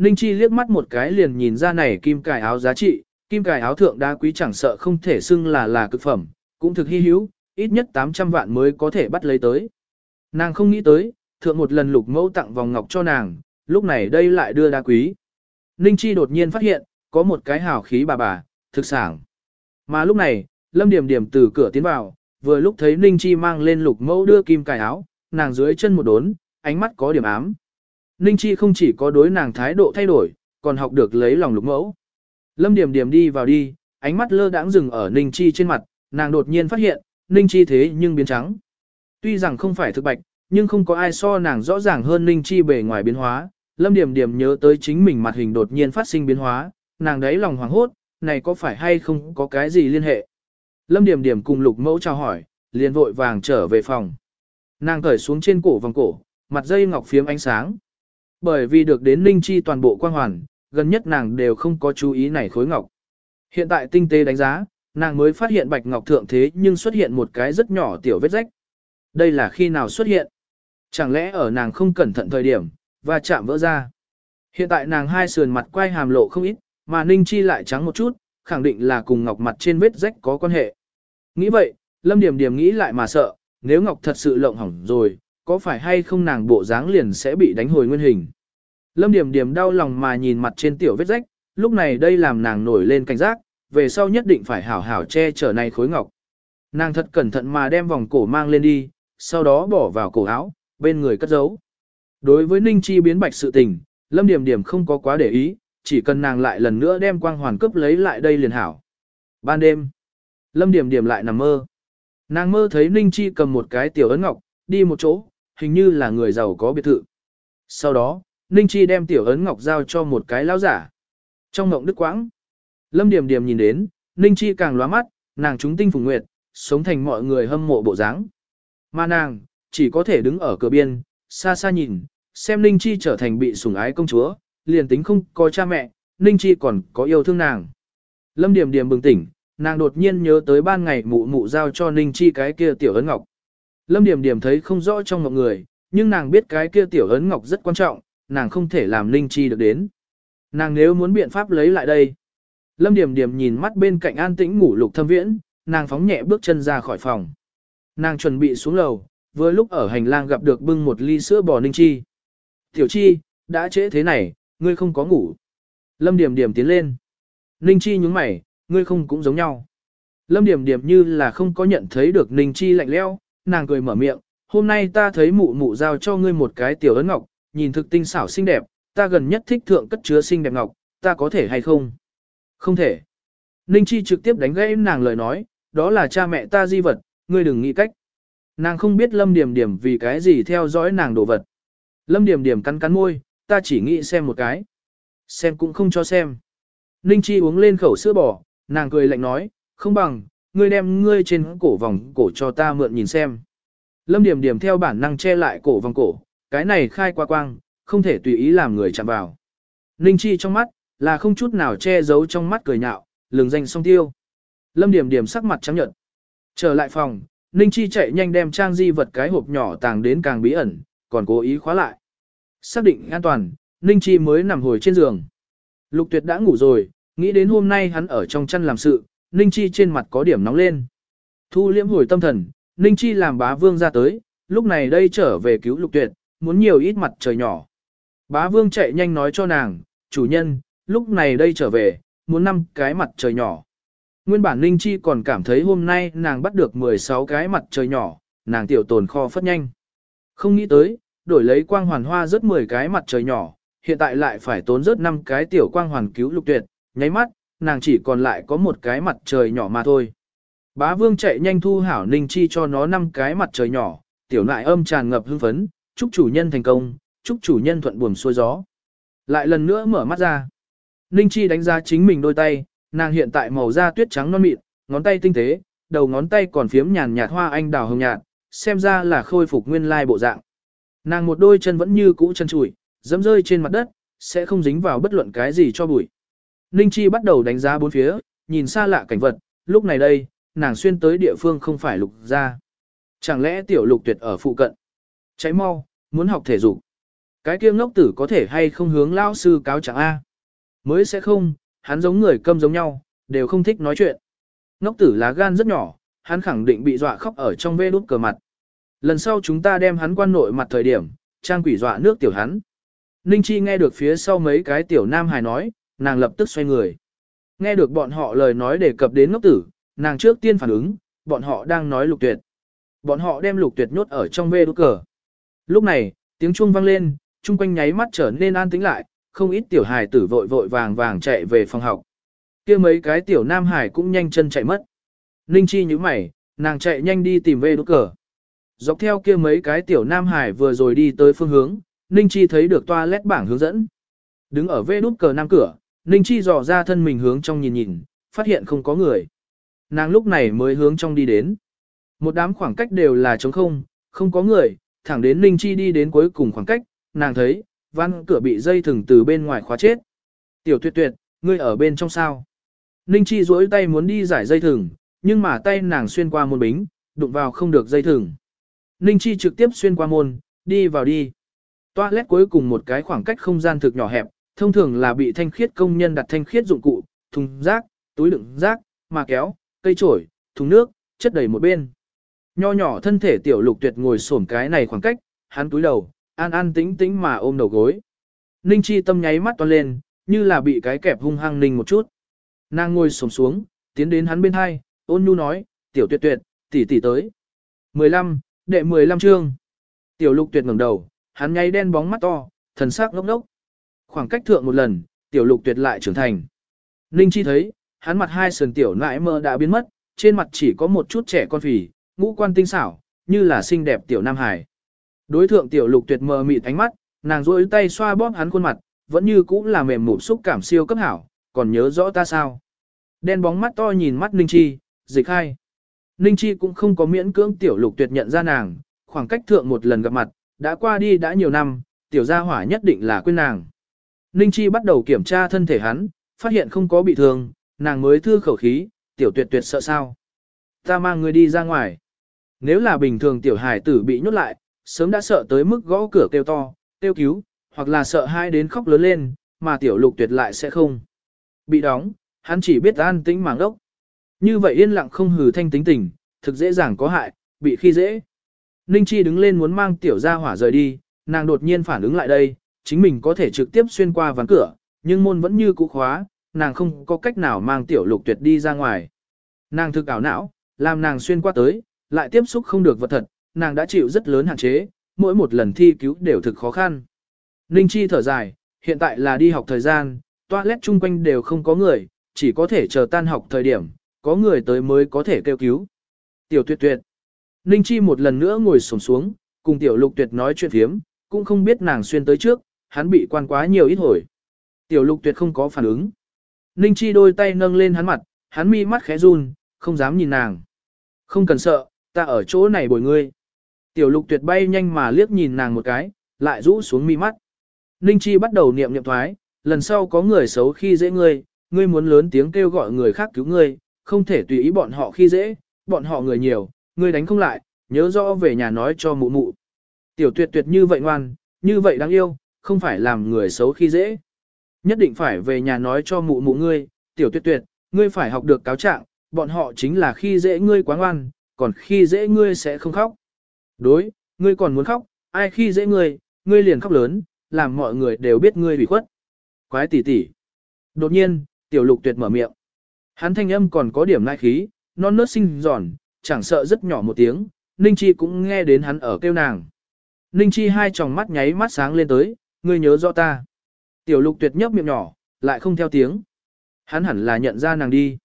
Ninh Chi liếc mắt một cái liền nhìn ra này kim cài áo giá trị, kim cài áo thượng đá quý chẳng sợ không thể xưng là là cực phẩm, cũng thực hy hữu, ít nhất 800 vạn mới có thể bắt lấy tới. Nàng không nghĩ tới, thượng một lần lục mẫu tặng vòng ngọc cho nàng, lúc này đây lại đưa đá quý. Ninh Chi đột nhiên phát hiện, có một cái hào khí bà bà, thực sản. Mà lúc này, Lâm Điểm Điểm từ cửa tiến vào, vừa lúc thấy Ninh Chi mang lên lục mẫu đưa kim cài áo, nàng dưới chân một đốn, ánh mắt có điểm ám. Ninh Chi không chỉ có đối nàng thái độ thay đổi, còn học được lấy lòng lục mẫu. Lâm Điểm Điểm đi vào đi, ánh mắt lơ đãng dừng ở Ninh Chi trên mặt, nàng đột nhiên phát hiện, Ninh Chi thế nhưng biến trắng. Tuy rằng không phải thực bạch, nhưng không có ai so nàng rõ ràng hơn Ninh Chi bề ngoài biến hóa. Lâm Điểm Điểm nhớ tới chính mình mặt hình đột nhiên phát sinh biến hóa, nàng đấy lòng hoảng hốt, này có phải hay không có cái gì liên hệ. Lâm Điểm Điểm cùng Lục Mẫu chào hỏi, liền vội vàng trở về phòng. Nàng cởi xuống trên cổ vòng cổ, mặt dây ngọc phiếm ánh sáng. Bởi vì được đến Ninh Chi toàn bộ quang hoàn, gần nhất nàng đều không có chú ý này khối ngọc. Hiện tại tinh tế đánh giá, nàng mới phát hiện bạch ngọc thượng thế nhưng xuất hiện một cái rất nhỏ tiểu vết rách. Đây là khi nào xuất hiện? Chẳng lẽ ở nàng không cẩn thận thời điểm, và chạm vỡ ra? Hiện tại nàng hai sườn mặt quay hàm lộ không ít, mà Ninh Chi lại trắng một chút, khẳng định là cùng ngọc mặt trên vết rách có quan hệ. Nghĩ vậy, Lâm Điểm Điểm nghĩ lại mà sợ, nếu ngọc thật sự lộng hỏng rồi, có phải hay không nàng bộ dáng liền sẽ bị đánh hồi nguyên hình. Lâm Điểm Điểm đau lòng mà nhìn mặt trên tiểu vết rách, lúc này đây làm nàng nổi lên cảnh giác, về sau nhất định phải hảo hảo che chở này khối ngọc. Nàng thật cẩn thận mà đem vòng cổ mang lên đi, sau đó bỏ vào cổ áo, bên người cất giấu. Đối với Ninh Chi biến bạch sự tình, Lâm Điểm Điểm không có quá để ý, chỉ cần nàng lại lần nữa đem quang hoàn cấp lấy lại đây liền hảo. Ban đêm, Lâm Điểm Điểm lại nằm mơ. Nàng mơ thấy Ninh Chi cầm một cái tiểu ấn ngọc, đi một chỗ, hình như là người giàu có biệt thự. Sau đó, Ninh Chi đem tiểu ấn ngọc giao cho một cái lão giả. Trong mộng đức quãng, Lâm Điểm Điểm nhìn đến, Ninh Chi càng lóa mắt, nàng chúng tinh phùng nguyệt, sống thành mọi người hâm mộ bộ dáng. Mà nàng, chỉ có thể đứng ở cửa biên, xa xa nhìn, xem Ninh Chi trở thành bị sủng ái công chúa, liền tính không có cha mẹ, Ninh Chi còn có yêu thương nàng. Lâm Điểm Điểm bừng tỉnh, nàng đột nhiên nhớ tới ban ngày mụ mụ giao cho Ninh Chi cái kia tiểu ấn ngọc. Lâm Điểm Điểm thấy không rõ trong ngọc người, nhưng nàng biết cái kia tiểu ấn ngọc rất quan trọng, nàng không thể làm Ninh Chi được đến. Nàng nếu muốn biện pháp lấy lại đây. Lâm Điểm Điểm nhìn mắt bên cạnh an tĩnh ngủ lục thâm viễn, nàng phóng nhẹ bước chân ra khỏi phòng. Nàng chuẩn bị xuống lầu, vừa lúc ở hành lang gặp được bưng một ly sữa bò Ninh Chi. Tiểu Chi, đã trễ thế này, ngươi không có ngủ. Lâm Điểm Điểm tiến lên. Ninh Chi nhúng mày, ngươi không cũng giống nhau. Lâm Điểm Điểm như là không có nhận thấy được Ninh Chi lạnh leo, nàng cười mở miệng, hôm nay ta thấy mụ mụ giao cho ngươi một cái tiểu ấn ngọc, nhìn thực tinh xảo xinh đẹp, ta gần nhất thích thượng cất chứa xinh đẹp ngọc, ta có thể hay không? Không thể. Ninh Chi trực tiếp đánh gãy nàng lời nói, đó là cha mẹ ta di vật, ngươi đừng nghĩ cách. Nàng không biết Lâm Điểm Điểm vì cái gì theo dõi nàng đồ vật. Lâm Điểm Điểm cắn cắn môi, ta chỉ nghĩ xem một cái. Xem cũng không cho xem. Ninh Chi uống lên khẩu sữa bò, nàng cười lạnh nói, không bằng, ngươi đem ngươi trên cổ vòng cổ cho ta mượn nhìn xem. Lâm Điểm Điểm theo bản năng che lại cổ vòng cổ, cái này khai qua quang, không thể tùy ý làm người chạm vào. Ninh Chi trong mắt, là không chút nào che giấu trong mắt cười nhạo, lường danh song tiêu. Lâm Điểm Điểm sắc mặt trắng nhợt. Trở lại phòng, Ninh Chi chạy nhanh đem trang di vật cái hộp nhỏ tàng đến càng bí ẩn, còn cố ý khóa lại. Xác định an toàn, Ninh Chi mới nằm hồi trên giường. Lục Tuyệt đã ngủ rồi, nghĩ đến hôm nay hắn ở trong chăn làm sự, Ninh Chi trên mặt có điểm nóng lên. Thu liễm hồi tâm thần, Ninh Chi làm bá vương ra tới, lúc này đây trở về cứu Lục Tuyệt, muốn nhiều ít mặt trời nhỏ. Bá vương chạy nhanh nói cho nàng, chủ nhân, lúc này đây trở về, muốn năm cái mặt trời nhỏ. Nguyên bản Ninh Chi còn cảm thấy hôm nay nàng bắt được 16 cái mặt trời nhỏ, nàng tiểu tồn kho phất nhanh. Không nghĩ tới, đổi lấy quang hoàn hoa rớt 10 cái mặt trời nhỏ, hiện tại lại phải tốn rớt 5 cái tiểu quang hoàn cứu lục tuyệt, nháy mắt, nàng chỉ còn lại có một cái mặt trời nhỏ mà thôi. Bá vương chạy nhanh thu hảo Ninh Chi cho nó 5 cái mặt trời nhỏ, tiểu nại âm tràn ngập hưng phấn, chúc chủ nhân thành công, chúc chủ nhân thuận buồm xuôi gió. Lại lần nữa mở mắt ra. Ninh Chi đánh giá chính mình đôi tay, nàng hiện tại màu da tuyết trắng non mịn, ngón tay tinh tế, đầu ngón tay còn phiếm nhàn nhạt hoa anh đào hồng nhạt, xem ra là khôi phục nguyên lai bộ dạng. Nàng một đôi chân vẫn như cũ chân trụi, dẫm rơi trên mặt đất, sẽ không dính vào bất luận cái gì cho bụi. Ninh Chi bắt đầu đánh giá bốn phía, nhìn xa lạ cảnh vật, lúc này đây, nàng xuyên tới địa phương không phải lục ra. Chẳng lẽ tiểu lục tuyệt ở phụ cận? Cháy mau, muốn học thể dục. Cái kia ngốc tử có thể hay không hướng lao sư cáo chẳng A. Mới sẽ không, hắn giống người câm giống nhau, đều không thích nói chuyện. Ngốc tử lá gan rất nhỏ, hắn khẳng định bị dọa khóc ở trong vê đút cờ mặt. Lần sau chúng ta đem hắn quan nội mặt thời điểm, trang quỷ dọa nước tiểu hắn. Ninh Chi nghe được phía sau mấy cái tiểu nam hài nói, nàng lập tức xoay người. Nghe được bọn họ lời nói đề cập đến ngốc tử, nàng trước tiên phản ứng, bọn họ đang nói lục tuyệt. Bọn họ đem lục tuyệt nhốt ở trong vê đốt cờ. Lúc này, tiếng chuông vang lên, chung quanh nháy mắt trở nên an tĩnh lại, không ít tiểu hài tử vội vội vàng vàng chạy về phòng học. kia mấy cái tiểu nam hải cũng nhanh chân chạy mất. Ninh Chi như mày, nàng chạy nhanh đi tìm vê đốt cờ. Dọc theo kia mấy cái tiểu nam hải vừa rồi đi tới phương hướng, Ninh Chi thấy được toilet bảng hướng dẫn. Đứng ở vê đút cờ nam cửa, Ninh Chi dò ra thân mình hướng trong nhìn nhìn, phát hiện không có người. Nàng lúc này mới hướng trong đi đến. Một đám khoảng cách đều là trống không, không có người, thẳng đến Ninh Chi đi đến cuối cùng khoảng cách, nàng thấy, văn cửa bị dây thừng từ bên ngoài khóa chết. Tiểu tuyệt tuyệt, ngươi ở bên trong sao? Ninh Chi duỗi tay muốn đi giải dây thừng, nhưng mà tay nàng xuyên qua môn bính, đụng vào không được dây thừng. Ninh Chi trực tiếp xuyên qua môn, đi vào đi. Toilet cuối cùng một cái khoảng cách không gian thực nhỏ hẹp, thông thường là bị thanh khiết công nhân đặt thanh khiết dụng cụ, thùng rác, túi đựng rác, mà kéo, cây chổi, thùng nước, chất đầy một bên. Nho nhỏ thân thể tiểu lục tuyệt ngồi xổm cái này khoảng cách, hắn túi đầu, an an tĩnh tĩnh mà ôm đầu gối. Ninh Chi tâm nháy mắt toan lên, như là bị cái kẹp hung hăng ninh một chút. Nàng ngồi xổm xuống, tiến đến hắn bên hai, ôn nhu nói, tiểu tuyệt tuyệt, tỷ tỷ tới. 15, đệ 15 chương. Tiểu lục tuyệt ngẩng đầu, hắn nháy đen bóng mắt to, thần sắc ngốc ngốc. Khoảng cách thượng một lần, tiểu lục tuyệt lại trưởng thành. Ninh Chi thấy, hắn mặt hai sườn tiểu nãi mơ đã biến mất, trên mặt chỉ có một chút trẻ con phì, ngũ quan tinh xảo, như là xinh đẹp tiểu nam hải. Đối thượng tiểu lục tuyệt mờ mịt ánh mắt, nàng duỗi tay xoa bóp hắn khuôn mặt, vẫn như cũ là mềm mụn xúc cảm siêu cấp hảo, còn nhớ rõ ta sao. Đen bóng mắt to nhìn mắt Ninh Chi, dịch hai. Ninh Chi cũng không có miễn cưỡng tiểu lục tuyệt nhận ra nàng, khoảng cách thượng một lần gặp mặt, đã qua đi đã nhiều năm, tiểu gia hỏa nhất định là quên nàng. Ninh Chi bắt đầu kiểm tra thân thể hắn, phát hiện không có bị thương, nàng mới thư khẩu khí, tiểu tuyệt tuyệt sợ sao. Ta mang người đi ra ngoài. Nếu là bình thường tiểu hải tử bị nhốt lại, sớm đã sợ tới mức gõ cửa kêu to, kêu cứu, hoặc là sợ hai đến khóc lớn lên, mà tiểu lục tuyệt lại sẽ không. Bị đóng, hắn chỉ biết an tĩnh màng đốc. Như vậy yên lặng không hừ thanh tính tình, thực dễ dàng có hại, bị khi dễ. Ninh Chi đứng lên muốn mang tiểu gia hỏa rời đi, nàng đột nhiên phản ứng lại đây, chính mình có thể trực tiếp xuyên qua ván cửa, nhưng môn vẫn như cũ khóa, nàng không có cách nào mang tiểu lục tuyệt đi ra ngoài. Nàng thực ảo não, làm nàng xuyên qua tới, lại tiếp xúc không được vật thật, nàng đã chịu rất lớn hạn chế, mỗi một lần thi cứu đều thực khó khăn. Ninh Chi thở dài, hiện tại là đi học thời gian, toilet chung quanh đều không có người, chỉ có thể chờ tan học thời điểm, có người tới mới có thể kêu cứu. Tiểu tuyệt tuyệt. Ninh Chi một lần nữa ngồi sổm xuống, cùng tiểu lục tuyệt nói chuyện thiếm, cũng không biết nàng xuyên tới trước, hắn bị quan quá nhiều ít hồi. Tiểu lục tuyệt không có phản ứng. Ninh Chi đôi tay nâng lên hắn mặt, hắn mi mắt khẽ run, không dám nhìn nàng. Không cần sợ, ta ở chỗ này bồi ngươi. Tiểu lục tuyệt bay nhanh mà liếc nhìn nàng một cái, lại rũ xuống mi mắt. Ninh Chi bắt đầu niệm niệm thoái, lần sau có người xấu khi dễ ngươi, ngươi muốn lớn tiếng kêu gọi người khác cứu ngươi, không thể tùy ý bọn họ khi dễ, bọn họ người nhiều, ngươi đánh không lại, nhớ rõ về nhà nói cho mụ mụ. Tiểu tuyệt tuyệt như vậy ngoan, như vậy đáng yêu, không phải làm người xấu khi dễ. Nhất định phải về nhà nói cho mụ mụ ngươi, tiểu tuyệt tuyệt, ngươi phải học được cáo trạng, bọn họ chính là khi dễ ngươi quá ngoan, còn khi dễ ngươi sẽ không khóc. Đối, ngươi còn muốn khóc, ai khi dễ ngươi, ngươi liền khóc lớn, làm mọi người đều biết ngươi bị khuất. Quái tỷ tỷ. Đột nhiên, tiểu lục tuyệt mở miệng. Hắn thanh âm còn có điểm lai khí, non nớt xinh giòn, chẳng sợ rất nhỏ một tiếng, Ninh Chi cũng nghe đến hắn ở kêu nàng. Ninh Chi hai tròng mắt nháy mắt sáng lên tới, ngươi nhớ rõ ta. Tiểu lục tuyệt nhấp miệng nhỏ, lại không theo tiếng. Hắn hẳn là nhận ra nàng đi.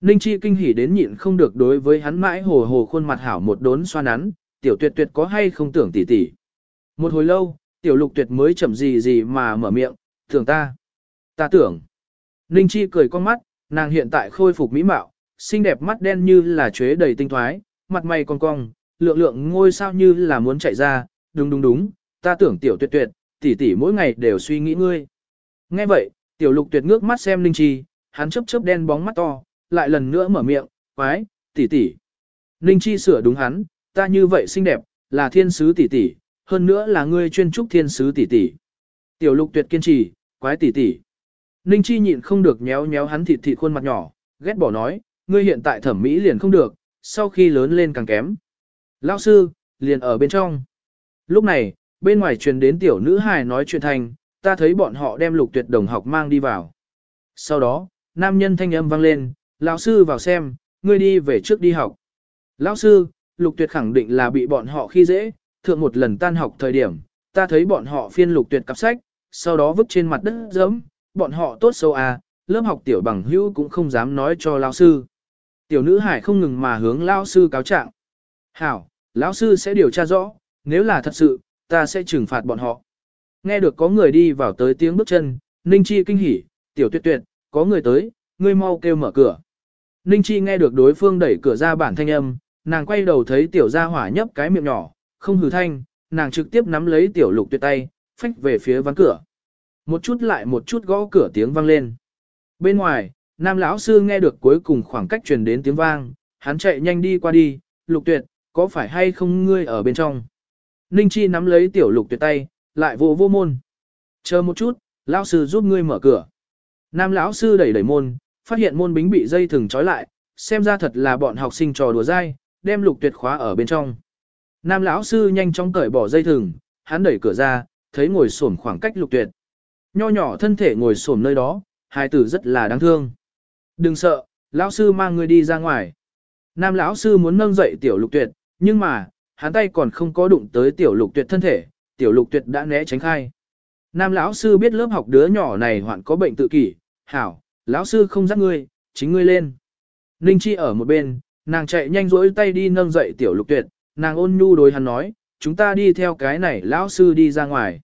Ninh Chi kinh hỉ đến nhịn không được đối với hắn mãi hồ hồ khuôn mặt hảo một đốn xoa nắn, tiểu tuyệt tuyệt có hay không tưởng tỉ tỉ. Một hồi lâu, tiểu lục tuyệt mới chậm gì gì mà mở miệng, tưởng ta. Ta tưởng. Ninh Chi cười con mắt, nàng hiện tại khôi phục mỹ mạo, xinh đẹp mắt đen như là chuế đầy tinh thoái, mặt mày cong cong, lượng lượng ngôi sao như là muốn chạy ra, đúng đúng đúng, ta tưởng tiểu tuyệt tuyệt, tỷ tỷ mỗi ngày đều suy nghĩ ngươi. Nghe vậy, tiểu lục tuyệt ngước mắt xem Ninh Chi, hắn chớp chớp đen bóng mắt to, lại lần nữa mở miệng, quái, tỷ tỷ. Ninh Chi sửa đúng hắn, ta như vậy xinh đẹp, là thiên sứ tỷ tỷ, hơn nữa là ngươi chuyên trúc thiên sứ tỷ tỷ. Tiểu lục tuyệt kiên trì, quái tỷ tỷ. Ninh Chi nhịn không được nhéo nhéo hắn thịt thịt khuôn mặt nhỏ, ghét bỏ nói, ngươi hiện tại thẩm mỹ liền không được, sau khi lớn lên càng kém. Lão sư, liền ở bên trong. Lúc này, bên ngoài truyền đến tiểu nữ hài nói chuyện thành, ta thấy bọn họ đem lục tuyệt đồng học mang đi vào. Sau đó, nam nhân thanh âm vang lên, lão sư vào xem, ngươi đi về trước đi học. Lão sư, lục tuyệt khẳng định là bị bọn họ khi dễ, thượng một lần tan học thời điểm, ta thấy bọn họ phiên lục tuyệt cặp sách, sau đó vứt trên mặt đất giấm, bọn họ tốt xấu à, lớp học tiểu bằng hữu cũng không dám nói cho lão sư. Tiểu nữ hải không ngừng mà hướng lão sư cáo trạng. Hảo, lão sư sẽ điều tra rõ, nếu là thật sự, ta sẽ trừng phạt bọn họ. Nghe được có người đi vào tới tiếng bước chân, Ninh Chi kinh hỉ, tiểu tuyệt tuyệt, có người tới, ngươi mau kêu mở cửa. Ninh Chi nghe được đối phương đẩy cửa ra bản thanh âm, nàng quay đầu thấy tiểu gia hỏa nhấp cái miệng nhỏ, không hừ thanh, nàng trực tiếp nắm lấy tiểu lục tuyệt tay, phách về phía ván cửa. Một chút lại một chút gõ cửa tiếng vang lên. Bên ngoài, nam lão sư nghe được cuối cùng khoảng cách truyền đến tiếng vang, hắn chạy nhanh đi qua đi, lục tuyệt, có phải hay không ngươi ở bên trong? Ninh Chi nắm lấy tiểu lục tuyệt tay, lại vô vô môn. Chờ một chút, lão sư giúp ngươi mở cửa. Nam lão sư đẩy đẩy môn, phát hiện môn bính bị dây thừng trói lại, xem ra thật là bọn học sinh trò đùa dai, đem lục tuyệt khóa ở bên trong. Nam lão sư nhanh chóng cởi bỏ dây thừng, hắn đẩy cửa ra, thấy ngồi xổm khoảng cách lục tuyệt. Nho nhỏ thân thể ngồi xổm nơi đó, hai tử rất là đáng thương. Đừng sợ, lão sư mang ngươi đi ra ngoài. Nam lão sư muốn nâng dậy tiểu lục tuyệt, nhưng mà, hắn tay còn không có đụng tới tiểu lục tuyệt thân thể, tiểu lục tuyệt đã né tránh khai. Nam lão sư biết lớp học đứa nhỏ này hoạn có bệnh tự kỷ, hảo, lão sư không dắt ngươi, chính ngươi lên. Ninh Chi ở một bên, nàng chạy nhanh rỗi tay đi nâng dậy tiểu lục tuyệt, nàng ôn nhu đối hắn nói, chúng ta đi theo cái này lão sư đi ra ngoài.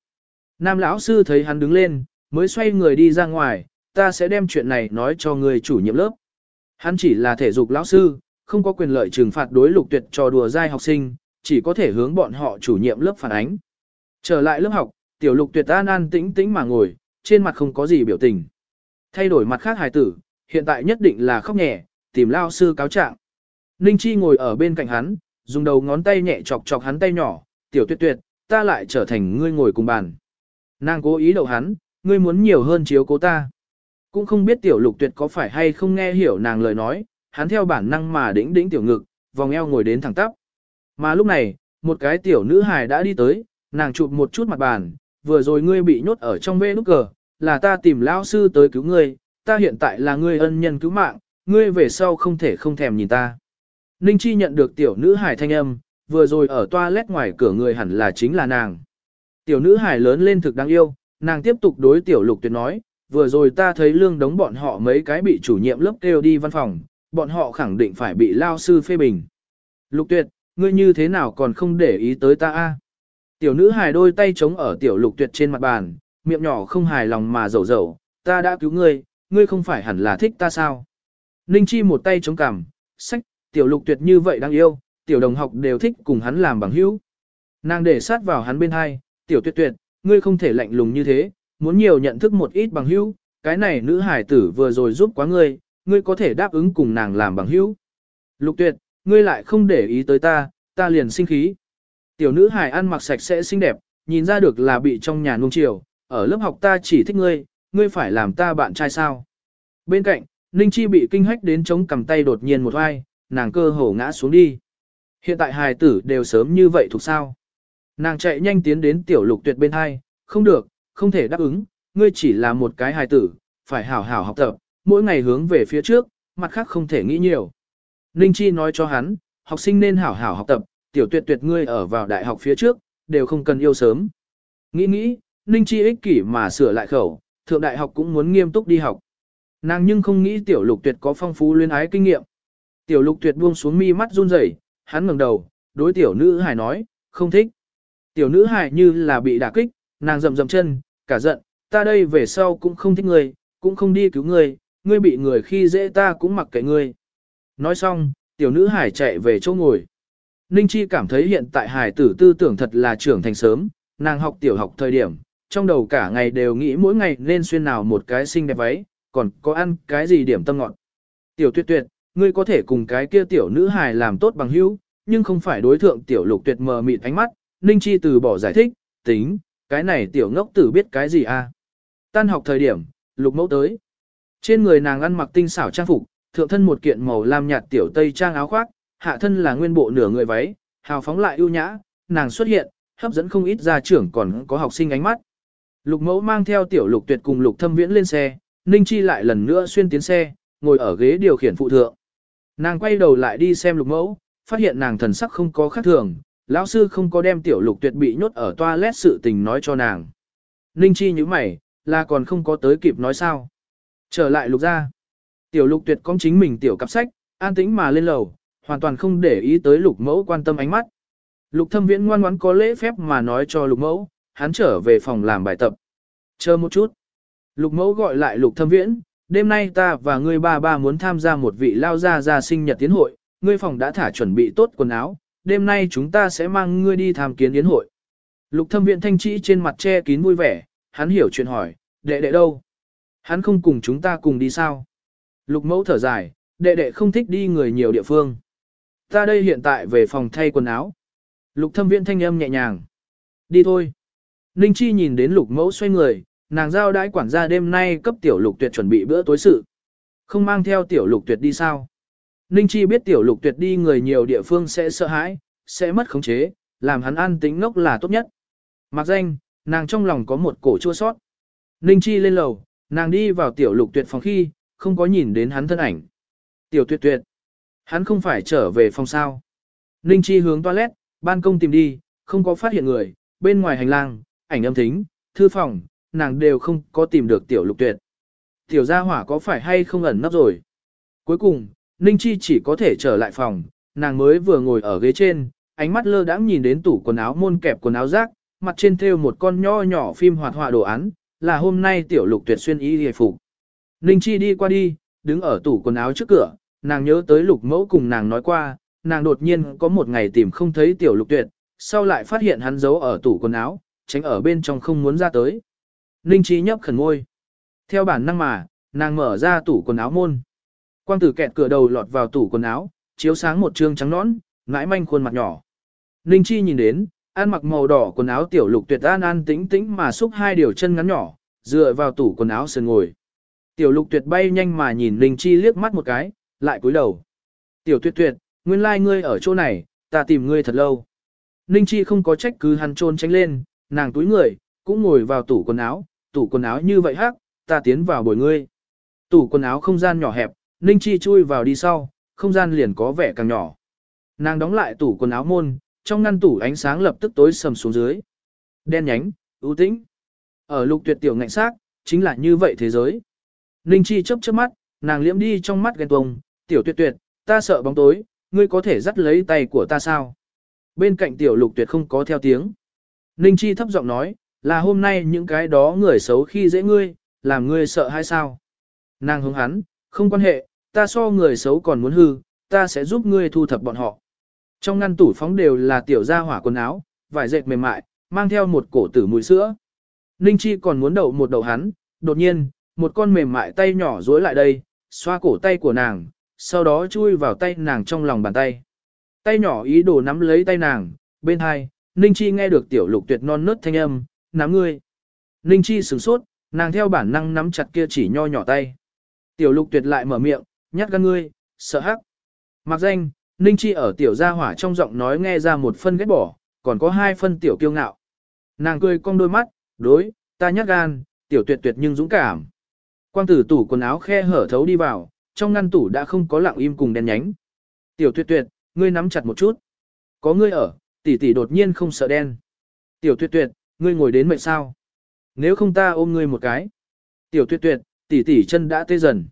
Nam lão sư thấy hắn đứng lên, mới xoay người đi ra ngoài, ta sẽ đem chuyện này nói cho người chủ nhiệm lớp. Hắn chỉ là thể dục lão sư, không có quyền lợi trừng phạt đối lục tuyệt trò đùa dai học sinh, chỉ có thể hướng bọn họ chủ nhiệm lớp phản ánh. Trở lại lớp học, tiểu lục tuyệt an an tĩnh tĩnh mà ngồi, trên mặt không có gì biểu tình. Thay đổi mặt khác hài tử, hiện tại nhất định là khóc nhẹ, tìm lao sư cáo trạng. Ninh Chi ngồi ở bên cạnh hắn, dùng đầu ngón tay nhẹ chọc chọc hắn tay nhỏ, tiểu tuyệt tuyệt, ta lại trở thành ngươi ngồi cùng bàn. Nàng cố ý đậu hắn, ngươi muốn nhiều hơn chiếu cố ta. Cũng không biết tiểu lục tuyệt có phải hay không nghe hiểu nàng lời nói, hắn theo bản năng mà đĩnh đĩnh tiểu ngực, vòng eo ngồi đến thẳng tắp. Mà lúc này, một cái tiểu nữ hài đã đi tới, nàng chụp một chút mặt bàn, vừa rồi ngươi bị nhốt ở trong bê nút cờ, là ta tìm lao sư tới cứu ngươi, ta hiện tại là ngươi ân nhân cứu mạng, ngươi về sau không thể không thèm nhìn ta. Ninh Chi nhận được tiểu nữ hài thanh âm, vừa rồi ở toilet ngoài cửa người hẳn là chính là nàng. Tiểu nữ hài lớn lên thực đáng yêu, nàng tiếp tục đối tiểu lục tuyệt nói, vừa rồi ta thấy lương đống bọn họ mấy cái bị chủ nhiệm lớp kêu đi văn phòng, bọn họ khẳng định phải bị lao sư phê bình. Lục tuyệt, ngươi như thế nào còn không để ý tới ta a? Tiểu nữ hài đôi tay chống ở tiểu lục tuyệt trên mặt bàn, miệng nhỏ không hài lòng mà rầu rầu. ta đã cứu ngươi, ngươi không phải hẳn là thích ta sao? Ninh Chi một tay chống cằm, sách, tiểu lục tuyệt như vậy đang yêu, tiểu đồng học đều thích cùng hắn làm bằng hữu. Nàng để sát vào hắn bên hai, tiểu tuyệt tuyệt, ngươi không thể lạnh lùng như thế, muốn nhiều nhận thức một ít bằng hữu, cái này nữ hải tử vừa rồi giúp quá ngươi, ngươi có thể đáp ứng cùng nàng làm bằng hữu. Lục tuyệt, ngươi lại không để ý tới ta, ta liền sinh khí. Tiểu nữ hài ăn mặc sạch sẽ xinh đẹp, nhìn ra được là bị trong nhà nuông chiều, ở lớp học ta chỉ thích ngươi, ngươi phải làm ta bạn trai sao. Bên cạnh, Ninh Chi bị kinh hách đến chống cầm tay đột nhiên một vai, nàng cơ hồ ngã xuống đi. Hiện tại hài tử đều sớm như vậy thuộc sao. Nàng chạy nhanh tiến đến tiểu lục tuyệt bên hai, không được, không thể đáp ứng, ngươi chỉ là một cái hài tử, phải hảo hảo học tập, mỗi ngày hướng về phía trước, mặt khác không thể nghĩ nhiều. Ninh Chi nói cho hắn, học sinh nên hảo hảo học tập, tiểu tuyệt tuyệt ngươi ở vào đại học phía trước, đều không cần yêu sớm. Nghĩ nghĩ, Ninh Chi ích kỷ mà sửa lại khẩu, thượng đại học cũng muốn nghiêm túc đi học. Nàng nhưng không nghĩ tiểu lục tuyệt có phong phú luyến ái kinh nghiệm. Tiểu lục tuyệt buông xuống mi mắt run rẩy, hắn ngẩng đầu, đối tiểu nữ hài nói, không thích. Tiểu nữ hài như là bị đả kích, nàng rầm rầm chân, cả giận, ta đây về sau cũng không thích ngươi, cũng không đi cứu ngươi, ngươi bị người khi dễ ta cũng mặc kệ ngươi. Nói xong, tiểu nữ hải chạy về chỗ ngồi. Ninh Chi cảm thấy hiện tại hải tử tư tưởng thật là trưởng thành sớm, nàng học tiểu học thời điểm, trong đầu cả ngày đều nghĩ mỗi ngày nên xuyên nào một cái xinh đẹp váy, còn có ăn cái gì điểm tâm ngọt. Tiểu tuyệt tuyệt, ngươi có thể cùng cái kia tiểu nữ hài làm tốt bằng hữu, nhưng không phải đối thượng tiểu lục tuyệt mờ mịt ánh mắt, Ninh Chi từ bỏ giải thích, tính, cái này tiểu ngốc tử biết cái gì à? Tan học thời điểm, lục mẫu tới. Trên người nàng ăn mặc tinh xảo trang phục, thượng thân một kiện màu lam nhạt tiểu tây trang áo khoác, hạ thân là nguyên bộ nửa người váy, hào phóng lại ưu nhã, nàng xuất hiện, hấp dẫn không ít gia trưởng còn có học sinh ánh mắt. Lục mẫu mang theo tiểu lục tuyệt cùng lục thâm viễn lên xe, Ninh Chi lại lần nữa xuyên tiến xe, ngồi ở ghế điều khiển phụ thượng. Nàng quay đầu lại đi xem lục mẫu, phát hiện nàng thần sắc không có khác thường, lão sư không có đem tiểu lục tuyệt bị nhốt ở toilet sự tình nói cho nàng. Ninh Chi như mày, là còn không có tới kịp nói sao. Trở lại lục ra. Tiểu lục tuyệt có chính mình tiểu cặp sách, an tĩnh mà lên lầu, hoàn toàn không để ý tới lục mẫu quan tâm ánh mắt. Lục thâm viễn ngoan ngoãn có lễ phép mà nói cho lục mẫu, hắn trở về phòng làm bài tập. Chờ một chút. Lục mẫu gọi lại lục thâm viễn, đêm nay ta và ngươi ba ba muốn tham gia một vị lao gia gia sinh nhật tiến hội, ngươi phòng đã thả chuẩn bị tốt quần áo, đêm nay chúng ta sẽ mang ngươi đi tham kiến yến hội. Lục thâm viện thanh trĩ trên mặt che kín vui vẻ, hắn hiểu chuyện hỏi, đệ đệ đâu? Hắn không cùng chúng ta cùng đi sao? Lục mẫu thở dài, đệ đệ không thích đi người nhiều địa phương. Ta đây hiện tại về phòng thay quần áo. Lục thâm Viễn thanh âm nhẹ nhàng. Đi thôi. Ninh Chi nhìn đến lục mẫu xoay người, nàng giao đãi quản gia đêm nay cấp tiểu lục tuyệt chuẩn bị bữa tối sự. Không mang theo tiểu lục tuyệt đi sao? Ninh Chi biết tiểu lục tuyệt đi người nhiều địa phương sẽ sợ hãi, sẽ mất khống chế, làm hắn an tính ngốc là tốt nhất. Mặc danh, nàng trong lòng có một cổ chua sót. Ninh Chi lên lầu, nàng đi vào tiểu lục tuyệt phòng khi, không có nhìn đến hắn thân ảnh. Tiểu tuyệt tuyệt. Hắn không phải trở về phòng sao. Ninh Chi hướng toilet, ban công tìm đi, không có phát hiện người, bên ngoài hành lang, ảnh âm thính, thư phòng, nàng đều không có tìm được tiểu lục tuyệt. Tiểu gia hỏa có phải hay không ẩn nấp rồi. Cuối cùng, Ninh Chi chỉ có thể trở lại phòng, nàng mới vừa ngồi ở ghế trên, ánh mắt lơ đãng nhìn đến tủ quần áo môn kẹp quần áo rác, mặt trên thêu một con nho nhỏ phim hoạt họa đồ án, là hôm nay tiểu lục tuyệt xuyên y hề phục. Ninh Chi đi qua đi, đứng ở tủ quần áo trước cửa, nàng nhớ tới lục mẫu cùng nàng nói qua, nàng đột nhiên có một ngày tìm không thấy tiểu lục tuyệt, sau lại phát hiện hắn giấu ở tủ quần áo, tránh ở bên trong không muốn ra tới. Ninh Chi nhấp khẩn môi. Theo bản năng mà, nàng mở ra tủ quần áo môn. Quang tử kẹt cửa đầu lọt vào tủ quần áo, chiếu sáng một trương trắng nõn, ngãi manh khuôn mặt nhỏ. Ninh Chi nhìn đến, ăn mặc màu đỏ quần áo tiểu lục tuyệt an an tĩnh tĩnh mà xúc hai điều chân ngắn nhỏ, dựa vào tủ quần áo sườn ngồi. Tiểu lục tuyệt bay nhanh mà nhìn Ninh Chi liếc mắt một cái, lại cúi đầu. Tiểu tuyệt tuyệt, nguyên lai like ngươi ở chỗ này, ta tìm ngươi thật lâu. Ninh Chi không có trách cứ hắn trôn tránh lên, nàng túi người, cũng ngồi vào tủ quần áo, tủ quần áo như vậy hắc, ta tiến vào bồi ngươi. Tủ quần áo không gian nhỏ hẹp, Ninh Chi chui vào đi sau, không gian liền có vẻ càng nhỏ. Nàng đóng lại tủ quần áo môn, trong ngăn tủ ánh sáng lập tức tối sầm xuống dưới. Đen nhánh, ưu tĩnh. Ở lục tuyệt tiểu ngạnh Sát, chính là như vậy thế giới. Ninh Chi chớp chớp mắt, nàng liễm đi trong mắt ghen tuông, tiểu tuyệt tuyệt, ta sợ bóng tối, ngươi có thể dắt lấy tay của ta sao? Bên cạnh tiểu lục tuyệt không có theo tiếng. Ninh Chi thấp giọng nói, là hôm nay những cái đó người xấu khi dễ ngươi, làm ngươi sợ hay sao? Nàng hướng hắn, không quan hệ, ta so người xấu còn muốn hư, ta sẽ giúp ngươi thu thập bọn họ. Trong ngăn tủ phóng đều là tiểu gia hỏa quần áo, vải dệt mềm mại, mang theo một cổ tử mùi sữa. Ninh Chi còn muốn đậu một đầu hắn, đột nhiên, một con mềm mại tay nhỏ dối lại đây, xoa cổ tay của nàng, sau đó chui vào tay nàng trong lòng bàn tay. Tay nhỏ ý đồ nắm lấy tay nàng, bên hai, Ninh Chi nghe được tiểu lục tuyệt non nớt thanh âm, nắm ngươi. Ninh Chi sửng sốt, nàng theo bản năng nắm chặt kia chỉ nho nhỏ tay. Tiểu lục tuyệt lại mở miệng, nhát gan ngươi, sợ hắc. Mặc danh, Ninh Chi ở tiểu gia hỏa trong giọng nói nghe ra một phân ghét bỏ, còn có hai phân tiểu kiêu ngạo. Nàng cười cong đôi mắt, đối, ta nhát gan, tiểu tuyệt tuyệt nhưng dũng cảm. Quang tử tủ quần áo khe hở thấu đi vào, trong ngăn tủ đã không có lặng im cùng đen nhánh. Tiểu tuyệt tuyệt, ngươi nắm chặt một chút. Có ngươi ở, tỷ tỷ đột nhiên không sợ đen. Tiểu tuyệt tuyệt, ngươi ngồi đến mệt sao? Nếu không ta ôm ngươi một cái. Tiểu tuyệt tuyệt, tỷ tỷ chân đã tê dần.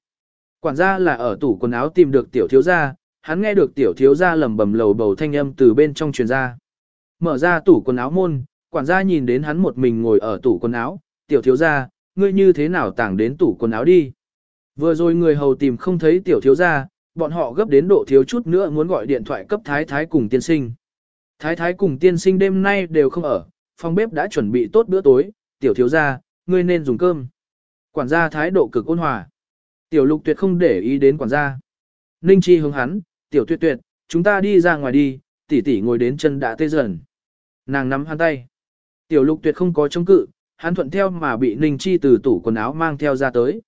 Quản gia là ở tủ quần áo tìm được tiểu thiếu gia, hắn nghe được tiểu thiếu gia lẩm bẩm lầu bầu thanh âm từ bên trong truyền ra. Mở ra tủ quần áo môn, quản gia nhìn đến hắn một mình ngồi ở tủ quần áo, tiểu thiếu gia, ngươi như thế nào Tàng đến tủ quần áo đi. Vừa rồi người hầu tìm không thấy tiểu thiếu gia, bọn họ gấp đến độ thiếu chút nữa muốn gọi điện thoại cấp thái thái cùng tiên sinh. Thái thái cùng tiên sinh đêm nay đều không ở, phòng bếp đã chuẩn bị tốt bữa tối, tiểu thiếu gia, ngươi nên dùng cơm. Quản gia thái độ cực ôn hòa. Tiểu lục tuyệt không để ý đến quản gia. Ninh chi hướng hắn, tiểu tuyệt tuyệt, chúng ta đi ra ngoài đi, tỷ tỷ ngồi đến chân đã tê dần. nàng nắm hắn tay. Tiểu lục tuyệt không có chống cự, hắn thuận theo mà bị Ninh Chi từ tủ quần áo mang theo ra tới.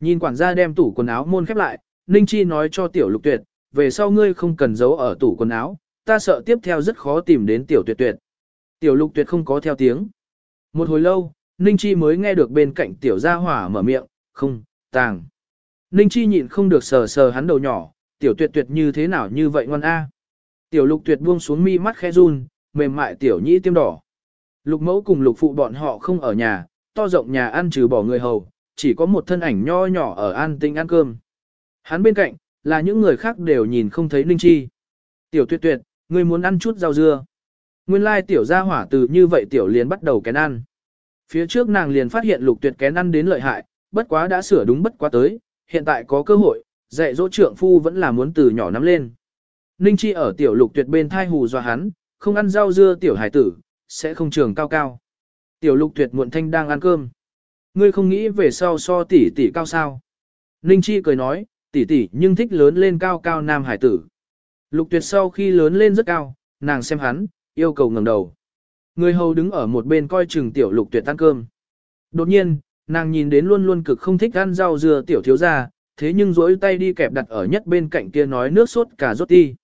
Nhìn quản gia đem tủ quần áo môn khép lại, Ninh Chi nói cho tiểu lục tuyệt, về sau ngươi không cần giấu ở tủ quần áo, ta sợ tiếp theo rất khó tìm đến tiểu tuyệt tuyệt. Tiểu lục tuyệt không có theo tiếng. Một hồi lâu, Ninh Chi mới nghe được bên cạnh tiểu gia hỏa mở miệng, không, tàng. Ninh Chi nhịn không được sờ sờ hắn đầu nhỏ, tiểu tuyệt tuyệt như thế nào như vậy ngoan a. Tiểu lục tuyệt buông xuống mi mắt khẽ run, mềm mại tiểu nhĩ tiêm đỏ. Lục mẫu cùng lục phụ bọn họ không ở nhà, to rộng nhà ăn trừ bỏ người hầu, chỉ có một thân ảnh nho nhỏ ở an tinh ăn cơm. Hắn bên cạnh, là những người khác đều nhìn không thấy Ninh Chi. Tiểu tuyệt tuyệt, ngươi muốn ăn chút rau dưa. Nguyên lai tiểu gia hỏa từ như vậy tiểu liền bắt đầu kén ăn. Phía trước nàng liền phát hiện lục tuyệt kén ăn đến lợi hại, bất quá đã sửa đúng bất quá tới, hiện tại có cơ hội, dạy dỗ trưởng phu vẫn là muốn từ nhỏ nắm lên. Ninh Chi ở tiểu lục tuyệt bên thai hù dọa hắn, không ăn rau dưa tiểu hải tử, sẽ không trường cao cao. Tiểu lục tuyệt muộn thanh đang ăn cơm. Ngươi không nghĩ về sau so tỷ tỷ cao sao. Ninh Chi cười nói, tỷ tỷ nhưng thích lớn lên cao cao nam hải tử. Lục tuyệt sau khi lớn lên rất cao, nàng xem hắn, yêu cầu ngẩng đầu. Người hầu đứng ở một bên coi chừng tiểu lục tuyệt ăn cơm. Đột nhiên, nàng nhìn đến luôn luôn cực không thích ăn rau dưa tiểu thiếu gia, thế nhưng rỗi tay đi kẹp đặt ở nhất bên cạnh kia nói nước sốt cà rốt đi.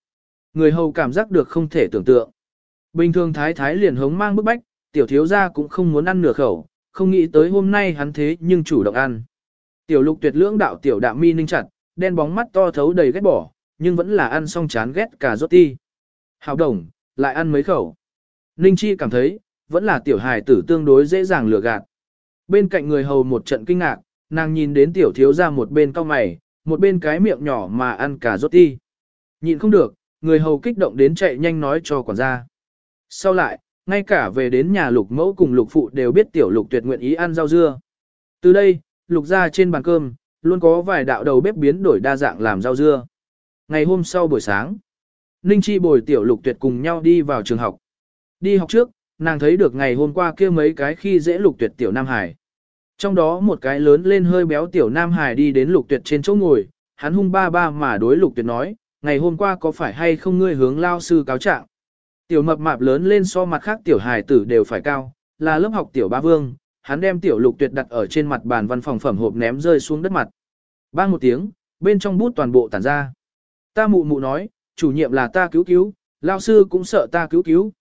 Người hầu cảm giác được không thể tưởng tượng. Bình thường thái thái liền hống mang bức bách, tiểu thiếu gia cũng không muốn ăn nửa khẩu, không nghĩ tới hôm nay hắn thế nhưng chủ động ăn. Tiểu lục tuyệt lưỡng đạo tiểu đạm mi ninh chặt, đen bóng mắt to thấu đầy ghét bỏ, nhưng vẫn là ăn xong chán ghét cả rốt ti. Hào đồng, lại ăn mấy khẩu. Ninh Chi cảm thấy, vẫn là tiểu hài tử tương đối dễ dàng lừa gạt. Bên cạnh người hầu một trận kinh ngạc, nàng nhìn đến tiểu thiếu ra một bên cau mày, một bên cái miệng nhỏ mà ăn cả rốt ti. Nhìn không được, người hầu kích động đến chạy nhanh nói cho quản gia. Sau lại, ngay cả về đến nhà lục mẫu cùng lục phụ đều biết tiểu lục tuyệt nguyện ý ăn rau dưa. Từ đây, lục ra trên bàn cơm, luôn có vài đạo đầu bếp biến đổi đa dạng làm rau dưa. Ngày hôm sau buổi sáng, Ninh Chi bồi tiểu lục tuyệt cùng nhau đi vào trường học. Đi học trước, nàng thấy được ngày hôm qua kia mấy cái khi dễ lục tuyệt tiểu Nam Hải. Trong đó một cái lớn lên hơi béo tiểu Nam Hải đi đến lục tuyệt trên chỗ ngồi, hắn hung ba ba mà đối lục tuyệt nói, ngày hôm qua có phải hay không ngươi hướng lao sư cáo trạng? Tiểu mập mạp lớn lên so mặt khác tiểu hài tử đều phải cao, là lớp học tiểu ba vương, hắn đem tiểu lục tuyệt đặt ở trên mặt bàn văn phòng phẩm hộp ném rơi xuống đất mặt. Bang một tiếng, bên trong bút toàn bộ tản ra. Ta mụ mụ nói, chủ nhiệm là ta cứu cứu, lao sư cũng sợ ta cứu cứu.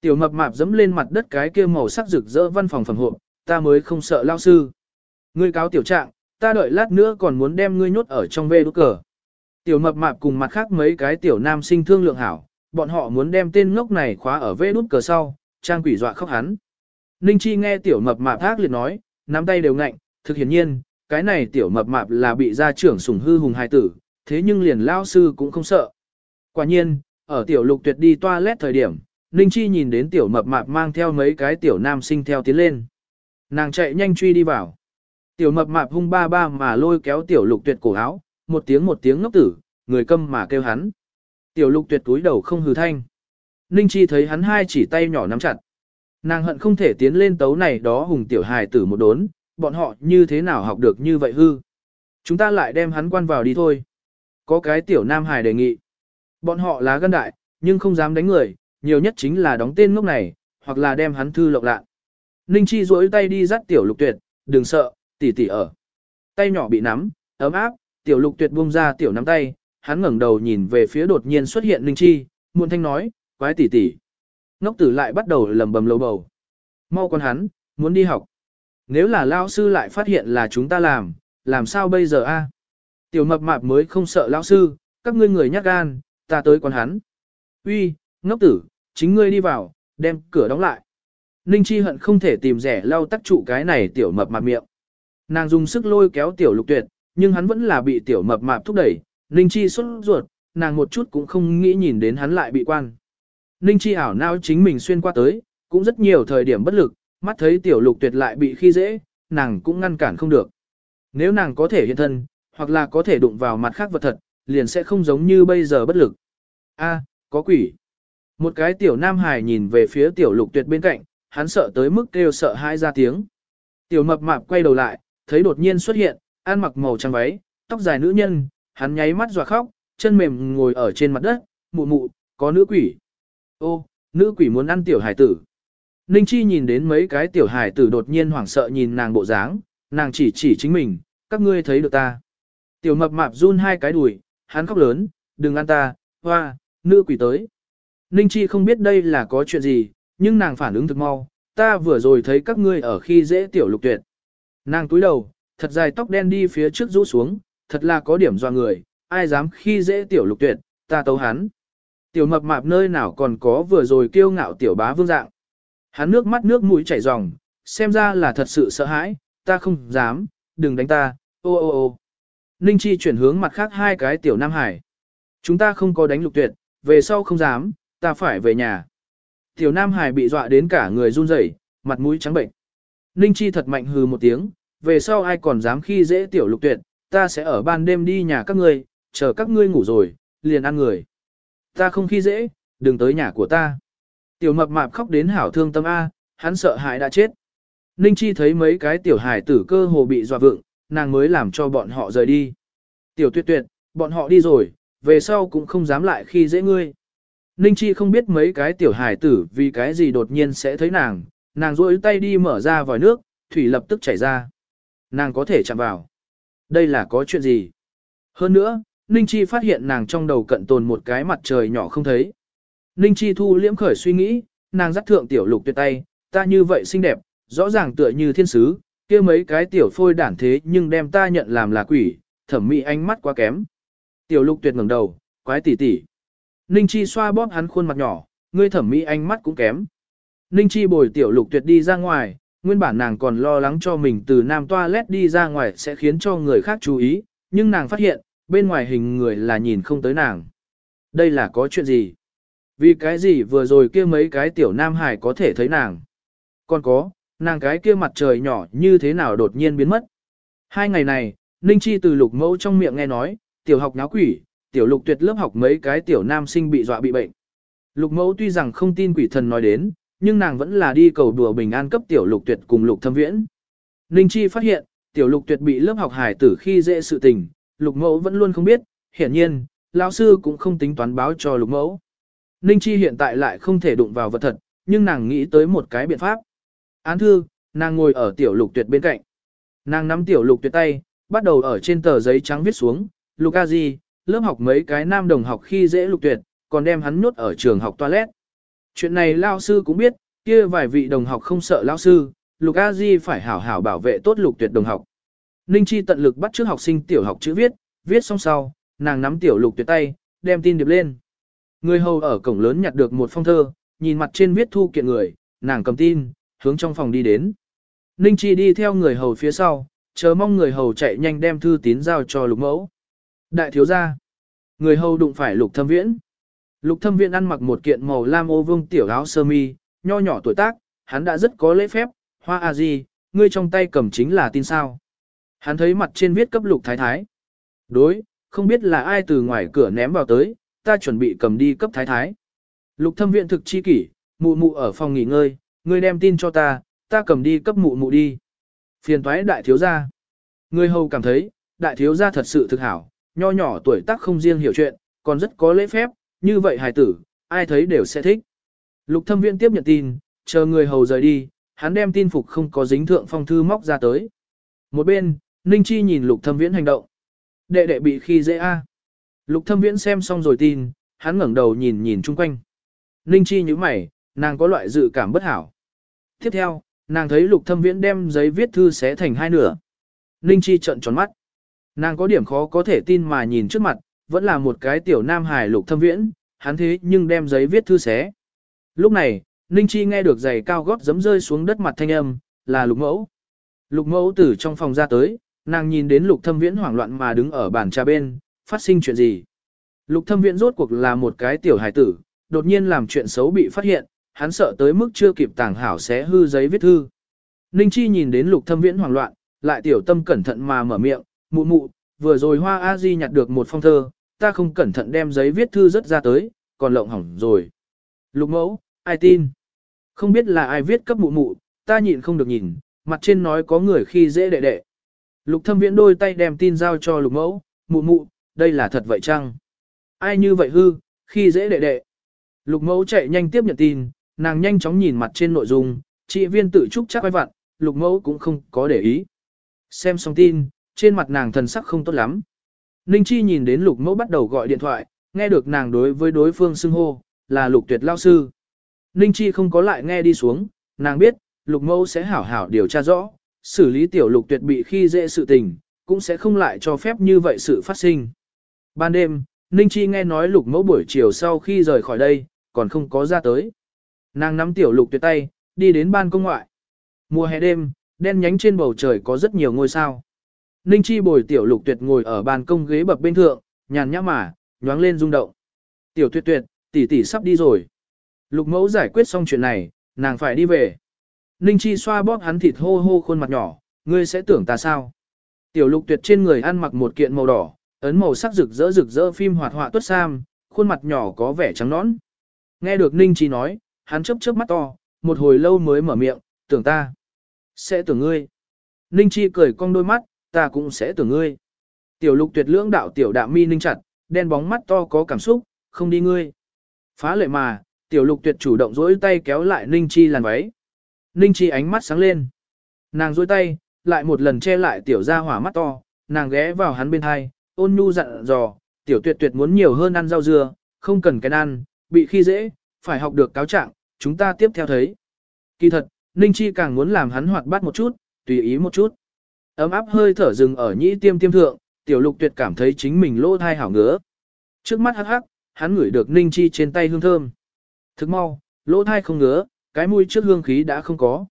Tiểu mập mạp dẫm lên mặt đất cái kia màu sắc rực rỡ văn phòng phẩm hộp, ta mới không sợ lao sư. Ngươi cáo tiểu trạng, ta đợi lát nữa còn muốn đem ngươi nhốt ở trong vê đốt cờ. Tiểu mập mạp cùng mặt khác mấy cái tiểu nam sinh thương lượng hảo, bọn họ muốn đem tên ngốc này khóa ở vê đút cờ sau, trang quỷ dọa khóc hắn. Ninh Chi nghe tiểu mập mạp ác liệt nói, nắm tay đều ngạnh, thực hiển nhiên, cái này tiểu mập mạp là bị gia trưởng sủng hư hùng hài tử, thế nhưng liền lao sư cũng không sợ. Quả nhiên, ở tiểu lục tuyệt đi toilet thời điểm, Ninh Chi nhìn đến tiểu mập mạp mang theo mấy cái tiểu nam sinh theo tiến lên. Nàng chạy nhanh truy đi vào. Tiểu mập mạp hung ba ba mà lôi kéo tiểu lục tuyệt cổ áo, một tiếng một tiếng ngốc tử, người câm mà kêu hắn. Tiểu lục tuyệt túi đầu không hừ thanh. Ninh Chi thấy hắn hai chỉ tay nhỏ nắm chặt. Nàng hận không thể tiến lên tấu này đó hùng tiểu hài tử một đốn, bọn họ như thế nào học được như vậy hư. Chúng ta lại đem hắn quan vào đi thôi. Có cái tiểu nam hài đề nghị. Bọn họ lá gân đại, nhưng không dám đánh người, nhiều nhất chính là đóng tên ngốc này, hoặc là đem hắn thư lộc lạ. Ninh Chi duỗi tay đi dắt tiểu lục tuyệt, đừng sợ, tỷ tỷ ở. Tay nhỏ bị nắm, ấm áp, tiểu lục tuyệt buông ra tiểu nắm tay, hắn ngẩng đầu nhìn về phía đột nhiên xuất hiện linh Chi, muôn thanh nói, quái tỷ tỷ. Ngốc tử lại bắt đầu lầm bầm lầu bầu. Mau con hắn, muốn đi học. Nếu là lao sư lại phát hiện là chúng ta làm, làm sao bây giờ a? Tiểu mập mạp mới không sợ lao sư, các ngươi người nhát gan, ta tới con hắn. Uy, ngốc tử, chính ngươi đi vào, đem cửa đóng lại. Ninh Chi hận không thể tìm rẻ lau tắc trụ cái này tiểu mập mạp miệng. Nàng dùng sức lôi kéo tiểu lục tuyệt, nhưng hắn vẫn là bị tiểu mập mạp thúc đẩy. Ninh Chi xuất ruột, nàng một chút cũng không nghĩ nhìn đến hắn lại bị quan. Ninh Chi ảo não chính mình xuyên qua tới, cũng rất nhiều thời điểm bất lực, mắt thấy tiểu lục tuyệt lại bị khi dễ, nàng cũng ngăn cản không được. Nếu nàng có thể hiện thân, hoặc là có thể đụng vào mặt khác vật thật, liền sẽ không giống như bây giờ bất lực. A, có quỷ. Một cái tiểu nam hài nhìn về phía tiểu lục tuyệt bên cạnh, hắn sợ tới mức kêu sợ hãi ra tiếng. Tiểu mập mạp quay đầu lại, thấy đột nhiên xuất hiện, ăn mặc màu trắng váy, tóc dài nữ nhân, hắn nháy mắt dọa khóc, chân mềm ngồi ở trên mặt đất, mụ mụ, có nữ quỷ. Ô, nữ quỷ muốn ăn tiểu hải tử. Ninh Chi nhìn đến mấy cái tiểu hải tử đột nhiên hoảng sợ nhìn nàng bộ dáng, nàng chỉ chỉ chính mình, các ngươi thấy được ta. Tiểu mập mạp run hai cái đùi, hắn khóc lớn, đừng ăn ta, hoa, nữ quỷ tới. Ninh Chi không biết đây là có chuyện gì, nhưng nàng phản ứng thực mau, ta vừa rồi thấy các ngươi ở khi dễ tiểu lục tuyệt. Nàng túi đầu, thật dài tóc đen đi phía trước rũ xuống, thật là có điểm doa người, ai dám khi dễ tiểu lục tuyệt, ta tấu hắn. Tiểu mập mạp nơi nào còn có vừa rồi kiêu ngạo tiểu bá vương dạng. Hắn nước mắt nước mũi chảy ròng, xem ra là thật sự sợ hãi, ta không dám, đừng đánh ta, ô ô ô. Ninh Chi chuyển hướng mặt khác hai cái tiểu Nam Hải. Chúng ta không có đánh lục tuyệt, về sau không dám, ta phải về nhà. Tiểu Nam Hải bị dọa đến cả người run rẩy, mặt mũi trắng bệnh. Ninh Chi thật mạnh hừ một tiếng, về sau ai còn dám khi dễ tiểu lục tuyệt, ta sẽ ở ban đêm đi nhà các ngươi, chờ các ngươi ngủ rồi, liền ăn người. Ta không khi dễ, đừng tới nhà của ta. Tiểu mập mạp khóc đến hảo thương tâm A, hắn sợ hãi đã chết. Ninh Chi thấy mấy cái tiểu hải tử cơ hồ bị dọa vựng, nàng mới làm cho bọn họ rời đi. Tiểu tuyệt tuyệt, bọn họ đi rồi, về sau cũng không dám lại khi dễ ngươi. Ninh Chi không biết mấy cái tiểu hải tử vì cái gì đột nhiên sẽ thấy nàng, nàng rôi tay đi mở ra vòi nước, thủy lập tức chảy ra. Nàng có thể chạm vào. Đây là có chuyện gì? Hơn nữa, Ninh Chi phát hiện nàng trong đầu cận tồn một cái mặt trời nhỏ không thấy. Ninh Chi thu liễm khởi suy nghĩ, nàng dắt thượng tiểu lục tuyệt tay, ta như vậy xinh đẹp, rõ ràng tựa như thiên sứ, kia mấy cái tiểu phôi đản thế nhưng đem ta nhận làm là quỷ, thẩm mỹ ánh mắt quá kém. Tiểu lục tuyệt ngẩng đầu, quái tỉ tỉ. Ninh Chi xoa bóp hắn khuôn mặt nhỏ, ngươi thẩm mỹ ánh mắt cũng kém. Ninh Chi bồi tiểu lục tuyệt đi ra ngoài, nguyên bản nàng còn lo lắng cho mình từ nam toilet đi ra ngoài sẽ khiến cho người khác chú ý, nhưng nàng phát hiện, bên ngoài hình người là nhìn không tới nàng. Đây là có chuyện gì? Vì cái gì vừa rồi kia mấy cái tiểu nam hải có thể thấy nàng? Còn có, nàng cái kia mặt trời nhỏ như thế nào đột nhiên biến mất? Hai ngày này, Ninh Chi từ lục mẫu trong miệng nghe nói, tiểu học náo quỷ, tiểu lục tuyệt lớp học mấy cái tiểu nam sinh bị dọa bị bệnh. Lục mẫu tuy rằng không tin quỷ thần nói đến, nhưng nàng vẫn là đi cầu đùa bình an cấp tiểu lục tuyệt cùng lục thâm viễn. Ninh Chi phát hiện, tiểu lục tuyệt bị lớp học hải tử khi dễ sự tình, lục mẫu vẫn luôn không biết, hiển nhiên, lão sư cũng không tính toán báo cho lục mẫu. Ninh Chi hiện tại lại không thể đụng vào vật thật, nhưng nàng nghĩ tới một cái biện pháp. Án thư, nàng ngồi ở tiểu lục tuyệt bên cạnh. Nàng nắm tiểu lục tuyệt tay, bắt đầu ở trên tờ giấy trắng viết xuống, lục a di, lớp học mấy cái nam đồng học khi dễ lục tuyệt, còn đem hắn nhốt ở trường học toilet. Chuyện này lao sư cũng biết, kia vài vị đồng học không sợ lao sư, lục a di phải hảo hảo bảo vệ tốt lục tuyệt đồng học. Ninh Chi tận lực bắt trước học sinh tiểu học chữ viết, viết xong sau, nàng nắm tiểu lục tuyệt tay, đem tin điệp lên. Người hầu ở cổng lớn nhặt được một phong thơ, nhìn mặt trên viết thu kiện người, nàng cầm tin, hướng trong phòng đi đến. Ninh Chi đi theo người hầu phía sau, chờ mong người hầu chạy nhanh đem thư tín giao cho lục mẫu. Đại thiếu gia, người hầu đụng phải lục thâm viễn. Lục thâm viễn ăn mặc một kiện màu lam ô vương tiểu áo sơ mi, nho nhỏ tuổi tác, hắn đã rất có lễ phép, hoa a di, ngươi trong tay cầm chính là tin sao. Hắn thấy mặt trên viết cấp lục thái thái. Đối, không biết là ai từ ngoài cửa ném vào tới, ta chuẩn bị cầm đi cấp thái thái. Lục thâm viện thực chi kỷ, mụ mụ ở phòng nghỉ ngơi, ngươi đem tin cho ta, ta cầm đi cấp mụ mụ đi. Phiền toái đại thiếu gia. Người hầu cảm thấy, đại thiếu gia thật sự thực hảo, nho nhỏ tuổi tác không riêng hiểu chuyện, còn rất có lễ phép, như vậy hài tử, ai thấy đều sẽ thích. Lục thâm viện tiếp nhận tin, chờ người hầu rời đi, hắn đem tin phục không có dính thượng phong thư móc ra tới. Một bên, Ninh Chi nhìn lục thâm viễn hành động. Đệ đệ bị khi dễ a. Lục thâm viễn xem xong rồi tin, hắn ngẩng đầu nhìn nhìn chung quanh. Ninh Chi nhíu mày, nàng có loại dự cảm bất hảo. Tiếp theo, nàng thấy lục thâm viễn đem giấy viết thư xé thành hai nửa. Ninh Chi trợn tròn mắt. Nàng có điểm khó có thể tin mà nhìn trước mặt, vẫn là một cái tiểu nam hài lục thâm viễn, hắn thế nhưng đem giấy viết thư xé. Lúc này, Ninh Chi nghe được giày cao gót giấm rơi xuống đất mặt thanh âm, là lục mẫu. Lục mẫu từ trong phòng ra tới, nàng nhìn đến lục thâm viễn hoảng loạn mà đứng ở bàn trà bên, phát sinh chuyện gì. Lục thâm viễn rốt cuộc là một cái tiểu hài tử, đột nhiên làm chuyện xấu bị phát hiện, hắn sợ tới mức chưa kịp tàng hảo xé hư giấy viết thư. Ninh Chi nhìn đến lục thâm viễn hoảng loạn, lại tiểu tâm cẩn thận mà mở miệng, mụ mụ, vừa rồi hoa a di nhặt được một phong thơ, ta không cẩn thận đem giấy viết thư rất ra tới, còn lộng hỏng rồi. Lục mẫu, ai tin? Không biết là ai viết cấp mụ mụ, ta nhịn không được nhìn, mặt trên nói có người khi dễ đệ đệ. Lục thâm viễn đôi tay đem tin giao cho lục mẫu, mụ mụ, đây là thật vậy chăng? Ai như vậy hư, khi dễ đệ đệ? Lục mẫu chạy nhanh tiếp nhận tin, nàng nhanh chóng nhìn mặt trên nội dung, chị viên tự trúc chắc quay vặn, lục mẫu cũng không có để ý. Xem xong tin, trên mặt nàng thần sắc không tốt lắm. Ninh Chi nhìn đến lục mẫu bắt đầu gọi điện thoại, nghe được nàng đối với đối phương xưng hô, là lục tuyệt lao sư. Ninh Chi không có lại nghe đi xuống, nàng biết, lục mẫu sẽ hảo hảo điều tra rõ, xử lý tiểu lục tuyệt bị khi dễ sự tình, cũng sẽ không lại cho phép như vậy sự phát sinh. Ban đêm, Ninh Chi nghe nói lục mẫu buổi chiều sau khi rời khỏi đây, còn không có ra tới. Nàng nắm tiểu lục tuyệt tay, đi đến ban công ngoại. Mùa hè đêm, đen nhánh trên bầu trời có rất nhiều ngôi sao. Ninh Chi bồi tiểu lục tuyệt ngồi ở bàn công ghế bập bên thượng, nhàn nhã mà, nhoáng lên rung động. Tiểu tuyệt tuyệt, tỷ tỷ sắp đi rồi. Lục mẫu giải quyết xong chuyện này, nàng phải đi về. Ninh Chi xoa bóp hắn thịt hô hô khuôn mặt nhỏ, ngươi sẽ tưởng ta sao? Tiểu lục tuyệt trên người ăn mặc một kiện màu đỏ, ấn màu sắc rực rỡ rực rỡ phim hoạt họa tuất sam, khuôn mặt nhỏ có vẻ trắng nõn. Nghe được Ninh Chi nói, hắn chớp chớp mắt to, một hồi lâu mới mở miệng, tưởng ta. Sẽ tưởng ngươi. Ninh Chi cười cong đôi mắt, ta cũng sẽ tưởng ngươi. Tiểu lục tuyệt lưỡng đạo tiểu đạm mi ninh chặt, đen bóng mắt to có cảm xúc, không đi ngươi. Phá lệ mà, tiểu lục tuyệt chủ động dỗi tay kéo lại Ninh Chi làn váy. Ninh Chi ánh mắt sáng lên. Nàng dỗi tay, lại một lần che lại tiểu ra hỏa mắt to, nàng ghé vào hắn bên hai, ôn nhu dặn dò, tiểu tuyệt tuyệt muốn nhiều hơn ăn rau dưa, không cần cái ăn, bị khi dễ, phải học được cáo trạng, chúng ta tiếp theo thấy. Kỳ thật, Ninh Chi càng muốn làm hắn hoạt bát một chút, tùy ý một chút. Ấm áp hơi thở rừng ở nhĩ tiêm tiêm thượng, tiểu lục tuyệt cảm thấy chính mình lỗ thai hảo ngứa. Trước mắt hắc hắc, hắn ngửi được Ninh Chi trên tay hương thơm. Thức mau, lỗ thai không ngứa, cái mũi trước hương khí đã không có.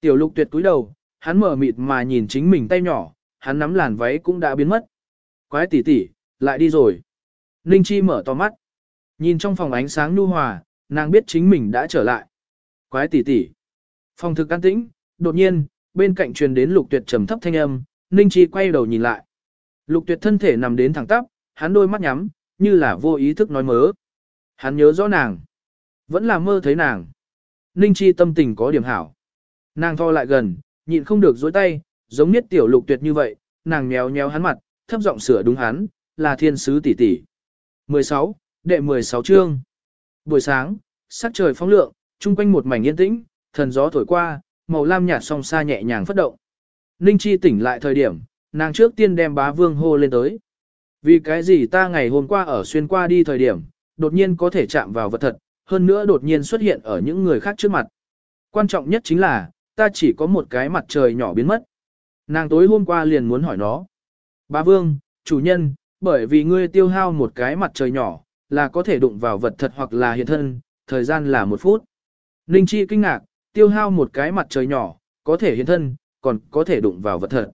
Tiểu lục tuyệt cúi đầu, hắn mở mịt mà nhìn chính mình tay nhỏ, hắn nắm làn váy cũng đã biến mất. Quái tỷ tỷ, lại đi rồi. Ninh Chi mở to mắt. Nhìn trong phòng ánh sáng nhu hòa, nàng biết chính mình đã trở lại. Quái tỷ tỷ. Phòng thực an tĩnh, đột nhiên, bên cạnh truyền đến lục tuyệt trầm thấp thanh âm, Ninh Chi quay đầu nhìn lại. Lục tuyệt thân thể nằm đến thẳng tắp, hắn đôi mắt nhắm, như là vô ý thức nói mớ. Hắn nhớ rõ nàng. Vẫn là mơ thấy nàng. Ninh Chi tâm tình có điểm hảo. Nàng tho lại gần, nhịn không được dối tay, giống nhất tiểu lục tuyệt như vậy, nàng nhéo nhéo hắn mặt, thấp giọng sửa đúng hắn, là thiên sứ tỷ tỷ. 16, đệ 16 chương. Buổi sáng, sắc trời phóng lượng, chung quanh một mảnh yên tĩnh, thần gió thổi qua, màu lam nhạt song xa nhẹ nhàng phất động. Ninh Chi tỉnh lại thời điểm, nàng trước tiên đem bá vương hô lên tới. Vì cái gì ta ngày hôm qua ở xuyên qua đi thời điểm, đột nhiên có thể chạm vào vật thật, hơn nữa đột nhiên xuất hiện ở những người khác trước mặt. Quan trọng nhất chính là, ta chỉ có một cái mặt trời nhỏ biến mất. Nàng tối hôm qua liền muốn hỏi nó. Bá vương, chủ nhân, bởi vì ngươi tiêu hao một cái mặt trời nhỏ, là có thể đụng vào vật thật hoặc là hiện thân, thời gian là một phút. Ninh Chi kinh ngạc, tiêu hao một cái mặt trời nhỏ, có thể hiện thân, còn có thể đụng vào vật thật.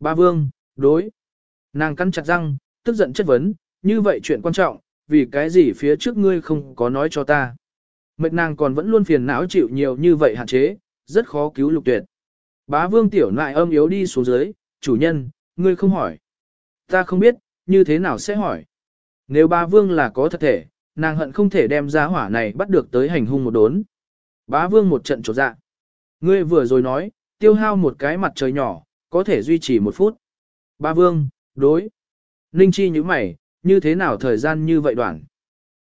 Ba vương, đối. Nàng cắn chặt răng, tức giận chất vấn, như vậy chuyện quan trọng, vì cái gì phía trước ngươi không có nói cho ta. Mệt nàng còn vẫn luôn phiền não chịu nhiều như vậy hạn chế, rất khó cứu lục tuyệt. Bá vương tiểu nại âm yếu đi xuống dưới, chủ nhân, ngươi không hỏi. Ta không biết, như thế nào sẽ hỏi. Nếu ba vương là có thật thể, nàng hận không thể đem ra hỏa này bắt được tới hành hung một đốn. Bá vương một trận trột dạ. Ngươi vừa rồi nói, tiêu hao một cái mặt trời nhỏ, có thể duy trì một phút. Bá vương, đối. Ninh chi như mày, như thế nào thời gian như vậy đoạn.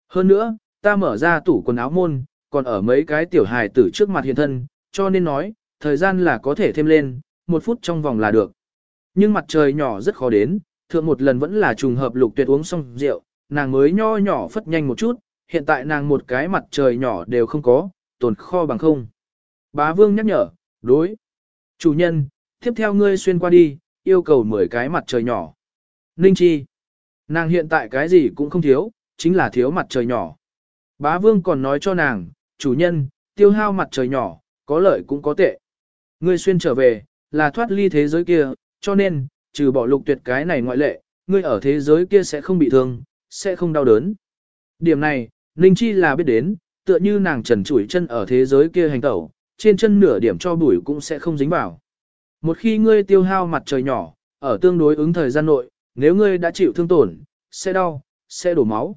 Hơn nữa, ta mở ra tủ quần áo môn, còn ở mấy cái tiểu hài tử trước mặt hiện thân, cho nên nói, thời gian là có thể thêm lên, một phút trong vòng là được. Nhưng mặt trời nhỏ rất khó đến, thượng một lần vẫn là trùng hợp lục tuyệt uống xong rượu, nàng mới nho nhỏ phất nhanh một chút, hiện tại nàng một cái mặt trời nhỏ đều không có, tồn kho bằng không. Bá vương nhắc nhở, đối. Chủ nhân, tiếp theo ngươi xuyên qua đi, yêu cầu 10 cái mặt trời nhỏ. Ninh chi. Nàng hiện tại cái gì cũng không thiếu, chính là thiếu mặt trời nhỏ. Bá vương còn nói cho nàng, chủ nhân, tiêu hao mặt trời nhỏ, có lợi cũng có tệ. Ngươi xuyên trở về, là thoát ly thế giới kia, cho nên, trừ bỏ lục tuyệt cái này ngoại lệ, ngươi ở thế giới kia sẽ không bị thương, sẽ không đau đớn. Điểm này, Ninh Chi là biết đến, tựa như nàng trần chủi chân ở thế giới kia hành tẩu, trên chân nửa điểm cho bụi cũng sẽ không dính vào. Một khi ngươi tiêu hao mặt trời nhỏ, ở tương đối ứng thời gian nội, nếu ngươi đã chịu thương tổn, sẽ đau, sẽ đổ máu.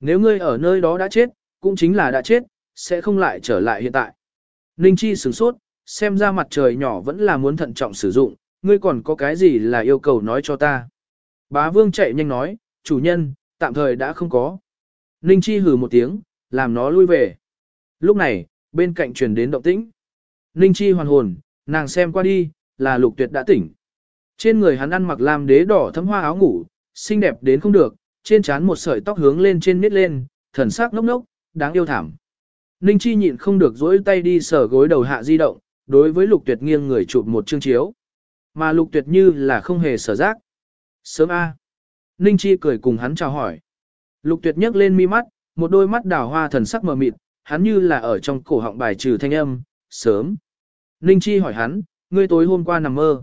Nếu ngươi ở nơi đó đã chết, cũng chính là đã chết, sẽ không lại trở lại hiện tại. Ninh Chi sửng sốt, xem ra mặt trời nhỏ vẫn là muốn thận trọng sử dụng, ngươi còn có cái gì là yêu cầu nói cho ta. Bá Vương chạy nhanh nói, chủ nhân, tạm thời đã không có. Ninh Chi hừ một tiếng, làm nó lui về. Lúc này, bên cạnh truyền đến động tĩnh. Ninh Chi hoàn hồn, nàng xem qua đi, là lục tuyệt đã tỉnh. Trên người hắn ăn mặc làm đế đỏ thấm hoa áo ngủ, xinh đẹp đến không được, trên trán một sợi tóc hướng lên trên miết lên, thần sắc ngốc ngốc, đáng yêu thảm. Ninh Chi nhịn không được dỗi tay đi sờ gối đầu hạ di động, đối với lục tuyệt nghiêng người chụp một chương chiếu. Mà lục tuyệt như là không hề sở giác. Sớm A. Ninh Chi cười cùng hắn chào hỏi. Lục tuyệt nhấc lên mi mắt, một đôi mắt đào hoa thần sắc mờ mịt, hắn như là ở trong cổ họng bài trừ thanh âm, sớm. Ninh Chi hỏi hắn, ngươi tối hôm qua nằm mơ.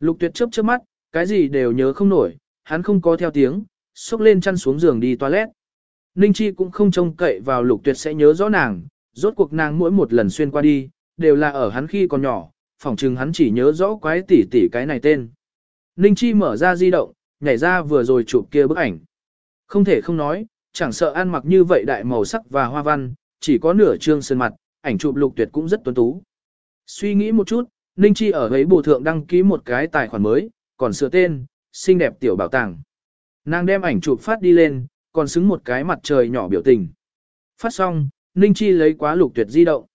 Lục tuyệt chớp chớp mắt, cái gì đều nhớ không nổi, hắn không có theo tiếng, xúc lên chăn xuống giường đi toilet. Ninh Chi cũng không trông cậy vào lục tuyệt sẽ nhớ rõ nàng, rốt cuộc nàng mỗi một lần xuyên qua đi, đều là ở hắn khi còn nhỏ, phỏng chừng hắn chỉ nhớ rõ quái tỷ tỷ cái này tên. Ninh Chi mở ra di động, nhảy ra vừa rồi chụp kia bức ảnh. Không thể không nói, chẳng sợ ăn mặc như vậy đại màu sắc và hoa văn, chỉ có nửa trương sơn mặt, ảnh chụp lục tuyệt cũng rất tuấn tú. Suy nghĩ một chút, Ninh Chi ở ấy bổ thượng đăng ký một cái tài khoản mới, còn sửa tên, xinh đẹp tiểu bảo tàng. Nàng đem ảnh chụp phát đi lên, còn xứng một cái mặt trời nhỏ biểu tình. Phát xong, Ninh Chi lấy quá lục tuyệt di động.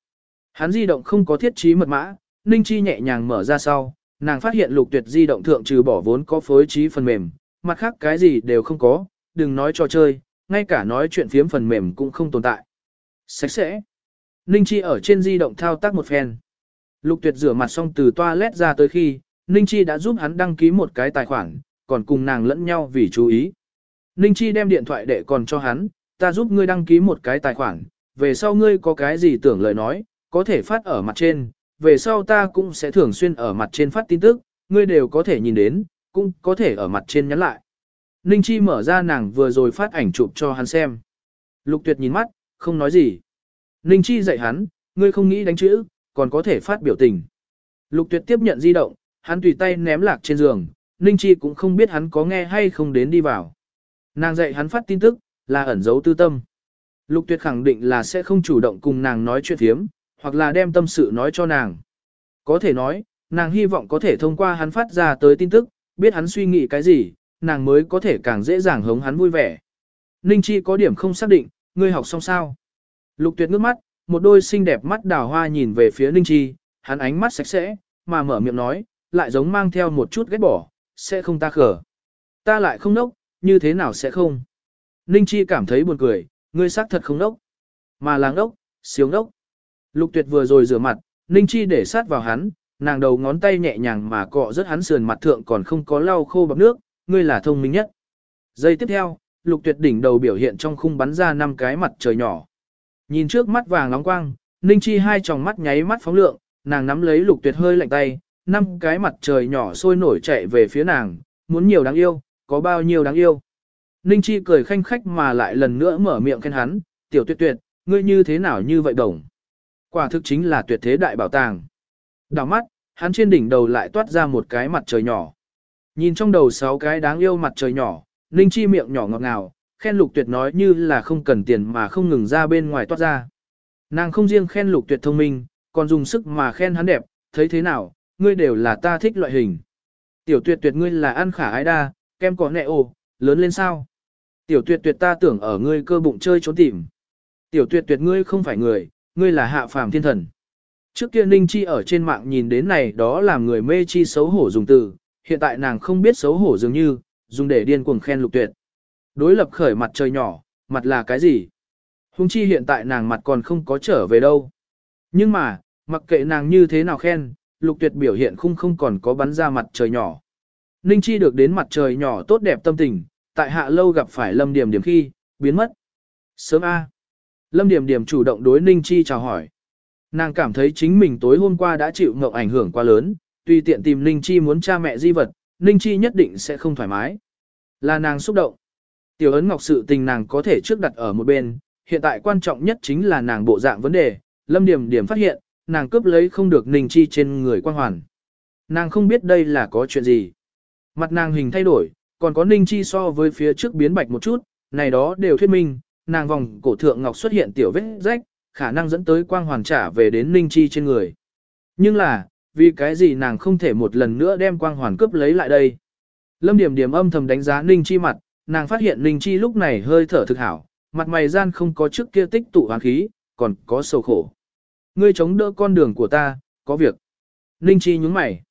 Hắn di động không có thiết trí mật mã, Ninh Chi nhẹ nhàng mở ra sau, nàng phát hiện lục tuyệt di động thượng trừ bỏ vốn có phối trí phần mềm, mặt khác cái gì đều không có, đừng nói trò chơi, ngay cả nói chuyện phiếm phần mềm cũng không tồn tại. Sạch sẽ. Ninh Chi ở trên di động thao tác một phen. Lục tuyệt rửa mặt xong từ toilet ra tới khi, Ninh Chi đã giúp hắn đăng ký một cái tài khoản, còn cùng nàng lẫn nhau vì chú ý. Ninh Chi đem điện thoại để còn cho hắn, ta giúp ngươi đăng ký một cái tài khoản, về sau ngươi có cái gì tưởng lời nói, có thể phát ở mặt trên, về sau ta cũng sẽ thường xuyên ở mặt trên phát tin tức, ngươi đều có thể nhìn đến, cũng có thể ở mặt trên nhắn lại. Ninh Chi mở ra nàng vừa rồi phát ảnh chụp cho hắn xem. Lục tuyệt nhìn mắt, không nói gì. Ninh Chi dạy hắn, ngươi không nghĩ đánh chữ, còn có thể phát biểu tình. Lục tuyệt tiếp nhận di động, hắn tùy tay ném lạc trên giường, Ninh Chi cũng không biết hắn có nghe hay không đến đi vào. Nàng dạy hắn phát tin tức, là ẩn giấu tư tâm. Lục tuyệt khẳng định là sẽ không chủ động cùng nàng nói chuyện thiếm, hoặc là đem tâm sự nói cho nàng. Có thể nói, nàng hy vọng có thể thông qua hắn phát ra tới tin tức, biết hắn suy nghĩ cái gì, nàng mới có thể càng dễ dàng hống hắn vui vẻ. Ninh Chi có điểm không xác định, ngươi học xong sao? Lục tuyệt ngước mắt, một đôi xinh đẹp mắt đào hoa nhìn về phía Ninh Chi, hắn ánh mắt sạch sẽ, mà mở miệng nói, lại giống mang theo một chút ghét bỏ, sẽ không ta khở. Ta lại không nốc, như thế nào sẽ không? Ninh Chi cảm thấy buồn cười, ngươi xác thật không nốc. Mà làng nốc, siêu nốc. Lục tuyệt vừa rồi rửa mặt, Ninh Chi để sát vào hắn, nàng đầu ngón tay nhẹ nhàng mà cọ rất hắn sườn mặt thượng còn không có lau khô bọc nước, ngươi là thông minh nhất. Giây tiếp theo, lục tuyệt đỉnh đầu biểu hiện trong khung bắn ra năm cái mặt trời nhỏ. Nhìn trước mắt vàng nóng quang, Ninh Chi hai tròng mắt nháy mắt phóng lượng, nàng nắm lấy lục tuyệt hơi lạnh tay, năm cái mặt trời nhỏ sôi nổi chạy về phía nàng, muốn nhiều đáng yêu, có bao nhiêu đáng yêu. Ninh Chi cười khanh khách mà lại lần nữa mở miệng khen hắn, tiểu tuyệt tuyệt, ngươi như thế nào như vậy đồng. Quả thực chính là tuyệt thế đại bảo tàng. Đào mắt, hắn trên đỉnh đầu lại toát ra một cái mặt trời nhỏ. Nhìn trong đầu sáu cái đáng yêu mặt trời nhỏ, Ninh Chi miệng nhỏ ngọt ngào, khen lục tuyệt nói như là không cần tiền mà không ngừng ra bên ngoài toát ra. Nàng không riêng khen lục tuyệt thông minh, còn dùng sức mà khen hắn đẹp, thấy thế nào, ngươi đều là ta thích loại hình. Tiểu tuyệt tuyệt ngươi là ăn khả ái đa, kem có nẹ ồ, lớn lên sao? Tiểu tuyệt tuyệt ta tưởng ở ngươi cơ bụng chơi trốn tìm. Tiểu tuyệt tuyệt ngươi không phải người, ngươi là hạ phàm thiên thần. Trước kia Ninh Chi ở trên mạng nhìn đến này đó làm người mê chi xấu hổ dùng từ, hiện tại nàng không biết xấu hổ dường như, dùng để điên cuồng khen lục tuyệt. Đối lập khởi mặt trời nhỏ, mặt là cái gì? Hùng chi hiện tại nàng mặt còn không có trở về đâu. Nhưng mà, mặc kệ nàng như thế nào khen, lục tuyệt biểu hiện không không còn có bắn ra mặt trời nhỏ. Ninh Chi được đến mặt trời nhỏ tốt đẹp tâm tình, tại hạ lâu gặp phải Lâm Điểm Điểm khi, biến mất. Sớm A. Lâm Điểm Điểm chủ động đối Ninh Chi chào hỏi. Nàng cảm thấy chính mình tối hôm qua đã chịu ngộng ảnh hưởng quá lớn, tùy tiện tìm Ninh Chi muốn cha mẹ di vật, Ninh Chi nhất định sẽ không thoải mái. Là nàng xúc động. Tiểu ấn ngọc sự tình nàng có thể trước đặt ở một bên, hiện tại quan trọng nhất chính là nàng bộ dạng vấn đề, Lâm Điểm Điểm phát hiện, nàng cướp lấy không được Ninh Chi trên người quan hoàn. Nàng không biết đây là có chuyện gì. Mặt nàng hình thay đổi, còn có Ninh Chi so với phía trước biến bạch một chút, này đó đều thuyết minh, nàng vòng cổ thượng ngọc xuất hiện tiểu vết rách, khả năng dẫn tới quang hoàn trả về đến Ninh Chi trên người. Nhưng là, vì cái gì nàng không thể một lần nữa đem quang hoàn cướp lấy lại đây. Lâm Điểm Điểm âm thầm đánh giá Ninh Chi mặt, nàng phát hiện Ninh Chi lúc này hơi thở thực hảo, mặt mày gian không có trước kia tích tụ hoán khí, còn có sầu khổ. Ngươi chống đỡ con đường của ta, có việc. Ninh Chi nhúng mày.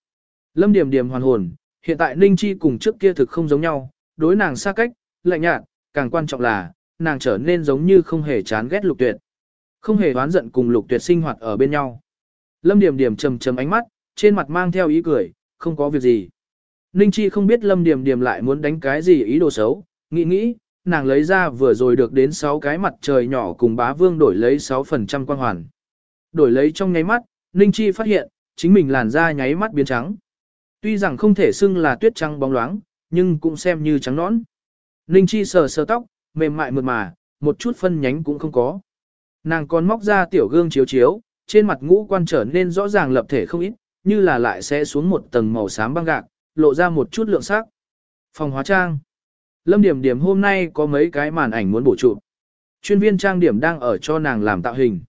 Lâm Điểm Điểm hoàn hồn, hiện tại Ninh Chi cùng trước kia thực không giống nhau, đối nàng xa cách, lạnh nhạt, càng quan trọng là, nàng trở nên giống như không hề chán ghét lục tuyệt. Không hề oán giận cùng lục tuyệt sinh hoạt ở bên nhau. Lâm Điểm Điểm trầm trầm ánh mắt, trên mặt mang theo ý cười, không có việc gì. Ninh Chi không biết Lâm Điềm Điềm lại muốn đánh cái gì ý đồ xấu, nghĩ nghĩ, nàng lấy ra vừa rồi được đến 6 cái mặt trời nhỏ cùng bá vương đổi lấy 6% quang hoàn. Đổi lấy trong nháy mắt, Ninh Chi phát hiện, chính mình làn da nháy mắt biến trắng. Tuy rằng không thể xưng là tuyết trắng bóng loáng, nhưng cũng xem như trắng nõn. Ninh Chi sờ sờ tóc, mềm mại mượt mà, một chút phân nhánh cũng không có. Nàng còn móc ra tiểu gương chiếu chiếu, trên mặt ngũ quan trở nên rõ ràng lập thể không ít, như là lại sẽ xuống một tầng màu xám băng gạc, lộ ra một chút lượng sắc. Phòng hóa trang. Lâm Điểm Điểm hôm nay có mấy cái màn ảnh muốn bổ trụ. Chuyên viên trang điểm đang ở cho nàng làm tạo hình.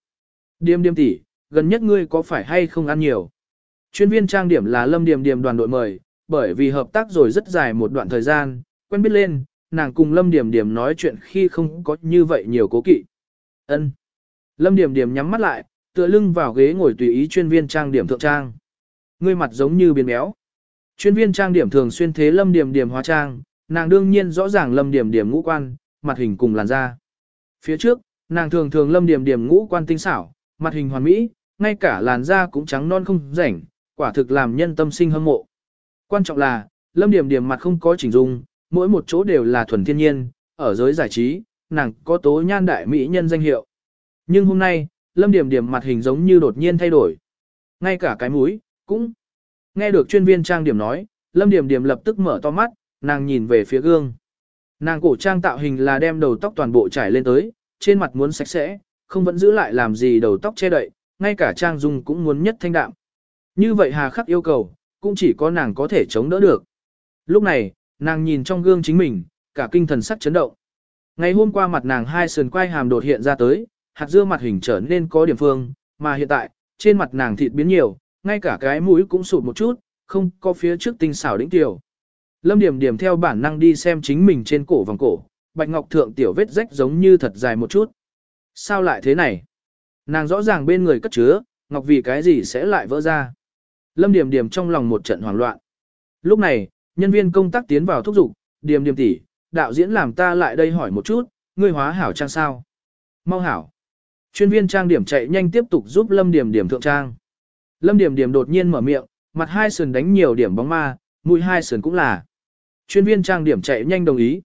Điểm Điểm tỷ, gần nhất ngươi có phải hay không ăn nhiều? Chuyên viên trang điểm là Lâm Điểm Điểm đoàn đội mời, bởi vì hợp tác rồi rất dài một đoạn thời gian, quen biết lên, nàng cùng Lâm Điểm Điểm nói chuyện khi không có như vậy nhiều cố kỵ. Ân. Lâm Điểm Điểm nhắm mắt lại, tựa lưng vào ghế ngồi tùy ý chuyên viên trang điểm thượng trang. Ngươi mặt giống như biến béo. Chuyên viên trang điểm thường xuyên thế Lâm Điềm Điềm hóa trang, nàng đương nhiên rõ ràng Lâm Điềm Điềm ngũ quan, mặt hình cùng làn da. Phía trước, nàng thường thường Lâm Điềm Điềm ngũ quan tinh xảo, mặt hình hoàn mỹ, ngay cả làn da cũng trắng non không rảnh, quả thực làm nhân tâm sinh hâm mộ. Quan trọng là, Lâm Điềm Điềm mặt không có chỉnh dung, mỗi một chỗ đều là thuần thiên nhiên, ở giới giải trí, nàng có tố nhan đại mỹ nhân danh hiệu. Nhưng hôm nay, Lâm Điềm Điềm mặt hình giống như đột nhiên thay đổi. Ngay cả cái mũi, cũng. Nghe được chuyên viên trang điểm nói, Lâm điểm điểm lập tức mở to mắt, nàng nhìn về phía gương. Nàng cổ trang tạo hình là đem đầu tóc toàn bộ trải lên tới, trên mặt muốn sạch sẽ, không vẫn giữ lại làm gì đầu tóc che đậy, ngay cả trang dung cũng muốn nhất thanh đạm. Như vậy hà khắc yêu cầu, cũng chỉ có nàng có thể chống đỡ được. Lúc này, nàng nhìn trong gương chính mình, cả kinh thần sắc chấn động. Ngày hôm qua mặt nàng hai sườn quai hàm đột hiện ra tới, hạt dưa mặt hình trở nên có điểm phương, mà hiện tại, trên mặt nàng thịt biến nhiều, ngay cả cái mũi cũng sụt một chút, không có phía trước tinh xảo đỉnh tiểu. Lâm Điểm Điểm theo bản năng đi xem chính mình trên cổ vòng cổ, bạch ngọc thượng tiểu vết rách giống như thật dài một chút. Sao lại thế này? Nàng rõ ràng bên người cất chứa, ngọc vì cái gì sẽ lại vỡ ra? Lâm Điểm Điểm trong lòng một trận hoảng loạn. Lúc này, nhân viên công tác tiến vào thúc giục, Điểm Điểm tỷ, đạo diễn làm ta lại đây hỏi một chút, ngươi hóa hảo trang sao? Mau hảo. Chuyên viên trang điểm chạy nhanh tiếp tục giúp Lâm Điểm Điểm thượng trang. Lâm Điểm Điểm đột nhiên mở miệng, mặt hai sườn đánh nhiều điểm bóng ma, mũi hai sườn cũng là. Chuyên viên trang điểm chạy nhanh đồng ý.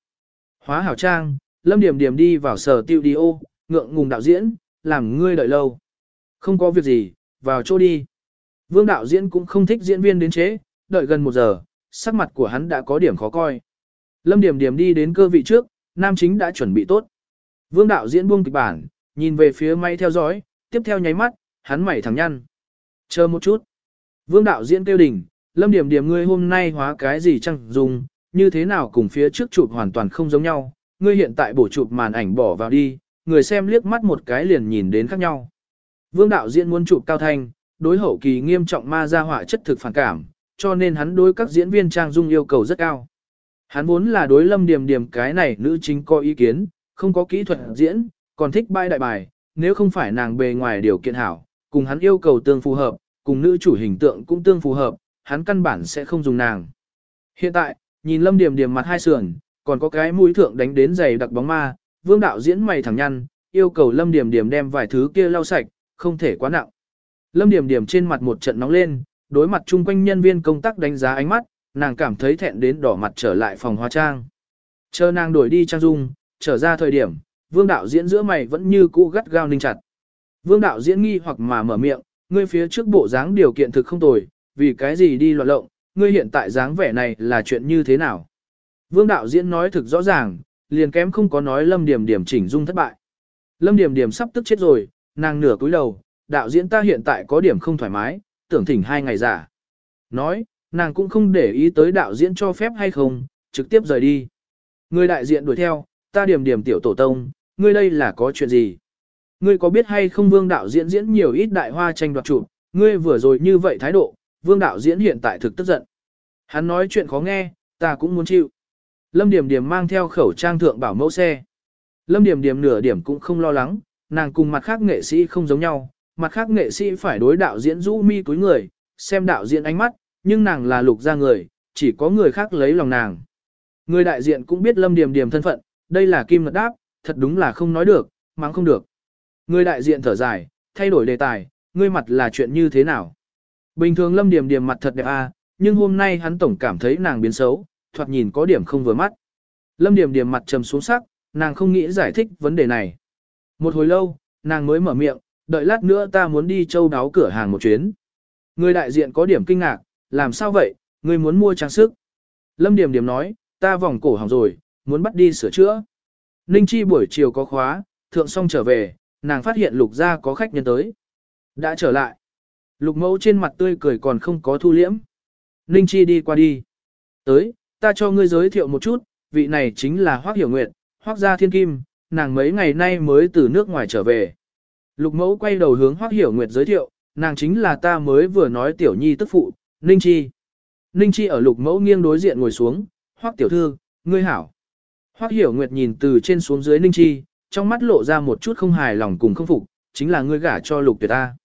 Hóa hảo trang, Lâm Điểm Điểm đi vào sở tiêu đi ô, ngượng ngùng đạo diễn, làm ngươi đợi lâu. Không có việc gì, vào chỗ đi. Vương đạo diễn cũng không thích diễn viên đến chế, đợi gần một giờ, sắc mặt của hắn đã có điểm khó coi. Lâm Điểm Điểm đi đến cơ vị trước, nam chính đã chuẩn bị tốt. Vương đạo diễn buông kịch bản, nhìn về phía máy theo dõi, tiếp theo nháy mắt, hắn mày thẳng nhăn. Chờ một chút. Vương đạo diễn kêu đỉnh, Lâm Điểm Điểm ngươi hôm nay hóa cái gì chăng dùng, như thế nào cùng phía trước chụp hoàn toàn không giống nhau, ngươi hiện tại bổ chụp màn ảnh bỏ vào đi, người xem liếc mắt một cái liền nhìn đến khác nhau. Vương đạo diễn muốn chụp cao thanh, đối hậu kỳ nghiêm trọng ma ra họa chất thực phản cảm, cho nên hắn đối các diễn viên trang dung yêu cầu rất cao. Hắn vốn là đối lâm điểm điểm cái này nữ chính có ý kiến, không có kỹ thuật diễn, còn thích bay đại bài, nếu không phải nàng bề ngoài điều kiện hảo, cùng hắn yêu cầu tương phù hợp, cùng nữ chủ hình tượng cũng tương phù hợp, hắn căn bản sẽ không dùng nàng. Hiện tại, nhìn lâm điểm điểm mặt hai sườn, còn có cái mũi thượng đánh đến dày đặc bóng ma, vương đạo diễn mày thẳng nhăn, yêu cầu lâm điểm điểm đem vài thứ kia lau sạch, không thể quá nặng. Lâm điểm điểm trên mặt một trận nóng lên, đối mặt chung quanh nhân viên công tác đánh giá ánh mắt, nàng cảm thấy thẹn đến đỏ mặt trở lại phòng hóa trang. Chờ nàng đổi đi trang dung, trở ra thời điểm, vương đạo diễn giữa mày vẫn như cũ gắt gao ninh chặt. Vương đạo diễn nghi hoặc mà mở miệng, ngươi phía trước bộ dáng điều kiện thực không tồi, vì cái gì đi loạn lộng, ngươi hiện tại dáng vẻ này là chuyện như thế nào? Vương đạo diễn nói thực rõ ràng, liền kém không có nói lâm điểm điểm chỉnh dung thất bại. Lâm điểm điểm sắp tức chết rồi, nàng nửa cúi đầu, đạo diễn ta hiện tại có điểm không thoải mái, tưởng thỉnh hai ngày giả. Nói, nàng cũng không để ý tới đạo diễn cho phép hay không, trực tiếp rời đi. Người đại diện đuổi theo, ta điểm điểm tiểu tổ tông, ngươi đây là có chuyện gì? Ngươi có biết hay không vương đạo diễn diễn nhiều ít đại hoa tranh đoạt chụp, ngươi vừa rồi như vậy thái độ, vương đạo diễn hiện tại thực tức giận. Hắn nói chuyện khó nghe, ta cũng muốn chịu. Lâm Điểm Điểm mang theo khẩu trang thượng bảo mẫu xe. Lâm Điểm Điểm nửa điểm cũng không lo lắng, nàng cùng mặt khác nghệ sĩ không giống nhau, mặt khác nghệ sĩ phải đối đạo diễn rũ mi túi người, xem đạo diễn ánh mắt, nhưng nàng là lục ra người, chỉ có người khác lấy lòng nàng. Người đại diện cũng biết Lâm Điểm Điểm thân phận, đây là kim ngật đáp, thật đúng là không nói được, mắng không được. Người đại diện thở dài, thay đổi đề tài, ngươi mặt là chuyện như thế nào? Bình thường Lâm Điểm Điểm mặt thật đẹp à, nhưng hôm nay hắn tổng cảm thấy nàng biến xấu, thoạt nhìn có điểm không vừa mắt. Lâm Điểm Điểm mặt trầm xuống sắc, nàng không nghĩ giải thích vấn đề này. Một hồi lâu, nàng mới mở miệng, đợi lát nữa ta muốn đi châu đáo cửa hàng một chuyến. Người đại diện có điểm kinh ngạc, làm sao vậy, người muốn mua trang sức. Lâm Điểm Điểm nói, ta vòng cổ hỏng rồi, muốn bắt đi sửa chữa. Ninh Chi buổi chiều có khóa, thượng xong trở về, nàng phát hiện lục gia có khách nhân tới. Đã trở lại. Lục mẫu trên mặt tươi cười còn không có thu liễm. Ninh Chi đi qua đi. Tới, ta cho ngươi giới thiệu một chút, vị này chính là Hoác Hiểu Nguyệt, Hoác gia thiên kim, nàng mấy ngày nay mới từ nước ngoài trở về. Lục mẫu quay đầu hướng Hoác Hiểu Nguyệt giới thiệu, nàng chính là ta mới vừa nói tiểu nhi tức phụ, Ninh Chi. Ninh Chi ở lục mẫu nghiêng đối diện ngồi xuống, Hoác tiểu thư, ngươi hảo. Hoác Hiểu Nguyệt nhìn từ trên xuống dưới Ninh Chi, trong mắt lộ ra một chút không hài lòng cùng không phục, chính là ngươi gả cho lục tuyệt ta.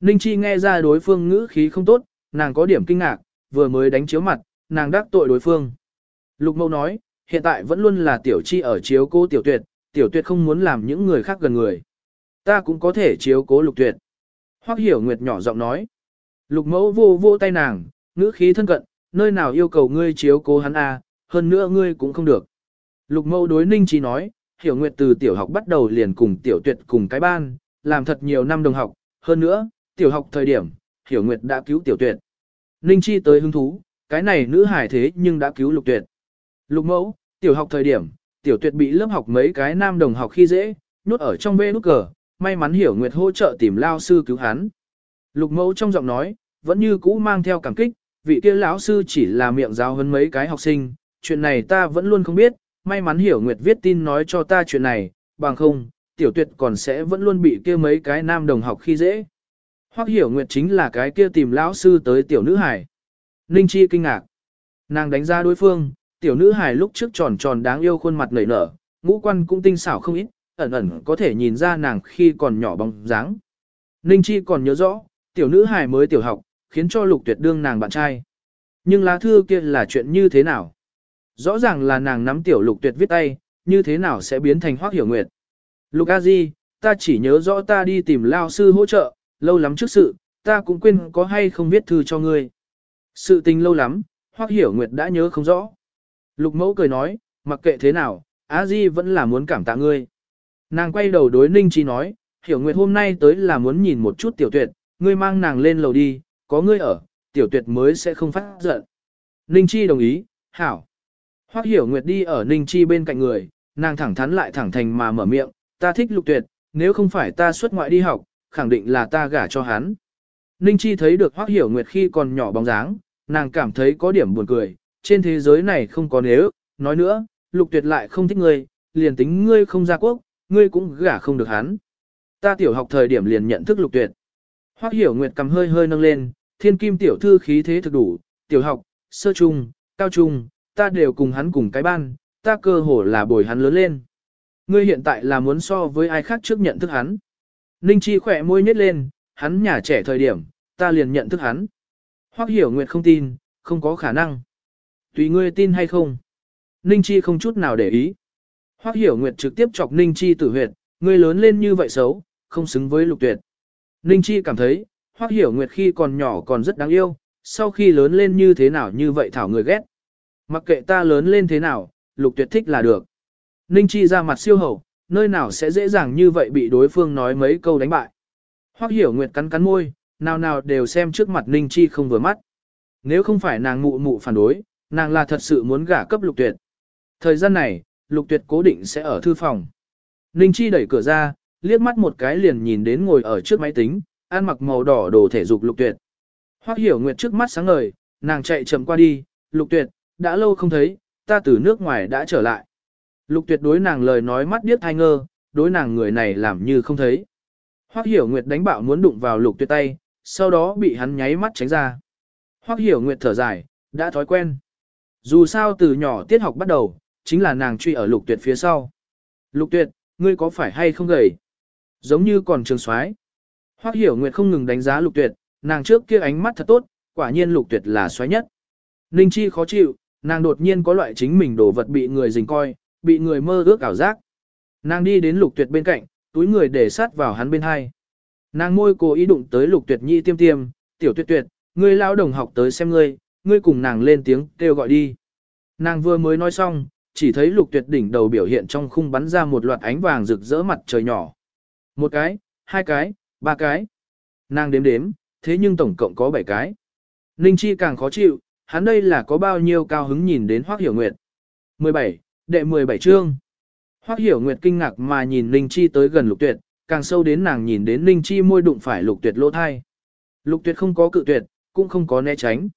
Ninh Chi nghe ra đối phương ngữ khí không tốt, nàng có điểm kinh ngạc, vừa mới đánh chiếu mặt, nàng đắc tội đối phương. Lục mâu nói, hiện tại vẫn luôn là tiểu chi ở chiếu cô tiểu tuyệt, tiểu tuyệt không muốn làm những người khác gần người. Ta cũng có thể chiếu cố lục tuyệt. Hoắc hiểu nguyệt nhỏ giọng nói. Lục mẫu vô vô tay nàng, ngữ khí thân cận, nơi nào yêu cầu ngươi chiếu cố hắn a, à, hơn nữa ngươi cũng không được. Lục mẫu đối ninh chi nói, hiểu nguyệt từ tiểu học bắt đầu liền cùng tiểu tuyệt cùng cái ban, làm thật nhiều năm đồng học, hơn nữa, tiểu học thời điểm, hiểu nguyệt đã cứu tiểu tuyệt. Ninh chi tới hứng thú, cái này nữ hải thế nhưng đã cứu lục tuyệt. Lục mẫu, tiểu học thời điểm, tiểu tuyệt bị lớp học mấy cái nam đồng học khi dễ, nhốt ở trong bê nút cờ, may mắn hiểu nguyệt hỗ trợ tìm lao sư cứu hắn. Lục mẫu trong giọng nói, vẫn như cũ mang theo cảm kích, vị kia lão sư chỉ là miệng giáo hơn mấy cái học sinh, chuyện này ta vẫn luôn không biết, may mắn hiểu nguyệt viết tin nói cho ta chuyện này, bằng không, tiểu tuyệt còn sẽ vẫn luôn bị kia mấy cái nam đồng học khi dễ. Hoặc hiểu nguyệt chính là cái kia tìm lão sư tới tiểu nữ hải. Ninh Chi kinh ngạc. Nàng đánh ra đối phương, tiểu nữ hải lúc trước tròn tròn đáng yêu khuôn mặt nảy nở, ngũ quan cũng tinh xảo không ít, ẩn ẩn có thể nhìn ra nàng khi còn nhỏ bóng dáng. Ninh Chi còn nhớ rõ, tiểu nữ hải mới tiểu học, khiến cho lục tuyệt đương nàng bạn trai. Nhưng lá thư kia là chuyện như thế nào? Rõ ràng là nàng nắm tiểu lục tuyệt viết tay, như thế nào sẽ biến thành hoác hiểu nguyệt? Lục A Di, ta chỉ nhớ rõ ta đi tìm lao sư hỗ trợ, lâu lắm trước sự, ta cũng quên có hay không viết thư cho ngươi. Sự tình lâu lắm, hoác hiểu nguyệt đã nhớ không rõ. Lục mẫu cười nói, mặc kệ thế nào, A Di vẫn là muốn cảm tạ ngươi. Nàng quay đầu đối Ninh Chi nói, hiểu nguyệt hôm nay tới là muốn nhìn một chút tiểu tuyệt, ngươi mang nàng lên lầu đi, có ngươi ở, tiểu tuyệt mới sẽ không phát giận. Ninh Chi đồng ý, hảo. Hoắc hiểu nguyệt đi ở Ninh Chi bên cạnh người, nàng thẳng thắn lại thẳng thành mà mở miệng, ta thích lục tuyệt, nếu không phải ta xuất ngoại đi học, khẳng định là ta gả cho hắn. Ninh Chi thấy được Hoắc hiểu nguyệt khi còn nhỏ bóng dáng, nàng cảm thấy có điểm buồn cười, trên thế giới này không có nếu, nói nữa, lục tuyệt lại không thích ngươi, liền tính ngươi không ra quốc, ngươi cũng gả không được hắn. Ta tiểu học thời điểm liền nhận thức lục tuyệt. Hoắc hiểu nguyệt cầm hơi hơi nâng lên, thiên kim tiểu thư khí thế thực đủ, tiểu học, sơ trung, cao trung, ta đều cùng hắn cùng cái ban, ta cơ hồ là bồi hắn lớn lên. Ngươi hiện tại là muốn so với ai khác trước nhận thức hắn. Ninh Chi khỏe môi nhếch lên, hắn nhà trẻ thời điểm, ta liền nhận thức hắn. Hoắc hiểu nguyệt không tin, không có khả năng. Tùy ngươi tin hay không. Ninh Chi không chút nào để ý. Hoắc hiểu nguyệt trực tiếp chọc Ninh Chi tử huyệt, ngươi lớn lên như vậy xấu, không xứng với lục tuyệt. Ninh Chi cảm thấy, Hoắc hiểu nguyệt khi còn nhỏ còn rất đáng yêu, sau khi lớn lên như thế nào như vậy thảo người ghét. Mặc kệ ta lớn lên thế nào, lục tuyệt thích là được. Ninh Chi ra mặt siêu hậu, nơi nào sẽ dễ dàng như vậy bị đối phương nói mấy câu đánh bại. Hoắc hiểu nguyệt cắn cắn môi, nào nào đều xem trước mặt Ninh Chi không vừa mắt. Nếu không phải nàng mụ mụ phản đối, nàng là thật sự muốn gả cấp lục tuyệt. Thời gian này, lục tuyệt cố định sẽ ở thư phòng. Ninh Chi đẩy cửa ra, liếc mắt một cái liền nhìn đến ngồi ở trước máy tính, ăn mặc màu đỏ đồ thể dục lục tuyệt. Hoắc hiểu nguyệt trước mắt sáng ngời, nàng chạy chậm qua đi, lục tuyệt, đã lâu không thấy, ta từ nước ngoài đã trở lại. Lục tuyệt đối nàng lời nói mắt điếc thai ngơ, đối nàng người này làm như không thấy. Hoắc hiểu nguyệt đánh bạo muốn đụng vào lục tuyệt tay, sau đó bị hắn nháy mắt tránh ra. Hoắc hiểu nguyệt thở dài, đã thói quen. Dù sao từ nhỏ tiết học bắt đầu, chính là nàng truy ở lục tuyệt phía sau. Lục tuyệt, ngươi có phải hay không gầy? Giống như còn trường soái. Hoắc Hiểu Nguyệt không ngừng đánh giá Lục Tuyệt, nàng trước kia ánh mắt thật tốt, quả nhiên Lục Tuyệt là soái nhất. Ninh Chi khó chịu, nàng đột nhiên có loại chính mình đồ vật bị người dình coi, bị người mơ ước ảo giác. Nàng đi đến Lục Tuyệt bên cạnh, túi người để sát vào hắn bên hai. Nàng môi cố ý đụng tới Lục Tuyệt Nhi tiêm tiêm, "Tiểu Tuyệt Tuyệt, ngươi lão đồng học tới xem ngươi, ngươi cùng nàng lên tiếng kêu gọi đi." Nàng vừa mới nói xong, chỉ thấy Lục Tuyệt đỉnh đầu biểu hiện trong khung bắn ra một loạt ánh vàng rực rỡ mặt trời nhỏ. Một cái, hai cái, ba cái. Nàng đếm đếm, thế nhưng tổng cộng có bảy cái. Ninh Chi càng khó chịu, hắn đây là có bao nhiêu cao hứng nhìn đến Hoắc Hiểu Nguyệt. 17, đệ 17 chương. Hoắc Hiểu Nguyệt kinh ngạc mà nhìn Ninh Chi tới gần Lục Tuyệt, càng sâu đến nàng nhìn đến Ninh Chi môi đụng phải Lục Tuyệt lỗ thai. Lục Tuyệt không có cự tuyệt, cũng không có né tránh.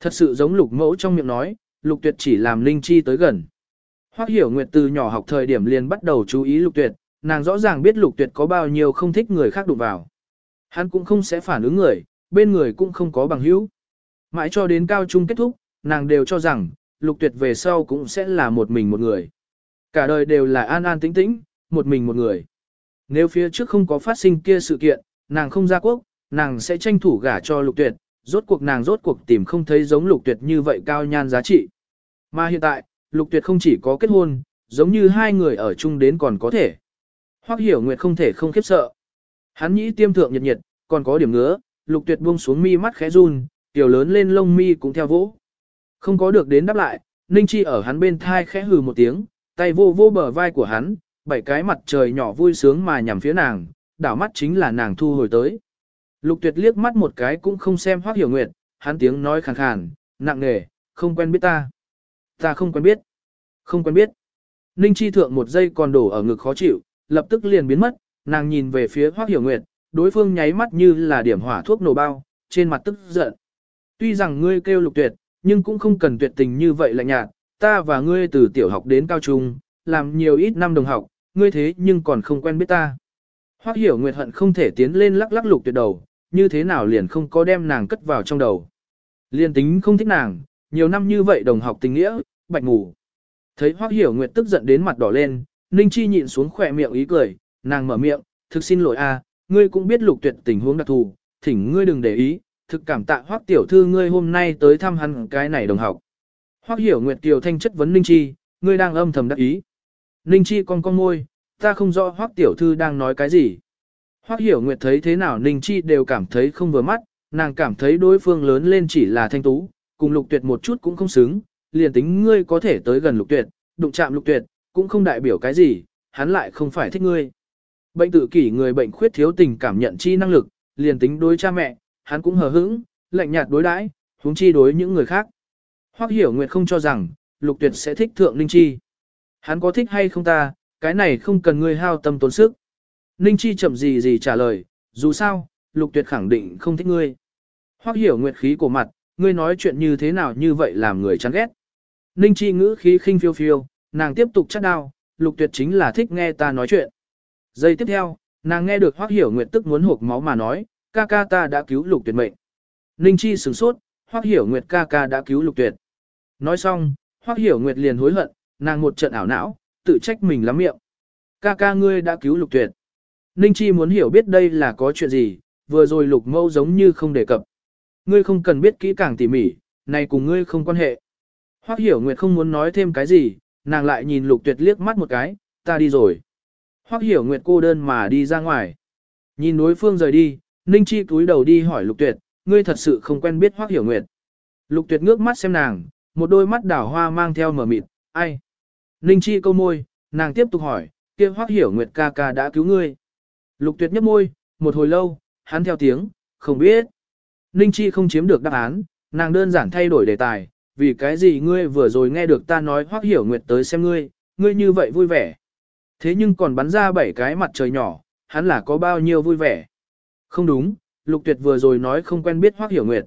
Thật sự giống Lục Mẫu trong miệng nói, Lục Tuyệt chỉ làm Ninh Chi tới gần. Hoắc Hiểu Nguyệt từ nhỏ học thời điểm liền bắt đầu chú ý Lục Tuyệt, nàng rõ ràng biết Lục Tuyệt có bao nhiêu không thích người khác đụng vào. Hắn cũng không sẽ phản ứng người, bên người cũng không có bằng hữu. Mãi cho đến cao trung kết thúc, nàng đều cho rằng, Lục Tuyệt về sau cũng sẽ là một mình một người. Cả đời đều là an an tĩnh tĩnh, một mình một người. Nếu phía trước không có phát sinh kia sự kiện, nàng không ra quốc, nàng sẽ tranh thủ gả cho Lục Tuyệt, rốt cuộc nàng rốt cuộc tìm không thấy giống Lục Tuyệt như vậy cao nhan giá trị. Mà hiện tại, Lục Tuyệt không chỉ có kết hôn, giống như hai người ở chung đến còn có thể. Hoắc Hiểu Nguyệt không thể không khiếp sợ. Hắn nhĩ tiêm thượng nhiệt nhiệt, còn có điểm ngứa, Lục Tuyệt buông xuống mi mắt khẽ run, tiểu lớn lên lông mi cũng theo vỗ. Không có được đến đáp lại, Ninh Chi ở hắn bên thai khẽ hừ một tiếng, tay vô vô bờ vai của hắn, bảy cái mặt trời nhỏ vui sướng mà nhằm phía nàng, đảo mắt chính là nàng thu hồi tới. Lục Tuyệt liếc mắt một cái cũng không xem Hoắc Hiểu Nguyệt, hắn tiếng nói khàn khàn, nặng nề, không quen biết ta. Ta không quen biết. Không quen biết. Ninh Chi thượng một giây còn đổ ở ngực khó chịu, lập tức liền biến mất, nàng nhìn về phía Hoắc Hiểu Nguyệt, đối phương nháy mắt như là điểm hỏa thuốc nổ bao, trên mặt tức giận. Tuy rằng ngươi kêu lục tuyệt, nhưng cũng không cần tuyệt tình như vậy lạnh nhạt, ta và ngươi từ tiểu học đến cao trung, làm nhiều ít năm đồng học, ngươi thế nhưng còn không quen biết ta. Hoắc Hiểu Nguyệt hận không thể tiến lên lắc lắc lục tuyệt đầu, như thế nào liền không có đem nàng cất vào trong đầu. Liên tính không thích nàng, nhiều năm như vậy đồng học tình nghĩa, bạch ngủ. Thấy Hoắc Hiểu Nguyệt tức giận đến mặt đỏ lên, Ninh Chi nhịn xuống khỏe miệng ý cười, nàng mở miệng, thực xin lỗi a, ngươi cũng biết lục tuyệt tình huống đặc thù, thỉnh ngươi đừng để ý, thực cảm tạ Hoắc tiểu thư ngươi hôm nay tới thăm hắn cái này đồng học. Hoắc Hiểu Nguyệt Kiều thanh chất vấn Ninh Chi, ngươi đang âm thầm đắc ý. Ninh Chi con con môi, ta không rõ Hoắc tiểu thư đang nói cái gì. Hoắc Hiểu Nguyệt thấy thế nào Ninh Chi đều cảm thấy không vừa mắt, nàng cảm thấy đối phương lớn lên chỉ là thanh tú, cùng lục tuyệt một chút cũng không xứng, liền tính ngươi có thể tới gần lục tuyệt, đụng chạm lục tuyệt, cũng không đại biểu cái gì, hắn lại không phải thích ngươi. Bệnh tự kỷ người bệnh khuyết thiếu tình cảm nhận chi năng lực, liền tính đối cha mẹ, hắn cũng hờ hững, lạnh nhạt đối đãi, huống chi đối những người khác. Hoắc Hiểu Nguyệt không cho rằng, Lục Tuyệt sẽ thích Thượng Ninh Chi. Hắn có thích hay không ta, cái này không cần ngươi hao tâm tốn sức. Ninh Chi chậm gì gì trả lời, dù sao, Lục Tuyệt khẳng định không thích ngươi. Hoắc Hiểu Nguyệt khí của mặt, ngươi nói chuyện như thế nào như vậy làm người chán ghét. Ninh Chi ngữ khí khinh phiêu phiêu, nàng tiếp tục chắc đao, Lục Tuyệt chính là thích nghe ta nói chuyện. Giây tiếp theo, nàng nghe được Hoắc Hiểu Nguyệt tức muốn hộp máu mà nói, ca ca ta đã cứu Lục Tuyệt mệnh. Ninh Chi sửng sốt, Hoắc Hiểu Nguyệt ca ca đã cứu Lục Tuyệt. Nói xong, Hoắc Hiểu Nguyệt liền hối hận, nàng một trận ảo não, tự trách mình lắm miệng. Ca ca ngươi đã cứu Lục Tuyệt. Ninh Chi muốn hiểu biết đây là có chuyện gì, vừa rồi Lục Mâu giống như không đề cập. Ngươi không cần biết kỹ càng tỉ mỉ, này cùng ngươi không quan hệ. Hoắc Hiểu Nguyệt không muốn nói thêm cái gì, nàng lại nhìn Lục Tuyệt liếc mắt một cái, ta đi rồi. Hoắc Hiểu Nguyệt cô đơn mà đi ra ngoài. Nhìn đối phương rời đi, Ninh Chi cúi đầu đi hỏi Lục Tuyệt, ngươi thật sự không quen biết Hoắc Hiểu Nguyệt. Lục Tuyệt ngước mắt xem nàng, một đôi mắt đảo hoa mang theo mở mịt, ai? Ninh Chi câu môi, nàng tiếp tục hỏi, kia Hoắc Hiểu Nguyệt ca ca đã cứu ngươi. Lục Tuyệt nhấp môi, một hồi lâu, hắn theo tiếng, không biết. Ninh Chi không chiếm được đáp án, nàng đơn giản thay đổi đề tài, vì cái gì ngươi vừa rồi nghe được ta nói Hoắc Hiểu Nguyệt tới xem ngươi, ngươi như vậy vui vẻ. Thế nhưng còn bắn ra bảy cái mặt trời nhỏ, hắn là có bao nhiêu vui vẻ. Không đúng, Lục Tuyệt vừa rồi nói không quen biết Hoắc Hiểu Nguyệt.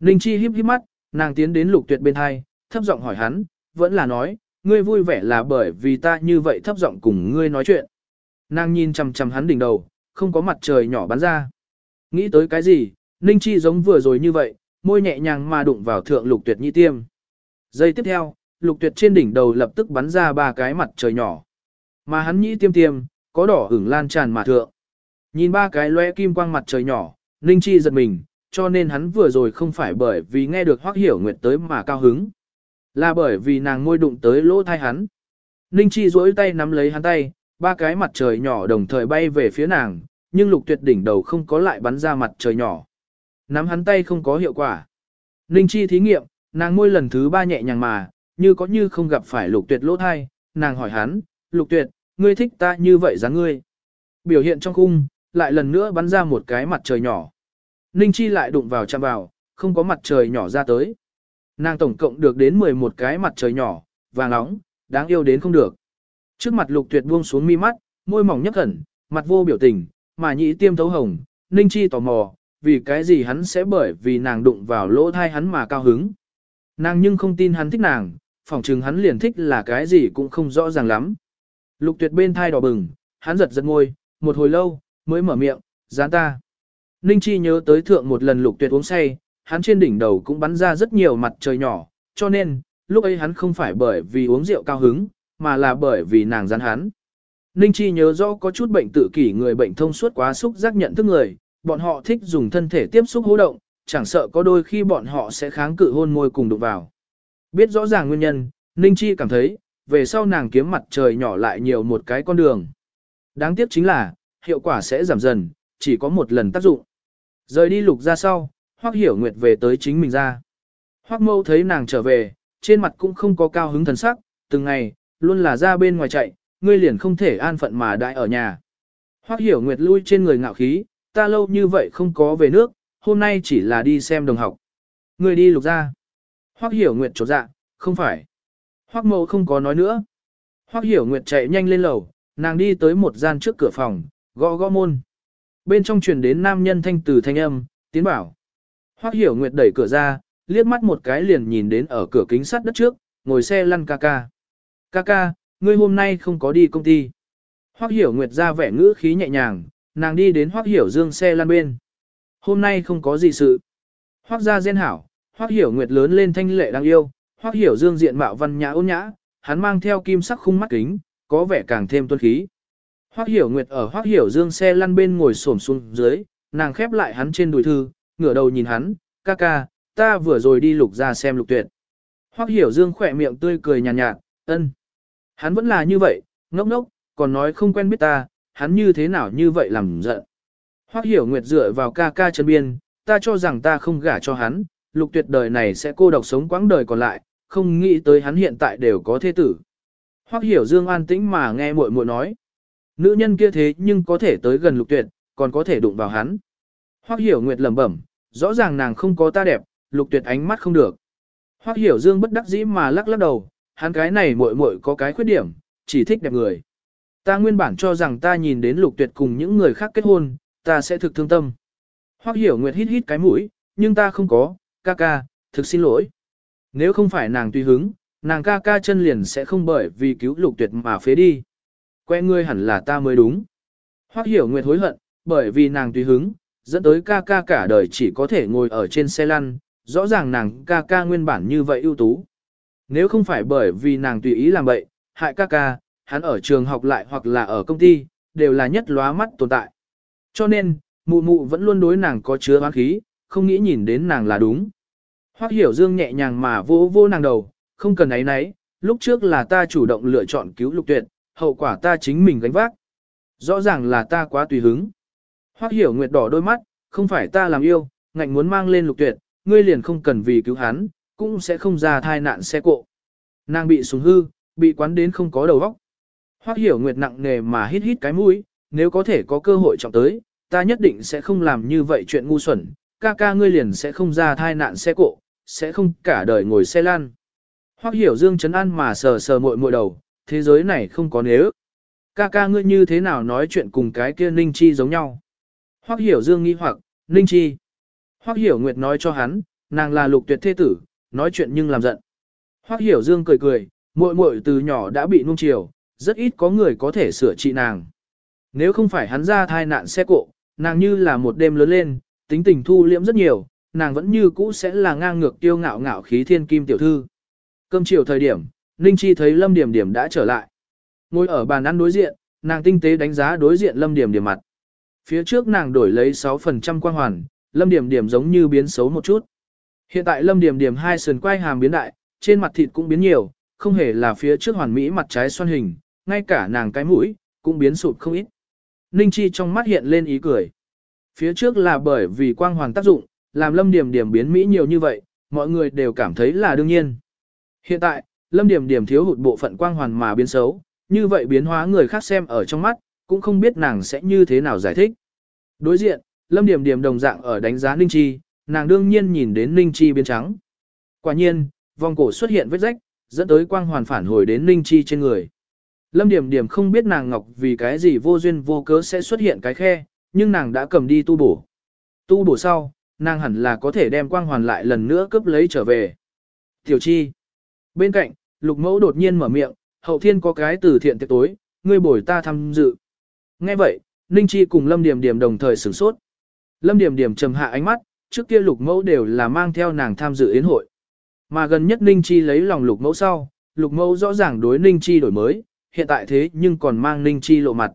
Ninh Chi híp híp mắt, nàng tiến đến Lục Tuyệt bên hai, thấp giọng hỏi hắn, vẫn là nói, ngươi vui vẻ là bởi vì ta như vậy thấp giọng cùng ngươi nói chuyện. Nàng nhìn chằm chằm hắn đỉnh đầu, không có mặt trời nhỏ bắn ra. Nghĩ tới cái gì, Ninh Chi giống vừa rồi như vậy, môi nhẹ nhàng mà đụng vào thượng Lục Tuyệt nhị tiêm. Giây tiếp theo, Lục Tuyệt trên đỉnh đầu lập tức bắn ra ba cái mặt trời nhỏ. Mà hắn nhĩ tiêm tiêm, có đỏ ửng lan tràn mà thượng. Nhìn ba cái lóe kim quang mặt trời nhỏ, Ninh Chi giật mình, cho nên hắn vừa rồi không phải bởi vì nghe được Hoắc Hiểu Nguyệt tới mà cao hứng. Là bởi vì nàng môi đụng tới lỗ thai hắn. Ninh Chi duỗi tay nắm lấy hắn tay, ba cái mặt trời nhỏ đồng thời bay về phía nàng, nhưng lục tuyệt đỉnh đầu không có lại bắn ra mặt trời nhỏ. Nắm hắn tay không có hiệu quả. Ninh Chi thí nghiệm, nàng môi lần thứ ba nhẹ nhàng mà, như có như không gặp phải lục tuyệt lỗ thai, nàng hỏi hắn, lục tuyệt, ngươi thích ta như vậy dáng ngươi. Biểu hiện trong khung, lại lần nữa bắn ra một cái mặt trời nhỏ. Ninh Chi lại đụng vào chạm vào, không có mặt trời nhỏ ra tới. Nàng tổng cộng được đến 11 cái mặt trời nhỏ, vàng nóng, đáng yêu đến không được. Trước mặt lục tuyệt buông xuống mi mắt, môi mỏng nhấp khẩn, mặt vô biểu tình, mà nhĩ tiêm thấu hồng, Ninh Chi tò mò, vì cái gì hắn sẽ bởi vì nàng đụng vào lỗ thai hắn mà cao hứng. Nàng nhưng không tin hắn thích nàng, phỏng chừng hắn liền thích là cái gì cũng không rõ ràng lắm. Lục tuyệt bên thai đỏ bừng, hắn giật giật ngôi, một hồi lâu, mới mở miệng, gián ta. Ninh Chi nhớ tới thượng một lần lục tuyệt uống say, hắn trên đỉnh đầu cũng bắn ra rất nhiều mặt trời nhỏ, cho nên, lúc ấy hắn không phải bởi vì uống rượu cao hứng, mà là bởi vì nàng gián hắn. Ninh Chi nhớ rõ có chút bệnh tự kỷ người bệnh thông suốt quá xúc giác nhận thức người, bọn họ thích dùng thân thể tiếp xúc hô động, chẳng sợ có đôi khi bọn họ sẽ kháng cự hôn môi cùng đụng vào. Biết rõ ràng nguyên nhân, Ninh Chi cảm thấy, về sau nàng kiếm mặt trời nhỏ lại nhiều một cái con đường. Đáng tiếc chính là, hiệu quả sẽ giảm dần, chỉ có một lần tác dụng. Rời đi lục ra sau, Hoắc Hiểu Nguyệt về tới chính mình ra. Hoắc Mâu thấy nàng trở về, trên mặt cũng không có cao hứng thần sắc, từng ngày, luôn là ra bên ngoài chạy, ngươi liền không thể an phận mà đại ở nhà. Hoắc Hiểu Nguyệt lui trên người ngạo khí, ta lâu như vậy không có về nước, hôm nay chỉ là đi xem đồng học. Ngươi đi lục ra. Hoắc Hiểu Nguyệt chột dạ, không phải. Hoắc Mâu không có nói nữa. Hoắc Hiểu Nguyệt chạy nhanh lên lầu, nàng đi tới một gian trước cửa phòng, gõ gõ môn. Bên trong truyền đến nam nhân thanh từ thanh âm, tiến bảo. Hoắc Hiểu Nguyệt đẩy cửa ra, liếc mắt một cái liền nhìn đến ở cửa kính sắt đất trước, ngồi xe lăn ca ca. Ca ca, ngươi hôm nay không có đi công ty. Hoắc Hiểu Nguyệt ra vẻ ngữ khí nhẹ nhàng, nàng đi đến Hoắc Hiểu Dương xe lăn bên. Hôm nay không có gì sự. Hoắc gia gen hảo, Hoắc Hiểu Nguyệt lớn lên thanh lệ đáng yêu, Hoắc Hiểu Dương diện mạo văn nhã ôn nhã, hắn mang theo kim sắc khung mắt kính, có vẻ càng thêm tuân khí. Hoắc Hiểu Nguyệt ở Hoắc Hiểu Dương xe lăn bên ngồi xổm xuống dưới, nàng khép lại hắn trên đùi thư, ngửa đầu nhìn hắn, ca ca, ta vừa rồi đi lục ra xem lục tuyệt. Hoắc Hiểu Dương khỏe miệng tươi cười nhàn nhạt, nhạt, ân. Hắn vẫn là như vậy, ngốc ngốc, còn nói không quen biết ta, hắn như thế nào như vậy làm giận. Hoắc Hiểu Nguyệt dựa vào ca ca chân biên, ta cho rằng ta không gả cho hắn, lục tuyệt đời này sẽ cô độc sống quãng đời còn lại, không nghĩ tới hắn hiện tại đều có thế tử. Hoắc Hiểu Dương an tĩnh mà nghe muội muội nói. Nữ nhân kia thế nhưng có thể tới gần lục tuyệt, còn có thể đụng vào hắn. Hoắc Hiểu Nguyệt lẩm bẩm, rõ ràng nàng không có ta đẹp, lục tuyệt ánh mắt không được. Hoắc Hiểu Dương bất đắc dĩ mà lắc lắc đầu, hắn cái này muội muội có cái khuyết điểm, chỉ thích đẹp người. Ta nguyên bản cho rằng ta nhìn đến lục tuyệt cùng những người khác kết hôn, ta sẽ thực thương tâm. Hoắc Hiểu Nguyệt hít hít cái mũi, nhưng ta không có, ca ca, thực xin lỗi. Nếu không phải nàng tùy hứng, nàng ca ca chân liền sẽ không bởi vì cứu lục tuyệt mà phế đi. Que ngươi hẳn là ta mới đúng. Hoắc Hiểu Nguyệt hối hận, bởi vì nàng tùy hứng, dẫn tới ca ca cả đời chỉ có thể ngồi ở trên xe lăn, rõ ràng nàng ca ca nguyên bản như vậy ưu tú. Nếu không phải bởi vì nàng tùy ý làm vậy, hại ca ca, hắn ở trường học lại hoặc là ở công ty, đều là nhất lóa mắt tồn tại. Cho nên, mụ mụ vẫn luôn đối nàng có chứa oán khí, không nghĩ nhìn đến nàng là đúng. Hoắc hiểu dương nhẹ nhàng mà vô vô nàng đầu, không cần ấy nấy, lúc trước là ta chủ động lựa chọn cứu lục tuyệt, hậu quả ta chính mình gánh vác. Rõ ràng là ta quá tùy hứng. Hoắc hiểu nguyệt đỏ đôi mắt, không phải ta làm yêu, ngạnh muốn mang lên lục tuyệt, ngươi liền không cần vì cứu hắn, cũng sẽ không ra thai nạn xe cộ. Nàng bị súng hư, bị quán đến không có đầu óc. Hoắc hiểu nguyệt nặng nề mà hít hít cái mũi, nếu có thể có cơ hội trọng tới, ta nhất định sẽ không làm như vậy chuyện ngu xuẩn, ca ca ngươi liền sẽ không ra thai nạn xe cộ, sẽ không cả đời ngồi xe lan. Hoắc hiểu dương chấn an mà sờ sờ muội muội đầu, thế giới này không có nếu. Ca ca ngươi như thế nào nói chuyện cùng cái kia Ninh Chi giống nhau. Hoắc hiểu dương nghi hoặc, Ninh Chi. Hoắc hiểu nguyệt nói cho hắn, nàng là lục tuyệt thế tử, nói chuyện nhưng làm giận. Hoắc hiểu dương cười cười, muội muội từ nhỏ đã bị nung chiều, rất ít có người có thể sửa trị nàng. Nếu không phải hắn ra thai nạn xe cộ, nàng như là một đêm lớn lên, tính tình thu liễm rất nhiều, nàng vẫn như cũ sẽ là ngang ngược tiêu ngạo ngạo khí thiên kim tiểu thư. Cơm chiều thời điểm, Ninh Chi thấy Lâm Điểm Điểm đã trở lại. Ngồi ở bàn ăn đối diện, nàng tinh tế đánh giá đối diện Lâm Điểm Điểm mặt. Phía trước nàng đổi lấy 6% quang hoàn, Lâm Điểm Điểm giống như biến xấu một chút. Hiện tại Lâm Điểm Điểm hai sườn quai hàm biến đại, trên mặt thịt cũng biến nhiều, không hề là phía trước hoàn mỹ mặt trái xoan hình, ngay cả nàng cái mũi cũng biến sụt không ít. Ninh Chi trong mắt hiện lên ý cười. Phía trước là bởi vì quang hoàn tác dụng, làm Lâm Điểm Điểm biến mỹ nhiều như vậy, mọi người đều cảm thấy là đương nhiên. Hiện tại, Lâm Điểm Điểm thiếu hụt bộ phận quang hoàn mà biến xấu, như vậy biến hóa người khác xem ở trong mắt, cũng không biết nàng sẽ như thế nào giải thích. Đối diện, Lâm Điểm Điểm đồng dạng ở đánh giá Ninh Chi, nàng đương nhiên nhìn đến Ninh Chi biến trắng. Quả nhiên, vòng cổ xuất hiện vết rách, dẫn tới quang hoàn phản hồi đến Ninh Chi trên người. Lâm Điểm Điểm không biết nàng ngọc vì cái gì vô duyên vô cớ sẽ xuất hiện cái khe, nhưng nàng đã cầm đi tu bổ. Tu bổ sau, nàng hẳn là có thể đem quang hoàn lại lần nữa cướp lấy trở về. Tiểu Chi. Bên cạnh, Lục Mẫu đột nhiên mở miệng, hậu thiên có cái từ thiện tiệc tối, ngươi bồi ta tham dự. Nghe vậy, Ninh Chi cùng Lâm Điểm Điểm đồng thời sửng sốt. Lâm Điểm Điểm trầm hạ ánh mắt, trước kia Lục Mẫu đều là mang theo nàng tham dự yến hội. Mà gần nhất Ninh Chi lấy lòng Lục Mẫu sau, Lục Mẫu rõ ràng đối Ninh Chi đổi mới, hiện tại thế nhưng còn mang Ninh Chi lộ mặt.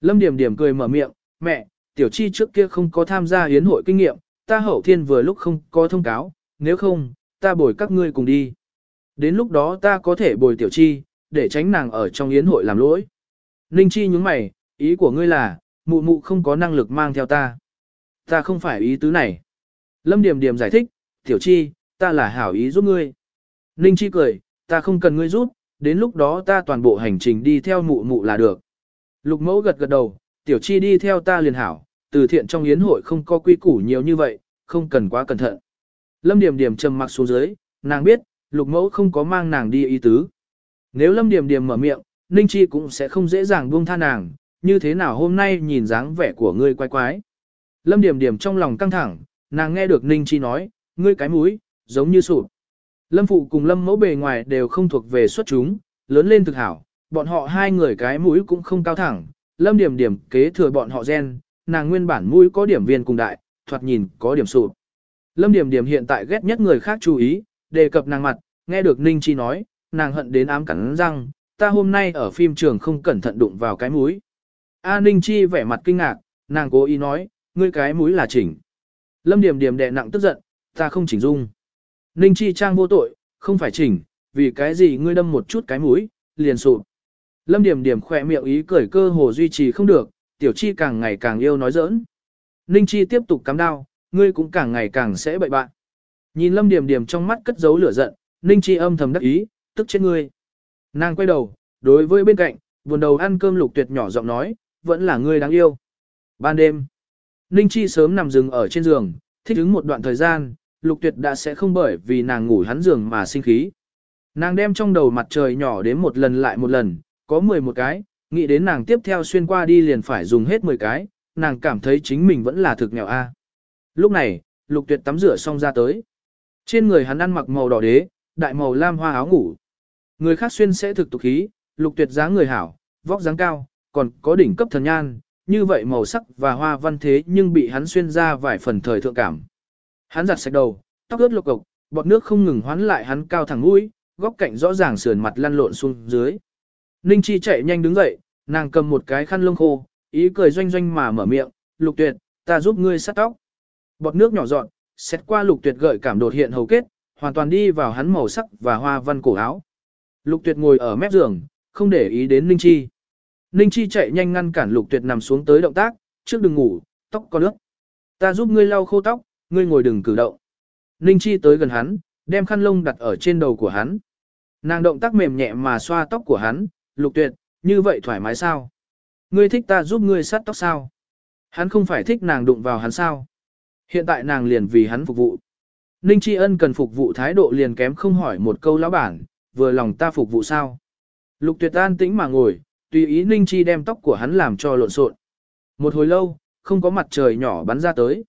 Lâm Điểm Điểm cười mở miệng, mẹ, Tiểu Chi trước kia không có tham gia yến hội kinh nghiệm, ta hậu thiên vừa lúc không có thông cáo, nếu không, ta bồi các ngươi cùng đi. Đến lúc đó ta có thể bồi Tiểu Chi, để tránh nàng ở trong yến hội làm lỗi. Ninh Chi nhúng mày, ý của ngươi là, mụ mụ không có năng lực mang theo ta. Ta không phải ý tứ này. Lâm Điểm Điểm giải thích, Tiểu Chi, ta là hảo ý giúp ngươi. Ninh Chi cười, ta không cần ngươi giúp, đến lúc đó ta toàn bộ hành trình đi theo mụ mụ là được. Lục mẫu gật gật đầu, Tiểu Chi đi theo ta liền hảo, từ thiện trong yến hội không có quy củ nhiều như vậy, không cần quá cẩn thận. Lâm Điểm Điểm trầm mặc xuống dưới, nàng biết, lục mẫu không có mang nàng đi ý tứ. Nếu Lâm Điểm Điểm mở miệng, Ninh Chi cũng sẽ không dễ dàng buông tha nàng, như thế nào hôm nay nhìn dáng vẻ của ngươi quái quái. Lâm Điểm Điểm trong lòng căng thẳng, nàng nghe được Ninh Chi nói, ngươi cái mũi, giống như sụp. Lâm Phụ cùng Lâm Mẫu bề ngoài đều không thuộc về xuất chúng, lớn lên thực hảo, bọn họ hai người cái mũi cũng không cao thẳng, Lâm Điểm Điểm kế thừa bọn họ gen, nàng nguyên bản mũi có điểm viên cùng đại, thoạt nhìn có điểm sụp. Lâm Điểm Điểm hiện tại ghét nhất người khác chú ý, đề cập nàng mặt, nghe được Ninh Chi nói, nàng hận đến ám cắn răng, ta hôm nay ở phim trường không cẩn thận đụng vào cái mũi. A Ninh Chi vẻ mặt kinh ngạc, nàng cố ý nói, ngươi cái mũi là chỉnh. Lâm Điểm Điểm đè nặng tức giận, ta không chỉnh dung. Ninh Chi trang vô tội, không phải chỉnh, vì cái gì ngươi đâm một chút cái mũi, liền sụp. Lâm Điểm Điểm khỏe miệng ý cười cơ hồ duy trì không được, Tiểu Chi càng ngày càng yêu nói giỡn. Ninh Chi tiếp tục cắm đao, ngươi cũng càng ngày càng sẽ bậy bạn. Nhìn Lâm Điểm Điểm trong mắt cất giấu lửa giận, Ninh Chi âm thầm đắc ý, tức chết ngươi. Nàng quay đầu, đối với bên cạnh, buồn đầu ăn cơm lục tuyệt nhỏ giọng nói, vẫn là ngươi đáng yêu. Ban đêm, Ninh Chi sớm nằm rừng ở trên giường, thích ứng một đoạn thời gian, lục tuyệt đã sẽ không bởi vì nàng ngủ hắn giường mà sinh khí. Nàng đem trong đầu mặt trời nhỏ đến một lần lại một lần, có 11 cái, nghĩ đến nàng tiếp theo xuyên qua đi liền phải dùng hết 10 cái, nàng cảm thấy chính mình vẫn là thực nghèo a. Lúc này, lục tuyệt tắm rửa xong ra tới. Trên người hắn ăn mặc màu đỏ đế, đại màu lam hoa áo ngủ. Người khác xuyên sẽ thực tục khí, lục tuyệt dáng người hảo, vóc dáng cao, còn có đỉnh cấp thần nhan, như vậy màu sắc và hoa văn thế nhưng bị hắn xuyên ra vài phần thời thượng cảm. Hắn giặt sạch đầu, tóc ướt lục cục, bọt nước không ngừng hoán lại hắn cao thẳng mũi, góc cạnh rõ ràng sườn mặt lăn lộn xuống dưới. Ninh Chi chạy nhanh đứng dậy, nàng cầm một cái khăn lông khô, ý cười doanh doanh mà mở miệng, lục tuyệt, ta giúp ngươi sát tóc. Bọt nước nhỏ dọn, xét qua lục tuyệt gợi cảm đột hiện hầu kết, hoàn toàn đi vào hắn màu sắc và hoa văn cổ áo. Lục tuyệt ngồi ở mép giường, không để ý đến Ninh Chi. Ninh Chi chạy nhanh ngăn cản lục tuyệt nằm xuống tới động tác, trước đừng ngủ, tóc có nước. Ta giúp ngươi lau khô tóc, ngươi ngồi đừng cử động. Ninh Chi tới gần hắn, đem khăn lông đặt ở trên đầu của hắn. Nàng động tác mềm nhẹ mà xoa tóc của hắn, lục tuyệt, như vậy thoải mái sao? Ngươi thích ta giúp ngươi sát tóc sao? Hắn không phải thích nàng đụng vào hắn sao? Hiện tại nàng liền vì hắn phục vụ. Ninh Tri Ân cần phục vụ thái độ liền kém không hỏi một câu lão bản, vừa lòng ta phục vụ sao? Lục tuyệt an tĩnh mà ngồi, tùy ý Ninh Chi đem tóc của hắn làm cho lộn xộn. Một hồi lâu, không có mặt trời nhỏ bắn ra tới.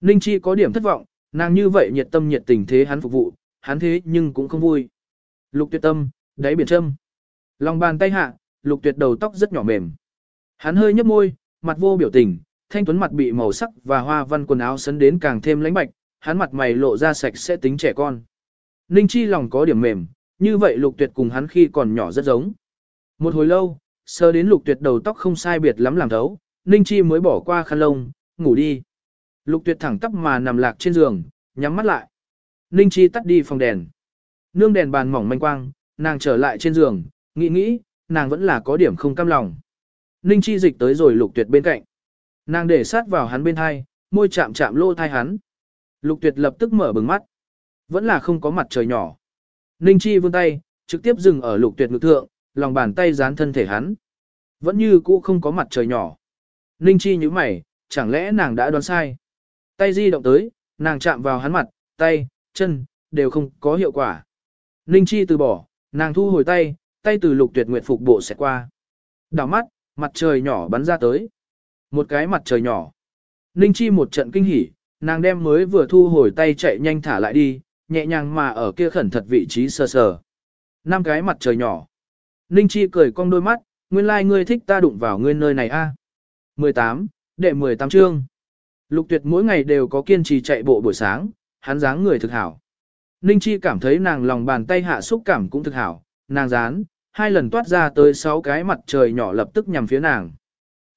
Ninh Chi có điểm thất vọng, nàng như vậy nhiệt tâm nhiệt tình thế hắn phục vụ, hắn thế nhưng cũng không vui. Lục tuyệt tâm, đáy biển châm. Lòng bàn tay hạ, lục tuyệt đầu tóc rất nhỏ mềm. Hắn hơi nhấp môi, mặt vô biểu tình, thanh tuấn mặt bị màu sắc và hoa văn quần áo sấn đến càng thêm lãnh bạch, hắn mặt mày lộ ra sạch sẽ tính trẻ con. Ninh Chi lòng có điểm mềm, như vậy lục tuyệt cùng hắn khi còn nhỏ rất giống. Một hồi lâu, sơ đến lục tuyệt đầu tóc không sai biệt lắm làm thấu, Ninh Chi mới bỏ qua khăn lông, ngủ đi. Lục tuyệt thẳng tắp mà nằm lạc trên giường, nhắm mắt lại. Ninh Chi tắt đi phòng đèn. Nương đèn bàn mỏng manh quang, nàng trở lại trên giường, nghĩ nghĩ, nàng vẫn là có điểm không cam lòng. Ninh Chi dịch tới rồi lục tuyệt bên cạnh. Nàng để sát vào hắn bên hai, môi chạm chạm lô thai hắn. Lục tuyệt lập tức mở bừng mắt. Vẫn là không có mặt trời nhỏ. Ninh Chi vươn tay, trực tiếp dừng ở lục tuyệt ngực thượng, lòng bàn tay dán thân thể hắn. Vẫn như cũ không có mặt trời nhỏ. Ninh Chi như mày, chẳng lẽ nàng đã đoán sai. Tay di động tới, nàng chạm vào hắn mặt, tay, chân, đều không có hiệu quả. Ninh Chi từ bỏ, nàng thu hồi tay, tay từ lục tuyệt nguyệt phục bộ sẽ qua. Đảo mắt, mặt trời nhỏ bắn ra tới. Một cái mặt trời nhỏ. Ninh Chi một trận kinh hỉ, nàng đem mới vừa thu hồi tay chạy nhanh thả lại đi, nhẹ nhàng mà ở kia khẩn thật vị trí sờ sờ. Năm cái mặt trời nhỏ. Ninh Chi cười cong đôi mắt, nguyên lai like ngươi thích ta đụng vào ngươi nơi này a. À? 18, đệ 18 chương. Lục tuyệt mỗi ngày đều có kiên trì chạy bộ buổi sáng, hắn dáng người thực hảo. Ninh Chi cảm thấy nàng lòng bàn tay hạ xúc cảm cũng thực hảo, nàng dán, hai lần toát ra tới sáu cái mặt trời nhỏ lập tức nhằm phía nàng.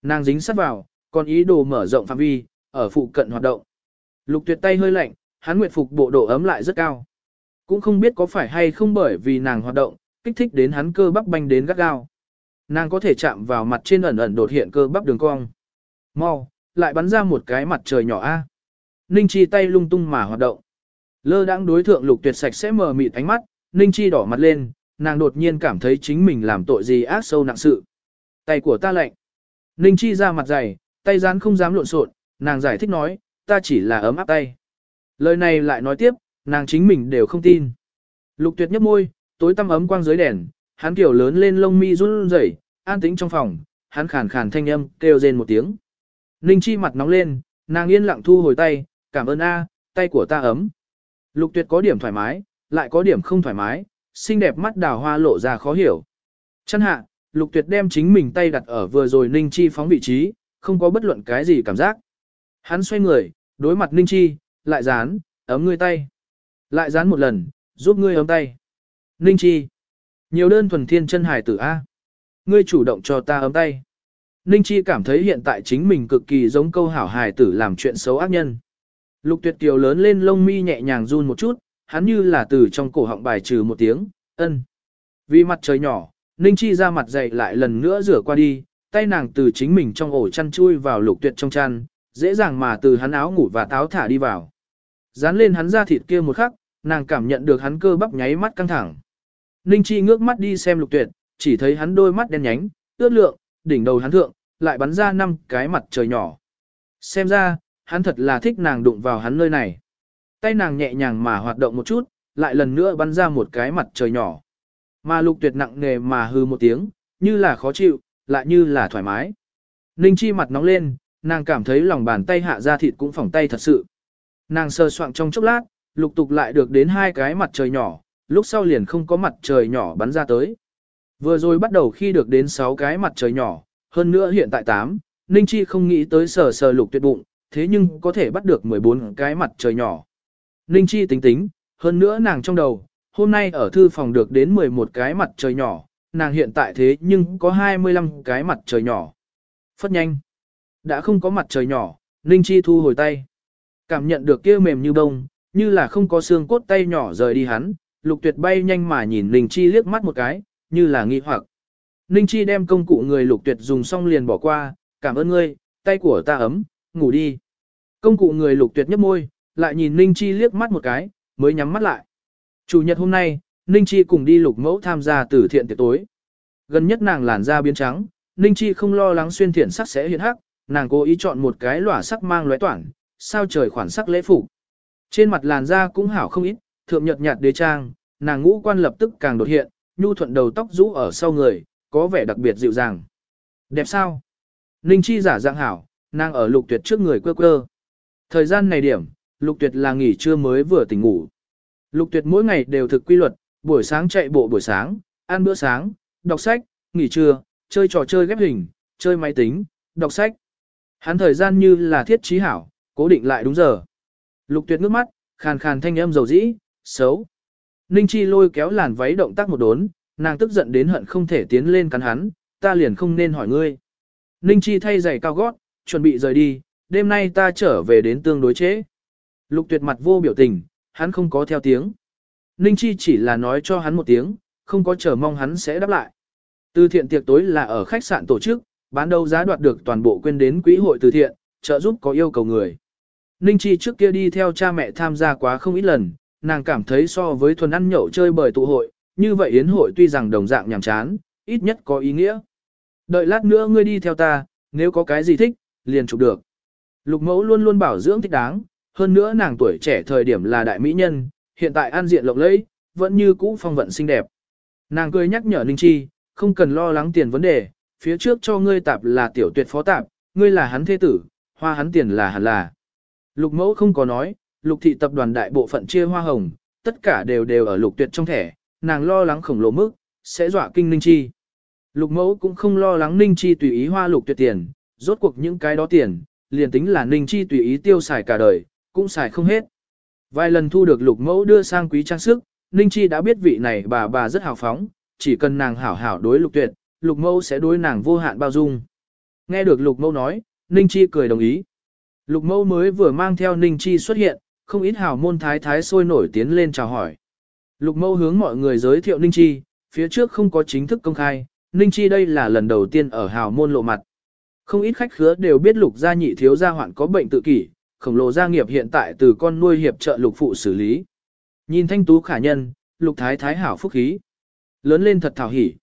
Nàng dính sát vào, còn ý đồ mở rộng phạm vi, ở phụ cận hoạt động. Lục tuyệt tay hơi lạnh, hắn nguyệt phục bộ độ ấm lại rất cao. Cũng không biết có phải hay không bởi vì nàng hoạt động, kích thích đến hắn cơ bắp banh đến gắt gao. Nàng có thể chạm vào mặt trên ẩn ẩn đột hiện cơ bắp đường cong. Mau, lại bắn ra một cái mặt trời nhỏ a. Ninh Chi tay lung tung mà hoạt động. Lơ đang đối thượng lục tuyệt sạch sẽ mờ mịt ánh mắt, Ninh Chi đỏ mặt lên, nàng đột nhiên cảm thấy chính mình làm tội gì ác sâu nặng sự. Tay của ta lạnh. Ninh Chi ra mặt dày, tay rán không dám lộn xộn, nàng giải thích nói, ta chỉ là ấm áp tay. Lời này lại nói tiếp, nàng chính mình đều không tin. Lục tuyệt nhấp môi, tối tăm ấm quang dưới đèn, hắn kiểu lớn lên lông mi run rẩy, an tĩnh trong phòng, hắn khàn khàn thanh âm, kêu rên một tiếng. Ninh Chi mặt nóng lên, nàng yên lặng thu hồi tay, cảm ơn a, tay của ta ấm. Lục tuyệt có điểm thoải mái, lại có điểm không thoải mái, xinh đẹp mắt đào hoa lộ ra khó hiểu. Chân hạ, lục tuyệt đem chính mình tay đặt ở vừa rồi Ninh Chi phóng vị trí, không có bất luận cái gì cảm giác. Hắn xoay người, đối mặt Ninh Chi, lại dán, ấm ngươi tay. Lại dán một lần, giúp ngươi ấm tay. Ninh Chi. Nhiều đơn thuần thiên chân hải tử A. Ngươi chủ động cho ta ấm tay. Ninh Chi cảm thấy hiện tại chính mình cực kỳ giống câu hảo hài tử làm chuyện xấu ác nhân. Lục tuyệt kiều lớn lên lông mi nhẹ nhàng run một chút, hắn như là từ trong cổ họng bài trừ một tiếng, ân. Vì mặt trời nhỏ, Ninh Chi ra mặt dậy lại lần nữa rửa qua đi, tay nàng từ chính mình trong ổ chăn chui vào lục tuyệt trong chăn, dễ dàng mà từ hắn áo ngủ và táo thả đi vào. Dán lên hắn ra thịt kia một khắc, nàng cảm nhận được hắn cơ bắp nháy mắt căng thẳng. Ninh Chi ngước mắt đi xem lục tuyệt, chỉ thấy hắn đôi mắt đen nhánh, ướt lượng, đỉnh đầu hắn thượng, lại bắn ra năm cái mặt trời nhỏ. Xem ra, hắn thật là thích nàng đụng vào hắn nơi này. Tay nàng nhẹ nhàng mà hoạt động một chút, lại lần nữa bắn ra một cái mặt trời nhỏ. Mà lục tuyệt nặng nề mà hư một tiếng, như là khó chịu, lại như là thoải mái. Ninh Chi mặt nóng lên, nàng cảm thấy lòng bàn tay hạ ra thịt cũng phỏng tay thật sự. Nàng sơ soạn trong chốc lát, lục tục lại được đến hai cái mặt trời nhỏ, lúc sau liền không có mặt trời nhỏ bắn ra tới. Vừa rồi bắt đầu khi được đến 6 cái mặt trời nhỏ, hơn nữa hiện tại 8, Ninh Chi không nghĩ tới sờ sờ lục tuyệt bụng, thế nhưng có thể bắt được 14 cái mặt trời nhỏ. Ninh Chi tính tính, hơn nữa nàng trong đầu, hôm nay ở thư phòng được đến 11 cái mặt trời nhỏ, nàng hiện tại thế nhưng có 25 cái mặt trời nhỏ. Phất nhanh. Đã không có mặt trời nhỏ, Ninh Chi thu hồi tay. Cảm nhận được kia mềm như bông, như là không có xương cốt tay nhỏ rời đi hắn, lục tuyệt bay nhanh mà nhìn Ninh Chi liếc mắt một cái, như là nghi hoặc. Ninh Chi đem công cụ người lục tuyệt dùng xong liền bỏ qua, cảm ơn ngươi, tay của ta ấm, ngủ đi. Công cụ người lục tuyệt nhấp môi, lại nhìn Ninh Chi liếc mắt một cái, mới nhắm mắt lại. Chủ nhật hôm nay, Ninh Chi cùng đi lục mẫu tham gia tử thiện tiệc tối. Gần nhất nàng làn da biến trắng, Ninh Chi không lo lắng xuyên thiện sắc sẽ hiện hắc, nàng cố ý chọn một cái lỏa sắc mang lóe toản, sao trời khoản sắc lễ phục. Trên mặt làn da cũng hảo không ít, thượng nhật nhạt đế trang, nàng ngũ quan lập tức càng đột hiện, nhu thuận đầu tóc rũ ở sau người, có vẻ đặc biệt dịu dàng. Đẹp sao? Ninh Chi giả dạng hảo, nàng ở lục tuyệt trước người quơ quơ. Thời gian này điểm, lục tuyệt là nghỉ trưa mới vừa tỉnh ngủ. Lục tuyệt mỗi ngày đều thực quy luật, buổi sáng chạy bộ buổi sáng, ăn bữa sáng, đọc sách, nghỉ trưa, chơi trò chơi ghép hình, chơi máy tính, đọc sách. Hắn thời gian như là thiết trí hảo, cố định lại đúng giờ. Lục tuyệt ngước mắt, khàn khàn thanh âm dầu dĩ, xấu. Ninh Chi lôi kéo làn váy động tác một đốn, Nàng tức giận đến hận không thể tiến lên cắn hắn, ta liền không nên hỏi ngươi. Ninh Chi thay giày cao gót, chuẩn bị rời đi, đêm nay ta trở về đến tương đối chế. Lục tuyệt mặt vô biểu tình, hắn không có theo tiếng. Ninh Chi chỉ là nói cho hắn một tiếng, không có chờ mong hắn sẽ đáp lại. Từ thiện tiệc tối là ở khách sạn tổ chức, bán đấu giá đoạt được toàn bộ quên đến quỹ hội từ thiện, trợ giúp có yêu cầu người. Ninh Chi trước kia đi theo cha mẹ tham gia quá không ít lần, nàng cảm thấy so với thuần ăn nhậu chơi bời tụ hội, như vậy yến hội tuy rằng đồng dạng nhàm chán, ít nhất có ý nghĩa. Đợi lát nữa ngươi đi theo ta, nếu có cái gì thích, liền chụp được. Lục mẫu luôn luôn bảo dưỡng thích đáng, hơn nữa nàng tuổi trẻ thời điểm là đại mỹ nhân, hiện tại an diện lộng lẫy, vẫn như cũ phong vận xinh đẹp. Nàng cười nhắc nhở Ninh Chi, không cần lo lắng tiền vấn đề, phía trước cho ngươi tạp là tiểu tuyệt phó tạp, ngươi là hắn thế tử, hoa hắn tiền là hẳn là. Lục mẫu không có nói, lục thị tập đoàn đại bộ phận chia hoa hồng, tất cả đều đều ở lục tuyệt trong thẻ, nàng lo lắng khổng lồ mức, sẽ dọa kinh Ninh Chi. Lục mẫu cũng không lo lắng Ninh Chi tùy ý hoa lục tuyệt tiền, rốt cuộc những cái đó tiền, liền tính là Ninh Chi tùy ý tiêu xài cả đời, cũng xài không hết. Vài lần thu được lục mẫu đưa sang quý trang sức, Ninh Chi đã biết vị này bà bà rất hào phóng, chỉ cần nàng hảo hảo đối lục tuyệt, lục mẫu sẽ đối nàng vô hạn bao dung. Nghe được lục mẫu nói, Ninh Chi cười đồng ý. Lục mẫu mới vừa mang theo Ninh Chi xuất hiện, không ít hào môn thái thái sôi nổi tiến lên chào hỏi. Lục mẫu hướng mọi người giới thiệu Ninh Chi, phía trước không có chính thức công khai, Ninh Chi đây là lần đầu tiên ở hào môn lộ mặt. Không ít khách khứa đều biết lục gia nhị thiếu gia hoạn có bệnh tự kỷ, khổng lồ gia nghiệp hiện tại từ con nuôi hiệp trợ lục phụ xử lý. Nhìn thanh tú khả nhân, lục thái thái hảo phúc khí. Lớn lên thật thảo hỉ.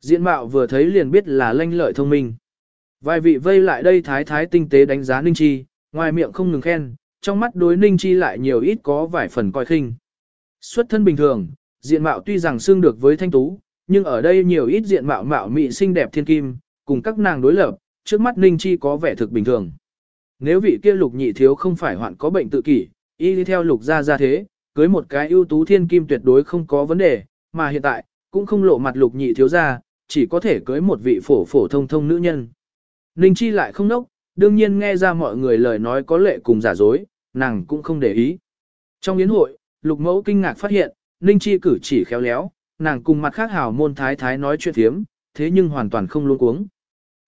Diện mạo vừa thấy liền biết là lanh lợi thông minh. Vài vị vây lại đây thái thái tinh tế đánh giá Ninh Chi, ngoài miệng không ngừng khen, trong mắt đối Ninh Chi lại nhiều ít có vài phần coi khinh. Xuất thân bình thường, diện mạo tuy rằng xương được với thanh tú, nhưng ở đây nhiều ít diện mạo mạo mị xinh đẹp thiên kim, cùng các nàng đối lập, trước mắt Ninh Chi có vẻ thực bình thường. Nếu vị kia lục nhị thiếu không phải hoạn có bệnh tự kỷ, y đi theo lục gia gia thế, cưới một cái ưu tú thiên kim tuyệt đối không có vấn đề, mà hiện tại, cũng không lộ mặt lục nhị thiếu gia, chỉ có thể cưới một vị phổ phổ thông thông nữ nhân. Ninh Chi lại không nốc, đương nhiên nghe ra mọi người lời nói có lệ cùng giả dối, nàng cũng không để ý. Trong yến hội, lục mẫu kinh ngạc phát hiện, Ninh Chi cử chỉ khéo léo, nàng cùng mặt khác hào môn thái thái nói chuyện thiếm, thế nhưng hoàn toàn không luôn cuống.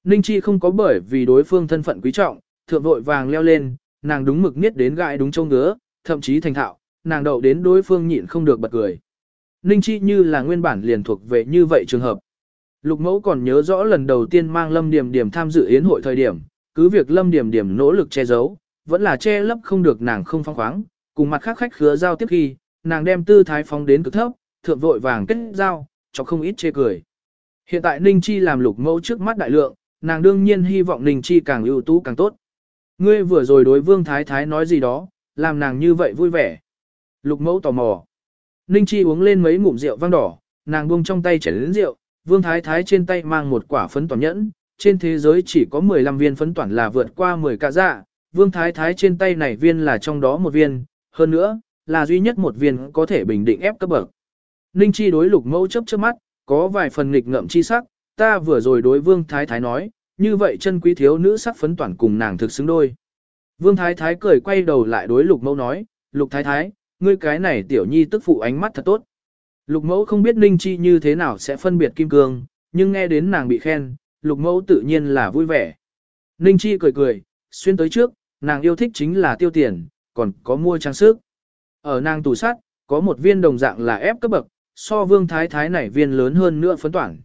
Ninh Chi không có bởi vì đối phương thân phận quý trọng, thượng vội vàng leo lên, nàng đúng mực niết đến gãi đúng trông ngứa, thậm chí thành thạo, nàng đậu đến đối phương nhịn không được bật cười. Ninh Chi như là nguyên bản liền thuộc về như vậy trường hợp. Lục mẫu còn nhớ rõ lần đầu tiên mang Lâm Điểm Điểm tham dự yến hội thời điểm, cứ việc Lâm Điểm Điểm nỗ lực che giấu, vẫn là che lấp không được nàng không phong khoáng, cùng mặt khác khách khứa giao tiếp khi, nàng đem tư thái phóng đến cực thấp, thượng vội vàng kết giao, cho không ít chê cười. Hiện tại Ninh Chi làm lục mẫu trước mắt đại lượng, nàng đương nhiên hy vọng Ninh Chi càng ưu tú càng tốt. Ngươi vừa rồi đối Vương Thái Thái nói gì đó, làm nàng như vậy vui vẻ. Lục mẫu tò mò. Ninh Chi uống lên mấy ngụm rượu vang đỏ, nàng buông trong tay chảy lớn rượu, Vương Thái Thái trên tay mang một quả phấn toàn nhẫn, trên thế giới chỉ có 15 viên phấn toàn là vượt qua 10 cả dạ, Vương Thái Thái trên tay này viên là trong đó một viên, hơn nữa, là duy nhất một viên có thể bình định ép cấp bậc. Ninh Chi đối lục mẫu chấp trước mắt, có vài phần nghịch ngợm chi sắc, ta vừa rồi đối Vương Thái Thái nói, như vậy chân quý thiếu nữ sắc phấn toàn cùng nàng thực xứng đôi. Vương Thái Thái cười quay đầu lại đối lục mẫu nói, lục Thái Thái, ngươi cái này tiểu nhi tức phụ ánh mắt thật tốt. Lục mẫu không biết Ninh Chi như thế nào sẽ phân biệt kim cương, nhưng nghe đến nàng bị khen, lục mẫu tự nhiên là vui vẻ. Ninh Chi cười cười, xuyên tới trước, nàng yêu thích chính là tiêu tiền, còn có mua trang sức. Ở nàng tủ sắt, có một viên đồng dạng là ép cấp bậc, so vương thái thái này viên lớn hơn nữa phấn toản.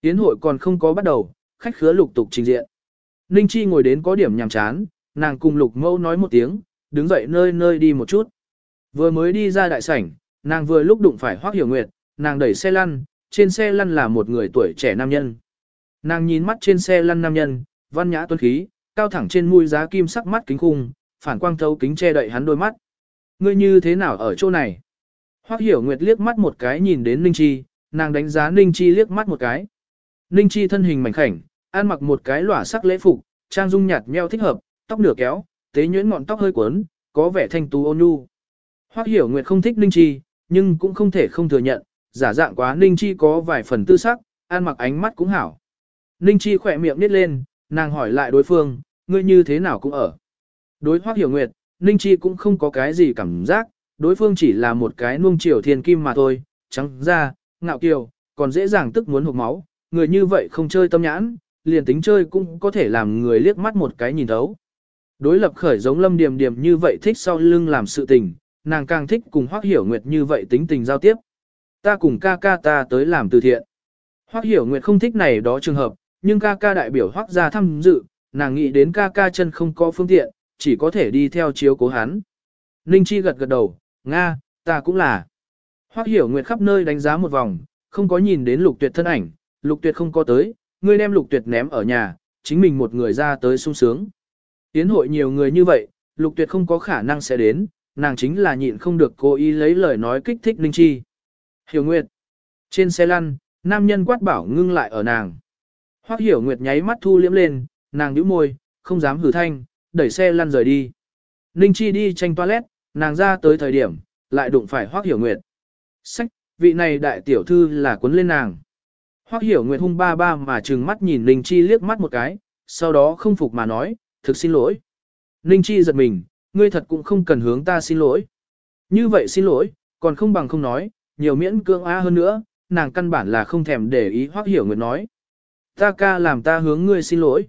Tiến hội còn không có bắt đầu, khách khứa lục tục trình diện. Ninh Chi ngồi đến có điểm nhàm chán, nàng cùng lục mẫu nói một tiếng, đứng dậy nơi nơi đi một chút. Vừa mới đi ra đại sảnh, nàng vừa lúc đụng phải Hoác Hiểu Nguyệt, nàng đẩy xe lăn, trên xe lăn là một người tuổi trẻ nam nhân. Nàng nhìn mắt trên xe lăn nam nhân, văn nhã tuấn khí, cao thẳng trên mũi giá kim sắc mắt kính khung, phản quang thấu kính che đậy hắn đôi mắt. Ngươi như thế nào ở chỗ này? Hoắc Hiểu Nguyệt liếc mắt một cái nhìn đến Ninh Chi, nàng đánh giá Ninh Chi liếc mắt một cái. Ninh Chi thân hình mảnh khảnh, ăn mặc một cái lỏa sắc lễ phục, trang dung nhạt nheo thích hợp, tóc nửa kéo, tế nhuyễn ngọn tóc hơi cuốn, có vẻ thanh tú ôn nhu. Hoắc Hiểu Nguyệt không thích Ninh Chi, nhưng cũng không thể không thừa nhận, giả dạng quá Ninh Chi có vài phần tư sắc, ăn mặc ánh mắt cũng hảo. Ninh Chi khỏe miệng nít lên, nàng hỏi lại đối phương, ngươi như thế nào cũng ở. Đối Hoắc Hiểu Nguyệt, Ninh Chi cũng không có cái gì cảm giác, đối phương chỉ là một cái nuông chiều thiên kim mà thôi, trắng ra, ngạo kiều, còn dễ dàng tức muốn hụt máu, người như vậy không chơi tâm nhãn, liền tính chơi cũng có thể làm người liếc mắt một cái nhìn thấu. Đối lập khởi giống lâm điểm điểm như vậy thích sau lưng làm sự tình, nàng càng thích cùng Hoắc Hiểu Nguyệt như vậy tính tình giao tiếp. Ta cùng ca ca ta tới làm từ thiện. Hoắc Hiểu Nguyệt không thích này đó trường hợp, nhưng ca ca đại biểu Hoắc ra tham dự, nàng nghĩ đến ca ca chân không có phương tiện, chỉ có thể đi theo chiếu cố hắn. Ninh Chi gật gật đầu, Nga, ta cũng là. Hoắc Hiểu Nguyệt khắp nơi đánh giá một vòng, không có nhìn đến lục tuyệt thân ảnh, lục tuyệt không có tới, ngươi đem lục tuyệt ném ở nhà, chính mình một người ra tới sung sướng. Tiến hội nhiều người như vậy, lục tuyệt không có khả năng sẽ đến, nàng chính là nhịn không được cố ý lấy lời nói kích thích Ninh Chi. Hiểu Nguyệt. Trên xe lăn, nam nhân quát bảo ngưng lại ở nàng. Hoắc Hiểu Nguyệt nháy mắt thu liễm lên, nàng nhíu môi, không dám hử thanh, đẩy xe lăn rời đi. Ninh Chi đi tranh toilet, nàng ra tới thời điểm, lại đụng phải Hoắc Hiểu Nguyệt. Sách, vị này đại tiểu thư là cuốn lên nàng. Hoắc Hiểu Nguyệt hung ba ba mà trừng mắt nhìn Ninh Chi liếc mắt một cái, sau đó không phục mà nói, thực xin lỗi. Ninh Chi giật mình, ngươi thật cũng không cần hướng ta xin lỗi. Như vậy xin lỗi, còn không bằng không nói, nhiều miễn cưỡng á hơn nữa, nàng căn bản là không thèm để ý Hoắc Hiểu Nguyệt nói. Ta ca làm ta hướng ngươi xin lỗi.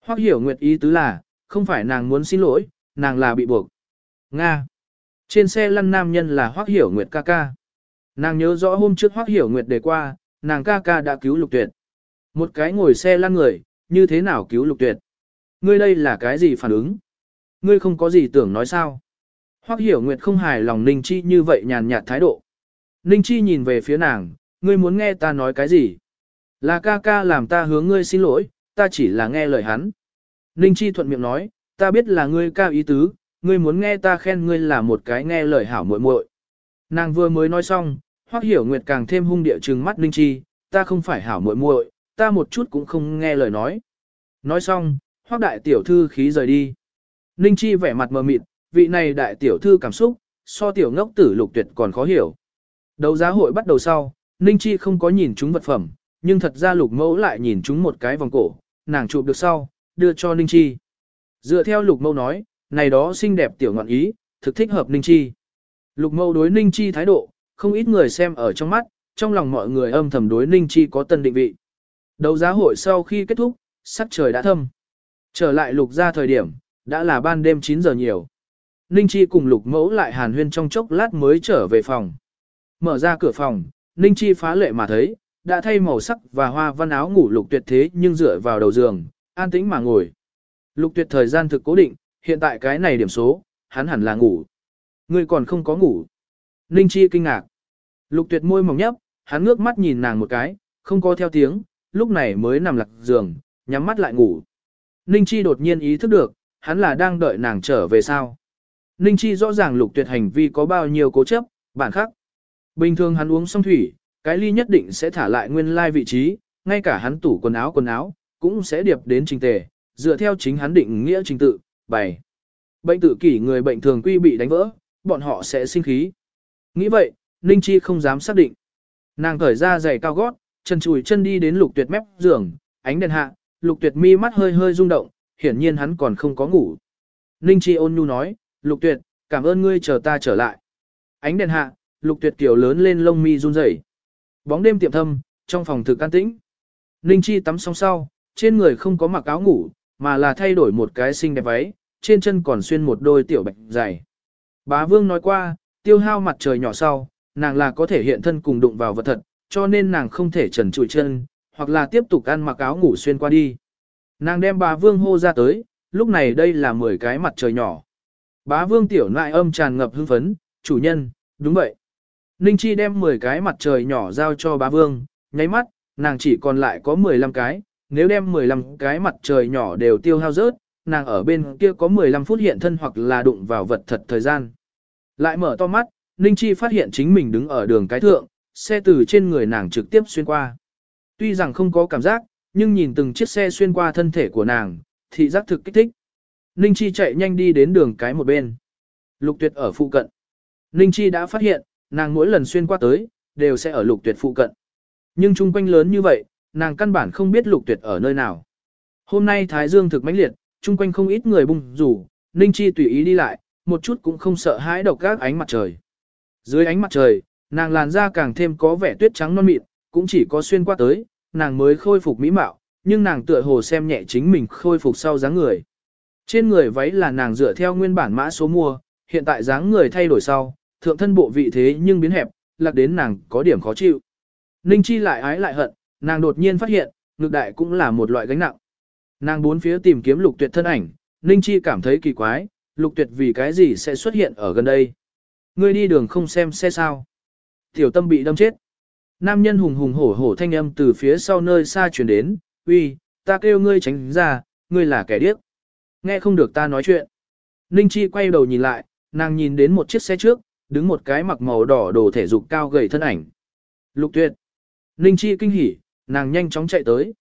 Hoắc Hiểu Nguyệt ý tứ là, không phải nàng muốn xin lỗi, nàng là bị buộc. Nga. Trên xe lăn nam nhân là Hoắc Hiểu Nguyệt ca ca. Nàng nhớ rõ hôm trước Hoắc Hiểu Nguyệt đề qua, nàng ca ca đã cứu Lục Tuyệt. Một cái ngồi xe lăn người, như thế nào cứu Lục Tuyệt? Ngươi đây là cái gì phản ứng? Ngươi không có gì tưởng nói sao? Hoắc Hiểu Nguyệt không hài lòng Ninh Chi như vậy nhàn nhạt thái độ. Ninh Chi nhìn về phía nàng, ngươi muốn nghe ta nói cái gì? Là ca ca làm ta hướng ngươi xin lỗi, ta chỉ là nghe lời hắn. Ninh Chi thuận miệng nói, ta biết là ngươi cao ý tứ, ngươi muốn nghe ta khen ngươi là một cái nghe lời hảo muội muội. Nàng vừa mới nói xong, Hoắc Hiểu Nguyệt càng thêm hung địa trừng mắt Ninh Chi, ta không phải hảo muội muội, ta một chút cũng không nghe lời nói. Nói xong, Hoắc đại tiểu thư khí rời đi. Ninh Chi vẻ mặt mờ mịt, vị này đại tiểu thư cảm xúc, so tiểu ngốc tử lục tuyệt còn khó hiểu. Đấu giá hội bắt đầu sau, Ninh Chi không có nhìn chúng vật phẩm, nhưng thật ra lục mẫu lại nhìn chúng một cái vòng cổ, nàng chụp được sau, đưa cho Ninh Chi. Dựa theo lục mẫu nói, này đó xinh đẹp tiểu ngọn ý, thực thích hợp Ninh Chi. Lục mẫu đối Ninh Chi thái độ, không ít người xem ở trong mắt, trong lòng mọi người âm thầm đối Ninh Chi có tân định vị. Đấu giá hội sau khi kết thúc, sắc trời đã thâm. Trở lại lục ra thời điểm, đã là ban đêm 9 giờ nhiều. Ninh Chi cùng lục mẫu lại hàn huyên trong chốc lát mới trở về phòng. Mở ra cửa phòng, Ninh Chi phá lệ mà thấy, đã thay màu sắc và hoa văn áo ngủ lục tuyệt thế nhưng dựa vào đầu giường, an tĩnh mà ngồi. Lục tuyệt thời gian thực cố định, hiện tại cái này điểm số, hắn hẳn là ngủ. Ngươi còn không có ngủ. Ninh Chi kinh ngạc. Lục tuyệt môi mỏng nhấp, hắn ngước mắt nhìn nàng một cái, không có theo tiếng, lúc này mới nằm lặc giường, nhắm mắt lại ngủ. Ninh Chi đột nhiên ý thức được, hắn là đang đợi nàng trở về sao. Ninh Chi rõ ràng lục tuyệt hành vi có bao nhiêu cố chấp, bản khắc. Bình thường hắn uống xong thủy, cái ly nhất định sẽ thả lại nguyên lai vị trí, ngay cả hắn tủ quần áo quần áo, cũng sẽ điệp đến trình tề, dựa theo chính hắn định nghĩa trình tự, bày. Bệnh tự kỷ người bệnh thường quy bị đánh vỡ, bọn họ sẽ sinh khí. Nghĩ vậy, Ninh Chi không dám xác định. Nàng cởi ra giày cao gót, chân chùi chân đi đến lục tuyệt mép giường, ánh đèn hạ, lục tuyệt mi mắt hơi hơi rung động, hiển nhiên hắn còn không có ngủ. Ninh Chi ôn nhu nói, lục tuyệt, cảm ơn ngươi chờ ta trở lại. Ánh đèn hạ, lục tuyệt kiểu lớn lên lông mi run rẩy. Bóng đêm tiệm thâm, trong phòng thực an tĩnh. Ninh Chi tắm xong sau, trên người không có mặc áo ngủ, mà là thay đổi một cái xinh đẹp váy, trên chân còn xuyên một đôi tiểu bạch dày. Bá Vương nói qua, tiêu hao mặt trời nhỏ sau, nàng là có thể hiện thân cùng đụng vào vật thật, cho nên nàng không thể trần trụi chân, hoặc là tiếp tục ăn mặc áo ngủ xuyên qua đi. Nàng đem bá Vương hô ra tới, lúc này đây là 10 cái mặt trời nhỏ. Bá Vương tiểu nại âm tràn ngập hưng phấn, chủ nhân, đúng vậy. Ninh Chi đem 10 cái mặt trời nhỏ giao cho bá Vương, nháy mắt, nàng chỉ còn lại có 15 cái, nếu đem 15 cái mặt trời nhỏ đều tiêu hao rớt, nàng ở bên kia có 15 phút hiện thân hoặc là đụng vào vật thật thời gian. Lại mở to mắt, Ninh Chi phát hiện chính mình đứng ở đường cái thượng, xe từ trên người nàng trực tiếp xuyên qua. Tuy rằng không có cảm giác, nhưng nhìn từng chiếc xe xuyên qua thân thể của nàng, thị giác thực kích thích. Ninh Chi chạy nhanh đi đến đường cái một bên. Lục tuyệt ở phụ cận. Ninh Chi đã phát hiện, nàng mỗi lần xuyên qua tới, đều sẽ ở lục tuyệt phụ cận. Nhưng chung quanh lớn như vậy, nàng căn bản không biết lục tuyệt ở nơi nào. Hôm nay Thái Dương thực mãnh liệt, chung quanh không ít người bung rủ, Ninh Chi tùy ý đi lại, một chút cũng không sợ hãi độc các ánh mặt trời. Dưới ánh mặt trời, nàng làn da càng thêm có vẻ tuyết trắng non mịn, cũng chỉ có xuyên qua tới, nàng mới khôi phục mỹ mạo, nhưng nàng tựa hồ xem nhẹ chính mình khôi phục sau dáng người. Trên người váy là nàng dựa theo nguyên bản mã số mua, hiện tại dáng người thay đổi sau, thượng thân bộ vị thế nhưng biến hẹp, lạc đến nàng có điểm khó chịu. Ninh Chi lại ái lại hận, nàng đột nhiên phát hiện, ngực đại cũng là một loại gánh nặng. Nàng bốn phía tìm kiếm lục tuyệt thân ảnh, Ninh Chi cảm thấy kỳ quái, lục tuyệt vì cái gì sẽ xuất hiện ở gần đây. Ngươi đi đường không xem xe sao. Tiểu tâm bị đâm chết. Nam nhân hùng hùng hổ hổ thanh âm từ phía sau nơi xa chuyển đến, uy, ta kêu ngươi tránh ra, ngươi là kẻ điếc. Nghe không được ta nói chuyện. Ninh Chi quay đầu nhìn lại, nàng nhìn đến một chiếc xe trước, đứng một cái mặc màu đỏ đồ thể dục cao gầy thân ảnh. Lục tuyệt. Ninh Chi kinh hỉ, nàng nhanh chóng chạy tới.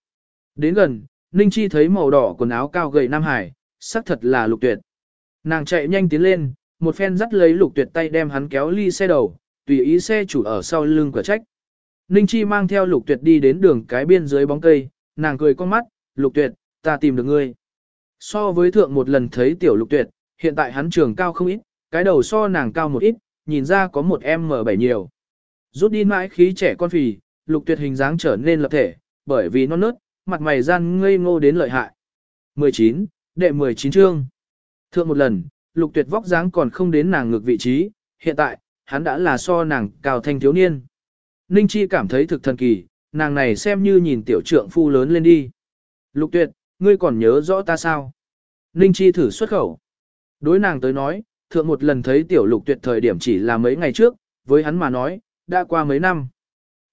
Đến gần, Ninh Chi thấy màu đỏ quần áo cao gầy Nam Hải, xác thật là lục tuyệt. Nàng chạy nhanh tiến lên, một phen dắt lấy lục tuyệt tay đem hắn kéo ly xe đầu, tùy ý xe chủ ở sau lưng cửa trách. Ninh Chi mang theo lục tuyệt đi đến đường cái biên dưới bóng cây, nàng cười con mắt, lục tuyệt, ta tìm được ngươi. So với thượng một lần thấy tiểu lục tuyệt, hiện tại hắn trường cao không ít, cái đầu so nàng cao một ít, nhìn ra có một em m bảy nhiều. Rút đi mãi khí trẻ con phì, lục tuyệt hình dáng trở nên lập thể, bởi vì non nớt, mặt mày gian ngây ngô đến lợi hại. 19, đệ 19 chương. Thượng một lần, lục tuyệt vóc dáng còn không đến nàng ngược vị trí, hiện tại, hắn đã là so nàng cao thanh thiếu niên. Ninh Chi cảm thấy thực thần kỳ, nàng này xem như nhìn tiểu trượng phu lớn lên đi. Lục tuyệt, ngươi còn nhớ rõ ta sao? Ninh Chi thử xuất khẩu. Đối nàng tới nói, thượng một lần thấy tiểu lục tuyệt thời điểm chỉ là mấy ngày trước, với hắn mà nói, đã qua mấy năm.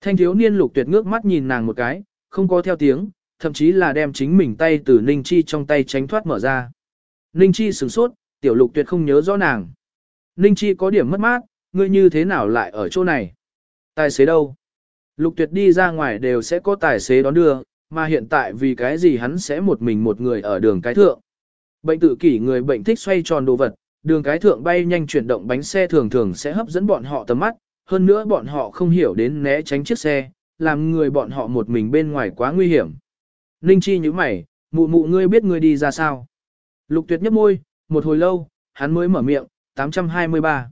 Thanh thiếu niên lục tuyệt ngước mắt nhìn nàng một cái, không có theo tiếng, thậm chí là đem chính mình tay từ Ninh Chi trong tay tránh thoát mở ra. Ninh Chi sửng sốt, tiểu lục tuyệt không nhớ rõ nàng. Ninh Chi có điểm mất mát, ngươi như thế nào lại ở chỗ này? Tài xế đâu? Lục tuyệt đi ra ngoài đều sẽ có tài xế đón đưa, mà hiện tại vì cái gì hắn sẽ một mình một người ở đường cái thượng. Bệnh tự kỷ người bệnh thích xoay tròn đồ vật, đường cái thượng bay nhanh chuyển động bánh xe thường thường sẽ hấp dẫn bọn họ tầm mắt, hơn nữa bọn họ không hiểu đến né tránh chiếc xe, làm người bọn họ một mình bên ngoài quá nguy hiểm. Ninh Chi như mày, mụ mụ ngươi biết ngươi đi ra sao. Lục tuyệt nhấp môi, một hồi lâu, hắn mới mở miệng, 823.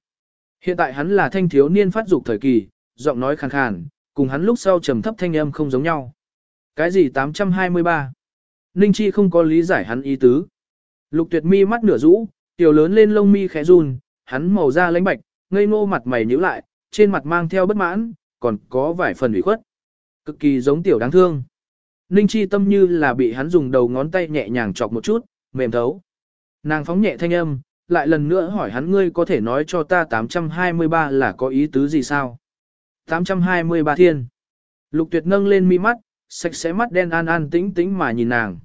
Hiện tại hắn là thanh thiếu niên phát dục thời kỳ, giọng nói khàn khàn, cùng hắn lúc sau trầm thấp thanh âm không giống nhau. Cái gì 823? Ninh Chi không có lý giải hắn ý tứ. Lục tuyệt mi mắt nửa rũ, tiểu lớn lên lông mi khẽ run, hắn màu da lãnh bạch, ngây ngô mặt mày nhíu lại, trên mặt mang theo bất mãn, còn có vài phần ủy khuất. Cực kỳ giống tiểu đáng thương. Ninh Chi tâm như là bị hắn dùng đầu ngón tay nhẹ nhàng chọc một chút, mềm thấu. Nàng phóng nhẹ thanh âm, lại lần nữa hỏi hắn ngươi có thể nói cho ta 823 là có ý tứ gì sao? 823 thiên. Lục tuyệt nâng lên mi mắt, sạch sẽ mắt đen an an tĩnh tĩnh mà nhìn nàng.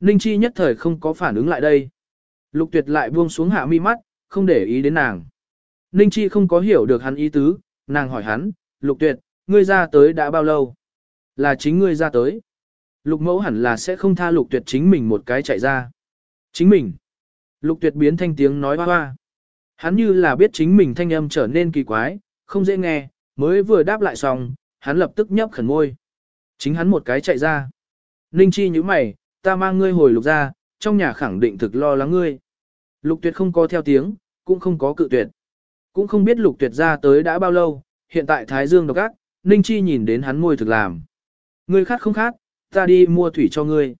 Ninh Chi nhất thời không có phản ứng lại đây. Lục tuyệt lại buông xuống hạ mi mắt, không để ý đến nàng. Ninh Chi không có hiểu được hắn ý tứ, nàng hỏi hắn, lục tuyệt, ngươi ra tới đã bao lâu? Là chính ngươi ra tới. Lục mẫu hẳn là sẽ không tha lục tuyệt chính mình một cái chạy ra. Chính mình. Lục tuyệt biến thanh tiếng nói hoa hoa. Hắn như là biết chính mình thanh âm trở nên kỳ quái, không dễ nghe, mới vừa đáp lại xong, hắn lập tức nhấp khẩn môi. Chính hắn một cái chạy ra. Ninh chi như mày, ta mang ngươi hồi lục ra, trong nhà khẳng định thực lo lắng ngươi. Lục tuyệt không có theo tiếng, cũng không có cự tuyệt. Cũng không biết lục tuyệt ra tới đã bao lâu, hiện tại Thái Dương độc ác, Ninh Chi nhìn đến hắn môi thực làm. Ngươi khát không khát, ta đi mua thủy cho ngươi.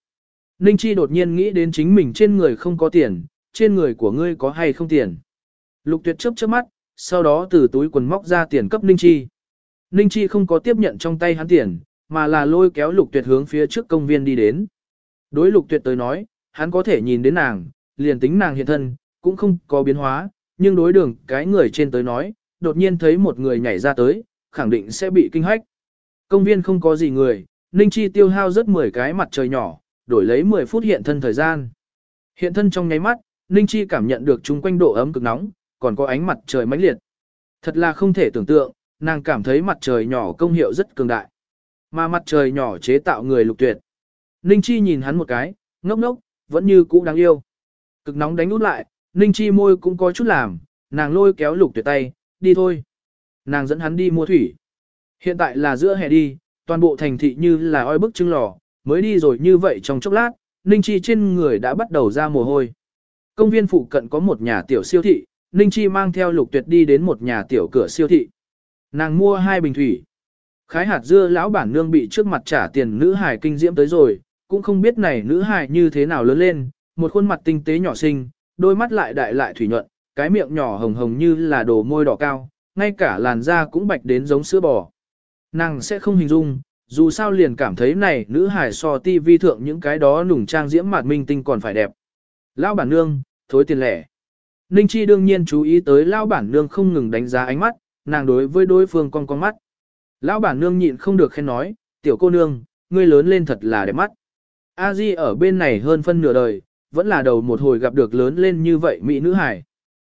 Ninh Chi đột nhiên nghĩ đến chính mình trên người không có tiền, trên người của ngươi có hay không tiền. Lục tuyệt chớp chớp mắt, sau đó từ túi quần móc ra tiền cấp Ninh Chi. Ninh Chi không có tiếp nhận trong tay hắn tiền, mà là lôi kéo lục tuyệt hướng phía trước công viên đi đến. Đối lục tuyệt tới nói, hắn có thể nhìn đến nàng, liền tính nàng hiện thân, cũng không có biến hóa, nhưng đối đường cái người trên tới nói, đột nhiên thấy một người nhảy ra tới, khẳng định sẽ bị kinh hách. Công viên không có gì người, Ninh Chi tiêu hao rất 10 cái mặt trời nhỏ, đổi lấy 10 phút hiện thân thời gian. Hiện thân trong nháy mắt, Ninh Chi cảm nhận được chung quanh độ ấm cực nóng, còn có ánh mặt trời mãnh liệt. Thật là không thể tưởng tượng, nàng cảm thấy mặt trời nhỏ công hiệu rất cường đại. Mà mặt trời nhỏ chế tạo người lục tuyệt. Ninh Chi nhìn hắn một cái, ngốc ngốc, vẫn như cũ đáng yêu. Cực nóng đánh út lại, Ninh Chi môi cũng có chút làm, nàng lôi kéo lục tuyệt tay, đi thôi. Nàng dẫn hắn đi mua thủy. Hiện tại là giữa hè đi, toàn bộ thành thị như là oi bức trưng lò, mới đi rồi như vậy trong chốc lát, Ninh Chi trên người đã bắt đầu ra mồ hôi. Công viên phụ cận có một nhà tiểu siêu thị, Ninh Chi mang theo lục tuyệt đi đến một nhà tiểu cửa siêu thị. Nàng mua hai bình thủy. Khái hạt dưa lão bản nương bị trước mặt trả tiền nữ hài kinh diễm tới rồi, cũng không biết này nữ hài như thế nào lớn lên, một khuôn mặt tinh tế nhỏ xinh, đôi mắt lại đại lại thủy nhuận, cái miệng nhỏ hồng hồng như là đồ môi đỏ cao, ngay cả làn da cũng bạch đến giống sữa bò. Nàng sẽ không hình dung, dù sao liền cảm thấy này nữ hài so ti vi thượng những cái đó nùng trang diễm mạt minh tinh còn phải đẹp. Lão bản nương, thối tiền lẻ. Ninh Chi đương nhiên chú ý tới lão bản nương không ngừng đánh giá ánh mắt, nàng đối với đối phương con con mắt. Lão bản nương nhịn không được khen nói, tiểu cô nương, ngươi lớn lên thật là đẹp mắt. A Di ở bên này hơn phân nửa đời, vẫn là đầu một hồi gặp được lớn lên như vậy mỹ nữ hải.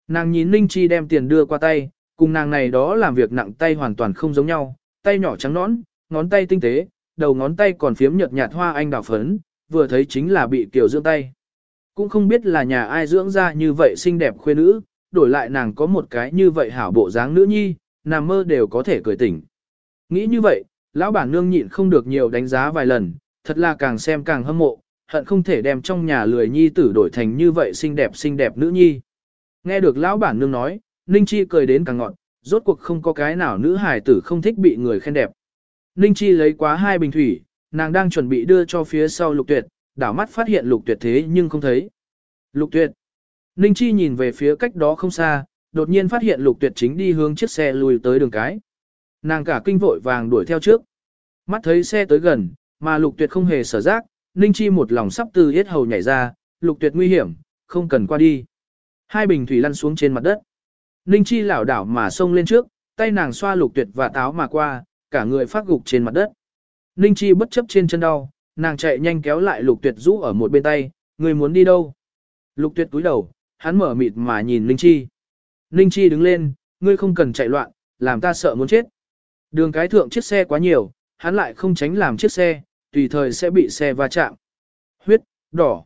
Nàng nhìn Ninh Chi đem tiền đưa qua tay, cùng nàng này đó làm việc nặng tay hoàn toàn không giống nhau, tay nhỏ trắng nõn, ngón tay tinh tế, đầu ngón tay còn phiếm nhợt nhạt hoa anh đào phấn, vừa thấy chính là bị kiểu dưỡng tay. Cũng không biết là nhà ai dưỡng ra như vậy xinh đẹp khuê nữ, đổi lại nàng có một cái như vậy hảo bộ dáng nữ nhi, nằm mơ đều có thể cười tỉnh. Nghĩ như vậy, lão bản nương nhịn không được nhiều đánh giá vài lần, thật là càng xem càng hâm mộ, hận không thể đem trong nhà lười nhi tử đổi thành như vậy xinh đẹp xinh đẹp nữ nhi. Nghe được lão bản nương nói, Ninh Chi cười đến càng ngọn, rốt cuộc không có cái nào nữ hài tử không thích bị người khen đẹp. Ninh Chi lấy quá hai bình thủy, nàng đang chuẩn bị đưa cho phía sau lục tuyệt, đảo mắt phát hiện lục tuyệt thế nhưng không thấy. Lục tuyệt. Ninh Chi nhìn về phía cách đó không xa, đột nhiên phát hiện lục tuyệt chính đi hướng chiếc xe lùi tới đường cái. Nàng cả kinh vội vàng đuổi theo trước. Mắt thấy xe tới gần, mà lục tuyệt không hề sở giác, Ninh Chi một lòng sắp từ hết hầu nhảy ra, lục tuyệt nguy hiểm, không cần qua đi. Hai bình thủy lăn xuống trên mặt đất. Ninh Chi lảo đảo mà xông lên trước, tay nàng xoa lục tuyệt và táo mà qua, cả người phát gục trên mặt đất. Ninh Chi bất chấp trên chân đau, nàng chạy nhanh kéo lại lục tuyệt rũ ở một bên tay, người muốn đi đâu? Lục tuyệt túi đầu, hắn mở mịt mà nhìn Linh Chi. Linh Chi đứng lên, ngươi không cần chạy loạn, làm ta sợ muốn chết. Đường cái thượng chiếc xe quá nhiều, hắn lại không tránh làm chiếc xe, tùy thời sẽ bị xe va chạm. Huyết, đỏ.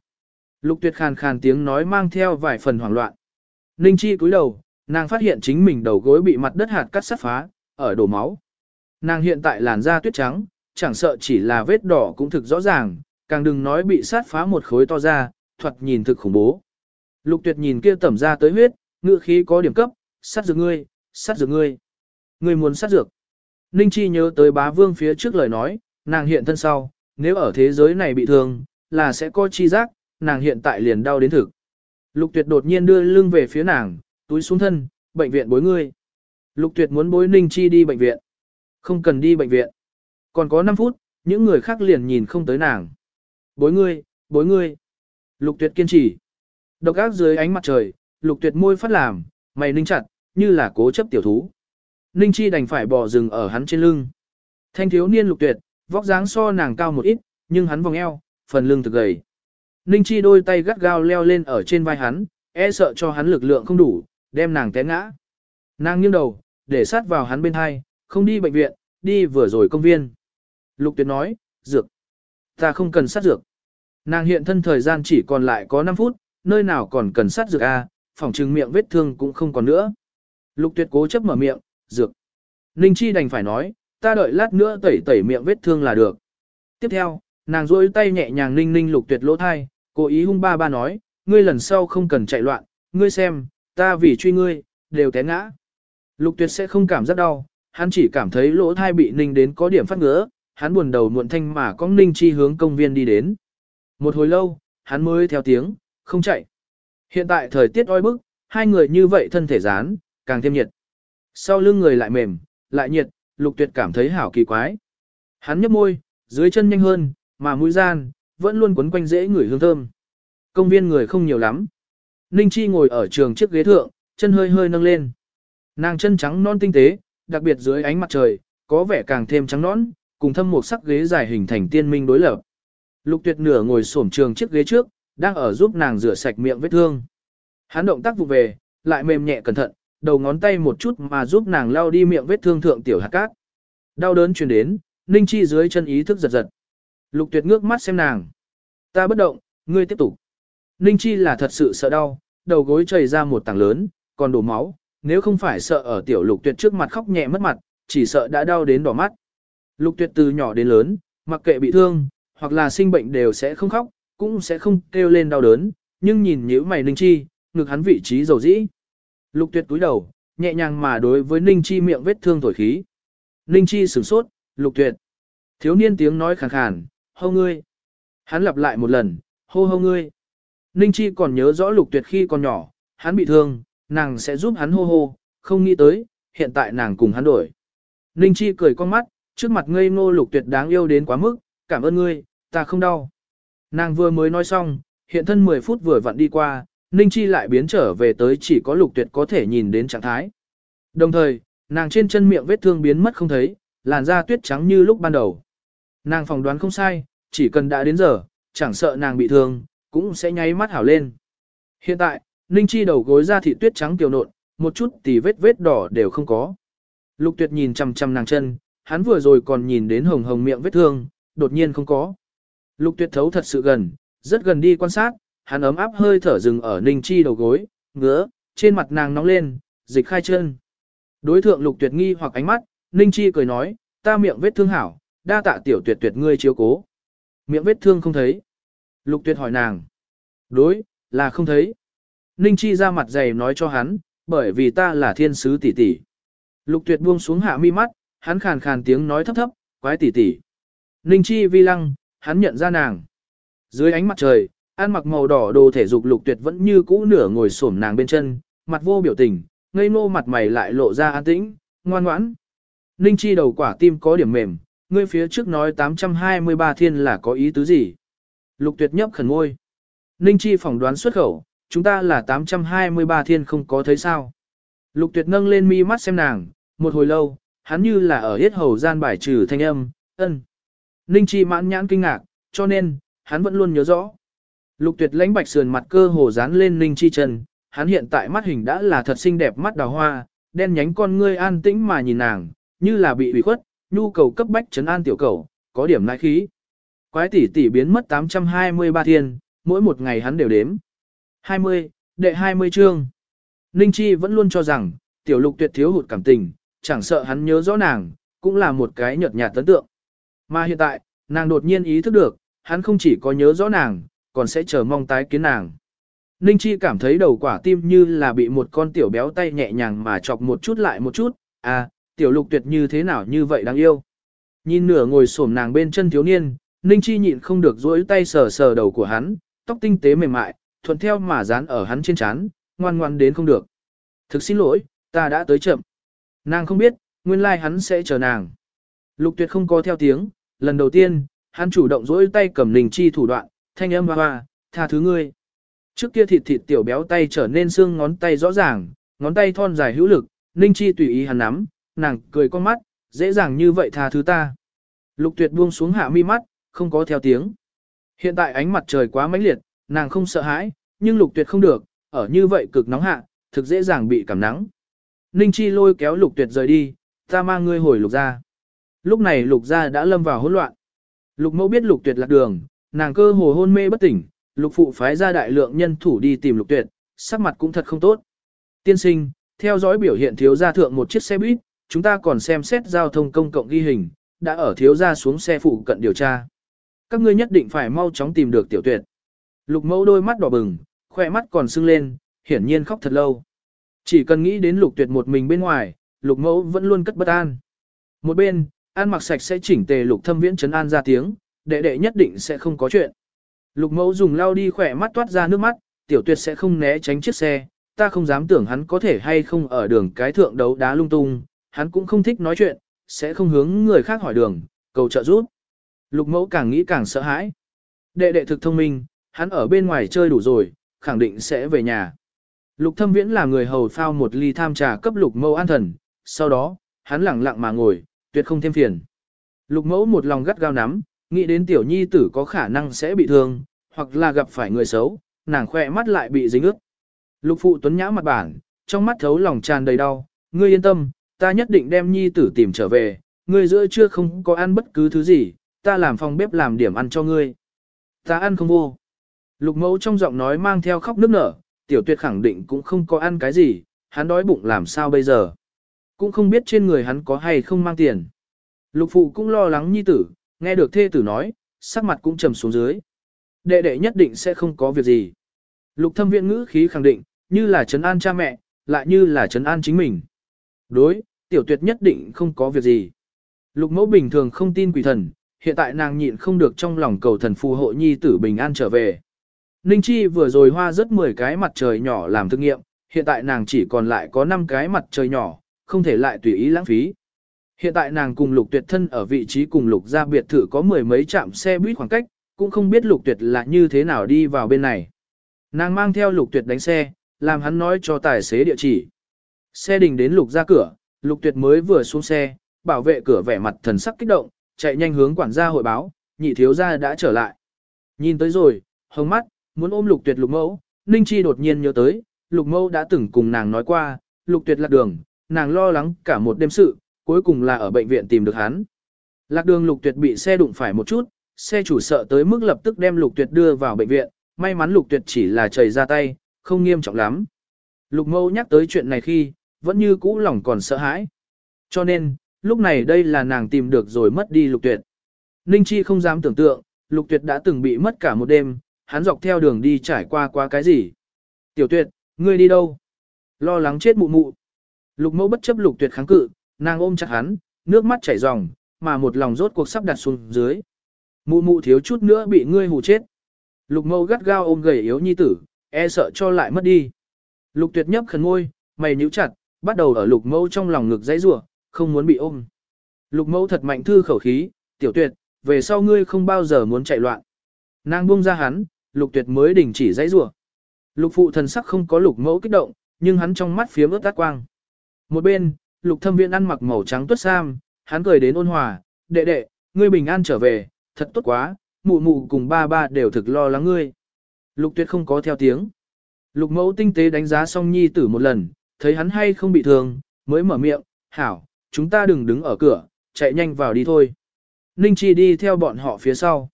Lục tuyệt khàn khàn tiếng nói mang theo vài phần hoảng loạn. Ninh Chi cúi đầu, nàng phát hiện chính mình đầu gối bị mặt đất hạt cắt sắt phá, ở đổ máu. Nàng hiện tại làn da tuyết trắng, chẳng sợ chỉ là vết đỏ cũng thực rõ ràng, càng đừng nói bị sát phá một khối to ra, thuật nhìn thực khủng bố. Lục tuyệt nhìn kia tẩm ra tới huyết, ngựa khí có điểm cấp, sát dược ngươi, sát dược ngươi. Ngươi muốn sát dược. Ninh Chi nhớ tới bá vương phía trước lời nói, nàng hiện thân sau, nếu ở thế giới này bị thương, là sẽ có chi giác, nàng hiện tại liền đau đến thực. Lục tuyệt đột nhiên đưa lưng về phía nàng, túi xuống thân, bệnh viện bối ngươi. Lục tuyệt muốn bối Ninh Chi đi bệnh viện. Không cần đi bệnh viện. Còn có 5 phút, những người khác liền nhìn không tới nàng. Bối ngươi, bối ngươi. Lục tuyệt kiên trì. Độc ác dưới ánh mặt trời, lục tuyệt môi phát làm, mày ninh chặt, như là cố chấp tiểu thú. Ninh chi đành phải bỏ rừng ở hắn trên lưng. Thanh thiếu niên lục tuyệt, vóc dáng so nàng cao một ít, nhưng hắn vòng eo, phần lưng thực gầy. Ninh chi đôi tay gắt gao leo lên ở trên vai hắn, e sợ cho hắn lực lượng không đủ, đem nàng té ngã. Nàng nghiêng đầu, để sát vào hắn bên hai, không đi bệnh viện, đi vừa rồi công viên. Lục tuyệt nói, dược. Ta không cần sát dược. Nàng hiện thân thời gian chỉ còn lại có 5 phút, nơi nào còn cần sát dược a, à, phòng trừng miệng vết thương cũng không còn nữa. Lục tuyệt cố chấp mở miệng, dược. Ninh Chi đành phải nói, ta đợi lát nữa tẩy tẩy miệng vết thương là được. Tiếp theo, nàng rôi tay nhẹ nhàng ninh ninh lục tuyệt lỗ thai, cố ý hung ba ba nói, ngươi lần sau không cần chạy loạn, ngươi xem, ta vì truy ngươi, đều té ngã. Lục tuyệt sẽ không cảm giác đau, hắn chỉ cảm thấy lỗ thai bị ninh đến có điểm phát ngứa, hắn buồn đầu muộn thanh mà con ninh chi hướng công viên đi đến. Một hồi lâu, hắn mới theo tiếng, không chạy. Hiện tại thời tiết oi bức, hai người như vậy thân thể dán, càng thêm nhiệt. Sau lưng người lại mềm, lại nhiệt, lục tuyệt cảm thấy hảo kỳ quái. Hắn nhấp môi, dưới chân nhanh hơn, mà mũi gian, vẫn luôn quấn quanh dễ người hương thơm. Công viên người không nhiều lắm. Ninh Chi ngồi ở trường chiếc ghế thượng, chân hơi hơi nâng lên. Nàng chân trắng non tinh tế, đặc biệt dưới ánh mặt trời, có vẻ càng thêm trắng nõn, cùng thâm một sắc ghế dài hình thành tiên minh đối lập. Lục tuyệt nửa ngồi xổm trường chiếc ghế trước, đang ở giúp nàng rửa sạch miệng vết thương. Hắn động tác vụ về, lại mềm nhẹ cẩn thận, đầu ngón tay một chút mà giúp nàng lau đi miệng vết thương thượng tiểu hạt cát. Đau đớn truyền đến, Ninh Chi dưới chân ý thức giật giật. Lục tuyệt ngước mắt xem nàng. Ta bất động, ngươi tiếp tục. Ninh Chi là thật sự sợ đau, đầu gối chảy ra một tảng lớn, còn đổ máu, nếu không phải sợ ở tiểu lục tuyệt trước mặt khóc nhẹ mất mặt, chỉ sợ đã đau đến đỏ mắt. Lục tuyệt từ nhỏ đến lớn, mặc kệ bị thương, hoặc là sinh bệnh đều sẽ không khóc, cũng sẽ không kêu lên đau đớn, nhưng nhìn nhíu mày Ninh Chi, ngực hắn vị trí dầu dĩ. Lục tuyệt túi đầu, nhẹ nhàng mà đối với Ninh Chi miệng vết thương thổi khí. Ninh Chi sửng sốt, Lục tuyệt. Thiếu niên tiếng nói khàn khàn, hô ngươi. Hắn lặp lại một lần, hô hô ngươi. Ninh Chi còn nhớ rõ lục tuyệt khi còn nhỏ, hắn bị thương, nàng sẽ giúp hắn hô hô, không nghĩ tới, hiện tại nàng cùng hắn đổi. Ninh Chi cười con mắt, trước mặt ngây ngô lục tuyệt đáng yêu đến quá mức, cảm ơn ngươi, ta không đau. Nàng vừa mới nói xong, hiện thân 10 phút vừa vặn đi qua, Ninh Chi lại biến trở về tới chỉ có lục tuyệt có thể nhìn đến trạng thái. Đồng thời, nàng trên chân miệng vết thương biến mất không thấy, làn da tuyết trắng như lúc ban đầu. Nàng phỏng đoán không sai, chỉ cần đã đến giờ, chẳng sợ nàng bị thương, cũng sẽ nháy mắt hảo lên. Hiện tại, Ninh Chi đầu gối ra thị tuyết trắng tiểu nộn, một chút tì vết vết đỏ đều không có. Lục tuyệt nhìn chằm chằm nàng chân, hắn vừa rồi còn nhìn đến hồng hồng miệng vết thương, đột nhiên không có. Lục tuyệt thấu thật sự gần, rất gần đi quan sát, hắn ấm áp hơi thở dừng ở Ninh Chi đầu gối, ngứa, trên mặt nàng nóng lên, dịch khai chân. Đối thượng lục tuyệt nghi hoặc ánh mắt, Ninh Chi cười nói, ta miệng vết thương hảo, đa tạ tiểu tuyệt tuyệt ngươi chiếu cố. Miệng vết thương không thấy. Lục tuyệt hỏi nàng. Đối, là không thấy. Ninh Chi ra mặt dày nói cho hắn, bởi vì ta là thiên sứ tỷ tỷ. Lục tuyệt buông xuống hạ mi mắt, hắn khàn khàn tiếng nói thấp thấp, quái tỷ tỷ. Ninh Chi vi lăng, hắn nhận ra nàng. Dưới ánh mặt trời, ăn mặc màu đỏ đồ thể dục lục tuyệt vẫn như cũ nửa ngồi xổm nàng bên chân, mặt vô biểu tình, ngây ngô mặt mày lại lộ ra an tĩnh, ngoan ngoãn. Ninh Chi đầu quả tim có điểm mềm, ngươi phía trước nói 823 thiên là có ý tứ gì? Lục tuyệt nhấp khẩn ngôi. Ninh Chi phỏng đoán xuất khẩu, chúng ta là 823 thiên không có thấy sao. Lục tuyệt nâng lên mi mắt xem nàng, một hồi lâu, hắn như là ở hết hầu gian bài trừ thanh âm, ân. Ninh Chi mãn nhãn kinh ngạc, cho nên, hắn vẫn luôn nhớ rõ. Lục tuyệt lãnh bạch sườn mặt cơ hồ dán lên Ninh Chi chân, hắn hiện tại mắt hình đã là thật xinh đẹp mắt đào hoa, đen nhánh con ngươi an tĩnh mà nhìn nàng, như là bị ủy khuất, nhu cầu cấp bách trấn an tiểu cầu, có điểm nãi khí. Quái tỷ tỷ biến mất 823 thiên, mỗi một ngày hắn đều đếm. 20, đệ 20 chương. Ninh Chi vẫn luôn cho rằng, tiểu lục tuyệt thiếu hụt cảm tình, chẳng sợ hắn nhớ rõ nàng, cũng là một cái nhợt nhạt tấn tượng. Mà hiện tại, nàng đột nhiên ý thức được, hắn không chỉ có nhớ rõ nàng, còn sẽ chờ mong tái kiến nàng. Ninh Chi cảm thấy đầu quả tim như là bị một con tiểu béo tay nhẹ nhàng mà chọc một chút lại một chút, à, tiểu lục tuyệt như thế nào như vậy đáng yêu. Nhìn nửa ngồi xổm nàng bên chân thiếu niên, Ninh Chi nhịn không được duỗi tay sờ sờ đầu của hắn, tóc tinh tế mềm mại, thuận theo mà dán ở hắn trên trán, ngoan ngoan đến không được. Thực xin lỗi, ta đã tới chậm. Nàng không biết, nguyên lai like hắn sẽ chờ nàng. Lục tuyệt không có theo tiếng, lần đầu tiên, hắn chủ động duỗi tay cầm Ninh Chi thủ đoạn, thanh âm hoa hoa, tha thứ ngươi. Trước kia thịt thịt tiểu béo tay trở nên xương ngón tay rõ ràng, ngón tay thon dài hữu lực, Ninh Chi tùy ý hắn nắm, nàng cười con mắt, dễ dàng như vậy tha thứ ta. Lục tuyệt buông xuống hạ mi mắt, không có theo tiếng. Hiện tại ánh mặt trời quá mãnh liệt, nàng không sợ hãi, nhưng lục tuyệt không được, ở như vậy cực nóng hạ, thực dễ dàng bị cảm nắng. Ninh Chi lôi kéo lục tuyệt rời đi, ta mang ngươi hồi lục ra. Lúc này lục ra đã lâm vào hỗn loạn. Lục mẫu biết lục tuyệt lạc đường, nàng cơ hồ hôn mê bất tỉnh, lục phụ phái ra đại lượng nhân thủ đi tìm lục tuyệt, sắc mặt cũng thật không tốt. Tiên sinh, theo dõi biểu hiện thiếu gia thượng một chiếc xe buýt, chúng ta còn xem xét giao thông công cộng ghi hình, đã ở thiếu gia xuống xe phụ cận điều tra. Các ngươi nhất định phải mau chóng tìm được tiểu tuyệt. Lục mẫu đôi mắt đỏ bừng, khỏe mắt còn sưng lên, hiển nhiên khóc thật lâu. Chỉ cần nghĩ đến lục tuyệt một mình bên ngoài, lục mẫu vẫn luôn cất bất an. Một bên, an mặc sạch sẽ chỉnh tề lục thâm viễn trấn an ra tiếng, đệ đệ nhất định sẽ không có chuyện. Lục mẫu dùng lau đi khỏe mắt toát ra nước mắt, tiểu tuyệt sẽ không né tránh chiếc xe, ta không dám tưởng hắn có thể hay không ở đường cái thượng đấu đá lung tung, hắn cũng không thích nói chuyện, sẽ không hướng người khác hỏi đường, cầu trợ giúp. Lục mẫu càng nghĩ càng sợ hãi. Đệ đệ thực thông minh, hắn ở bên ngoài chơi đủ rồi, khẳng định sẽ về nhà. Lục thâm viễn là người hầu phao một ly tham trà cấp lục mẫu an thần, sau đó, hắn lặng lặng mà ngồi, tuyệt không thêm phiền. Lục mẫu một lòng gắt gao nắm, nghĩ đến tiểu nhi tử có khả năng sẽ bị thương, hoặc là gặp phải người xấu, nàng khoe mắt lại bị dính ướt. Lục phụ tuấn nhã mặt bản, trong mắt thấu lòng tràn đầy đau, ngươi yên tâm, ta nhất định đem nhi tử tìm trở về, ngươi giữa trưa không có ăn bất cứ thứ gì, ta làm phòng bếp làm điểm ăn cho ngươi. Ta ăn không vô. Lục mẫu trong giọng nói mang theo khóc nức nở, tiểu tuyệt khẳng định cũng không có ăn cái gì, hắn đói bụng làm sao bây giờ. Cũng không biết trên người hắn có hay không mang tiền. Lục phụ cũng lo lắng nhi tử, nghe được thê tử nói, sắc mặt cũng trầm xuống dưới. Đệ đệ nhất định sẽ không có việc gì. Lục thâm viện ngữ khí khẳng định, như là trấn an cha mẹ, lại như là trấn an chính mình. Đối, tiểu tuyệt nhất định không có việc gì. Lục mẫu bình thường không tin quỷ thần, hiện tại nàng nhịn không được trong lòng cầu thần phù hộ nhi tử bình an trở về. Ninh Chi vừa rồi hoa rất 10 cái mặt trời nhỏ làm thực nghiệm, hiện tại nàng chỉ còn lại có 5 cái mặt trời nhỏ, không thể lại tùy ý lãng phí. Hiện tại nàng cùng lục tuyệt thân ở vị trí cùng lục gia biệt thự có mười mấy trạm xe buýt khoảng cách, cũng không biết lục tuyệt là như thế nào đi vào bên này. Nàng mang theo lục tuyệt đánh xe, làm hắn nói cho tài xế địa chỉ. Xe đình đến lục ra cửa, lục tuyệt mới vừa xuống xe, bảo vệ cửa vẻ mặt thần sắc kích động, chạy nhanh hướng quản gia hội báo, nhị thiếu gia đã trở lại. Nhìn tới rồi, hồng mắt, muốn ôm lục tuyệt lục mẫu, Ninh Chi đột nhiên nhớ tới, lục mẫu đã từng cùng nàng nói qua, lục tuyệt lạc đường, nàng lo lắng cả một đêm sự, cuối cùng là ở bệnh viện tìm được hắn. Lạc đường lục tuyệt bị xe đụng phải một chút, xe chủ sợ tới mức lập tức đem lục tuyệt đưa vào bệnh viện, may mắn lục tuyệt chỉ là chảy ra tay, không nghiêm trọng lắm. Lục mâu nhắc tới chuyện này khi, vẫn như cũ lòng còn sợ hãi. Cho nên, lúc này đây là nàng tìm được rồi mất đi lục tuyệt. Ninh Chi không dám tưởng tượng, lục tuyệt đã từng bị mất cả một đêm, hắn dọc theo đường đi trải qua qua cái gì. Tiểu tuyệt, ngươi đi đâu? Lo lắng chết mụ mụ. Lục mẫu bất chấp lục tuyệt kháng cự, nàng ôm chặt hắn, nước mắt chảy ròng, mà một lòng rốt cuộc sắp đặt xuống dưới. Mụ mụ thiếu chút nữa bị ngươi hù chết. Lục mẫu gắt gao ôm gầy yếu nhi tử, e sợ cho lại mất đi. Lục tuyệt nhấp khẩn ngôi, mày nhíu chặt, bắt đầu ở lục mẫu trong lòng ngực dãy rủa, không muốn bị ôm. Lục mẫu thật mạnh thư khẩu khí, tiểu tuyệt, về sau ngươi không bao giờ muốn chạy loạn. Nàng buông ra hắn, lục tuyệt mới đình chỉ dãy rủa. Lục phụ thần sắc không có lục mẫu kích động, nhưng hắn trong mắt phía ướt tát quang. Một bên, lục thâm Viên ăn mặc màu trắng tuất sam, hắn cười đến ôn hòa, đệ đệ, ngươi bình an trở về, thật tốt quá, mụ mụ cùng ba ba đều thực lo lắng ngươi. Lục tuyệt không có theo tiếng. Lục mẫu tinh tế đánh giá Song nhi tử một lần, thấy hắn hay không bị thương, mới mở miệng, hảo, chúng ta đừng đứng ở cửa, chạy nhanh vào đi thôi. Ninh Chi đi theo bọn họ phía sau.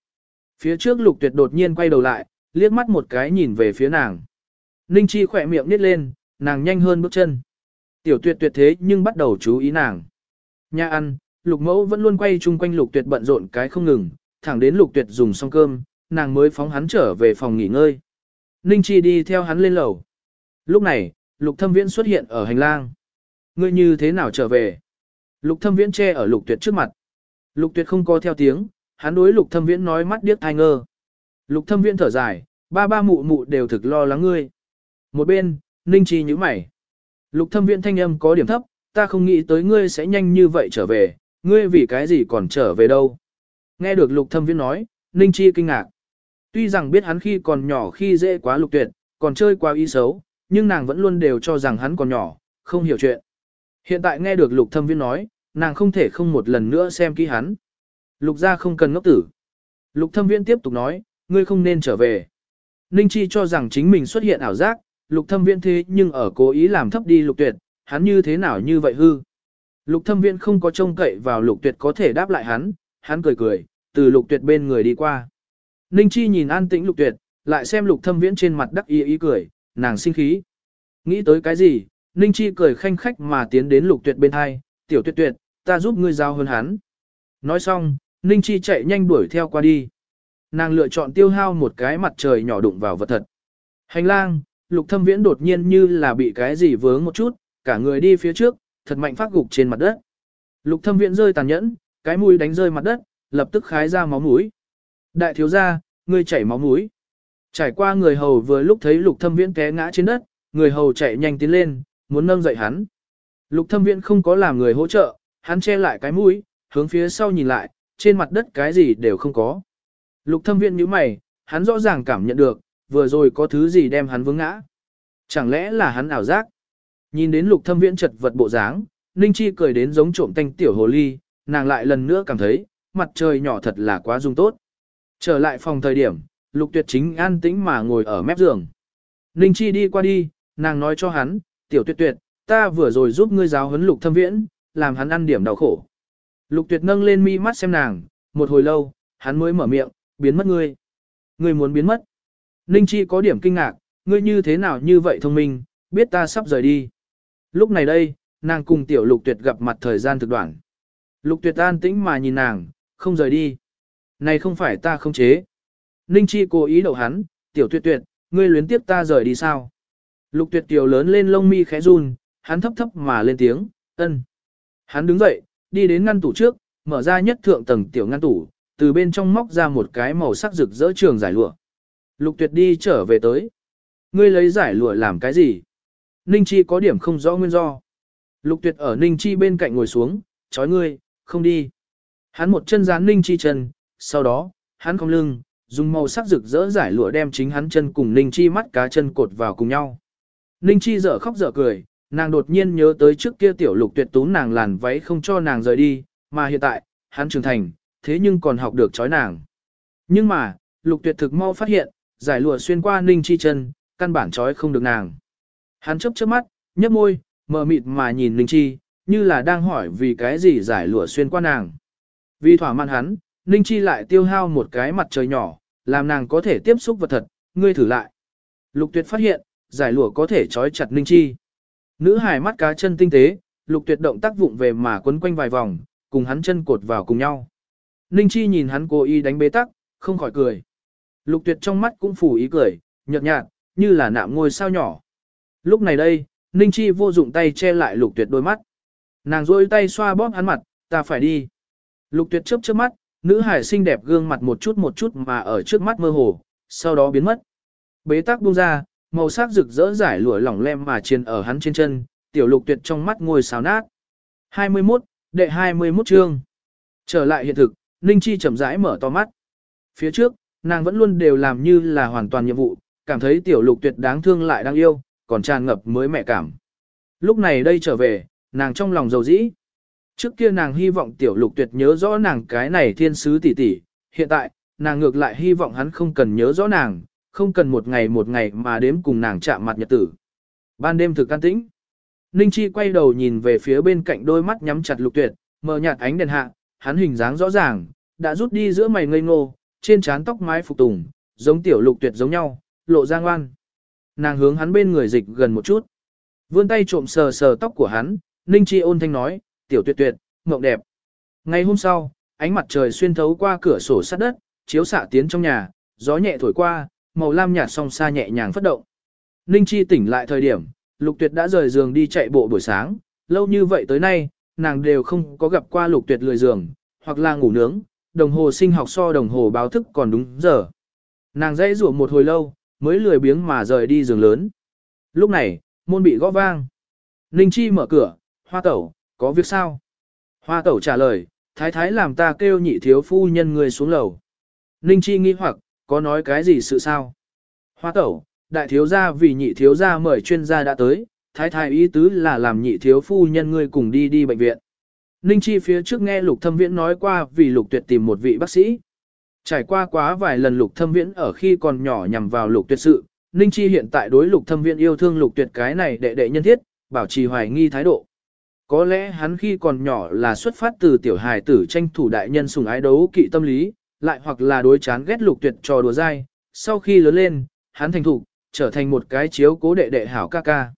Phía trước lục tuyệt đột nhiên quay đầu lại, liếc mắt một cái nhìn về phía nàng. Ninh Chi khỏe miệng nít lên, nàng nhanh hơn bước chân. Tiểu tuyệt tuyệt thế nhưng bắt đầu chú ý nàng. Nhà ăn, lục mẫu vẫn luôn quay chung quanh lục tuyệt bận rộn cái không ngừng, thẳng đến lục tuyệt dùng xong cơm, nàng mới phóng hắn trở về phòng nghỉ ngơi. Ninh Chi đi theo hắn lên lầu. Lúc này, lục thâm viễn xuất hiện ở hành lang. Ngươi như thế nào trở về? Lục thâm viễn che ở lục tuyệt trước mặt. Lục tuyệt không có theo tiếng, hắn đối lục thâm viễn nói mắt điếc thai ngơ. Lục thâm viễn thở dài, ba ba mụ mụ đều thực lo lắng ngươi. Một bên, Ninh Chi nhíu mày. Lục thâm viễn thanh âm có điểm thấp, ta không nghĩ tới ngươi sẽ nhanh như vậy trở về, ngươi vì cái gì còn trở về đâu. Nghe được lục thâm viễn nói, Ninh Chi kinh ngạc. Tuy rằng biết hắn khi còn nhỏ khi dễ quá lục tuyệt, còn chơi quá ý xấu, nhưng nàng vẫn luôn đều cho rằng hắn còn nhỏ, không hiểu chuyện. Hiện tại nghe được lục thâm viễn nói, nàng không thể không một lần nữa xem kỹ hắn. Lục ra không cần ngốc tử. Lục thâm viễn tiếp tục nói, ngươi không nên trở về. Ninh Chi cho rằng chính mình xuất hiện ảo giác, lục thâm viễn thế nhưng ở cố ý làm thấp đi lục tuyệt, hắn như thế nào như vậy hư. Lục thâm viễn không có trông cậy vào lục tuyệt có thể đáp lại hắn, hắn cười cười, từ lục tuyệt bên người đi qua. Ninh Chi nhìn an tĩnh lục tuyệt, lại xem lục thâm viễn trên mặt đắc ý ý cười, nàng sinh khí. Nghĩ tới cái gì, Ninh Chi cười khanh khách mà tiến đến lục tuyệt bên hai, tiểu tuyệt tuyệt, ta giúp ngươi giao hơn hắn. Nói xong, Ninh Chi chạy nhanh đuổi theo qua đi. Nàng lựa chọn tiêu hao một cái mặt trời nhỏ đụng vào vật thật. Hành lang, lục thâm viễn đột nhiên như là bị cái gì vướng một chút, cả người đi phía trước, thật mạnh phát gục trên mặt đất. Lục thâm viễn rơi tàn nhẫn, cái mũi đánh rơi mặt đất, lập tức khái ra máu mũi. Đại thiếu gia, ngươi chảy máu mũi. Trải qua người hầu vừa lúc thấy lục thâm viễn té ngã trên đất, người hầu chạy nhanh tiến lên, muốn nâng dậy hắn. Lục thâm viễn không có làm người hỗ trợ, hắn che lại cái mũi, hướng phía sau nhìn lại, trên mặt đất cái gì đều không có. Lục thâm viện như mày, hắn rõ ràng cảm nhận được, vừa rồi có thứ gì đem hắn vướng ngã. Chẳng lẽ là hắn ảo giác? Nhìn đến lục thâm viễn chật vật bộ dáng, Ninh Chi cười đến giống trộm tanh tiểu hồ ly, nàng lại lần nữa cảm thấy, mặt trời nhỏ thật là quá dung tốt. Trở lại phòng thời điểm, lục tuyệt chính an tĩnh mà ngồi ở mép giường. Ninh Chi đi qua đi, nàng nói cho hắn, tiểu tuyệt tuyệt, ta vừa rồi giúp ngươi giáo huấn lục thâm viễn, làm hắn ăn điểm đau khổ. Lục tuyệt nâng lên mi mắt xem nàng, một hồi lâu, hắn mới mở miệng, biến mất ngươi. Ngươi muốn biến mất. Ninh Chi có điểm kinh ngạc, ngươi như thế nào như vậy thông minh, biết ta sắp rời đi. Lúc này đây, nàng cùng tiểu lục tuyệt gặp mặt thời gian thực đoạn. Lục tuyệt an tĩnh mà nhìn nàng, không rời đi. Này không phải ta không chế. Ninh Chi cố ý đậu hắn, tiểu tuyệt tuyệt, ngươi luyến tiếp ta rời đi sao? Lục tuyệt tiểu lớn lên lông mi khẽ run, hắn thấp thấp mà lên tiếng, ân. Hắn đứng dậy, đi đến ngăn tủ trước, mở ra nhất thượng tầng tiểu ngăn tủ, từ bên trong móc ra một cái màu sắc rực rỡ trường giải lụa. Lục tuyệt đi trở về tới. Ngươi lấy giải lụa làm cái gì? Ninh Chi có điểm không rõ nguyên do. Lục tuyệt ở Ninh Chi bên cạnh ngồi xuống, chói ngươi, không đi. Hắn một chân dán Ninh Chi chân, sau đó, hắn không lưng, dùng màu sắc rực rỡ giải lụa đem chính hắn chân cùng Ninh Chi mắt cá chân cột vào cùng nhau. Ninh Chi dở khóc dở cười, nàng đột nhiên nhớ tới trước kia tiểu lục tuyệt tú nàng làn váy không cho nàng rời đi, mà hiện tại, hắn trưởng thành, thế nhưng còn học được chói nàng. Nhưng mà, lục tuyệt thực mau phát hiện, giải lụa xuyên qua Ninh Chi chân, căn bản chói không được nàng. Hắn chớp chớp mắt, nhấp môi, mờ mịt mà nhìn Ninh Chi, như là đang hỏi vì cái gì giải lụa xuyên qua nàng. Vì thỏa mãn hắn, Ninh Chi lại tiêu hao một cái mặt trời nhỏ, làm nàng có thể tiếp xúc vật thật, ngươi thử lại. Lục tuyệt phát hiện, giải lụa có thể trói chặt Ninh Chi. Nữ hài mắt cá chân tinh tế, lục tuyệt động tác vụng về mà quấn quanh vài vòng, cùng hắn chân cột vào cùng nhau. Ninh Chi nhìn hắn cố ý đánh bế tắc, không khỏi cười. Lục tuyệt trong mắt cũng phủ ý cười, nhợt nhạt, như là nạm ngôi sao nhỏ. Lúc này đây, Ninh Chi vô dụng tay che lại lục tuyệt đôi mắt. Nàng rôi tay xoa bóp hắn mặt, ta phải đi. Lục tuyệt chớp chớp mắt, nữ hải xinh đẹp gương mặt một chút một chút mà ở trước mắt mơ hồ, sau đó biến mất. Bế tắc buông ra, màu sắc rực rỡ giải lụa lỏng lem mà chiên ở hắn trên chân, tiểu lục tuyệt trong mắt ngồi xào nát. 21, đệ 21 chương. Trở lại hiện thực, Ninh Chi chậm rãi mở to mắt. Phía trước, nàng vẫn luôn đều làm như là hoàn toàn nhiệm vụ, cảm thấy tiểu lục tuyệt đáng thương lại đáng yêu, còn tràn ngập mới mẹ cảm. Lúc này đây trở về, nàng trong lòng dầu dĩ. Trước kia nàng hy vọng tiểu lục tuyệt nhớ rõ nàng cái này thiên sứ tỷ tỷ, hiện tại, nàng ngược lại hy vọng hắn không cần nhớ rõ nàng, không cần một ngày một ngày mà đếm cùng nàng chạm mặt nhật tử. Ban đêm thực can tĩnh. Ninh Chi quay đầu nhìn về phía bên cạnh đôi mắt nhắm chặt lục tuyệt, mờ nhạt ánh đèn hạ, hắn hình dáng rõ ràng, đã rút đi giữa mày ngây ngô, trên trán tóc mái phục tùng, giống tiểu lục tuyệt giống nhau, lộ ra ngoan. Nàng hướng hắn bên người dịch gần một chút. Vươn tay trộm sờ sờ tóc của hắn, Ninh Chi ôn thanh nói, tiểu tuyệt tuyệt, mộng đẹp. Ngày hôm sau, ánh mặt trời xuyên thấu qua cửa sổ sắt đất, chiếu xạ tiến trong nhà, gió nhẹ thổi qua, màu lam nhạt song xa nhẹ nhàng phất động. Ninh Chi tỉnh lại thời điểm, Lục Tuyệt đã rời giường đi chạy bộ buổi sáng, lâu như vậy tới nay, nàng đều không có gặp qua Lục Tuyệt lười giường, hoặc là ngủ nướng, đồng hồ sinh học so đồng hồ báo thức còn đúng giờ. Nàng dãy rủa một hồi lâu, mới lười biếng mà rời đi giường lớn. Lúc này, môn bị gõ vang. Ninh Chi mở cửa, hoa tẩu, có việc sao? Hoa tẩu trả lời, thái thái làm ta kêu nhị thiếu phu nhân người xuống lầu. Ninh Chi nghi hoặc, có nói cái gì sự sao? Hoa tẩu, đại thiếu gia vì nhị thiếu gia mời chuyên gia đã tới, thái thái ý tứ là làm nhị thiếu phu nhân ngươi cùng đi đi bệnh viện. Ninh Chi phía trước nghe Lục Thâm Viễn nói qua vì Lục Tuyệt tìm một vị bác sĩ. Trải qua quá vài lần Lục Thâm Viễn ở khi còn nhỏ nhằm vào Lục Tuyệt sự, Ninh Chi hiện tại đối Lục Thâm Viễn yêu thương Lục Tuyệt cái này đệ đệ nhân thiết, bảo trì hoài nghi thái độ. Có lẽ hắn khi còn nhỏ là xuất phát từ tiểu hài tử tranh thủ đại nhân sùng ái đấu kỵ tâm lý, lại hoặc là đối chán ghét lục tuyệt trò đùa dai, sau khi lớn lên, hắn thành thục, trở thành một cái chiếu cố đệ đệ hảo ca ca.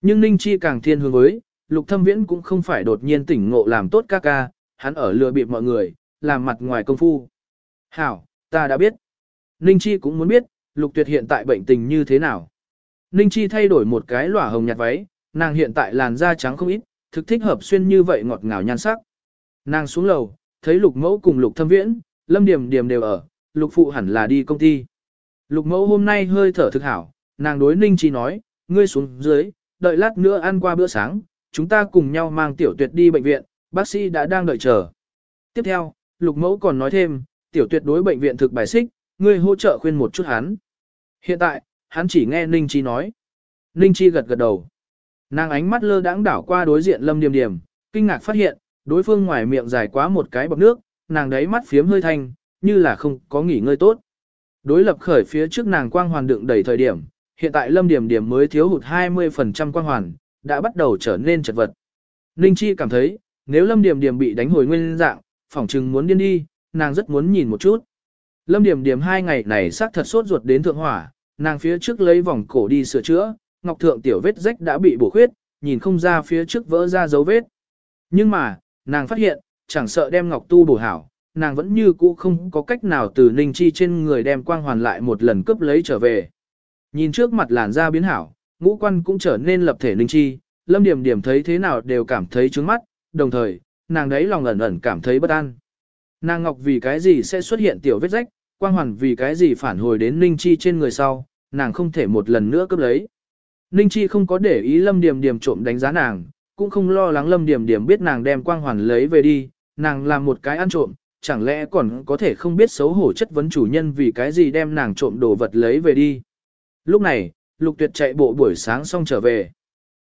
Nhưng Ninh Chi càng thiên hướng với, lục thâm viễn cũng không phải đột nhiên tỉnh ngộ làm tốt ca ca, hắn ở lừa bịp mọi người, làm mặt ngoài công phu. Hảo, ta đã biết. Ninh Chi cũng muốn biết, lục tuyệt hiện tại bệnh tình như thế nào. Ninh Chi thay đổi một cái lỏa hồng nhạt váy, nàng hiện tại làn da trắng không ít, thực thích hợp xuyên như vậy ngọt ngào nhan sắc. Nàng xuống lầu, thấy lục mẫu cùng lục thâm viễn, lâm điểm điểm đều ở, lục phụ hẳn là đi công ty. Lục mẫu hôm nay hơi thở thực hảo, nàng đối ninh chi nói, ngươi xuống dưới, đợi lát nữa ăn qua bữa sáng, chúng ta cùng nhau mang tiểu tuyệt đi bệnh viện, bác sĩ đã đang đợi chờ. Tiếp theo, lục mẫu còn nói thêm, tiểu tuyệt đối bệnh viện thực bài xích, ngươi hỗ trợ khuyên một chút hắn. Hiện tại, hắn chỉ nghe Ninh Chi nói. Ninh Chi gật gật đầu. Nàng ánh mắt lơ đãng đảo qua đối diện Lâm Điềm Điềm, kinh ngạc phát hiện, đối phương ngoài miệng dài quá một cái bọc nước, nàng đấy mắt phiếm hơi thanh, như là không có nghỉ ngơi tốt. Đối lập khởi phía trước nàng quang hoàn đựng đầy thời điểm, hiện tại Lâm điểm điểm mới thiếu hụt 20% quang hoàn, đã bắt đầu trở nên chật vật. Ninh Chi cảm thấy, nếu Lâm điểm điểm bị đánh hồi nguyên dạng, phỏng chừng muốn điên đi, nàng rất muốn nhìn một chút. Lâm điểm điểm hai ngày này xác thật sốt ruột đến thượng hỏa, nàng phía trước lấy vòng cổ đi sửa chữa, ngọc thượng tiểu vết rách đã bị bổ khuyết, nhìn không ra phía trước vỡ ra dấu vết. Nhưng mà, nàng phát hiện, chẳng sợ đem ngọc tu bổ hảo, nàng vẫn như cũ không có cách nào từ ninh chi trên người đem quang hoàn lại một lần cướp lấy trở về. Nhìn trước mặt làn da biến hảo, ngũ quan cũng trở nên lập thể ninh chi, lâm điểm điểm thấy thế nào đều cảm thấy trướng mắt, đồng thời, nàng đấy lòng ẩn ẩn cảm thấy bất an. Nàng ngọc vì cái gì sẽ xuất hiện tiểu vết rách, quang hoàn vì cái gì phản hồi đến Ninh Chi trên người sau, nàng không thể một lần nữa cướp lấy. Ninh Chi không có để ý Lâm Điềm Điềm trộm đánh giá nàng, cũng không lo lắng Lâm điểm điểm biết nàng đem quang hoàn lấy về đi, nàng làm một cái ăn trộm, chẳng lẽ còn có thể không biết xấu hổ chất vấn chủ nhân vì cái gì đem nàng trộm đồ vật lấy về đi. Lúc này, Lục Tuyệt chạy bộ buổi sáng xong trở về.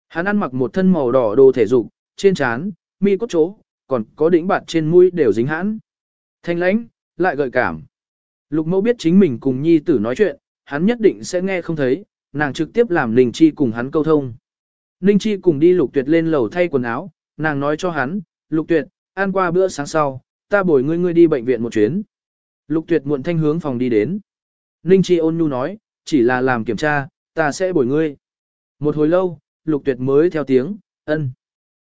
Hắn ăn mặc một thân màu đỏ đồ thể dục, trên trán, mi cốt chỗ, còn có đỉnh bạt trên mũi đều dính hãn. Thanh lãnh, lại gợi cảm. Lục mẫu biết chính mình cùng nhi tử nói chuyện, hắn nhất định sẽ nghe không thấy, nàng trực tiếp làm linh Chi cùng hắn câu thông. Ninh Chi cùng đi lục tuyệt lên lầu thay quần áo, nàng nói cho hắn, lục tuyệt, ăn qua bữa sáng sau, ta bồi ngươi ngươi đi bệnh viện một chuyến. Lục tuyệt muộn thanh hướng phòng đi đến. Ninh Chi ôn nhu nói, chỉ là làm kiểm tra, ta sẽ bồi ngươi. Một hồi lâu, lục tuyệt mới theo tiếng, ân.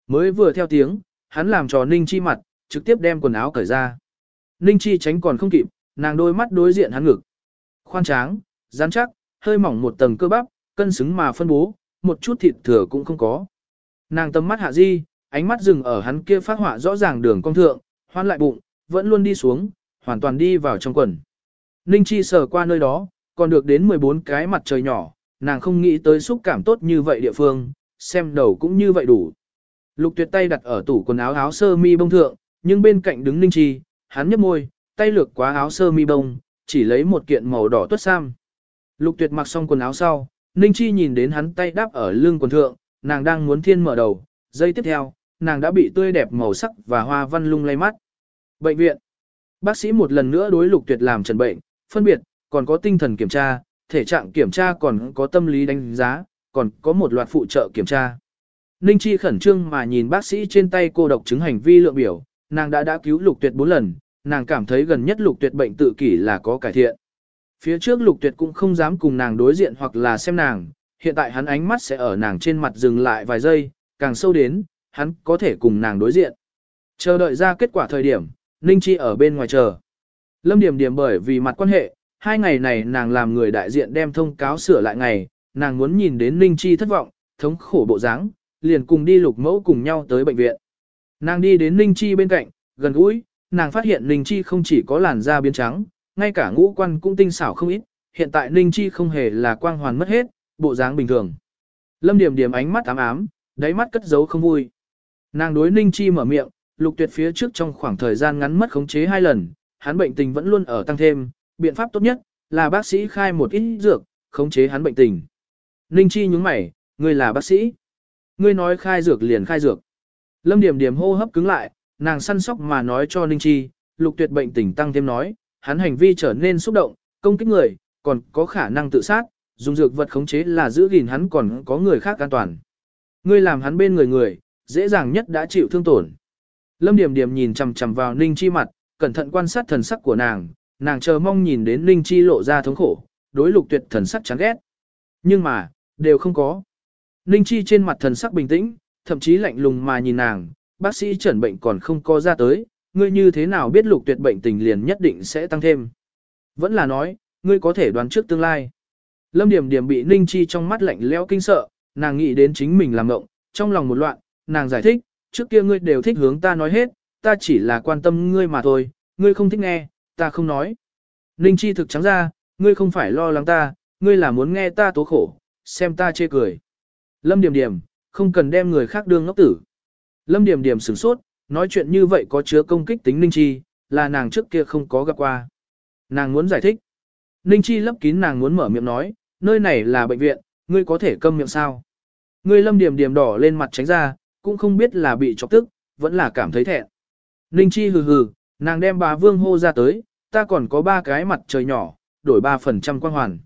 Mới vừa theo tiếng, hắn làm trò Ninh Chi mặt, trực tiếp đem quần áo cởi ra. Ninh Chi tránh còn không kịp, nàng đôi mắt đối diện hắn ngực. Khoan tráng, rắn chắc, hơi mỏng một tầng cơ bắp, cân xứng mà phân bố, một chút thịt thừa cũng không có. Nàng tầm mắt hạ di, ánh mắt dừng ở hắn kia phát họa rõ ràng đường cong thượng, hoan lại bụng, vẫn luôn đi xuống, hoàn toàn đi vào trong quần. Ninh Chi sờ qua nơi đó, còn được đến 14 cái mặt trời nhỏ, nàng không nghĩ tới xúc cảm tốt như vậy địa phương, xem đầu cũng như vậy đủ. Lục tuyệt tay đặt ở tủ quần áo áo sơ mi bông thượng, nhưng bên cạnh đứng Ninh Chi, hắn nhấp môi, tay lược quá áo sơ mi bông, chỉ lấy một kiện màu đỏ tuất sam. Lục tuyệt mặc xong quần áo sau, Ninh Chi nhìn đến hắn tay đáp ở lưng quần thượng, nàng đang muốn thiên mở đầu, giây tiếp theo, nàng đã bị tươi đẹp màu sắc và hoa văn lung lay mắt. Bệnh viện. Bác sĩ một lần nữa đối lục tuyệt làm trần bệnh, phân biệt, còn có tinh thần kiểm tra, thể trạng kiểm tra còn có tâm lý đánh giá, còn có một loạt phụ trợ kiểm tra. Ninh Chi khẩn trương mà nhìn bác sĩ trên tay cô độc chứng hành vi lượng biểu, nàng đã đã cứu lục tuyệt 4 lần, nàng cảm thấy gần nhất lục tuyệt bệnh tự kỷ là có cải thiện. Phía trước lục tuyệt cũng không dám cùng nàng đối diện hoặc là xem nàng, hiện tại hắn ánh mắt sẽ ở nàng trên mặt dừng lại vài giây, càng sâu đến, hắn có thể cùng nàng đối diện. Chờ đợi ra kết quả thời điểm, Ninh Chi ở bên ngoài chờ. Lâm Điểm Điểm bởi vì mặt quan hệ, hai ngày này nàng làm người đại diện đem thông cáo sửa lại ngày, nàng muốn nhìn đến Ninh Chi thất vọng, thống khổ bộ dáng, liền cùng đi lục mẫu cùng nhau tới bệnh viện. Nàng đi đến Ninh Chi bên cạnh, gần gũi, nàng phát hiện Ninh Chi không chỉ có làn da biến trắng, ngay cả ngũ quan cũng tinh xảo không ít, hiện tại Ninh Chi không hề là quang hoàn mất hết, bộ dáng bình thường. Lâm Điểm Điểm ánh mắt ám ám, đáy mắt cất giấu không vui. Nàng đối Ninh Chi mở miệng, lục tuyệt phía trước trong khoảng thời gian ngắn mất khống chế hai lần, hắn bệnh tình vẫn luôn ở tăng thêm, biện pháp tốt nhất là bác sĩ khai một ít dược, khống chế hắn bệnh tình. Ninh Chi nhướng mày, ngươi là bác sĩ. Ngươi nói khai dược liền khai dược. Lâm Điểm Điểm hô hấp cứng lại, nàng săn sóc mà nói cho Ninh Chi, lục tuyệt bệnh tình tăng thêm nói, hắn hành vi trở nên xúc động, công kích người, còn có khả năng tự sát, dùng dược vật khống chế là giữ gìn hắn còn có người khác an toàn. Ngươi làm hắn bên người người, dễ dàng nhất đã chịu thương tổn. Lâm Điểm Điểm nhìn chằm chằm vào Ninh Chi mặt, cẩn thận quan sát thần sắc của nàng, nàng chờ mong nhìn đến Ninh Chi lộ ra thống khổ, đối lục tuyệt thần sắc chán ghét. Nhưng mà, đều không có. Ninh Chi trên mặt thần sắc bình tĩnh, thậm chí lạnh lùng mà nhìn nàng, bác sĩ chẩn bệnh còn không có ra tới, ngươi như thế nào biết lục tuyệt bệnh tình liền nhất định sẽ tăng thêm. Vẫn là nói, ngươi có thể đoán trước tương lai. Lâm Điểm Điểm bị Ninh Chi trong mắt lạnh lẽo kinh sợ, nàng nghĩ đến chính mình làm ngộng, trong lòng một loạn, nàng giải thích, trước kia ngươi đều thích hướng ta nói hết, ta chỉ là quan tâm ngươi mà thôi, ngươi không thích nghe, ta không nói. Ninh Chi thực trắng ra, ngươi không phải lo lắng ta, ngươi là muốn nghe ta tố khổ, xem ta chê cười. Lâm Điểm Điểm, không cần đem người khác đương ngốc tử. Lâm Điểm Điểm sửng sốt, nói chuyện như vậy có chứa công kích tính Ninh Chi, là nàng trước kia không có gặp qua. Nàng muốn giải thích. Ninh Chi lấp kín nàng muốn mở miệng nói, nơi này là bệnh viện, ngươi có thể câm miệng sao. Ngươi lâm điểm điểm đỏ lên mặt tránh ra, cũng không biết là bị chọc tức, vẫn là cảm thấy thẹn. Ninh Chi hừ hừ, nàng đem bà Vương hô ra tới, ta còn có ba cái mặt trời nhỏ, đổi 3% quang hoàn.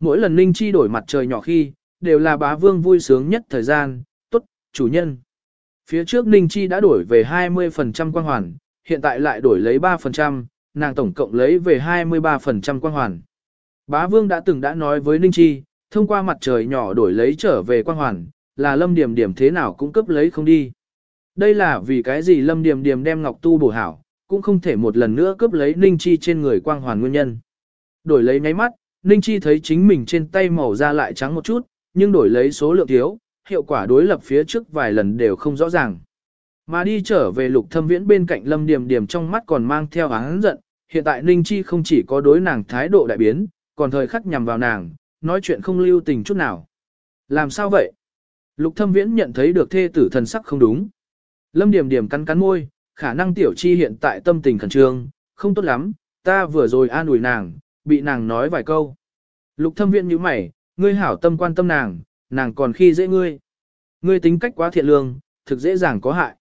Mỗi lần Ninh Chi đổi mặt trời nhỏ khi, đều là bá Vương vui sướng nhất thời gian, tốt, chủ nhân. Phía trước Ninh Chi đã đổi về 20% quang hoàn, hiện tại lại đổi lấy 3%, nàng tổng cộng lấy về 23% quang hoàn. Bá Vương đã từng đã nói với Ninh Chi, thông qua mặt trời nhỏ đổi lấy trở về quang hoàn, là lâm điểm điểm thế nào cũng cấp lấy không đi. Đây là vì cái gì lâm điểm điểm đem ngọc tu bổ hảo, cũng không thể một lần nữa cướp lấy Ninh Chi trên người quang hoàn nguyên nhân. Đổi lấy nháy mắt, Ninh Chi thấy chính mình trên tay màu da lại trắng một chút, nhưng đổi lấy số lượng thiếu, hiệu quả đối lập phía trước vài lần đều không rõ ràng. Mà đi trở về lục thâm viễn bên cạnh lâm điểm điểm trong mắt còn mang theo án giận, hiện tại Ninh Chi không chỉ có đối nàng thái độ đại biến, còn thời khắc nhằm vào nàng, nói chuyện không lưu tình chút nào. Làm sao vậy? Lục thâm viễn nhận thấy được thê tử thần sắc không đúng. Lâm điểm điểm cắn cắn môi, khả năng tiểu chi hiện tại tâm tình khẩn trương, không tốt lắm, ta vừa rồi an ủi nàng, bị nàng nói vài câu. Lục thâm viễn như mày, ngươi hảo tâm quan tâm nàng, nàng còn khi dễ ngươi. Ngươi tính cách quá thiện lương, thực dễ dàng có hại.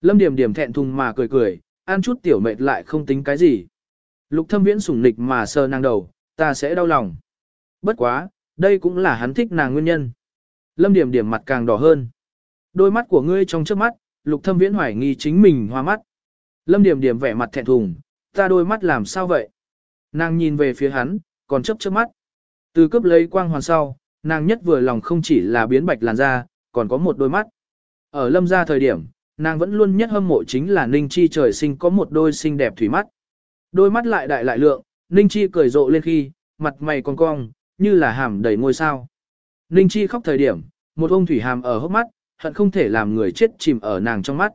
Lâm điểm điểm thẹn thùng mà cười cười, ăn chút tiểu mệt lại không tính cái gì. Lục thâm viễn sủng nịch mà sờ nàng đầu, ta sẽ đau lòng. Bất quá, đây cũng là hắn thích nàng nguyên nhân. Lâm điểm điểm mặt càng đỏ hơn. Đôi mắt của ngươi trong trước mắt, lục thâm viễn hoài nghi chính mình hoa mắt. Lâm điểm điểm vẻ mặt thẹn thùng, ta đôi mắt làm sao vậy? Nàng nhìn về phía hắn, còn chấp chớp mắt. Từ cướp lấy quang hoàn sau, nàng nhất vừa lòng không chỉ là biến bạch làn da, còn có một đôi mắt. Ở lâm gia thời điểm, nàng vẫn luôn nhất hâm mộ chính là Ninh Chi trời sinh có một đôi xinh đẹp thủy mắt. Đôi mắt lại đại lại lượng, Ninh Chi cười rộ lên khi, mặt mày cong cong, như là hàm đầy ngôi sao. Ninh Chi khóc thời điểm, một ông thủy hàm ở hốc mắt, hận không thể làm người chết chìm ở nàng trong mắt.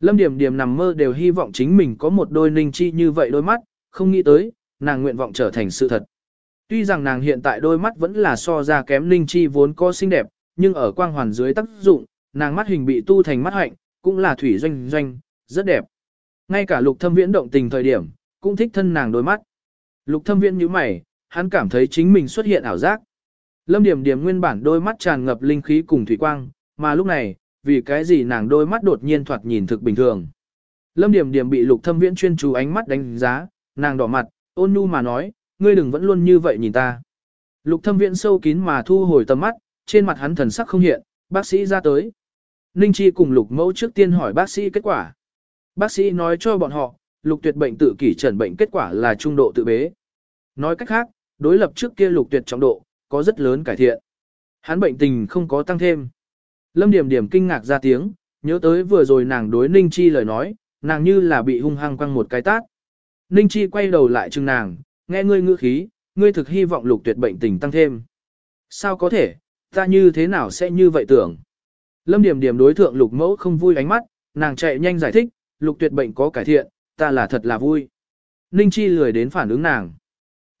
Lâm Điểm Điểm nằm mơ đều hy vọng chính mình có một đôi Ninh Chi như vậy đôi mắt, không nghĩ tới, nàng nguyện vọng trở thành sự thật. Tuy rằng nàng hiện tại đôi mắt vẫn là so ra kém Ninh Chi vốn có xinh đẹp, nhưng ở quang hoàn dưới tác dụng, nàng mắt hình bị tu thành mắt hạnh, cũng là thủy doanh doanh, rất đẹp. Ngay cả lục thâm viễn động tình thời điểm, cũng thích thân nàng đôi mắt. Lục thâm viễn như mày, hắn cảm thấy chính mình xuất hiện ảo giác. Lâm điểm điểm nguyên bản đôi mắt tràn ngập linh khí cùng thủy quang, mà lúc này, vì cái gì nàng đôi mắt đột nhiên thoạt nhìn thực bình thường. Lâm điểm điểm bị lục thâm viễn chuyên chú ánh mắt đánh giá, nàng đỏ mặt, ôn nhu mà nói, ngươi đừng vẫn luôn như vậy nhìn ta. Lục thâm viễn sâu kín mà thu hồi tầm mắt, trên mặt hắn thần sắc không hiện, bác sĩ ra tới. Ninh Chi cùng lục mẫu trước tiên hỏi bác sĩ kết quả. Bác sĩ nói cho bọn họ, lục tuyệt bệnh tự kỷ trần bệnh kết quả là trung độ tự bế. Nói cách khác, đối lập trước kia lục tuyệt trọng độ, có rất lớn cải thiện. Hắn bệnh tình không có tăng thêm. Lâm Điểm Điểm kinh ngạc ra tiếng, nhớ tới vừa rồi nàng đối Ninh Chi lời nói, nàng như là bị hung hăng quăng một cái tát. Ninh Chi quay đầu lại chừng nàng, nghe ngươi ngữ khí, ngươi thực hy vọng lục tuyệt bệnh tình tăng thêm. Sao có thể, ta như thế nào sẽ như vậy tưởng? Lâm Điểm Điểm đối thượng lục mẫu không vui ánh mắt, nàng chạy nhanh giải thích, lục tuyệt bệnh có cải thiện, ta là thật là vui. Ninh Chi lười đến phản ứng nàng.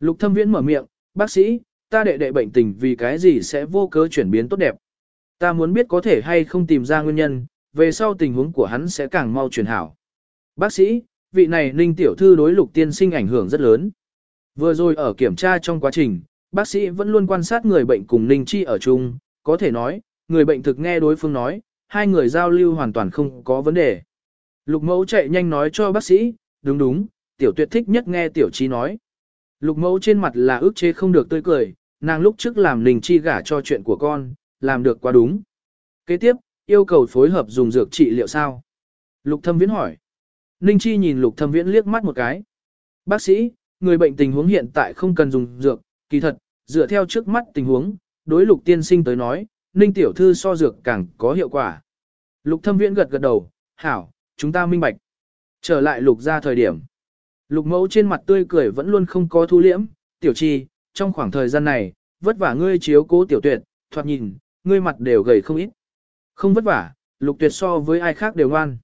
Lục thâm viễn mở miệng, bác sĩ, ta đệ đệ bệnh tình vì cái gì sẽ vô cớ chuyển biến tốt đẹp. Ta muốn biết có thể hay không tìm ra nguyên nhân, về sau tình huống của hắn sẽ càng mau chuyển hảo. Bác sĩ, vị này Ninh Tiểu Thư đối lục tiên sinh ảnh hưởng rất lớn. Vừa rồi ở kiểm tra trong quá trình, bác sĩ vẫn luôn quan sát người bệnh cùng Ninh Chi ở chung, có thể nói, người bệnh thực nghe đối phương nói, hai người giao lưu hoàn toàn không có vấn đề. Lục mẫu chạy nhanh nói cho bác sĩ, đúng đúng, tiểu tuyệt thích nhất nghe tiểu chi nói. Lục mẫu trên mặt là ước chế không được tươi cười, nàng lúc trước làm Ninh Chi gả cho chuyện của con, làm được quá đúng. Kế tiếp, yêu cầu phối hợp dùng dược trị liệu sao? Lục thâm viễn hỏi. Ninh Chi nhìn lục thâm viễn liếc mắt một cái. Bác sĩ, người bệnh tình huống hiện tại không cần dùng dược, kỳ thật, dựa theo trước mắt tình huống, đối lục tiên sinh tới nói, Ninh tiểu thư so dược càng có hiệu quả. Lục thâm viễn gật gật đầu, hảo, chúng ta minh bạch. Trở lại lục ra thời điểm. Lục mẫu trên mặt tươi cười vẫn luôn không có thu liễm, tiểu chi, trong khoảng thời gian này, vất vả ngươi chiếu cố tiểu tuyệt, thoạt nhìn, ngươi mặt đều gầy không ít. Không vất vả, lục tuyệt so với ai khác đều ngoan.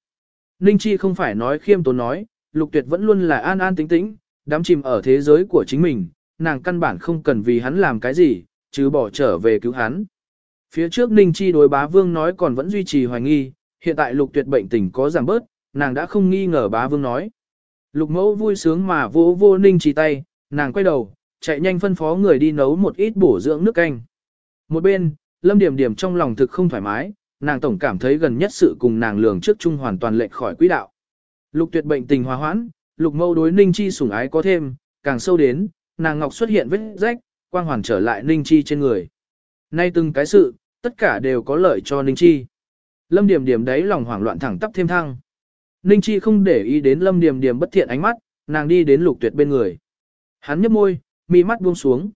Ninh Chi không phải nói khiêm tốn nói, lục tuyệt vẫn luôn là an an tĩnh tĩnh, đắm chìm ở thế giới của chính mình, nàng căn bản không cần vì hắn làm cái gì, chứ bỏ trở về cứu hắn. Phía trước Ninh Chi đối bá vương nói còn vẫn duy trì hoài nghi, hiện tại lục tuyệt bệnh tình có giảm bớt, nàng đã không nghi ngờ bá vương nói. Lục mẫu vui sướng mà vỗ vô Ninh Chi tay, nàng quay đầu, chạy nhanh phân phó người đi nấu một ít bổ dưỡng nước canh. Một bên, Lâm Điểm Điểm trong lòng thực không thoải mái, nàng tổng cảm thấy gần nhất sự cùng nàng lường trước chung hoàn toàn lệch khỏi quỹ đạo. Lục Tuyệt bệnh tình hòa hoãn, Lục Mâu đối Ninh Chi sủng ái có thêm, càng sâu đến, nàng ngọc xuất hiện vết rách, quang hoàn trở lại Ninh Chi trên người. Nay từng cái sự, tất cả đều có lợi cho Ninh Chi. Lâm Điểm Điểm đấy lòng hoảng loạn thẳng tắp thêm thăng. Ninh Chi không để ý đến Lâm Điểm Điểm bất thiện ánh mắt, nàng đi đến Lục Tuyệt bên người. Hắn nhếch môi, mi mắt buông xuống.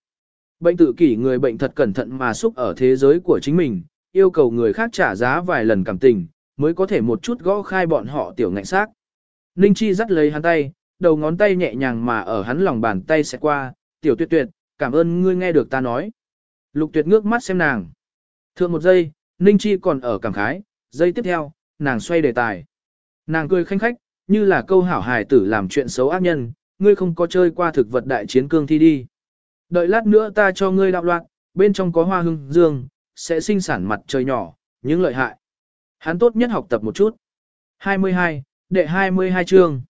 Bệnh tự kỷ người bệnh thật cẩn thận mà xúc ở thế giới của chính mình, yêu cầu người khác trả giá vài lần cảm tình, mới có thể một chút gõ khai bọn họ tiểu ngạnh xác. Ninh Chi dắt lấy hắn tay, đầu ngón tay nhẹ nhàng mà ở hắn lòng bàn tay sẽ qua, tiểu tuyệt tuyệt, cảm ơn ngươi nghe được ta nói. Lục tuyệt ngước mắt xem nàng. Thượng một giây, Ninh Chi còn ở cảm khái, giây tiếp theo, nàng xoay đề tài. Nàng cười khanh khách, như là câu hảo hài tử làm chuyện xấu ác nhân, ngươi không có chơi qua thực vật đại chiến cương thi đi. Đợi lát nữa ta cho ngươi đạo loạn, bên trong có hoa hương dương, sẽ sinh sản mặt trời nhỏ, những lợi hại. Hắn tốt nhất học tập một chút. 22, đệ 22 chương.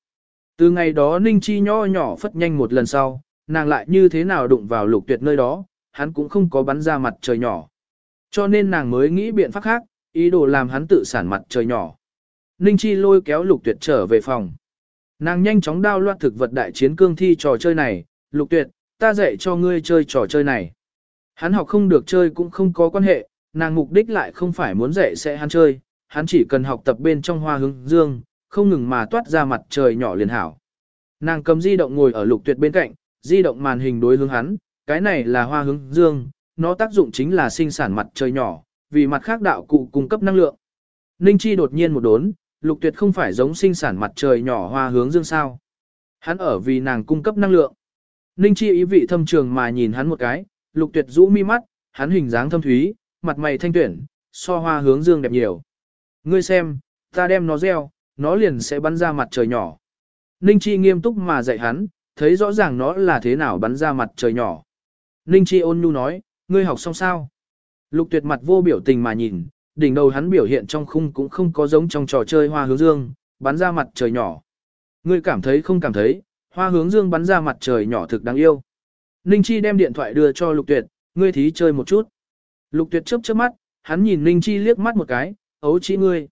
Từ ngày đó Ninh Chi nho nhỏ phất nhanh một lần sau, nàng lại như thế nào đụng vào lục tuyệt nơi đó, hắn cũng không có bắn ra mặt trời nhỏ. Cho nên nàng mới nghĩ biện pháp khác, ý đồ làm hắn tự sản mặt trời nhỏ. Ninh Chi lôi kéo lục tuyệt trở về phòng. Nàng nhanh chóng đao loạt thực vật đại chiến cương thi trò chơi này, lục tuyệt, ta dạy cho ngươi chơi trò chơi này. Hắn học không được chơi cũng không có quan hệ, nàng mục đích lại không phải muốn dạy sẽ hắn chơi, hắn chỉ cần học tập bên trong hoa hướng dương, không ngừng mà toát ra mặt trời nhỏ liền hảo. Nàng cầm di động ngồi ở lục tuyệt bên cạnh, di động màn hình đối hướng hắn, cái này là hoa hướng dương, nó tác dụng chính là sinh sản mặt trời nhỏ, vì mặt khác đạo cụ cung cấp năng lượng. Ninh Chi đột nhiên một đốn, lục tuyệt không phải giống sinh sản mặt trời nhỏ hoa hướng dương sao. Hắn ở vì nàng cung cấp năng lượng. Ninh Chi ý vị thâm trường mà nhìn hắn một cái, lục tuyệt rũ mi mắt, hắn hình dáng thâm thúy, mặt mày thanh tuyển, so hoa hướng dương đẹp nhiều. Ngươi xem, ta đem nó gieo, nó liền sẽ bắn ra mặt trời nhỏ. Ninh Chi nghiêm túc mà dạy hắn, thấy rõ ràng nó là thế nào bắn ra mặt trời nhỏ. Ninh Chi ôn nhu nói, ngươi học xong sao? Lục tuyệt mặt vô biểu tình mà nhìn, đỉnh đầu hắn biểu hiện trong khung cũng không có giống trong trò chơi hoa hướng dương, bắn ra mặt trời nhỏ. Ngươi cảm thấy không cảm thấy, hoa hướng dương bắn ra mặt trời nhỏ thực đáng yêu. Ninh Chi đem điện thoại đưa cho Lục Tuyệt, ngươi thí chơi một chút. Lục Tuyệt chớp chớp mắt, hắn nhìn Ninh Chi liếc mắt một cái, ấu chỉ ngươi.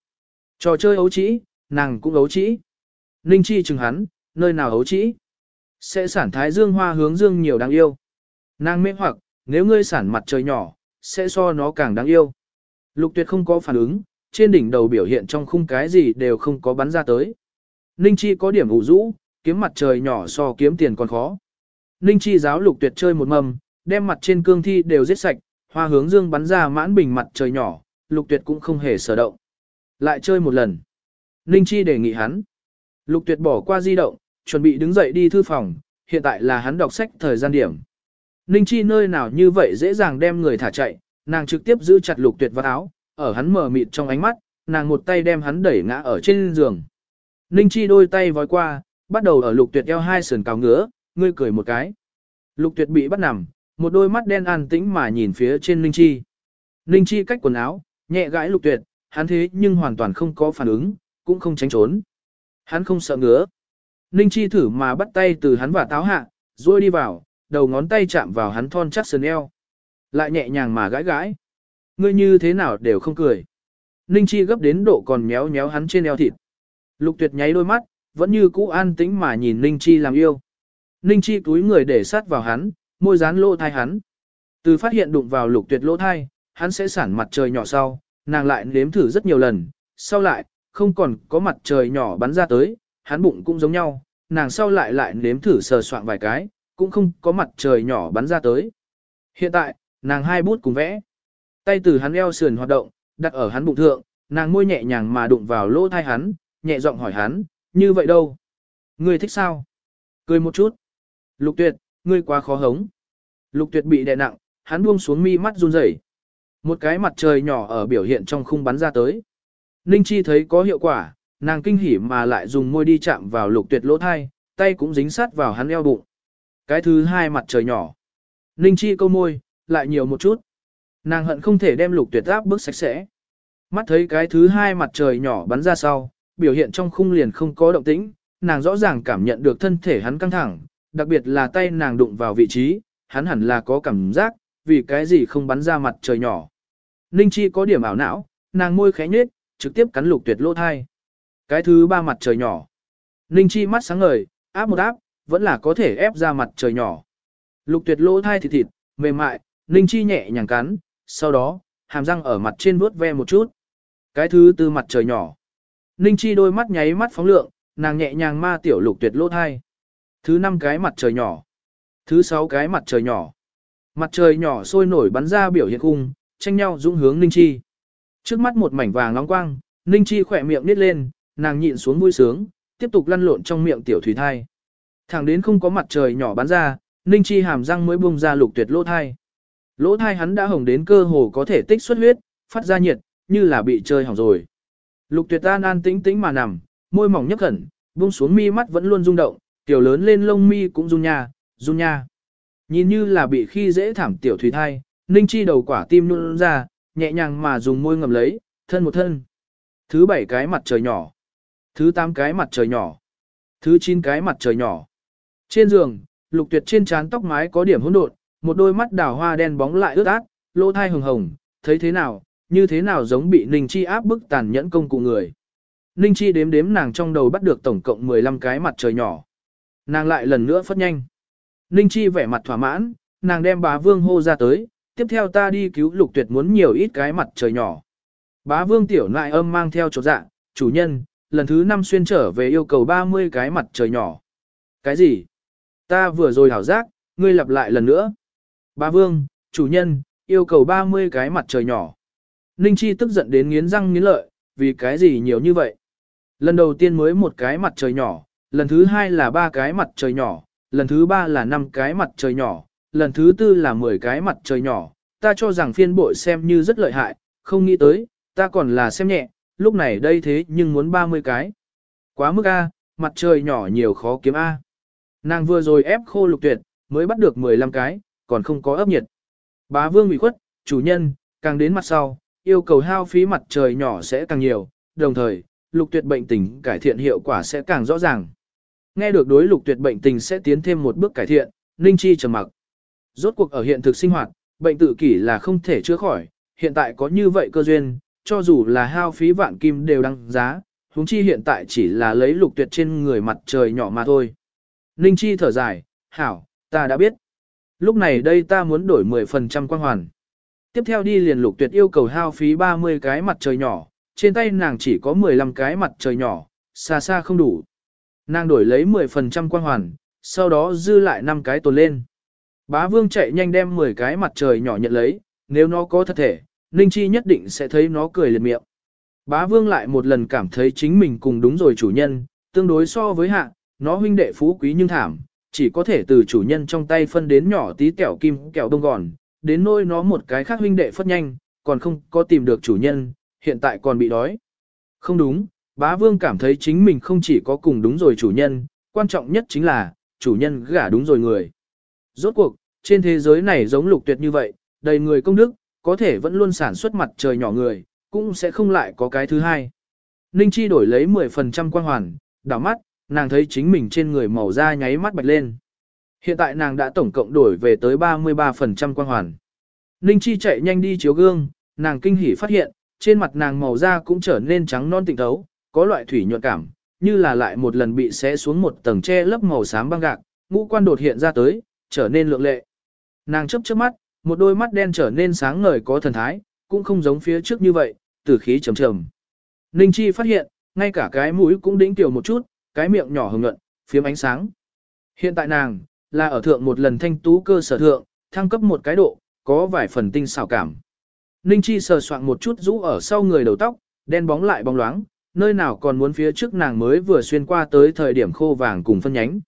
Trò chơi ấu chỉ, nàng cũng ấu trĩ. Ninh Chi chừng hắn, nơi nào ấu trĩ? Sẽ sản thái dương hoa hướng dương nhiều đáng yêu. Nàng mê hoặc, nếu ngươi sản mặt trời nhỏ, sẽ so nó càng đáng yêu. Lục tuyệt không có phản ứng, trên đỉnh đầu biểu hiện trong khung cái gì đều không có bắn ra tới. Ninh Chi có điểm ủ rũ, kiếm mặt trời nhỏ so kiếm tiền còn khó. Ninh Chi giáo lục tuyệt chơi một mầm, đem mặt trên cương thi đều giết sạch, hoa hướng dương bắn ra mãn bình mặt trời nhỏ, lục tuyệt cũng không hề sở động. Lại chơi một lần. Ninh Chi đề nghị hắn. Lục tuyệt bỏ qua di động, chuẩn bị đứng dậy đi thư phòng, hiện tại là hắn đọc sách thời gian điểm. Ninh Chi nơi nào như vậy dễ dàng đem người thả chạy, nàng trực tiếp giữ chặt lục tuyệt vào áo, ở hắn mở mịt trong ánh mắt, nàng một tay đem hắn đẩy ngã ở trên giường. Ninh Chi đôi tay vói qua, bắt đầu ở lục tuyệt eo hai sườn cào ngứa, ngươi cười một cái. Lục tuyệt bị bắt nằm, một đôi mắt đen an tĩnh mà nhìn phía trên Ninh Chi. Ninh Chi cách quần áo, nhẹ gãi lục tuyệt, hắn thế nhưng hoàn toàn không có phản ứng, cũng không tránh trốn. Hắn không sợ ngứa. Ninh Chi thử mà bắt tay từ hắn và táo hạ, rồi đi vào, đầu ngón tay chạm vào hắn thon chắc sườn eo. Lại nhẹ nhàng mà gãi gãi. Ngươi như thế nào đều không cười. Ninh Chi gấp đến độ còn méo méo hắn trên eo thịt. Lục tuyệt nháy đôi mắt, vẫn như cũ an tĩnh mà nhìn Ninh Chi làm yêu. Ninh Chi túi người để sát vào hắn, môi dán lỗ thai hắn. Từ phát hiện đụng vào lục tuyệt lỗ thai, hắn sẽ sản mặt trời nhỏ sau, nàng lại nếm thử rất nhiều lần, sau lại, không còn có mặt trời nhỏ bắn ra tới, hắn bụng cũng giống nhau, nàng sau lại lại nếm thử sờ soạn vài cái, cũng không có mặt trời nhỏ bắn ra tới. Hiện tại, nàng hai bút cùng vẽ. Tay từ hắn eo sườn hoạt động, đặt ở hắn bụng thượng, nàng môi nhẹ nhàng mà đụng vào lỗ thai hắn, nhẹ giọng hỏi hắn, như vậy đâu? Ngươi thích sao? Cười một chút. Lục tuyệt, ngươi quá khó hống. Lục tuyệt bị đè nặng, hắn buông xuống mi mắt run rẩy. Một cái mặt trời nhỏ ở biểu hiện trong khung bắn ra tới. Ninh Chi thấy có hiệu quả, nàng kinh hỉ mà lại dùng môi đi chạm vào lục tuyệt lỗ thai, tay cũng dính sát vào hắn eo bụng. Cái thứ hai mặt trời nhỏ. Ninh Chi câu môi, lại nhiều một chút. Nàng hận không thể đem lục tuyệt áp bước sạch sẽ. Mắt thấy cái thứ hai mặt trời nhỏ bắn ra sau, biểu hiện trong khung liền không có động tĩnh, nàng rõ ràng cảm nhận được thân thể hắn căng thẳng, đặc biệt là tay nàng đụng vào vị trí, hắn hẳn là có cảm giác, vì cái gì không bắn ra mặt trời nhỏ. Ninh Chi có điểm ảo não, nàng môi khẽ nhếch, trực tiếp cắn lục tuyệt lỗ thai. Cái thứ ba mặt trời nhỏ. Ninh Chi mắt sáng ngời, áp một áp, vẫn là có thể ép ra mặt trời nhỏ. Lục tuyệt lỗ thai thịt thịt, mềm mại, Ninh Chi nhẹ nhàng cắn, sau đó, hàm răng ở mặt trên vuốt ve một chút. Cái thứ tư mặt trời nhỏ. Ninh Chi đôi mắt nháy mắt phóng lượng, nàng nhẹ nhàng ma tiểu lục tuyệt lỗ thai. Thứ năm cái mặt trời nhỏ. Thứ sáu cái mặt trời nhỏ. Mặt trời nhỏ sôi nổi bắn ra biểu hiện khung, tranh nhau dũng hướng Ninh Chi. Trước mắt một mảnh vàng nóng quang, Ninh Chi khỏe miệng nít lên, nàng nhịn xuống vui sướng, tiếp tục lăn lộn trong miệng tiểu thủy thai. Thẳng đến không có mặt trời nhỏ bắn ra, Ninh Chi hàm răng mới bung ra lục tuyệt lỗ thai. Lỗ thai hắn đã hồng đến cơ hồ có thể tích xuất huyết, phát ra nhiệt, như là bị chơi hỏng rồi. Lục tuyệt an an tĩnh tĩnh mà nằm, môi mỏng nhấp khẩn, buông xuống mi mắt vẫn luôn rung động, tiểu lớn lên lông mi cũng run nha, run nha. Nhìn như là bị khi dễ thảm tiểu thủy thai, Ninh Chi đầu quả tim nôn ra, nhẹ nhàng mà dùng môi ngầm lấy, thân một thân. Thứ bảy cái mặt trời nhỏ. Thứ tám cái mặt trời nhỏ. Thứ chín cái mặt trời nhỏ. Trên giường, lục tuyệt trên trán tóc mái có điểm hỗn độn, một đôi mắt đào hoa đen bóng lại ướt át, lỗ thai hồng hồng, thấy thế nào, như thế nào giống bị Ninh Chi áp bức tàn nhẫn công cụ người. Ninh Chi đếm đếm nàng trong đầu bắt được tổng cộng 15 cái mặt trời nhỏ. Nàng lại lần nữa phất nhanh. Ninh Chi vẻ mặt thỏa mãn, nàng đem bá vương hô ra tới, tiếp theo ta đi cứu lục tuyệt muốn nhiều ít cái mặt trời nhỏ. Bá vương tiểu nại âm mang theo chỗ dạ, chủ nhân, lần thứ năm xuyên trở về yêu cầu 30 cái mặt trời nhỏ. Cái gì? Ta vừa rồi hảo giác, ngươi lặp lại lần nữa. Bá vương, chủ nhân, yêu cầu 30 cái mặt trời nhỏ. Ninh Chi tức giận đến nghiến răng nghiến lợi, vì cái gì nhiều như vậy? Lần đầu tiên mới một cái mặt trời nhỏ, lần thứ hai là ba cái mặt trời nhỏ, lần thứ ba là năm cái mặt trời nhỏ, lần thứ tư là 10 cái mặt trời nhỏ, ta cho rằng phiên bội xem như rất lợi hại, không nghĩ tới, ta còn là xem nhẹ, lúc này đây thế nhưng muốn 30 cái. Quá mức A, mặt trời nhỏ nhiều khó kiếm A. Nàng vừa rồi ép khô lục tuyệt, mới bắt được 15 cái, còn không có ấp nhiệt. Bá vương bị khuất, chủ nhân, càng đến mặt sau, yêu cầu hao phí mặt trời nhỏ sẽ càng nhiều, đồng thời, lục tuyệt bệnh tình cải thiện hiệu quả sẽ càng rõ ràng. Nghe được đối lục tuyệt bệnh tình sẽ tiến thêm một bước cải thiện, Ninh Chi trầm mặc. Rốt cuộc ở hiện thực sinh hoạt, bệnh tự kỷ là không thể chữa khỏi, hiện tại có như vậy cơ duyên, cho dù là hao phí vạn kim đều đăng giá, huống chi hiện tại chỉ là lấy lục tuyệt trên người mặt trời nhỏ mà thôi. Ninh Chi thở dài, hảo, ta đã biết. Lúc này đây ta muốn đổi 10% quang hoàn. Tiếp theo đi liền lục tuyệt yêu cầu hao phí 30 cái mặt trời nhỏ, trên tay nàng chỉ có 15 cái mặt trời nhỏ, xa xa không đủ. Nàng đổi lấy 10% quang hoàn, sau đó dư lại 5 cái tồn lên. Bá vương chạy nhanh đem 10 cái mặt trời nhỏ nhận lấy, nếu nó có thật thể, Ninh Chi nhất định sẽ thấy nó cười liệt miệng. Bá vương lại một lần cảm thấy chính mình cùng đúng rồi chủ nhân, tương đối so với hạ, nó huynh đệ phú quý nhưng thảm, chỉ có thể từ chủ nhân trong tay phân đến nhỏ tí kẹo kim kẹo đông gòn, đến nôi nó một cái khác huynh đệ phất nhanh, còn không có tìm được chủ nhân, hiện tại còn bị đói. Không đúng, bá vương cảm thấy chính mình không chỉ có cùng đúng rồi chủ nhân, quan trọng nhất chính là, chủ nhân gả đúng rồi người. Rốt cuộc, trên thế giới này giống lục tuyệt như vậy, đầy người công đức, có thể vẫn luôn sản xuất mặt trời nhỏ người, cũng sẽ không lại có cái thứ hai. Ninh Chi đổi lấy 10% quan hoàn, đảo mắt, nàng thấy chính mình trên người màu da nháy mắt bạch lên. Hiện tại nàng đã tổng cộng đổi về tới 33% quan hoàn. Ninh Chi chạy nhanh đi chiếu gương, nàng kinh hỉ phát hiện, trên mặt nàng màu da cũng trở nên trắng non tịnh thấu, có loại thủy nhuận cảm, như là lại một lần bị xé xuống một tầng che lớp màu xám băng gạc, ngũ quan đột hiện ra tới, trở nên lượng lệ. Nàng chớp chớp mắt, một đôi mắt đen trở nên sáng ngời có thần thái, cũng không giống phía trước như vậy, tử khí trầm trầm. Ninh Chi phát hiện, ngay cả cái mũi cũng đĩnh tiểu một chút, cái miệng nhỏ hồng nhuận, phiếm ánh sáng. Hiện tại nàng, là ở thượng một lần thanh tú cơ sở thượng, thăng cấp một cái độ, có vài phần tinh xảo cảm. Ninh Chi sờ soạn một chút rũ ở sau người đầu tóc, đen bóng lại bóng loáng, nơi nào còn muốn phía trước nàng mới vừa xuyên qua tới thời điểm khô vàng cùng phân nhánh.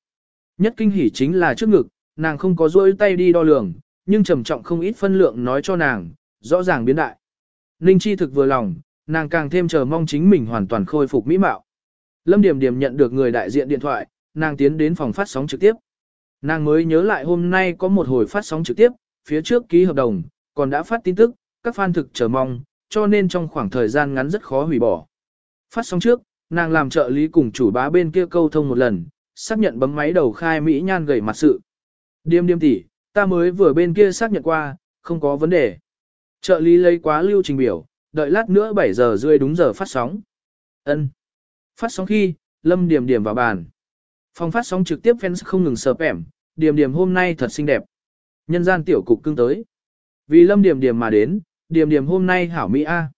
Nhất kinh hỉ chính là trước ngực, nàng không có rôi tay đi đo lường, nhưng trầm trọng không ít phân lượng nói cho nàng, rõ ràng biến đại. Ninh Chi thực vừa lòng, nàng càng thêm chờ mong chính mình hoàn toàn khôi phục mỹ mạo. Lâm Điểm Điểm nhận được người đại diện điện thoại, nàng tiến đến phòng phát sóng trực tiếp. Nàng mới nhớ lại hôm nay có một hồi phát sóng trực tiếp, phía trước ký hợp đồng, còn đã phát tin tức, các fan thực chờ mong, cho nên trong khoảng thời gian ngắn rất khó hủy bỏ. Phát sóng trước, nàng làm trợ lý cùng chủ bá bên kia câu thông một lần, xác nhận bấm máy đầu khai Mỹ nhan gầy mặt sự. Điềm điềm tỷ, ta mới vừa bên kia xác nhận qua, không có vấn đề. Trợ lý lấy quá lưu trình biểu, đợi lát nữa 7 giờ rưỡi đúng giờ phát sóng. Ân. Phát sóng khi, Lâm Điềm Điềm vào bàn. Phòng phát sóng trực tiếp fans không ngừng sợp ẻm, Điềm Điềm hôm nay thật xinh đẹp. Nhân gian tiểu cục cưng tới. Vì Lâm Điềm Điềm mà đến, Điềm Điềm hôm nay hảo mỹ A.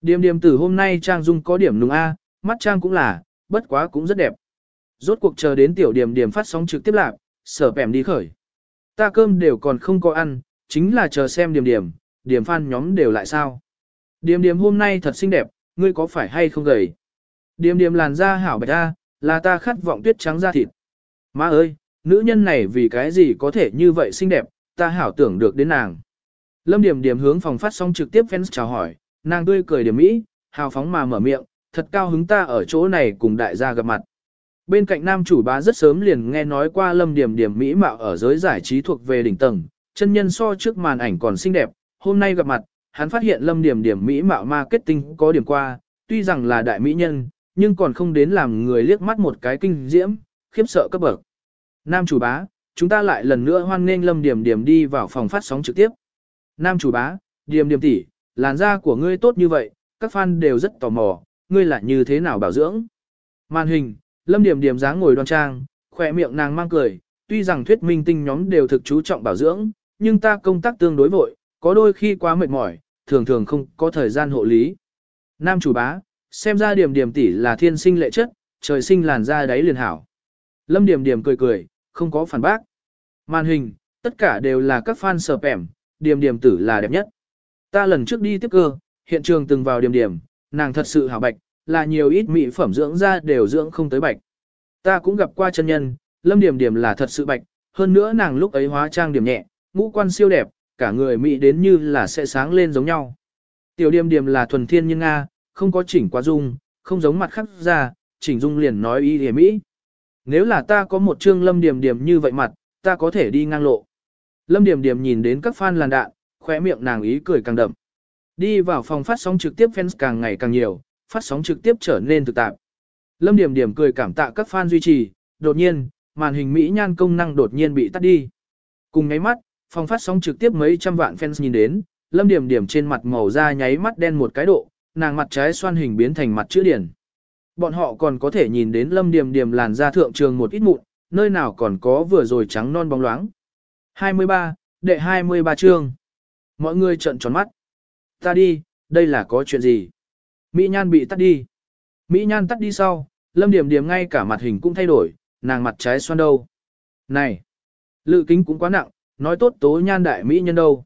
Điềm Điềm từ hôm nay Trang Dung có điểm nùng A, mắt Trang cũng là, bất quá cũng rất đẹp. Rốt cuộc chờ đến tiểu Điềm Điềm phát sóng trực tiếp lạc, sợp ẻm đi khởi. Ta cơm đều còn không có ăn, chính là chờ xem điểm điểm. Điểm phan nhóm đều lại sao. Điểm điểm hôm nay thật xinh đẹp, ngươi có phải hay không gầy? Điểm điểm làn da hảo bạch ta, là ta khát vọng tuyết trắng da thịt. Má ơi, nữ nhân này vì cái gì có thể như vậy xinh đẹp, ta hảo tưởng được đến nàng. Lâm Điểm Điểm hướng phòng phát sóng trực tiếp fans chào hỏi, nàng tươi cười điểm mỹ, hào phóng mà mở miệng, thật cao hứng ta ở chỗ này cùng đại gia gặp mặt. Bên cạnh nam chủ bá rất sớm liền nghe nói qua lâm điểm điểm mỹ mạo ở giới giải trí thuộc về đỉnh tầng, chân nhân so trước màn ảnh còn xinh đẹp, hôm nay gặp mặt, hắn phát hiện lâm điểm điểm mỹ mạo marketing có điểm qua, tuy rằng là đại mỹ nhân, nhưng còn không đến làm người liếc mắt một cái kinh diễm, khiếp sợ cấp bậc. Nam chủ bá, chúng ta lại lần nữa hoan nghênh lâm điểm điểm đi vào phòng phát sóng trực tiếp. Nam chủ bá, điểm điểm tỷ, làn da của ngươi tốt như vậy, các fan đều rất tò mò, ngươi là như thế nào bảo dưỡng. Màn hình, lâm điểm điểm dáng ngồi đoan trang, khỏe miệng nàng mang cười, tuy rằng thuyết minh tinh nhóm đều thực chú trọng bảo dưỡng, nhưng ta công tác tương đối vội, có đôi khi quá mệt mỏi, thường thường không có thời gian hộ lý. Nam chủ bá, xem ra điểm điểm tỷ là thiên sinh lệ chất, trời sinh làn da đáy liền hảo. Lâm điểm điểm cười cười, không có phản bác. Màn hình, tất cả đều là các fan sờ ẻm, điểm điểm tử là đẹp nhất. Ta lần trước đi tiếp cơ, hiện trường từng vào điểm điểm, nàng thật sự hảo bạch, là nhiều ít mỹ phẩm dưỡng da đều dưỡng không tới bạch. Ta cũng gặp qua chân nhân, lâm điểm điểm là thật sự bạch, hơn nữa nàng lúc ấy hóa trang điểm nhẹ, ngũ quan siêu đẹp, cả người mỹ đến như là sẽ sáng lên giống nhau. Tiểu điểm điểm là thuần thiên nhưng Nga, không có chỉnh quá dung, không giống mặt khác ra, chỉnh dung liền nói y điểm mỹ. Nếu là ta có một trương lâm điểm điểm như vậy mặt, ta có thể đi ngang lộ. Lâm điểm điểm nhìn đến các fan làn đạn, khóe miệng nàng ý cười càng đậm. Đi vào phòng phát sóng trực tiếp fans càng ngày càng nhiều, phát sóng trực tiếp trở nên thực tạp. Lâm điểm điểm cười cảm tạ các fan duy trì, đột nhiên, màn hình Mỹ nhan công năng đột nhiên bị tắt đi. Cùng nháy mắt, phòng phát sóng trực tiếp mấy trăm vạn fans nhìn đến, lâm điểm điểm trên mặt màu da nháy mắt đen một cái độ, nàng mặt trái xoan hình biến thành mặt chữ điển. Bọn họ còn có thể nhìn đến lâm điểm điểm làn da thượng trường một ít mụn, nơi nào còn có vừa rồi trắng non bóng loáng. 23, đệ 23 chương. Mọi người trợn tròn mắt. Ta đi, đây là có chuyện gì? Mỹ Nhan bị tắt đi. Mỹ Nhan tắt đi sau, Lâm Điểm Điểm ngay cả mặt hình cũng thay đổi, nàng mặt trái xoan đâu. Này, lự kính cũng quá nặng, nói tốt tố Nhan đại Mỹ nhân đâu.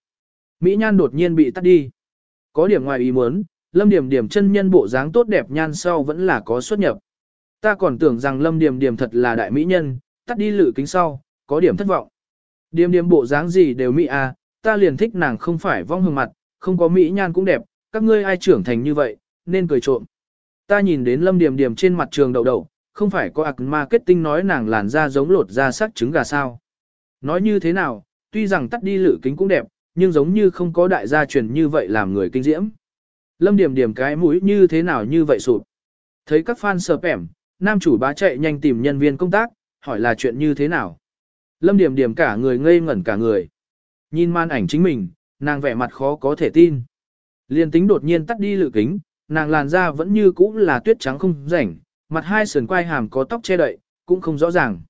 Mỹ Nhan đột nhiên bị tắt đi. Có điểm ngoài ý muốn, Lâm Điểm Điểm chân nhân bộ dáng tốt đẹp Nhan sau vẫn là có xuất nhập. Ta còn tưởng rằng Lâm Điểm Điểm thật là đại Mỹ nhân, tắt đi lự kính sau, có điểm thất vọng. Điểm điểm bộ dáng gì đều Mỹ à, ta liền thích nàng không phải vong hương mặt, không có Mỹ Nhan cũng đẹp, các ngươi ai trưởng thành như vậy, nên cười trộm. Ta nhìn đến lâm điểm điểm trên mặt trường đầu đầu, không phải có ạc marketing nói nàng làn da giống lột da sắc trứng gà sao. Nói như thế nào, tuy rằng tắt đi lự kính cũng đẹp, nhưng giống như không có đại gia truyền như vậy làm người kinh diễm. Lâm điểm điểm cái mũi như thế nào như vậy sụp. Thấy các fan sờ ẻm, nam chủ bá chạy nhanh tìm nhân viên công tác, hỏi là chuyện như thế nào. Lâm điểm điểm cả người ngây ngẩn cả người. Nhìn màn ảnh chính mình, nàng vẻ mặt khó có thể tin. Liên tính đột nhiên tắt đi lự kính, nàng làn da vẫn như cũ là tuyết trắng không rảnh, mặt hai sườn quai hàm có tóc che đậy, cũng không rõ ràng.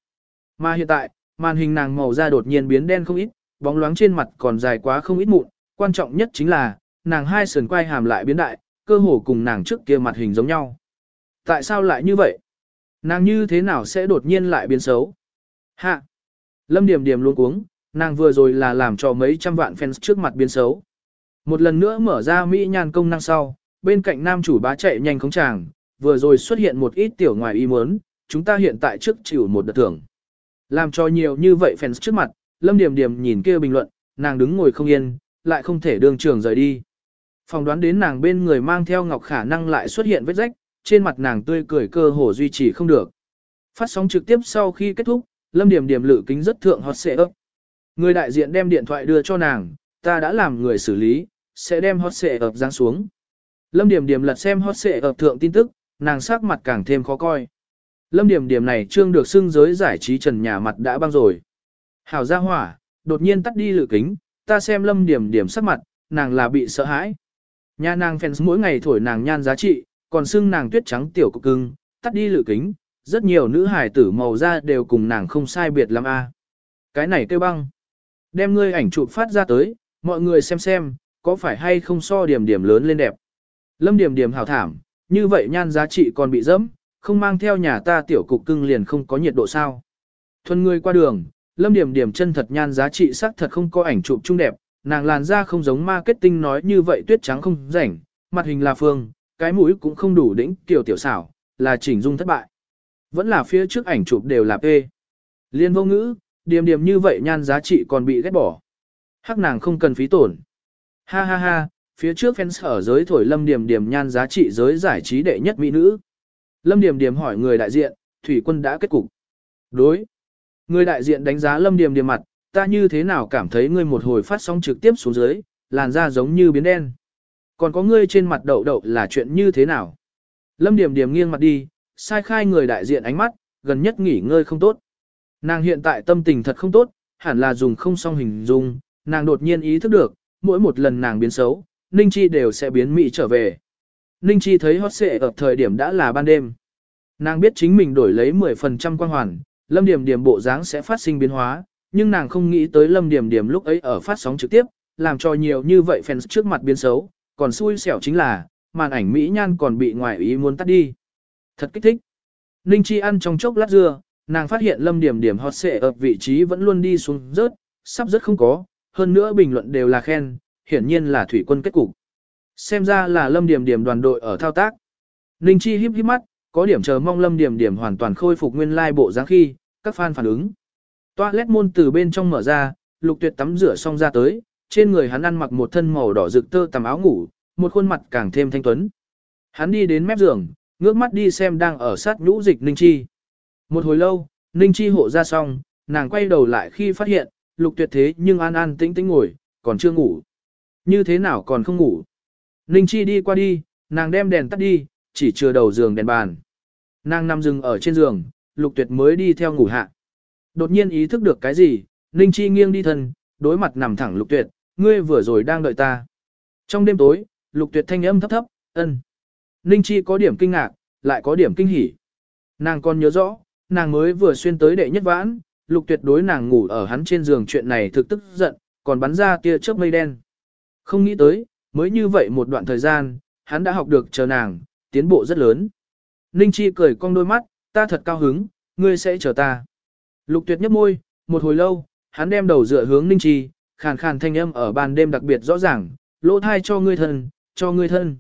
Mà hiện tại, màn hình nàng màu da đột nhiên biến đen không ít, bóng loáng trên mặt còn dài quá không ít mụn, quan trọng nhất chính là, nàng hai sườn quai hàm lại biến đại, cơ hồ cùng nàng trước kia mặt hình giống nhau. Tại sao lại như vậy? Nàng như thế nào sẽ đột nhiên lại biến xấu? Hạ! Lâm Điểm Điểm luôn cuống, nàng vừa rồi là làm cho mấy trăm vạn fans trước mặt biến xấu. Một lần nữa mở ra Mỹ nhan công năng sau, bên cạnh nam chủ bá chạy nhanh khống tràng, vừa rồi xuất hiện một ít tiểu ngoài ý muốn, chúng ta hiện tại trước chịu một đợt thưởng. Làm cho nhiều như vậy fans trước mặt, Lâm Điểm Điểm nhìn kia bình luận, nàng đứng ngồi không yên, lại không thể đường trường rời đi. Phòng đoán đến nàng bên người mang theo ngọc khả năng lại xuất hiện vết rách, trên mặt nàng tươi cười cơ hồ duy trì không được. Phát sóng trực tiếp sau khi kết thúc, Lâm Điểm Điểm lự kính rất thượng hot sẽ ấp. Người đại diện đem điện thoại đưa cho nàng, ta đã làm người xử lý, sẽ đem hot sẽ ập giáng xuống. Lâm Điểm Điểm lật xem hot xệ ập thượng tin tức, nàng sắc mặt càng thêm khó coi. Lâm Điểm Điểm này trương được xưng giới giải trí trần nhà mặt đã băng rồi. Hảo ra hỏa, đột nhiên tắt đi lự kính, ta xem Lâm Điểm Điểm sắc mặt, nàng là bị sợ hãi. Nhà nàng fans mỗi ngày thổi nàng nhan giá trị, còn xưng nàng tuyết trắng tiểu cục cưng, tắt đi lự kính, rất nhiều nữ hài tử màu da đều cùng nàng không sai biệt lắm a. Cái này kêu băng. Đem ngươi ảnh chụp phát ra tới, mọi người xem xem, có phải hay không so điểm điểm lớn lên đẹp. Lâm điểm điểm hào thảm, như vậy nhan giá trị còn bị dẫm, không mang theo nhà ta tiểu cục cưng liền không có nhiệt độ sao. Thuần người qua đường, lâm điểm điểm chân thật nhan giá trị sắc thật không có ảnh chụp chung đẹp, nàng làn da không giống marketing nói như vậy tuyết trắng không rảnh, mặt hình là phương, cái mũi cũng không đủ đỉnh tiểu tiểu xảo, là chỉnh dung thất bại. Vẫn là phía trước ảnh chụp đều là P. Liên vô ngữ, điểm điểm như vậy nhan giá trị còn bị ghét bỏ. Hắc nàng không cần phí tổn. Ha ha ha, phía trước fans ở giới thổi Lâm Điểm Điểm nhan giá trị giới giải trí đệ nhất mỹ nữ. Lâm Điểm Điểm hỏi người đại diện, thủy quân đã kết cục. Đối. Người đại diện đánh giá Lâm Điểm Điểm mặt, ta như thế nào cảm thấy ngươi một hồi phát sóng trực tiếp xuống dưới, làn da giống như biến đen. Còn có ngươi trên mặt đậu đậu là chuyện như thế nào? Lâm Điểm Điểm nghiêng mặt đi, sai khai người đại diện ánh mắt, gần nhất nghỉ ngơi không tốt. Nàng hiện tại tâm tình thật không tốt, hẳn là dùng không song hình dung, nàng đột nhiên ý thức được, mỗi một lần nàng biến xấu, Ninh Chi đều sẽ biến mỹ trở về. Ninh Chi thấy hot xệ ở thời điểm đã là ban đêm. Nàng biết chính mình đổi lấy 10% quang hoàn, lâm điểm điểm bộ dáng sẽ phát sinh biến hóa, nhưng nàng không nghĩ tới lâm điểm điểm lúc ấy ở phát sóng trực tiếp, làm cho nhiều như vậy fans trước mặt biến xấu, còn xui xẻo chính là, màn ảnh Mỹ nhan còn bị ngoại ý muốn tắt đi. Thật kích thích. Ninh Chi ăn trong chốc lát dưa, nàng phát hiện lâm điểm điểm hot xệ ở vị trí vẫn luôn đi xuống rớt, sắp rớt không có, hơn nữa bình luận đều là khen, hiển nhiên là thủy quân kết cục. Xem ra là lâm điểm điểm đoàn đội ở thao tác. Ninh Chi híp híp mắt, có điểm chờ mong lâm điểm điểm hoàn toàn khôi phục nguyên lai bộ dáng khi, các fan phản ứng. Toilet môn từ bên trong mở ra, lục tuyệt tắm rửa xong ra tới, trên người hắn ăn mặc một thân màu đỏ rực tơ tằm áo ngủ, một khuôn mặt càng thêm thanh tuấn. Hắn đi đến mép giường, ngước mắt đi xem đang ở sát nhũ dịch Ninh Chi. Một hồi lâu, Ninh Chi hộ ra xong, nàng quay đầu lại khi phát hiện, lục tuyệt thế nhưng an an tĩnh tĩnh ngồi, còn chưa ngủ. Như thế nào còn không ngủ? Ninh Chi đi qua đi, nàng đem đèn tắt đi, chỉ chừa đầu giường đèn bàn. Nàng nằm dừng ở trên giường, lục tuyệt mới đi theo ngủ hạ. Đột nhiên ý thức được cái gì, Ninh Chi nghiêng đi thân, đối mặt nằm thẳng lục tuyệt, ngươi vừa rồi đang đợi ta. Trong đêm tối, lục tuyệt thanh âm thấp thấp, ân. Ninh Chi có điểm kinh ngạc, lại có điểm kinh hỉ. Nàng còn nhớ rõ, nàng mới vừa xuyên tới đệ nhất vãn, lục tuyệt đối nàng ngủ ở hắn trên giường chuyện này thực tức giận, còn bắn ra tia chớp mây đen. Không nghĩ tới, mới như vậy một đoạn thời gian, hắn đã học được chờ nàng, tiến bộ rất lớn. Ninh Chi cười cong đôi mắt, ta thật cao hứng, ngươi sẽ chờ ta. Lục tuyệt nhấp môi, một hồi lâu, hắn đem đầu dựa hướng Ninh Chi, khàn khàn thanh âm ở ban đêm đặc biệt rõ ràng, lỗ thai cho ngươi thân, cho ngươi thân.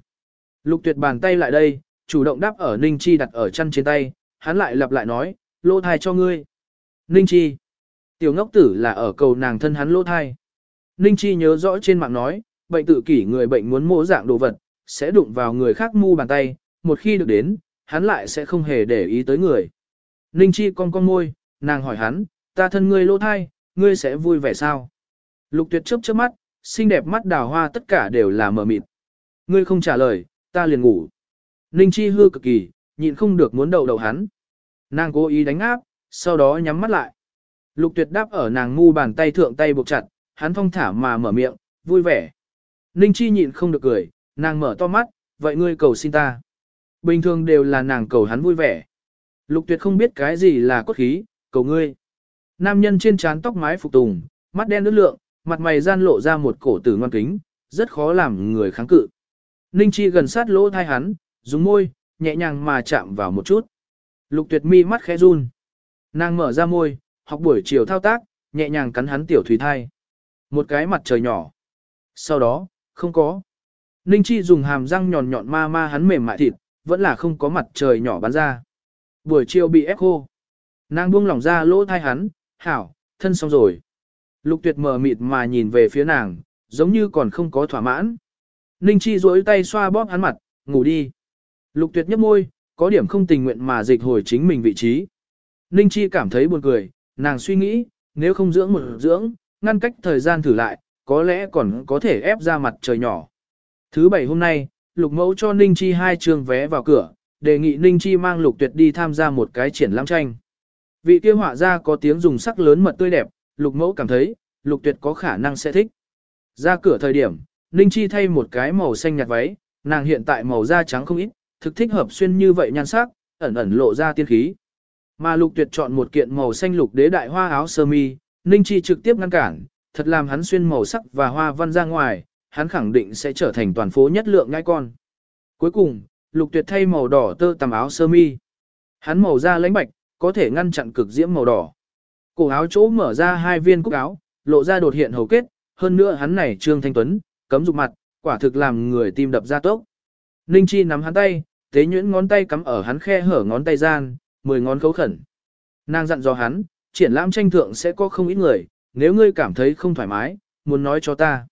Lục tuyệt bàn tay lại đây, chủ động đáp ở Ninh Chi đặt ở chân trên tay, hắn lại lặp lại nói, lỗ thai cho ngươi. Ninh Chi. Tiểu ngốc tử là ở cầu nàng thân hắn lỗ thai. Ninh Chi nhớ rõ trên mạng nói, bệnh tự kỷ người bệnh muốn mô dạng đồ vật, sẽ đụng vào người khác mu bàn tay, một khi được đến, hắn lại sẽ không hề để ý tới người. Ninh Chi con con môi, nàng hỏi hắn, ta thân ngươi lỗ thai, ngươi sẽ vui vẻ sao? Lục tuyệt chớp chớp mắt, xinh đẹp mắt đào hoa tất cả đều là mờ mịt. Ngươi không trả lời, ta liền ngủ. Ninh Chi hư cực kỳ, nhịn không được muốn đầu đầu hắn. Nàng cố ý đánh áp, sau đó nhắm mắt lại. Lục tuyệt đáp ở nàng ngu bàn tay thượng tay buộc chặt, hắn phong thả mà mở miệng, vui vẻ. Ninh Chi nhịn không được cười, nàng mở to mắt, vậy ngươi cầu xin ta. Bình thường đều là nàng cầu hắn vui vẻ. Lục tuyệt không biết cái gì là cốt khí, cầu ngươi. Nam nhân trên trán tóc mái phục tùng, mắt đen nước lượng, mặt mày gian lộ ra một cổ tử ngoan kính, rất khó làm người kháng cự. Ninh Chi gần sát lỗ thai hắn, dùng môi, nhẹ nhàng mà chạm vào một chút. Lục tuyệt mi mắt khẽ run. Nàng mở ra môi, học buổi chiều thao tác, nhẹ nhàng cắn hắn tiểu thủy thai. Một cái mặt trời nhỏ. Sau đó, không có. Ninh Chi dùng hàm răng nhọn nhọn ma ma hắn mềm mại thịt, vẫn là không có mặt trời nhỏ bắn ra. Buổi chiều bị ép khô. Nàng buông lỏng ra lỗ thai hắn, hảo, thân xong rồi. Lục tuyệt mờ mịt mà nhìn về phía nàng, giống như còn không có thỏa mãn. Ninh Chi duỗi tay xoa bóp hắn mặt, ngủ đi. Lục tuyệt nhấp môi, có điểm không tình nguyện mà dịch hồi chính mình vị trí. Ninh Chi cảm thấy buồn cười, nàng suy nghĩ, nếu không dưỡng một dưỡng, ngăn cách thời gian thử lại, có lẽ còn có thể ép ra mặt trời nhỏ. Thứ bảy hôm nay, Lục Mẫu cho Ninh Chi hai trường vé vào cửa, đề nghị Ninh Chi mang Lục Tuyệt đi tham gia một cái triển lãm tranh. Vị kia họa gia có tiếng dùng sắc lớn mật tươi đẹp, Lục Mẫu cảm thấy, Lục Tuyệt có khả năng sẽ thích. Ra cửa thời điểm, Ninh Chi thay một cái màu xanh nhạt váy, nàng hiện tại màu da trắng không ít, thực thích hợp xuyên như vậy nhan sắc, ẩn ẩn lộ ra tiên khí. Mà Lục Tuyệt chọn một kiện màu xanh lục đế đại hoa áo sơ mi, Ninh Chi trực tiếp ngăn cản, thật làm hắn xuyên màu sắc và hoa văn ra ngoài, hắn khẳng định sẽ trở thành toàn phố nhất lượng ngai con. Cuối cùng, Lục Tuyệt thay màu đỏ tơ tằm áo sơ mi. Hắn màu da lãnh bạch, có thể ngăn chặn cực diễm màu đỏ. Cổ áo chỗ mở ra hai viên cúc áo, lộ ra đột hiện hầu kết, hơn nữa hắn này trương thanh tuấn, cấm dục mặt, quả thực làm người tim đập ra tốc. Ninh Chi nắm hắn tay, tế nhuyễn ngón tay cắm ở hắn khe hở ngón tay gian, mười ngón khấu khẩn. Nàng dặn dò hắn, triển lãm tranh thượng sẽ có không ít người, nếu ngươi cảm thấy không thoải mái, muốn nói cho ta.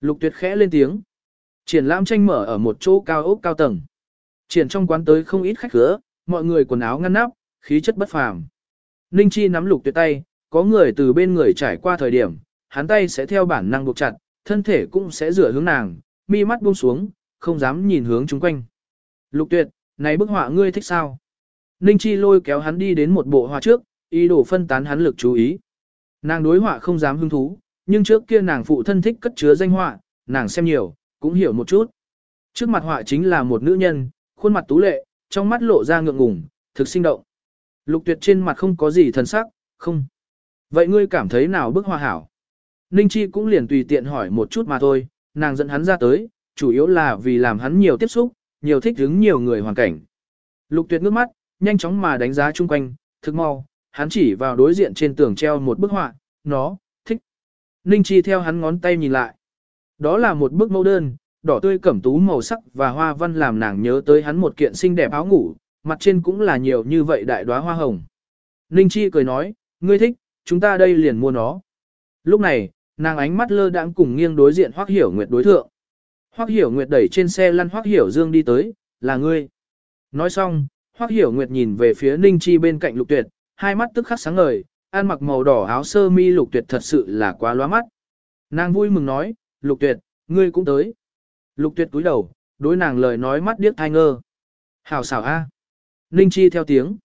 Lục tuyệt khẽ lên tiếng. Triển lãm tranh mở ở một chỗ cao ốc cao tầng. Triển trong quán tới không ít khách khứa, mọi người quần áo ngăn nắp, khí chất bất phàm. Ninh Chi nắm lục tuyệt tay, có người từ bên người trải qua thời điểm, hắn tay sẽ theo bản năng buộc chặt, thân thể cũng sẽ rửa hướng nàng, mi mắt buông xuống, không dám nhìn hướng chung quanh. Lục tuyệt, này bức họa ngươi thích sao? Ninh Chi lôi kéo hắn đi đến một bộ họa trước, ý đồ phân tán hắn lực chú ý. Nàng đối họa không dám hứng thú, nhưng trước kia nàng phụ thân thích cất chứa danh họa, nàng xem nhiều, cũng hiểu một chút. Trước mặt họa chính là một nữ nhân, khuôn mặt tú lệ, trong mắt lộ ra ngượng ngùng, thực sinh động. Lục tuyệt trên mặt không có gì thần sắc, không. Vậy ngươi cảm thấy nào bức họa hảo? Ninh Chi cũng liền tùy tiện hỏi một chút mà thôi, nàng dẫn hắn ra tới, chủ yếu là vì làm hắn nhiều tiếp xúc, nhiều thích hứng nhiều người hoàn cảnh. Lục tuyệt ngước mắt, nhanh chóng mà đánh giá chung quanh, thực mau, hắn chỉ vào đối diện trên tường treo một bức họa, nó, thích. Ninh Chi theo hắn ngón tay nhìn lại. Đó là một bức mẫu đơn, đỏ tươi cẩm tú màu sắc và hoa văn làm nàng nhớ tới hắn một kiện xinh đẹp áo ngủ, mặt trên cũng là nhiều như vậy đại đóa hoa hồng. Ninh Chi cười nói, ngươi thích, chúng ta đây liền mua nó. Lúc này, nàng ánh mắt lơ đãng cùng nghiêng đối diện Hoắc Hiểu Nguyệt đối thượng. Hoắc Hiểu Nguyệt đẩy trên xe lăn Hoắc Hiểu Dương đi tới, là ngươi. Nói xong, Hoắc Hiểu Nguyệt nhìn về phía Ninh Chi bên cạnh Lục Tuyệt, hai mắt tức khắc sáng ngời, ăn mặc màu đỏ áo sơ mi Lục Tuyệt thật sự là quá loa mắt. Nàng vui mừng nói, Lục Tuyệt, ngươi cũng tới. Lục Tuyệt cúi đầu, đối nàng lời nói mắt điếc thai ngơ. Hảo xảo a. Ninh Chi theo tiếng.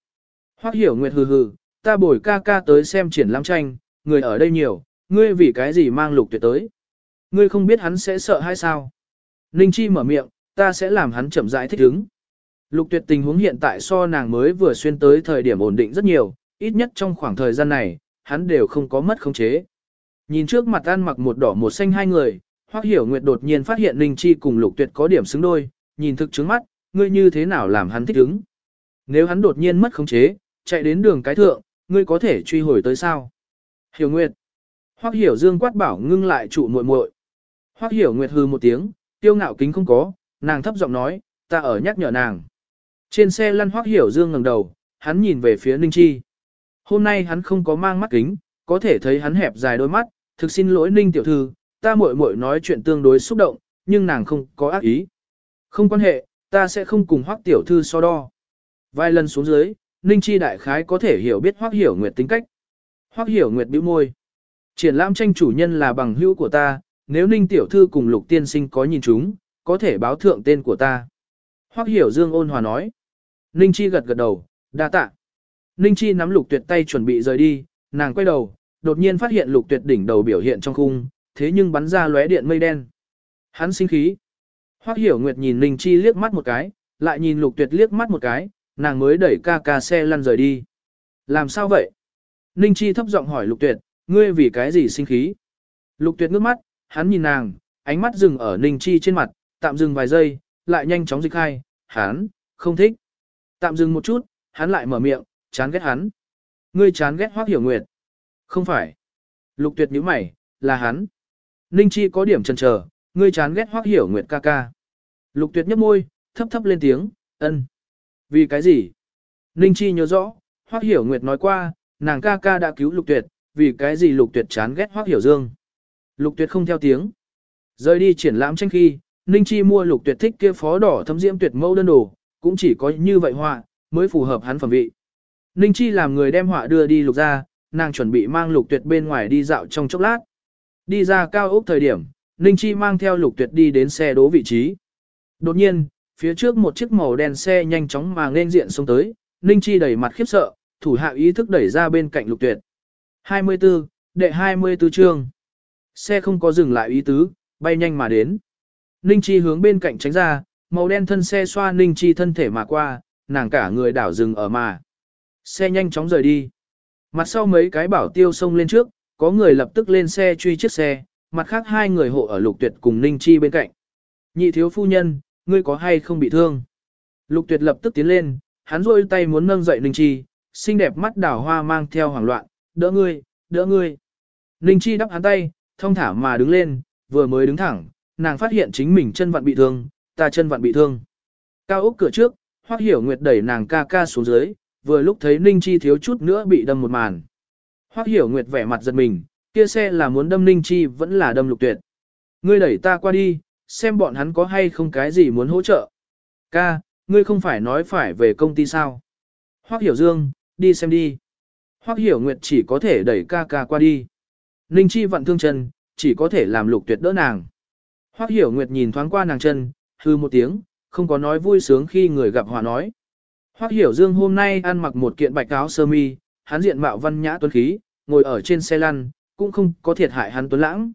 Hoắc Hiểu Nguyệt hừ hừ, ta bồi ca ca tới xem triển lãm tranh, người ở đây nhiều, ngươi vì cái gì mang Lục Tuyệt tới? Ngươi không biết hắn sẽ sợ hay sao? Ninh Chi mở miệng, ta sẽ làm hắn chậm rãi thích ứng. Lục tuyệt tình huống hiện tại so nàng mới vừa xuyên tới thời điểm ổn định rất nhiều, ít nhất trong khoảng thời gian này, hắn đều không có mất khống chế. Nhìn trước mặt ăn mặc một đỏ một xanh hai người, Hoắc Hiểu Nguyệt đột nhiên phát hiện Ninh Chi cùng Lục Tuyệt có điểm xứng đôi, nhìn thực chứng mắt, ngươi như thế nào làm hắn thích ứng? Nếu hắn đột nhiên mất khống chế, chạy đến đường cái thượng, ngươi có thể truy hồi tới sao? Hiểu Nguyệt. Hoắc Hiểu Dương quát bảo ngưng lại trụ muội muội. Hoắc Hiểu Nguyệt hừ một tiếng, tiêu ngạo kính không có, nàng thấp giọng nói, ta ở nhắc nhở nàng. Trên xe lăn Hoắc Hiểu Dương ngẩng đầu, hắn nhìn về phía Ninh Chi. Hôm nay hắn không có mang mắt kính, có thể thấy hắn hẹp dài đôi mắt, thực xin lỗi Ninh tiểu thư, ta muội muội nói chuyện tương đối xúc động, nhưng nàng không có ác ý. Không quan hệ, ta sẽ không cùng Hoắc tiểu thư so đo. Vài lần xuống dưới, Ninh Chi đại khái có thể hiểu biết Hoắc Hiểu Nguyệt tính cách. Hoắc Hiểu Nguyệt bĩu môi. Triển lãm tranh chủ nhân là bằng hữu của ta, nếu Ninh tiểu thư cùng Lục tiên sinh có nhìn chúng, có thể báo thượng tên của ta. Hoắc Hiểu Dương ôn hòa nói. Ninh Chi gật gật đầu, đa tạ. Ninh Chi nắm Lục Tuyệt tay chuẩn bị rời đi, nàng quay đầu, đột nhiên phát hiện Lục Tuyệt đỉnh đầu biểu hiện trong khung, thế nhưng bắn ra lóe điện mây đen. Hắn sinh khí. Hoắc Hiểu Nguyệt nhìn Ninh Chi liếc mắt một cái, lại nhìn Lục Tuyệt liếc mắt một cái, nàng mới đẩy ca ca xe lăn rời đi. Làm sao vậy? Ninh Chi thấp giọng hỏi Lục Tuyệt, ngươi vì cái gì sinh khí? Lục Tuyệt ngước mắt, hắn nhìn nàng, ánh mắt dừng ở Ninh Chi trên mặt, tạm dừng vài giây, lại nhanh chóng dịch hai, hắn, không thích. Tạm dừng một chút, hắn lại mở miệng, chán ghét hắn. Ngươi chán ghét Hoắc Hiểu Nguyệt. Không phải. Lục tuyệt nhíu mày, là hắn. Ninh Chi có điểm chần chờ, ngươi chán ghét Hoắc Hiểu Nguyệt ca ca. Lục tuyệt nhếch môi, thấp thấp lên tiếng, ân. Vì cái gì? Ninh Chi nhớ rõ, Hoắc Hiểu Nguyệt nói qua, nàng ca ca đã cứu Lục Tuyệt, vì cái gì Lục Tuyệt chán ghét Hoắc Hiểu Dương. Lục Tuyệt không theo tiếng. Rời đi triển lãm tranh khi, Ninh Chi mua lục tuyệt thích kia phó đỏ thâm diễm tuyệt mẫu đơn đồ, cũng chỉ có như vậy họa, mới phù hợp hắn phẩm vị. Ninh Chi làm người đem họa đưa đi lục ra, nàng chuẩn bị mang lục tuyệt bên ngoài đi dạo trong chốc lát. Đi ra cao ốc thời điểm, Ninh Chi mang theo lục tuyệt đi đến xe đỗ vị trí. Đột nhiên, phía trước một chiếc màu đen xe nhanh chóng mà nên diện xuống tới, Ninh Chi đẩy mặt khiếp sợ, thủ hạ ý thức đẩy ra bên cạnh lục tuyệt. 24, đệ 24 chương. Xe không có dừng lại ý tứ, bay nhanh mà đến. Ninh Chi hướng bên cạnh tránh ra, màu đen thân xe xoa Ninh Chi thân thể mà qua, nàng cả người đảo dừng ở mà. Xe nhanh chóng rời đi. Mặt sau mấy cái bảo tiêu xông lên trước, có người lập tức lên xe truy chiếc xe, mặt khác hai người hộ ở lục tuyệt cùng Ninh Chi bên cạnh. Nhị thiếu phu nhân, ngươi có hay không bị thương? Lục tuyệt lập tức tiến lên, hắn rôi tay muốn nâng dậy Ninh Chi, xinh đẹp mắt đảo hoa mang theo hoảng loạn, đỡ ngươi, đỡ ngươi. Ninh Chi đắp hắn tay, thông thả mà đứng lên, vừa mới đứng thẳng, nàng phát hiện chính mình chân vặn bị thương, ta chân vặn bị thương. Cao ốc cửa trước, Hoắc Hiểu Nguyệt đẩy nàng ca ca xuống dưới, vừa lúc thấy Ninh Chi thiếu chút nữa bị đâm một màn. Hoắc Hiểu Nguyệt vẻ mặt giật mình, kia xe là muốn đâm Ninh Chi vẫn là đâm Lục Tuyệt. Ngươi đẩy ta qua đi, xem bọn hắn có hay không cái gì muốn hỗ trợ. Ca, ngươi không phải nói phải về công ty sao? Hoắc Hiểu Dương, đi xem đi. Hoắc Hiểu Nguyệt chỉ có thể đẩy ca ca qua đi. Ninh Chi vặn thương chân, chỉ có thể làm lục tuyệt đỡ nàng. Hoắc Hiểu Nguyệt nhìn thoáng qua nàng chân, hư một tiếng, không có nói vui sướng khi người gặp họa nói. Hoắc Hiểu Dương hôm nay ăn mặc một kiện bạch áo sơ mi, hắn diện mạo văn nhã tuấn khí, ngồi ở trên xe lăn, cũng không có thiệt hại hắn tuấn lãng.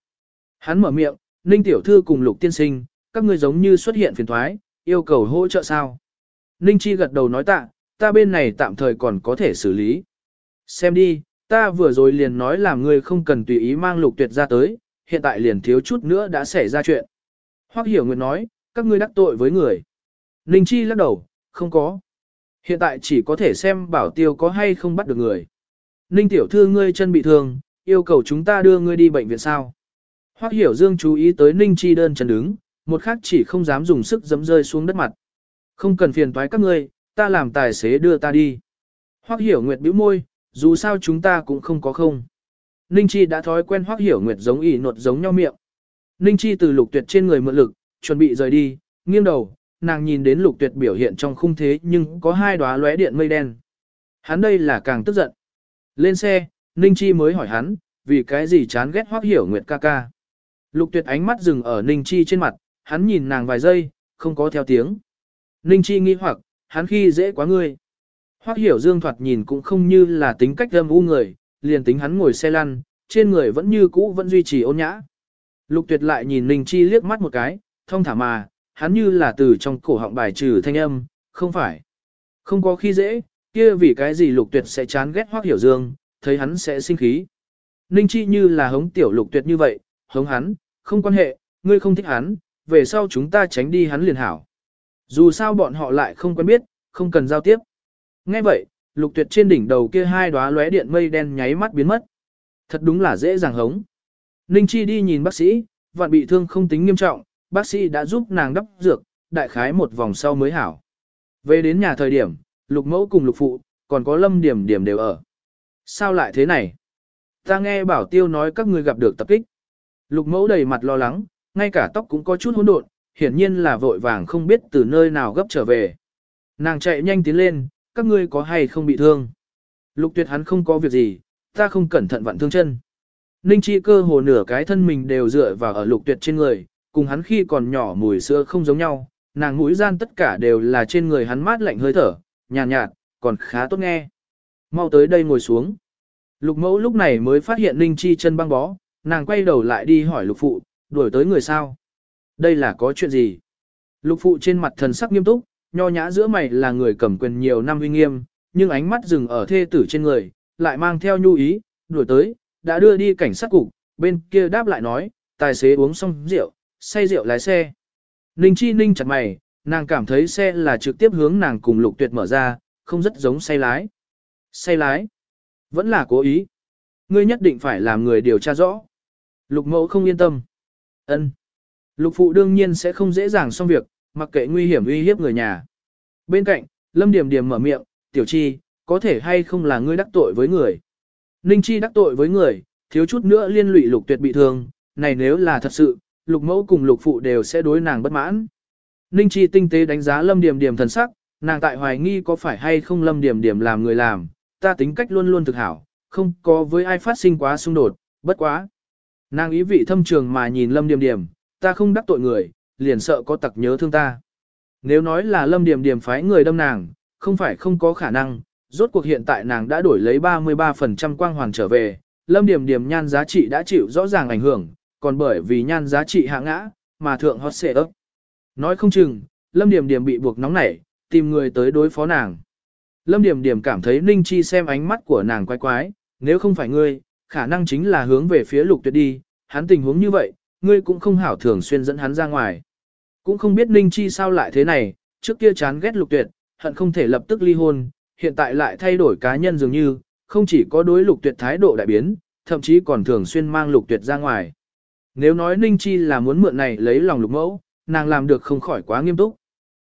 Hắn mở miệng, Ninh tiểu thư cùng Lục tiên sinh, các ngươi giống như xuất hiện phiền thoái, yêu cầu hỗ trợ sao? Ninh Chi gật đầu nói tạ, ta bên này tạm thời còn có thể xử lý. Xem đi, ta vừa rồi liền nói là ngươi không cần tùy ý mang Lục Tuyệt ra tới, hiện tại liền thiếu chút nữa đã xảy ra chuyện. Hoắc Hiểu Nguyệt nói, các ngươi đắc tội với người. Ninh Chi lắc đầu, không có. Hiện tại chỉ có thể xem bảo tiêu có hay không bắt được người. Ninh tiểu thư ngươi chân bị thương, yêu cầu chúng ta đưa ngươi đi bệnh viện sao. Hoắc Hiểu Dương chú ý tới Ninh Chi đơn chân đứng, một khác chỉ không dám dùng sức dẫm rơi xuống đất mặt. Không cần phiền toái các ngươi, ta làm tài xế đưa ta đi. Hoắc Hiểu Nguyệt bĩu môi, dù sao chúng ta cũng không có không. Ninh Chi đã thói quen Hoắc Hiểu Nguyệt giống ỉ nột giống nhau miệng. Ninh Chi từ lục tuyệt trên người mượn lực, chuẩn bị rời đi, nghiêng đầu, nàng nhìn đến lục tuyệt biểu hiện trong khung thế nhưng có hai đóa lóe điện mây đen. Hắn đây là càng tức giận. Lên xe, Ninh Chi mới hỏi hắn, vì cái gì chán ghét Hoắc Hiểu Nguyệt ca ca. Lục tuyệt ánh mắt dừng ở Ninh Chi trên mặt, hắn nhìn nàng vài giây, không có theo tiếng. Ninh Chi nghi hoặc, hắn khi dễ quá ngươi. Hoắc Hiểu Dương thoạt nhìn cũng không như là tính cách âm u người, liền tính hắn ngồi xe lăn, trên người vẫn như cũ vẫn duy trì ôn nhã. Lục tuyệt lại nhìn Ninh Chi liếc mắt một cái, thông thả mà, hắn như là từ trong cổ họng bài trừ thanh âm, không phải. Không có khi dễ, kia vì cái gì lục tuyệt sẽ chán ghét hoác Hiểu Dương, thấy hắn sẽ sinh khí. Ninh Chi như là hống tiểu lục tuyệt như vậy, hống hắn, không quan hệ, ngươi không thích hắn, về sau chúng ta tránh đi hắn liền hảo. Dù sao bọn họ lại không quen biết, không cần giao tiếp. Nghe vậy, lục tuyệt trên đỉnh đầu kia hai đóa lóe điện mây đen nháy mắt biến mất. Thật đúng là dễ dàng hống. Ninh Chi đi nhìn bác sĩ, vạn bị thương không tính nghiêm trọng, bác sĩ đã giúp nàng đắp dược, đại khái một vòng sau mới hảo. Về đến nhà thời điểm, lục mẫu cùng lục phụ, còn có lâm điểm điểm đều ở. Sao lại thế này? Ta nghe bảo tiêu nói các người gặp được tập kích. Lục mẫu đầy mặt lo lắng, ngay cả tóc cũng có chút hỗn độn, hiển nhiên là vội vàng không biết từ nơi nào gấp trở về. Nàng chạy nhanh tiến lên, các ngươi có hay không bị thương? Lục tuyệt hắn không có việc gì, ta không cẩn thận vặn thương chân. Ninh chi cơ hồ nửa cái thân mình đều dựa vào ở lục tuyệt trên người, cùng hắn khi còn nhỏ mùi sữa không giống nhau, nàng mũi gian tất cả đều là trên người hắn mát lạnh hơi thở, nhàn nhạt, nhạt, còn khá tốt nghe. Mau tới đây ngồi xuống. Lục mẫu lúc này mới phát hiện Ninh Chi chân băng bó, nàng quay đầu lại đi hỏi lục phụ, đuổi tới người sao. Đây là có chuyện gì? Lục phụ trên mặt thần sắc nghiêm túc, nho nhã giữa mày là người cầm quyền nhiều năm uy nghiêm, nhưng ánh mắt dừng ở thê tử trên người, lại mang theo nhu ý, đuổi tới, đã đưa đi cảnh sát cục, bên kia đáp lại nói, tài xế uống xong rượu, say rượu lái xe. Ninh chi ninh chặt mày, nàng cảm thấy xe là trực tiếp hướng nàng cùng lục tuyệt mở ra, không rất giống say lái. Say lái? Vẫn là cố ý. Ngươi nhất định phải làm người điều tra rõ. Lục mẫu không yên tâm. ân Lục phụ đương nhiên sẽ không dễ dàng xong việc, mặc kệ nguy hiểm uy hiếp người nhà. Bên cạnh, Lâm Điểm Điểm mở miệng, tiểu chi, có thể hay không là ngươi đắc tội với người. Ninh Chi đắc tội với người, thiếu chút nữa liên lụy lục tuyệt bị thương, này nếu là thật sự, lục mẫu cùng lục phụ đều sẽ đối nàng bất mãn. Ninh Chi tinh tế đánh giá Lâm Điểm Điểm thần sắc, nàng tại hoài nghi có phải hay không Lâm Điểm Điểm làm người làm, ta tính cách luôn luôn thực hảo, không có với ai phát sinh quá xung đột, bất quá. Nàng ý vị thâm trường mà nhìn Lâm Điểm Điểm, ta không đắc tội người, liền sợ có tặc nhớ thương ta. Nếu nói là Lâm Điểm Điểm phái người đâm nàng, không phải không có khả năng, rốt cuộc hiện tại nàng đã đổi lấy 33% quang hoàn trở về, Lâm Điểm Điểm nhan giá trị đã chịu rõ ràng ảnh hưởng, còn bởi vì nhan giá trị hạ ngã, mà thượng hot xệ ấp. Nói không chừng, Lâm Điểm Điểm bị buộc nóng nảy, tìm người tới đối phó nàng. Lâm Điểm Điểm cảm thấy Ninh Chi xem ánh mắt của nàng quái quái, nếu không phải ngươi, khả năng chính là hướng về phía lục tuyệt đi, hắn tình huống như vậy, ngươi cũng không hảo thường xuyên dẫn hắn ra ngoài. Cũng không biết Ninh Chi sao lại thế này, trước kia chán ghét lục tuyệt, hận không thể lập tức ly hôn, hiện tại lại thay đổi cá nhân dường như, không chỉ có đối lục tuyệt thái độ đại biến, thậm chí còn thường xuyên mang lục tuyệt ra ngoài. Nếu nói Ninh Chi là muốn mượn này lấy lòng lục mẫu, nàng làm được không khỏi quá nghiêm túc.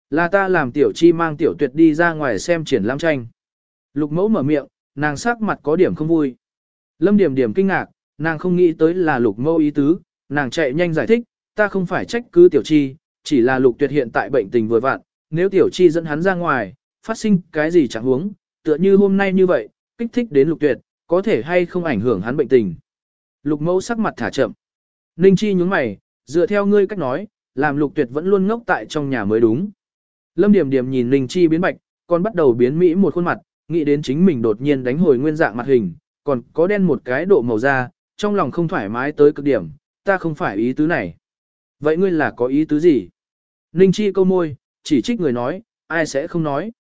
Là ta làm tiểu chi mang tiểu tuyệt đi ra ngoài xem triển lãm tranh. Lục mẫu mở miệng, nàng sắc mặt có điểm không vui. Lâm điểm điểm kinh ngạc, nàng không nghĩ tới là lục mẫu ý tứ, nàng chạy nhanh giải thích, ta không phải trách cứ tiểu chi, chỉ là lục tuyệt hiện tại bệnh tình vừa vặn, nếu tiểu chi dẫn hắn ra ngoài, phát sinh cái gì chẳng huống, tựa như hôm nay như vậy, kích thích đến lục tuyệt, có thể hay không ảnh hưởng hắn bệnh tình. Lục mẫu sắc mặt thả chậm. Ninh chi nhúng mày, dựa theo ngươi cách nói, làm lục tuyệt vẫn luôn ngốc tại trong nhà mới đúng. Lâm Điểm Điểm nhìn Ninh Chi biến bạch, còn bắt đầu biến mỹ một khuôn mặt, nghĩ đến chính mình đột nhiên đánh hồi nguyên dạng mặt hình, còn có đen một cái độ màu da, trong lòng không thoải mái tới cực điểm, ta không phải ý tứ này. Vậy ngươi là có ý tứ gì? Ninh Chi câu môi, chỉ trích người nói, ai sẽ không nói.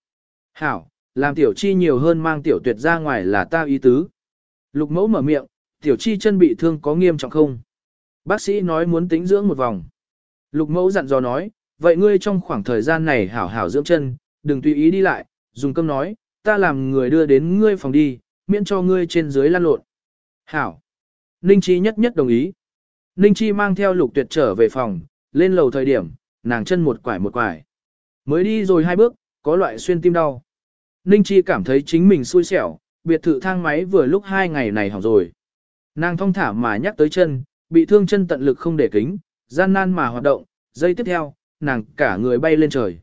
Hảo, làm tiểu chi nhiều hơn mang tiểu tuyệt ra ngoài là ta ý tứ. Lục mẫu mở miệng, tiểu chi chân bị thương có nghiêm trọng không? Bác sĩ nói muốn tính dưỡng một vòng. Lục mẫu dặn dò nói, vậy ngươi trong khoảng thời gian này hảo hảo dưỡng chân, đừng tùy ý đi lại, dùng cơm nói, ta làm người đưa đến ngươi phòng đi, miễn cho ngươi trên dưới lan lộn. Hảo. Ninh Chi nhất nhất đồng ý. Ninh Chi mang theo lục tuyệt trở về phòng, lên lầu thời điểm, nàng chân một quải một quải. Mới đi rồi hai bước, có loại xuyên tim đau. Ninh Chi cảm thấy chính mình xui xẻo, biệt thự thang máy vừa lúc hai ngày này hỏng rồi. Nàng thong thả mà nhắc tới chân, bị thương chân tận lực không để kính, gian nan mà hoạt động, giây tiếp theo, nàng cả người bay lên trời.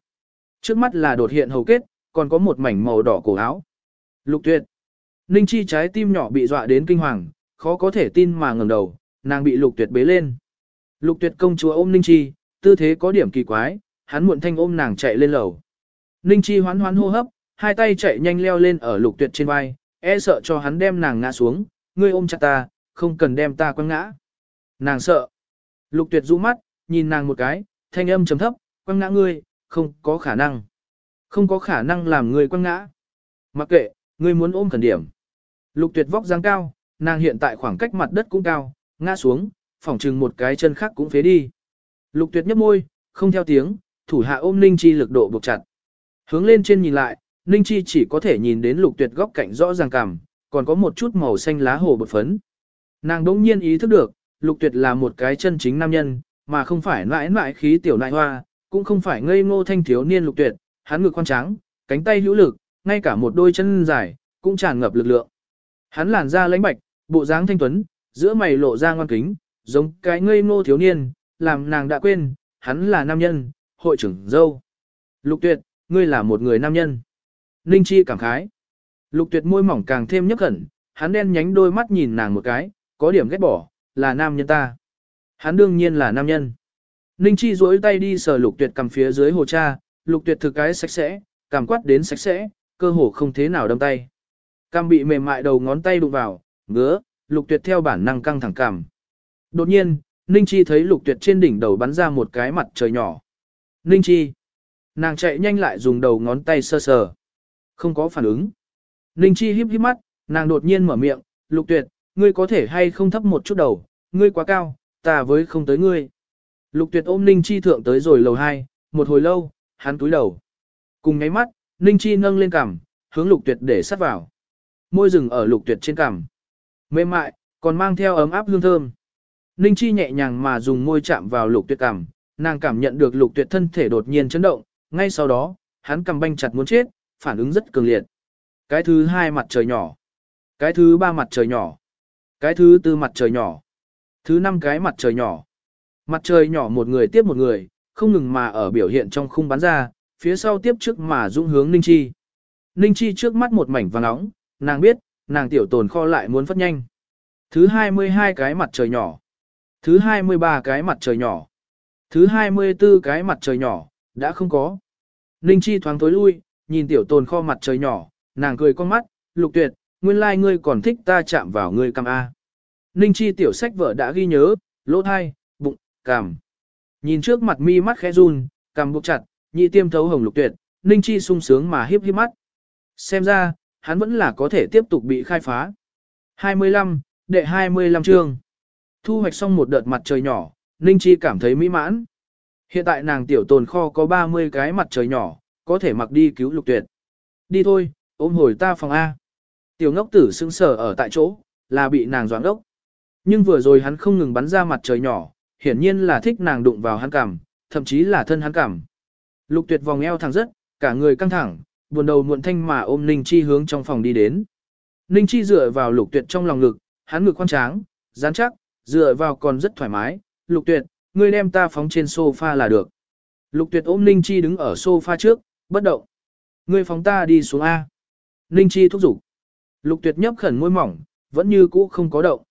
Trước mắt là đột hiện hầu kết, còn có một mảnh màu đỏ cổ áo. Lục tuyệt. Ninh Chi trái tim nhỏ bị dọa đến kinh hoàng, khó có thể tin mà ngẩng đầu, nàng bị lục tuyệt bế lên. Lục tuyệt công chúa ôm Ninh Chi, tư thế có điểm kỳ quái, hắn muộn thanh ôm nàng chạy lên lầu. Ninh Chi hoán hoán hô hấp, hai tay chạy nhanh leo lên ở lục tuyệt trên vai, e sợ cho hắn đem nàng ngã xuống, ngươi ôm chặt ta, không cần đem ta quăng ngã. Nàng sợ. Lục tuyệt rũ mắt, nhìn nàng một cái, thanh âm trầm thấp, quăng ngã ngươi, không có khả năng. Không có khả năng làm ngươi quăng ngã. Mặc kệ, ngươi muốn ôm khẩn điểm. Lục tuyệt vóc dáng cao, nàng hiện tại khoảng cách mặt đất cũng cao, ngã xuống, phỏng chừng một cái chân khác cũng phế đi. Lục tuyệt nhấp môi, không theo tiếng, thủ hạ ôm Ninh Chi lực độ buộc chặt. Hướng lên trên nhìn lại, Ninh Chi chỉ có thể nhìn đến lục tuyệt góc cạnh rõ ràng cằm, còn có một chút màu xanh lá hồ bột phấn. Nàng đỗng nhiên ý thức được, lục tuyệt là một cái chân chính nam nhân, mà không phải mãi mãi khí tiểu nại hoa, cũng không phải ngây ngô thanh thiếu niên lục tuyệt, hắn ngực quan trắng, cánh tay hữu lực, ngay cả một đôi chân dài, cũng tràn ngập lực lượng. Hắn làn da lãnh bạch, bộ dáng thanh tuấn, giữa mày lộ ra ngoan kính, giống cái ngây ngô thiếu niên, làm nàng đã quên, hắn là nam nhân, hội trưởng dâu. Lục tuyệt, ngươi là một người nam nhân. Ninh Chi cảm khái. Lục tuyệt môi mỏng càng thêm nhấp khẩn, hắn đen nhánh đôi mắt nhìn nàng một cái, có điểm ghét bỏ, là nam nhân ta. Hắn đương nhiên là nam nhân. Ninh Chi duỗi tay đi sờ lục tuyệt cầm phía dưới hồ cha, lục tuyệt thực cái sạch sẽ, cảm quát đến sạch sẽ, cơ hồ không thế nào đâm tay. Cam bị mềm mại đầu ngón tay đụng vào, ngứa, lục tuyệt theo bản năng căng thẳng cằm. Đột nhiên, Ninh Chi thấy lục tuyệt trên đỉnh đầu bắn ra một cái mặt trời nhỏ. Ninh Chi. Nàng chạy nhanh lại dùng đầu ngón tay sơ sờ. Không có phản ứng. Ninh Chi híp híp mắt, nàng đột nhiên mở miệng, lục tuyệt, ngươi có thể hay không thấp một chút đầu, ngươi quá cao, ta với không tới ngươi. Lục tuyệt ôm Ninh Chi thượng tới rồi lầu 2, một hồi lâu, hắn túi đầu. Cùng ngáy mắt, Ninh Chi nâng lên cằm, hướng lục tuyệt để sát vào. Môi rừng ở lục tuyệt trên cằm. Mềm mại, còn mang theo ấm áp hương thơm. Ninh Chi nhẹ nhàng mà dùng môi chạm vào lục tuyệt cằm, nàng cảm nhận được lục tuyệt thân thể đột nhiên chấn động, ngay sau đó, hắn cầm banh chặt muốn chết, phản ứng rất cường liệt. Cái thứ hai mặt trời nhỏ. Cái thứ ba mặt trời nhỏ. Cái thứ tư mặt trời nhỏ. Thứ năm cái mặt trời nhỏ. Mặt trời nhỏ một người tiếp một người, không ngừng mà ở biểu hiện trong khung bắn ra, phía sau tiếp trước mà dũng hướng Ninh Chi. Ninh Chi trước mắt một mảnh vàng nóng, nàng biết, nàng tiểu tồn kho lại muốn phát nhanh. Thứ 22 cái mặt trời nhỏ. Thứ 23 cái mặt trời nhỏ. Thứ 24 cái mặt trời nhỏ, đã không có. Ninh Chi thoáng tối lui, nhìn tiểu tồn kho mặt trời nhỏ, nàng cười con mắt, lục tuyệt, nguyên lai like ngươi còn thích ta chạm vào ngươi cam A. Ninh Chi tiểu sách vợ đã ghi nhớ, lỗ thai, bụng, cằm. Nhìn trước mặt mi mắt khẽ run, cằm buộc chặt, nhị tiêm thấu hồng lục tuyệt, Ninh Chi sung sướng mà hiếp hiếp mắt. Xem ra, hắn vẫn là có thể tiếp tục bị khai phá. 25, đệ 25 chương. Thu hoạch xong một đợt mặt trời nhỏ, Ninh Chi cảm thấy mỹ mãn. Hiện tại nàng tiểu tồn kho có 30 cái mặt trời nhỏ, có thể mặc đi cứu lục tuyệt. Đi thôi, ôm hồi ta phòng A. Tiểu ngốc tử sững sờ ở tại chỗ, là bị nàng doãn ốc. Nhưng vừa rồi hắn không ngừng bắn ra mặt trời nhỏ, hiển nhiên là thích nàng đụng vào hắn cảm, thậm chí là thân hắn cảm. Lục tuyệt vòng eo thẳng rất, cả người căng thẳng, buồn đầu muộn thanh mà ôm Ninh Chi hướng trong phòng đi đến. Ninh Chi dựa vào lục tuyệt trong lòng ngực, hắn ngực khoan tráng, rắn chắc, dựa vào còn rất thoải mái. Lục tuyệt, ngươi đem ta phóng trên sofa là được. Lục tuyệt ôm Ninh Chi đứng ở sofa trước, bất động. Ngươi phóng ta đi xuống A. Ninh Chi thúc giục. Lục tuyệt nhấp khẩn môi mỏng, vẫn như cũ không có động.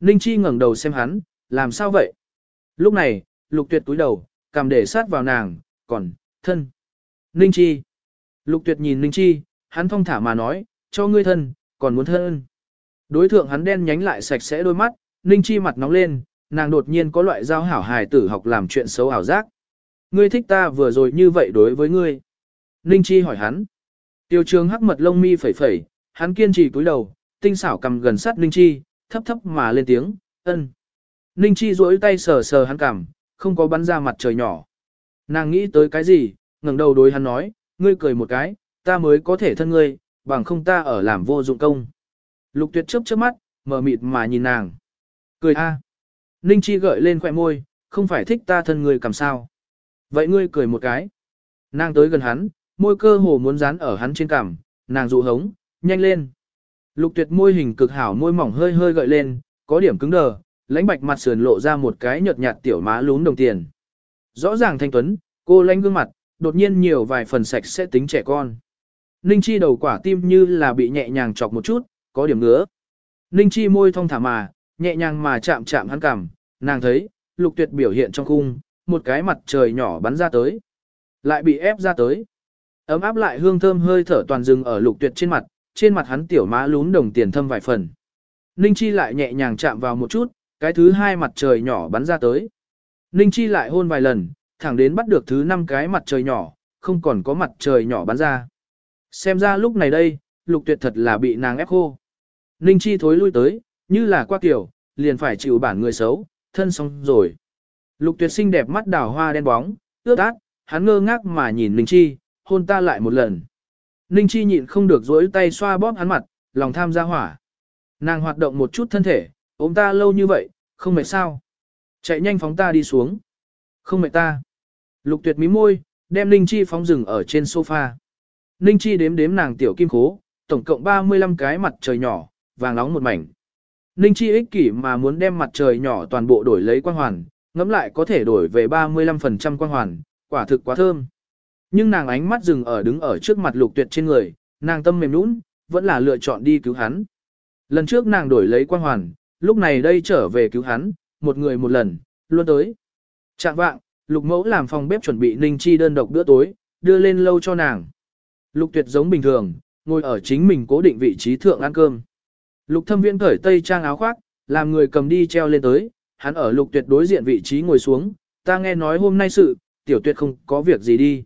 Ninh Chi ngẩng đầu xem hắn, làm sao vậy? Lúc này, lục tuyệt túi đầu, cầm để sát vào nàng, còn, thân. Ninh Chi. Lục tuyệt nhìn Ninh Chi, hắn thong thả mà nói, cho ngươi thân, còn muốn thân. Đối thượng hắn đen nhánh lại sạch sẽ đôi mắt, Ninh Chi mặt nóng lên, nàng đột nhiên có loại giao hảo hài tử học làm chuyện xấu ảo giác. Ngươi thích ta vừa rồi như vậy đối với ngươi. Ninh Chi hỏi hắn. Tiêu trường hắc mật lông mi phẩy phẩy, hắn kiên trì cúi đầu, tinh xảo cầm gần sát Ninh Chi, thấp thấp mà lên tiếng, ân. Ninh Chi duỗi tay sờ sờ hắn cằm, không có bắn ra mặt trời nhỏ. Nàng nghĩ tới cái gì, ngẩng đầu đối hắn nói, ngươi cười một cái, ta mới có thể thân ngươi, bằng không ta ở làm vô dụng công. Lục tuyệt chớp chớp mắt, mở mịt mà nhìn nàng. Cười a. Ninh Chi gợi lên khỏe môi, không phải thích ta thân ngươi cầm sao. Vậy ngươi cười một cái. Nàng tới gần hắn, môi cơ hồ muốn dán ở hắn trên cằm, nàng dụ hống, nhanh lên. Lục tuyệt môi hình cực hảo môi mỏng hơi hơi gợi lên, có điểm cứng đờ, lãnh bạch mặt sườn lộ ra một cái nhợt nhạt tiểu má lún đồng tiền. Rõ ràng thanh tuấn, cô lãnh gương mặt, đột nhiên nhiều vài phần sạch sẽ tính trẻ con. Ninh Chi đầu quả tim như là bị nhẹ nhàng chọc một chút, có điểm ngứa. Ninh Chi môi thong thả mà, nhẹ nhàng mà chạm chạm hắn cằm, nàng thấy, lục tuyệt biểu hiện trong khung, một cái mặt trời nhỏ bắn ra tới. Lại bị ép ra tới. Ấm áp lại hương thơm hơi thở toàn rừng ở lục tuyệt trên mặt, trên mặt hắn tiểu má lún đồng tiền thâm vài phần. Ninh Chi lại nhẹ nhàng chạm vào một chút, cái thứ hai mặt trời nhỏ bắn ra tới. Ninh Chi lại hôn vài lần, thẳng đến bắt được thứ năm cái mặt trời nhỏ, không còn có mặt trời nhỏ bắn ra. Xem ra lúc này đây, lục tuyệt thật là bị nàng ép khô. Ninh Chi thối lui tới, như là qua kiểu, liền phải chịu bản người xấu, thân xong rồi. Lục tuyệt xinh đẹp mắt đào hoa đen bóng, ướt át, hắn ngơ ngác mà nhìn Ninh Chi, hôn ta lại một lần. Ninh Chi nhịn không được dối tay xoa bóp hắn mặt, lòng tham gia hỏa. Nàng hoạt động một chút thân thể, ôm ta lâu như vậy, không mệt sao. Chạy nhanh phóng ta đi xuống. Không mệt ta. Lục tuyệt mí môi, đem Ninh Chi phóng rừng ở trên sofa. Ninh Chi đếm đếm nàng tiểu kim khố, tổng cộng 35 cái mặt trời nhỏ, vàng nóng một mảnh. Ninh Chi ích kỷ mà muốn đem mặt trời nhỏ toàn bộ đổi lấy quang hoàn, ngẫm lại có thể đổi về 35% quang hoàn, quả thực quá thơm. Nhưng nàng ánh mắt dừng ở đứng ở trước mặt lục tuyệt trên người, nàng tâm mềm nũng, vẫn là lựa chọn đi cứu hắn. Lần trước nàng đổi lấy quan hoàn, lúc này đây trở về cứu hắn, một người một lần, luôn tới. Trạng vạng, lục mẫu làm phòng bếp chuẩn bị ninh chi đơn độc bữa tối, đưa lên lâu cho nàng. Lục tuyệt giống bình thường, ngồi ở chính mình cố định vị trí thượng ăn cơm. Lục thâm viễn cởi tây trang áo khoác, làm người cầm đi treo lên tới, hắn ở lục tuyệt đối diện vị trí ngồi xuống, ta nghe nói hôm nay sự, tiểu tuyệt không có việc gì đi.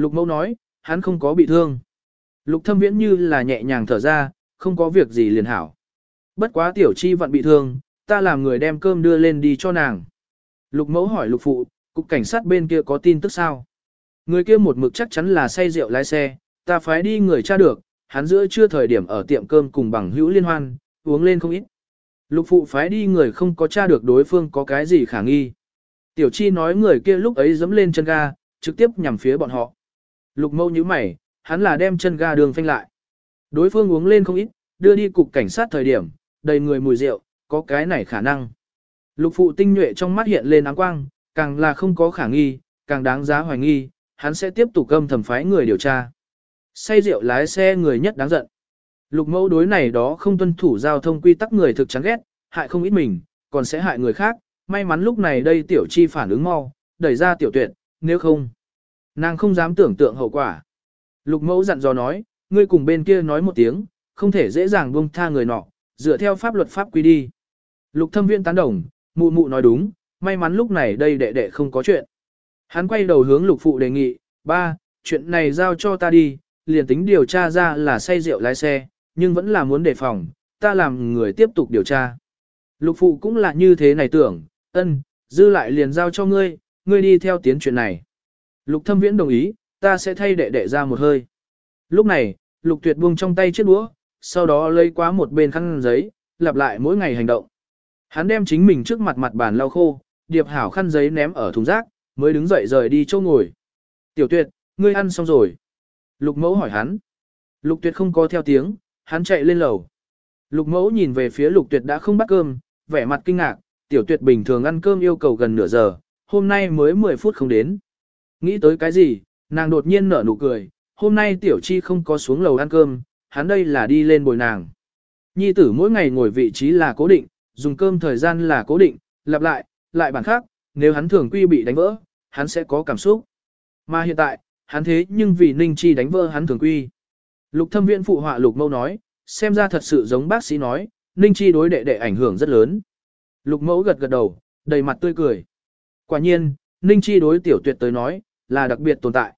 Lục mẫu nói, hắn không có bị thương. Lục thâm viễn như là nhẹ nhàng thở ra, không có việc gì liền hảo. Bất quá tiểu chi vẫn bị thương, ta làm người đem cơm đưa lên đi cho nàng. Lục mẫu hỏi lục phụ, cục cảnh sát bên kia có tin tức sao? Người kia một mực chắc chắn là say rượu lái xe, ta phái đi người tra được, hắn giữa trưa thời điểm ở tiệm cơm cùng bằng hữu liên hoan, uống lên không ít. Lục phụ phái đi người không có tra được đối phương có cái gì khả nghi. Tiểu chi nói người kia lúc ấy dẫm lên chân ga, trực tiếp nhằm phía bọn họ. Lục mâu như mày, hắn là đem chân ga đường phanh lại. Đối phương uống lên không ít, đưa đi cục cảnh sát thời điểm, đầy người mùi rượu, có cái này khả năng. Lục phụ tinh nhuệ trong mắt hiện lên áng quang, càng là không có khả nghi, càng đáng giá hoài nghi, hắn sẽ tiếp tục âm thầm phái người điều tra. Say rượu lái xe người nhất đáng giận. Lục mẫu đối này đó không tuân thủ giao thông quy tắc người thực chán ghét, hại không ít mình, còn sẽ hại người khác. May mắn lúc này đây tiểu chi phản ứng mau, đẩy ra tiểu tuyệt, nếu không, nàng không dám tưởng tượng hậu quả. Lục mẫu dặn dò nói, ngươi cùng bên kia nói một tiếng, không thể dễ dàng buông tha người nọ, dựa theo pháp luật pháp quy đi. Lục thâm viên tán đồng, mụ mụ nói đúng, may mắn lúc này đây đệ đệ không có chuyện. Hắn quay đầu hướng lục phụ đề nghị, ba, chuyện này giao cho ta đi, liền tính điều tra ra là say rượu lái xe, nhưng vẫn là muốn đề phòng, ta làm người tiếp tục điều tra. Lục phụ cũng là như thế này tưởng, ân, dư lại liền giao cho ngươi, ngươi đi theo tiến chuyện này. Lục thâm viễn đồng ý, ta sẽ thay đệ đệ ra một hơi. Lúc này, lục tuyệt buông trong tay chiếc đũa, sau đó lấy qua một bên khăn giấy, lặp lại mỗi ngày hành động. Hắn đem chính mình trước mặt mặt bàn lau khô, điệp hảo khăn giấy ném ở thùng rác, mới đứng dậy rời đi chỗ ngồi. Tiểu tuyệt, ngươi ăn xong rồi. Lục mẫu hỏi hắn. Lục tuyệt không có theo tiếng, hắn chạy lên lầu. Lục mẫu nhìn về phía lục tuyệt đã không bắt cơm, vẻ mặt kinh ngạc, tiểu tuyệt bình thường ăn cơm yêu cầu gần nửa giờ, hôm nay mới 10 phút không đến. Nghĩ tới cái gì, nàng đột nhiên nở nụ cười, hôm nay tiểu chi không có xuống lầu ăn cơm, hắn đây là đi lên bồi nàng. Nhi tử mỗi ngày ngồi vị trí là cố định, dùng cơm thời gian là cố định, lặp lại, lại bản khác, nếu hắn thường quy bị đánh vỡ, hắn sẽ có cảm xúc. Mà hiện tại, hắn thế nhưng vì Ninh Chi đánh vỡ hắn thường quy. Lục thâm viện phụ họa lục mâu nói, xem ra thật sự giống bác sĩ nói, Ninh Chi đối đệ đệ ảnh hưởng rất lớn. Lục mẫu gật gật đầu, đầy mặt tươi cười. Quả nhiên, Ninh Chi đối tiểu tuyệt tới nói, là đặc biệt tồn tại.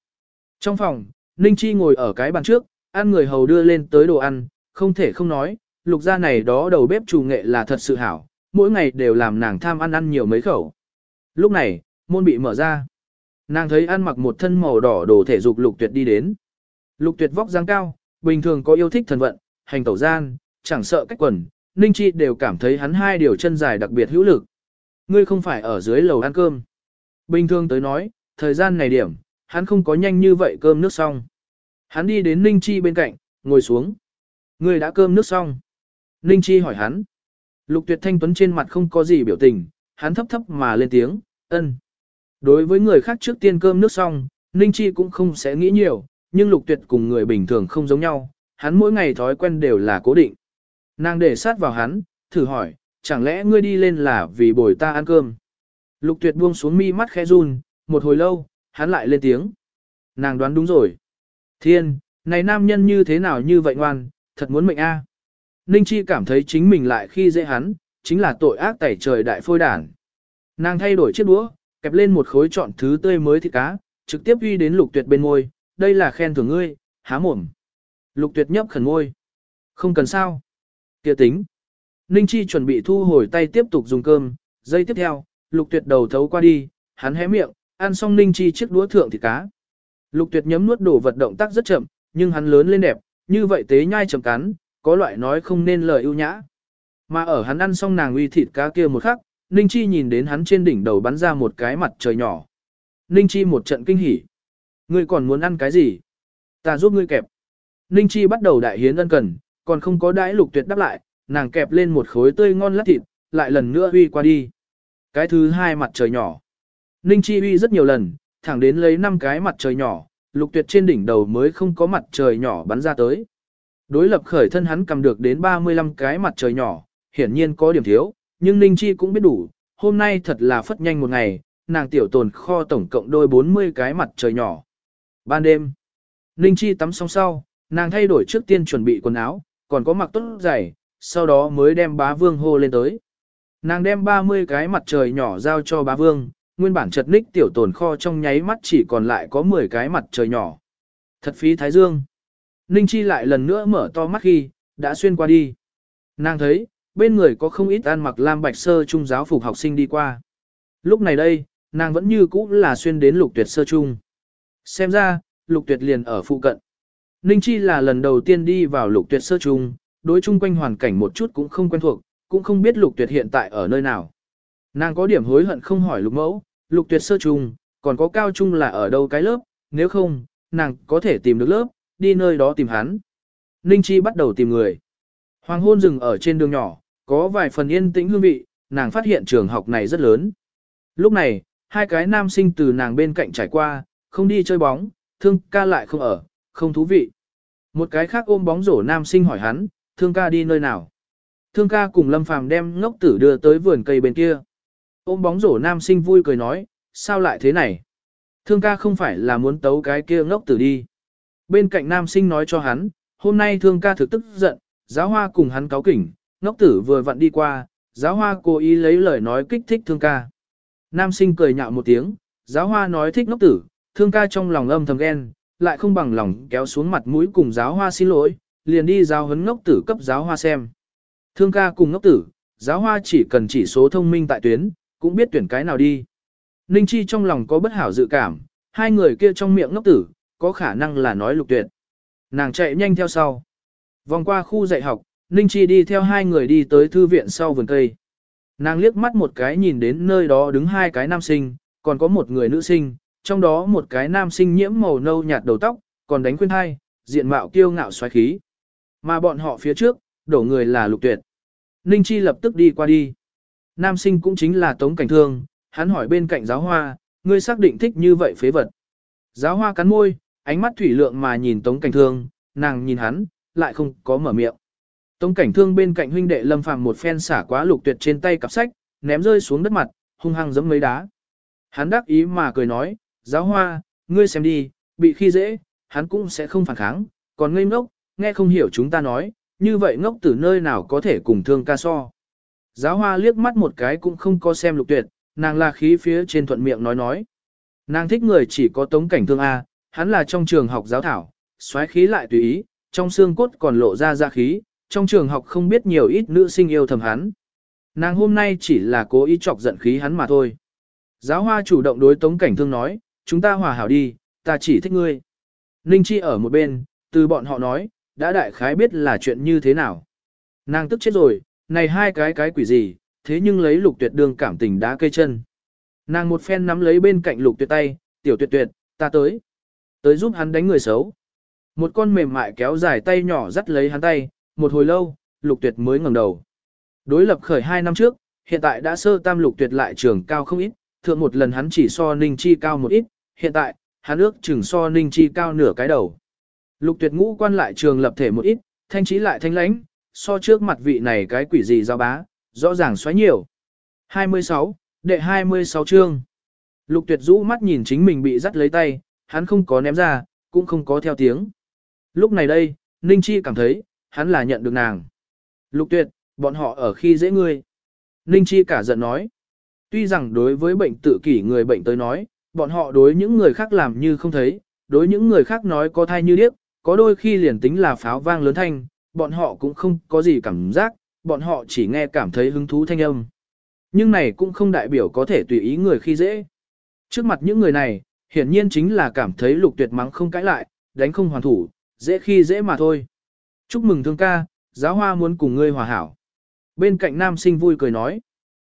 Trong phòng, Ninh Chi ngồi ở cái bàn trước, ăn người hầu đưa lên tới đồ ăn, không thể không nói, lục gia này đó đầu bếp chủ nghệ là thật sự hảo, mỗi ngày đều làm nàng tham ăn ăn nhiều mấy khẩu. Lúc này, môn bị mở ra. Nàng thấy ăn mặc một thân màu đỏ đồ thể dục lục tuyệt đi đến. Lục tuyệt vóc dáng cao, bình thường có yêu thích thần vận, hành tẩu gian, chẳng sợ cách quần, Ninh Chi đều cảm thấy hắn hai điều chân dài đặc biệt hữu lực. Ngươi không phải ở dưới lầu ăn cơm. Bình thường tới nói, thời gian này điểm, hắn không có nhanh như vậy cơm nước xong. Hắn đi đến Ninh Chi bên cạnh, ngồi xuống. Ngươi đã cơm nước xong. Ninh Chi hỏi hắn. Lục tuyệt thanh tuấn trên mặt không có gì biểu tình, hắn thấp thấp mà lên tiếng, ân. Đối với người khác trước tiên cơm nước xong, Ninh Chi cũng không sẽ nghĩ nhiều, nhưng lục tuyệt cùng người bình thường không giống nhau, hắn mỗi ngày thói quen đều là cố định. Nàng để sát vào hắn, thử hỏi, chẳng lẽ ngươi đi lên là vì bồi ta ăn cơm? Lục tuyệt buông xuống mi mắt khẽ run, một hồi lâu, hắn lại lên tiếng. Nàng đoán đúng rồi. Thiên, này nam nhân như thế nào như vậy ngoan, thật muốn mệnh a. Ninh Chi cảm thấy chính mình lại khi dễ hắn, chính là tội ác tẩy trời đại phôi đản. Nàng thay đổi chiếc đũa, kẹp lên một khối chọn thứ tươi mới thịt cá, trực tiếp uy đến lục tuyệt bên môi, đây là khen thưởng ngươi, há mồm. Lục tuyệt nhấp khẩn môi. Không cần sao. kia tính. Ninh Chi chuẩn bị thu hồi tay tiếp tục dùng cơm, giây tiếp theo, lục tuyệt đầu thấu qua đi, hắn hé miệng, ăn xong Ninh Chi chiếc đũa thượng thịt cá. Lục tuyệt nhấm nuốt đổ vật động tác rất chậm, nhưng hắn lớn lên đẹp, như vậy tế nhai chậm cắn, có loại nói không nên lời ưu nhã. Mà ở hắn ăn xong nàng uy thịt cá kia một khắc, Ninh Chi nhìn đến hắn trên đỉnh đầu bắn ra một cái mặt trời nhỏ. Ninh Chi một trận kinh hỉ. Ngươi còn muốn ăn cái gì? Ta giúp ngươi kẹp. Ninh Chi bắt đầu đại hiến ân cần, còn không có đãi lục tuyệt đáp lại, nàng kẹp lên một khối tươi ngon lát thịt, lại lần nữa uy qua đi. Cái thứ hai mặt trời nhỏ. Ninh Chi uy rất nhiều lần, thẳng đến lấy năm cái mặt trời nhỏ, lục tuyệt trên đỉnh đầu mới không có mặt trời nhỏ bắn ra tới. Đối lập khởi thân hắn cầm được đến 35 cái mặt trời nhỏ, hiển nhiên có điểm thiếu, nhưng Ninh Chi cũng biết đủ, hôm nay thật là phất nhanh một ngày, nàng tiểu tồn kho tổng cộng đôi 40 cái mặt trời nhỏ. Ban đêm, Ninh Chi tắm xong sau, nàng thay đổi trước tiên chuẩn bị quần áo, còn có mặc tốt giày, sau đó mới đem bá vương hô lên tới. Nàng đem 30 cái mặt trời nhỏ giao cho bá vương, nguyên bản chật ních tiểu tồn kho trong nháy mắt chỉ còn lại có 10 cái mặt trời nhỏ. Thật phí thái dương. Ninh Chi lại lần nữa mở to mắt khi, đã xuyên qua đi. Nàng thấy, bên người có không ít ăn mặc lam bạch sơ trung giáo phục học sinh đi qua. Lúc này đây, nàng vẫn như cũ là xuyên đến lục tuyệt sơ trung. Xem ra, lục tuyệt liền ở phụ cận. Ninh Chi là lần đầu tiên đi vào lục tuyệt sơ trung, đối chung quanh hoàn cảnh một chút cũng không quen thuộc, cũng không biết lục tuyệt hiện tại ở nơi nào. Nàng có điểm hối hận không hỏi lục mẫu, lục tuyệt sơ trung, còn có cao trung là ở đâu cái lớp, nếu không, nàng có thể tìm được lớp, đi nơi đó tìm hắn. Ninh Chi bắt đầu tìm người. Hoàng hôn dừng ở trên đường nhỏ, có vài phần yên tĩnh hương vị, nàng phát hiện trường học này rất lớn. Lúc này, hai cái nam sinh từ nàng bên cạnh trải qua, không đi chơi bóng, thương ca lại không ở, không thú vị. Một cái khác ôm bóng rổ nam sinh hỏi hắn, thương ca đi nơi nào. Thương ca cùng Lâm Phàm đem ngốc tử đưa tới vườn cây bên kia. Ôm bóng rổ nam sinh vui cười nói, sao lại thế này? Thương ca không phải là muốn tấu cái kia ngốc tử đi. Bên cạnh nam sinh nói cho hắn, hôm nay thương ca thực tức giận, giáo hoa cùng hắn cáo kỉnh, ngốc tử vừa vặn đi qua, giáo hoa cố ý lấy lời nói kích thích thương ca. Nam sinh cười nhạo một tiếng, giáo hoa nói thích ngốc tử, thương ca trong lòng âm thầm ghen, lại không bằng lòng kéo xuống mặt mũi cùng giáo hoa xin lỗi, liền đi giáo huấn ngốc tử cấp giáo hoa xem. Thương ca cùng ngốc tử, giáo hoa chỉ cần chỉ số thông minh tại tuyến, cũng biết tuyển cái nào đi. Ninh Chi trong lòng có bất hảo dự cảm, hai người kia trong miệng ngốc tử, có khả năng là nói lục tuyệt. Nàng chạy nhanh theo sau. Vòng qua khu dạy học, Ninh Chi đi theo hai người đi tới thư viện sau vườn cây. Nàng liếc mắt một cái nhìn đến nơi đó đứng hai cái nam sinh, còn có một người nữ sinh, trong đó một cái nam sinh nhiễm màu nâu nhạt đầu tóc, còn đánh khuyên hai, diện mạo kiêu ngạo xoáy khí. Mà bọn họ phía trước, đổ người là lục tuyệt. Ninh Chi lập tức đi qua đi. Nam sinh cũng chính là Tống Cảnh Thương, Hắn hỏi bên cạnh giáo hoa, ngươi xác định thích như vậy phế vật. Giáo hoa cắn môi, ánh mắt thủy lượng mà nhìn Tống Cảnh Thương, nàng nhìn hắn, lại không có mở miệng. Tống Cảnh Thương bên cạnh huynh đệ Lâm Phàm một phen xả quá lục tuyệt trên tay cặp sách, ném rơi xuống đất mặt, hung hăng giẫm mấy đá. Hắn đắc ý mà cười nói, giáo hoa, ngươi xem đi, bị khi dễ, hắn cũng sẽ không phản kháng, còn ngây ngốc, nghe không hiểu chúng ta nói, như vậy ngốc từ nơi nào có thể cùng thương ca so. Giáo hoa liếc mắt một cái cũng không có xem lục tuyệt, nàng là khí phía trên thuận miệng nói nói. Nàng thích người chỉ có tống cảnh thương A, hắn là trong trường học giáo thảo, xoáy khí lại tùy ý, trong xương cốt còn lộ ra ra khí, trong trường học không biết nhiều ít nữ sinh yêu thầm hắn. Nàng hôm nay chỉ là cố ý chọc giận khí hắn mà thôi. Giáo hoa chủ động đối tống cảnh thương nói, chúng ta hòa hảo đi, ta chỉ thích ngươi. Ninh Chi ở một bên, từ bọn họ nói, đã đại khái biết là chuyện như thế nào. Nàng tức chết rồi, này hai cái cái quỷ gì, thế nhưng lấy lục tuyệt đường cảm tình đá cây chân. Nàng một phen nắm lấy bên cạnh lục tuyệt tay, tiểu tuyệt tuyệt, ta tới. Tới giúp hắn đánh người xấu. Một con mềm mại kéo dài tay nhỏ dắt lấy hắn tay, một hồi lâu, lục tuyệt mới ngẩng đầu. Đối lập khởi hai năm trước, hiện tại đã sơ tam lục tuyệt lại trường cao không ít, thượng một lần hắn chỉ so ninh chi cao một ít, hiện tại, hắn ước chừng so ninh chi cao nửa cái đầu. Lục tuyệt ngũ quan lại trường lập thể một ít, thanh trí lại thanh lãnh, so trước mặt vị này cái quỷ gì giao bá, rõ ràng xoáy nhiều. 26, đệ 26 chương. Lục tuyệt rũ mắt nhìn chính mình bị dắt lấy tay, hắn không có ném ra, cũng không có theo tiếng. Lúc này đây, Ninh Chi cảm thấy, hắn là nhận được nàng. Lục tuyệt, bọn họ ở khi dễ ngươi. Ninh Chi cả giận nói. Tuy rằng đối với bệnh tự kỷ người bệnh tới nói, bọn họ đối những người khác làm như không thấy, đối những người khác nói có thai như điếc, có đôi khi liền tính là pháo vang lớn thanh, bọn họ cũng không có gì cảm giác, bọn họ chỉ nghe cảm thấy hứng thú thanh âm. Nhưng này cũng không đại biểu có thể tùy ý người khi dễ. Trước mặt những người này, hiển nhiên chính là cảm thấy lục tuyệt mắng không cãi lại, đánh không hoàn thủ, dễ khi dễ mà thôi. Chúc mừng thương ca, giáo hoa muốn cùng ngươi hòa hảo. Bên cạnh nam sinh vui cười nói.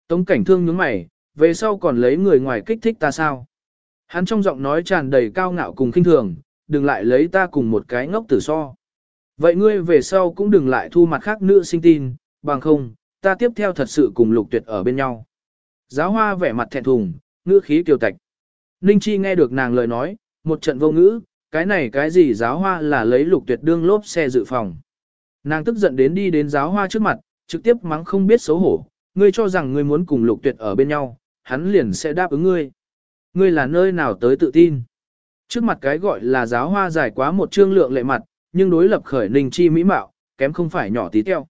Tống cảnh thương nhướng mày, về sau còn lấy người ngoài kích thích ta sao? Hắn trong giọng nói tràn đầy cao ngạo cùng khinh thường, đừng lại lấy ta cùng một cái ngốc tử so. Vậy ngươi về sau cũng đừng lại thu mặt khác nữ sinh tin, bằng không, ta tiếp theo thật sự cùng lục tuyệt ở bên nhau. Giáo hoa vẻ mặt thẹn thùng, ngữ khí kiều tạch. Ninh Chi nghe được nàng lời nói, một trận vô ngữ, cái này cái gì giáo hoa là lấy lục tuyệt đương lốp xe dự phòng. Nàng tức giận đến đi đến giáo hoa trước mặt, trực tiếp mắng không biết xấu hổ, ngươi cho rằng ngươi muốn cùng lục tuyệt ở bên nhau, hắn liền sẽ đáp ứng ngươi. Ngươi là nơi nào tới tự tin. Trước mặt cái gọi là giáo hoa dài quá một trương lượng lệ mặt, nhưng đối lập khởi Ninh Chi mỹ mạo, kém không phải nhỏ tí teo.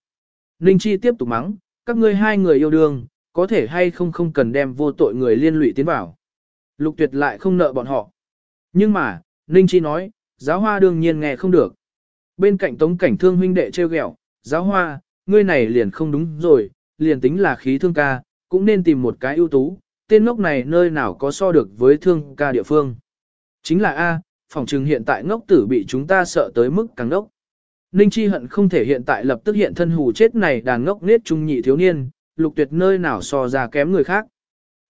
Ninh Chi tiếp tục mắng, các ngươi hai người yêu đương, có thể hay không không cần đem vô tội người liên lụy tiến vào. Lục tuyệt lại không nợ bọn họ. Nhưng mà, Ninh Chi nói, giáo hoa đương nhiên nghe không được. Bên cạnh tống cảnh thương huynh đệ treo ghẹo, giáo hoa, ngươi này liền không đúng rồi, liền tính là khí thương ca, cũng nên tìm một cái ưu tú, tên ngốc này nơi nào có so được với thương ca địa phương. Chính là A, phòng trừng hiện tại ngốc tử bị chúng ta sợ tới mức càng ngốc. Ninh Chi hận không thể hiện tại lập tức hiện thân hù chết này đàn ngốc nết trung nhị thiếu niên, lục tuyệt nơi nào so ra kém người khác.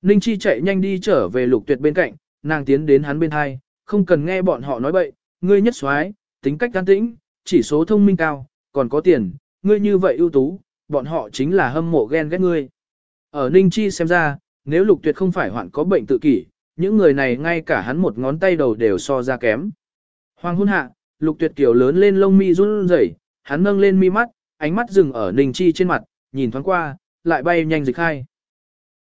Ninh Chi chạy nhanh đi trở về lục tuyệt bên cạnh, nàng tiến đến hắn bên hai, không cần nghe bọn họ nói bậy, ngươi nhất xoái, tính cách can tĩnh, chỉ số thông minh cao, còn có tiền, ngươi như vậy ưu tú, bọn họ chính là hâm mộ ghen ghét ngươi. Ở Ninh Chi xem ra, nếu lục tuyệt không phải hoạn có bệnh tự kỷ, những người này ngay cả hắn một ngón tay đầu đều so ra kém. Hoàng hôn hạ, lục tuyệt kiểu lớn lên lông mi run rẩy, hắn nâng lên mi mắt, ánh mắt dừng ở Ninh Chi trên mặt, nhìn thoáng qua, lại bay nhanh dịch khai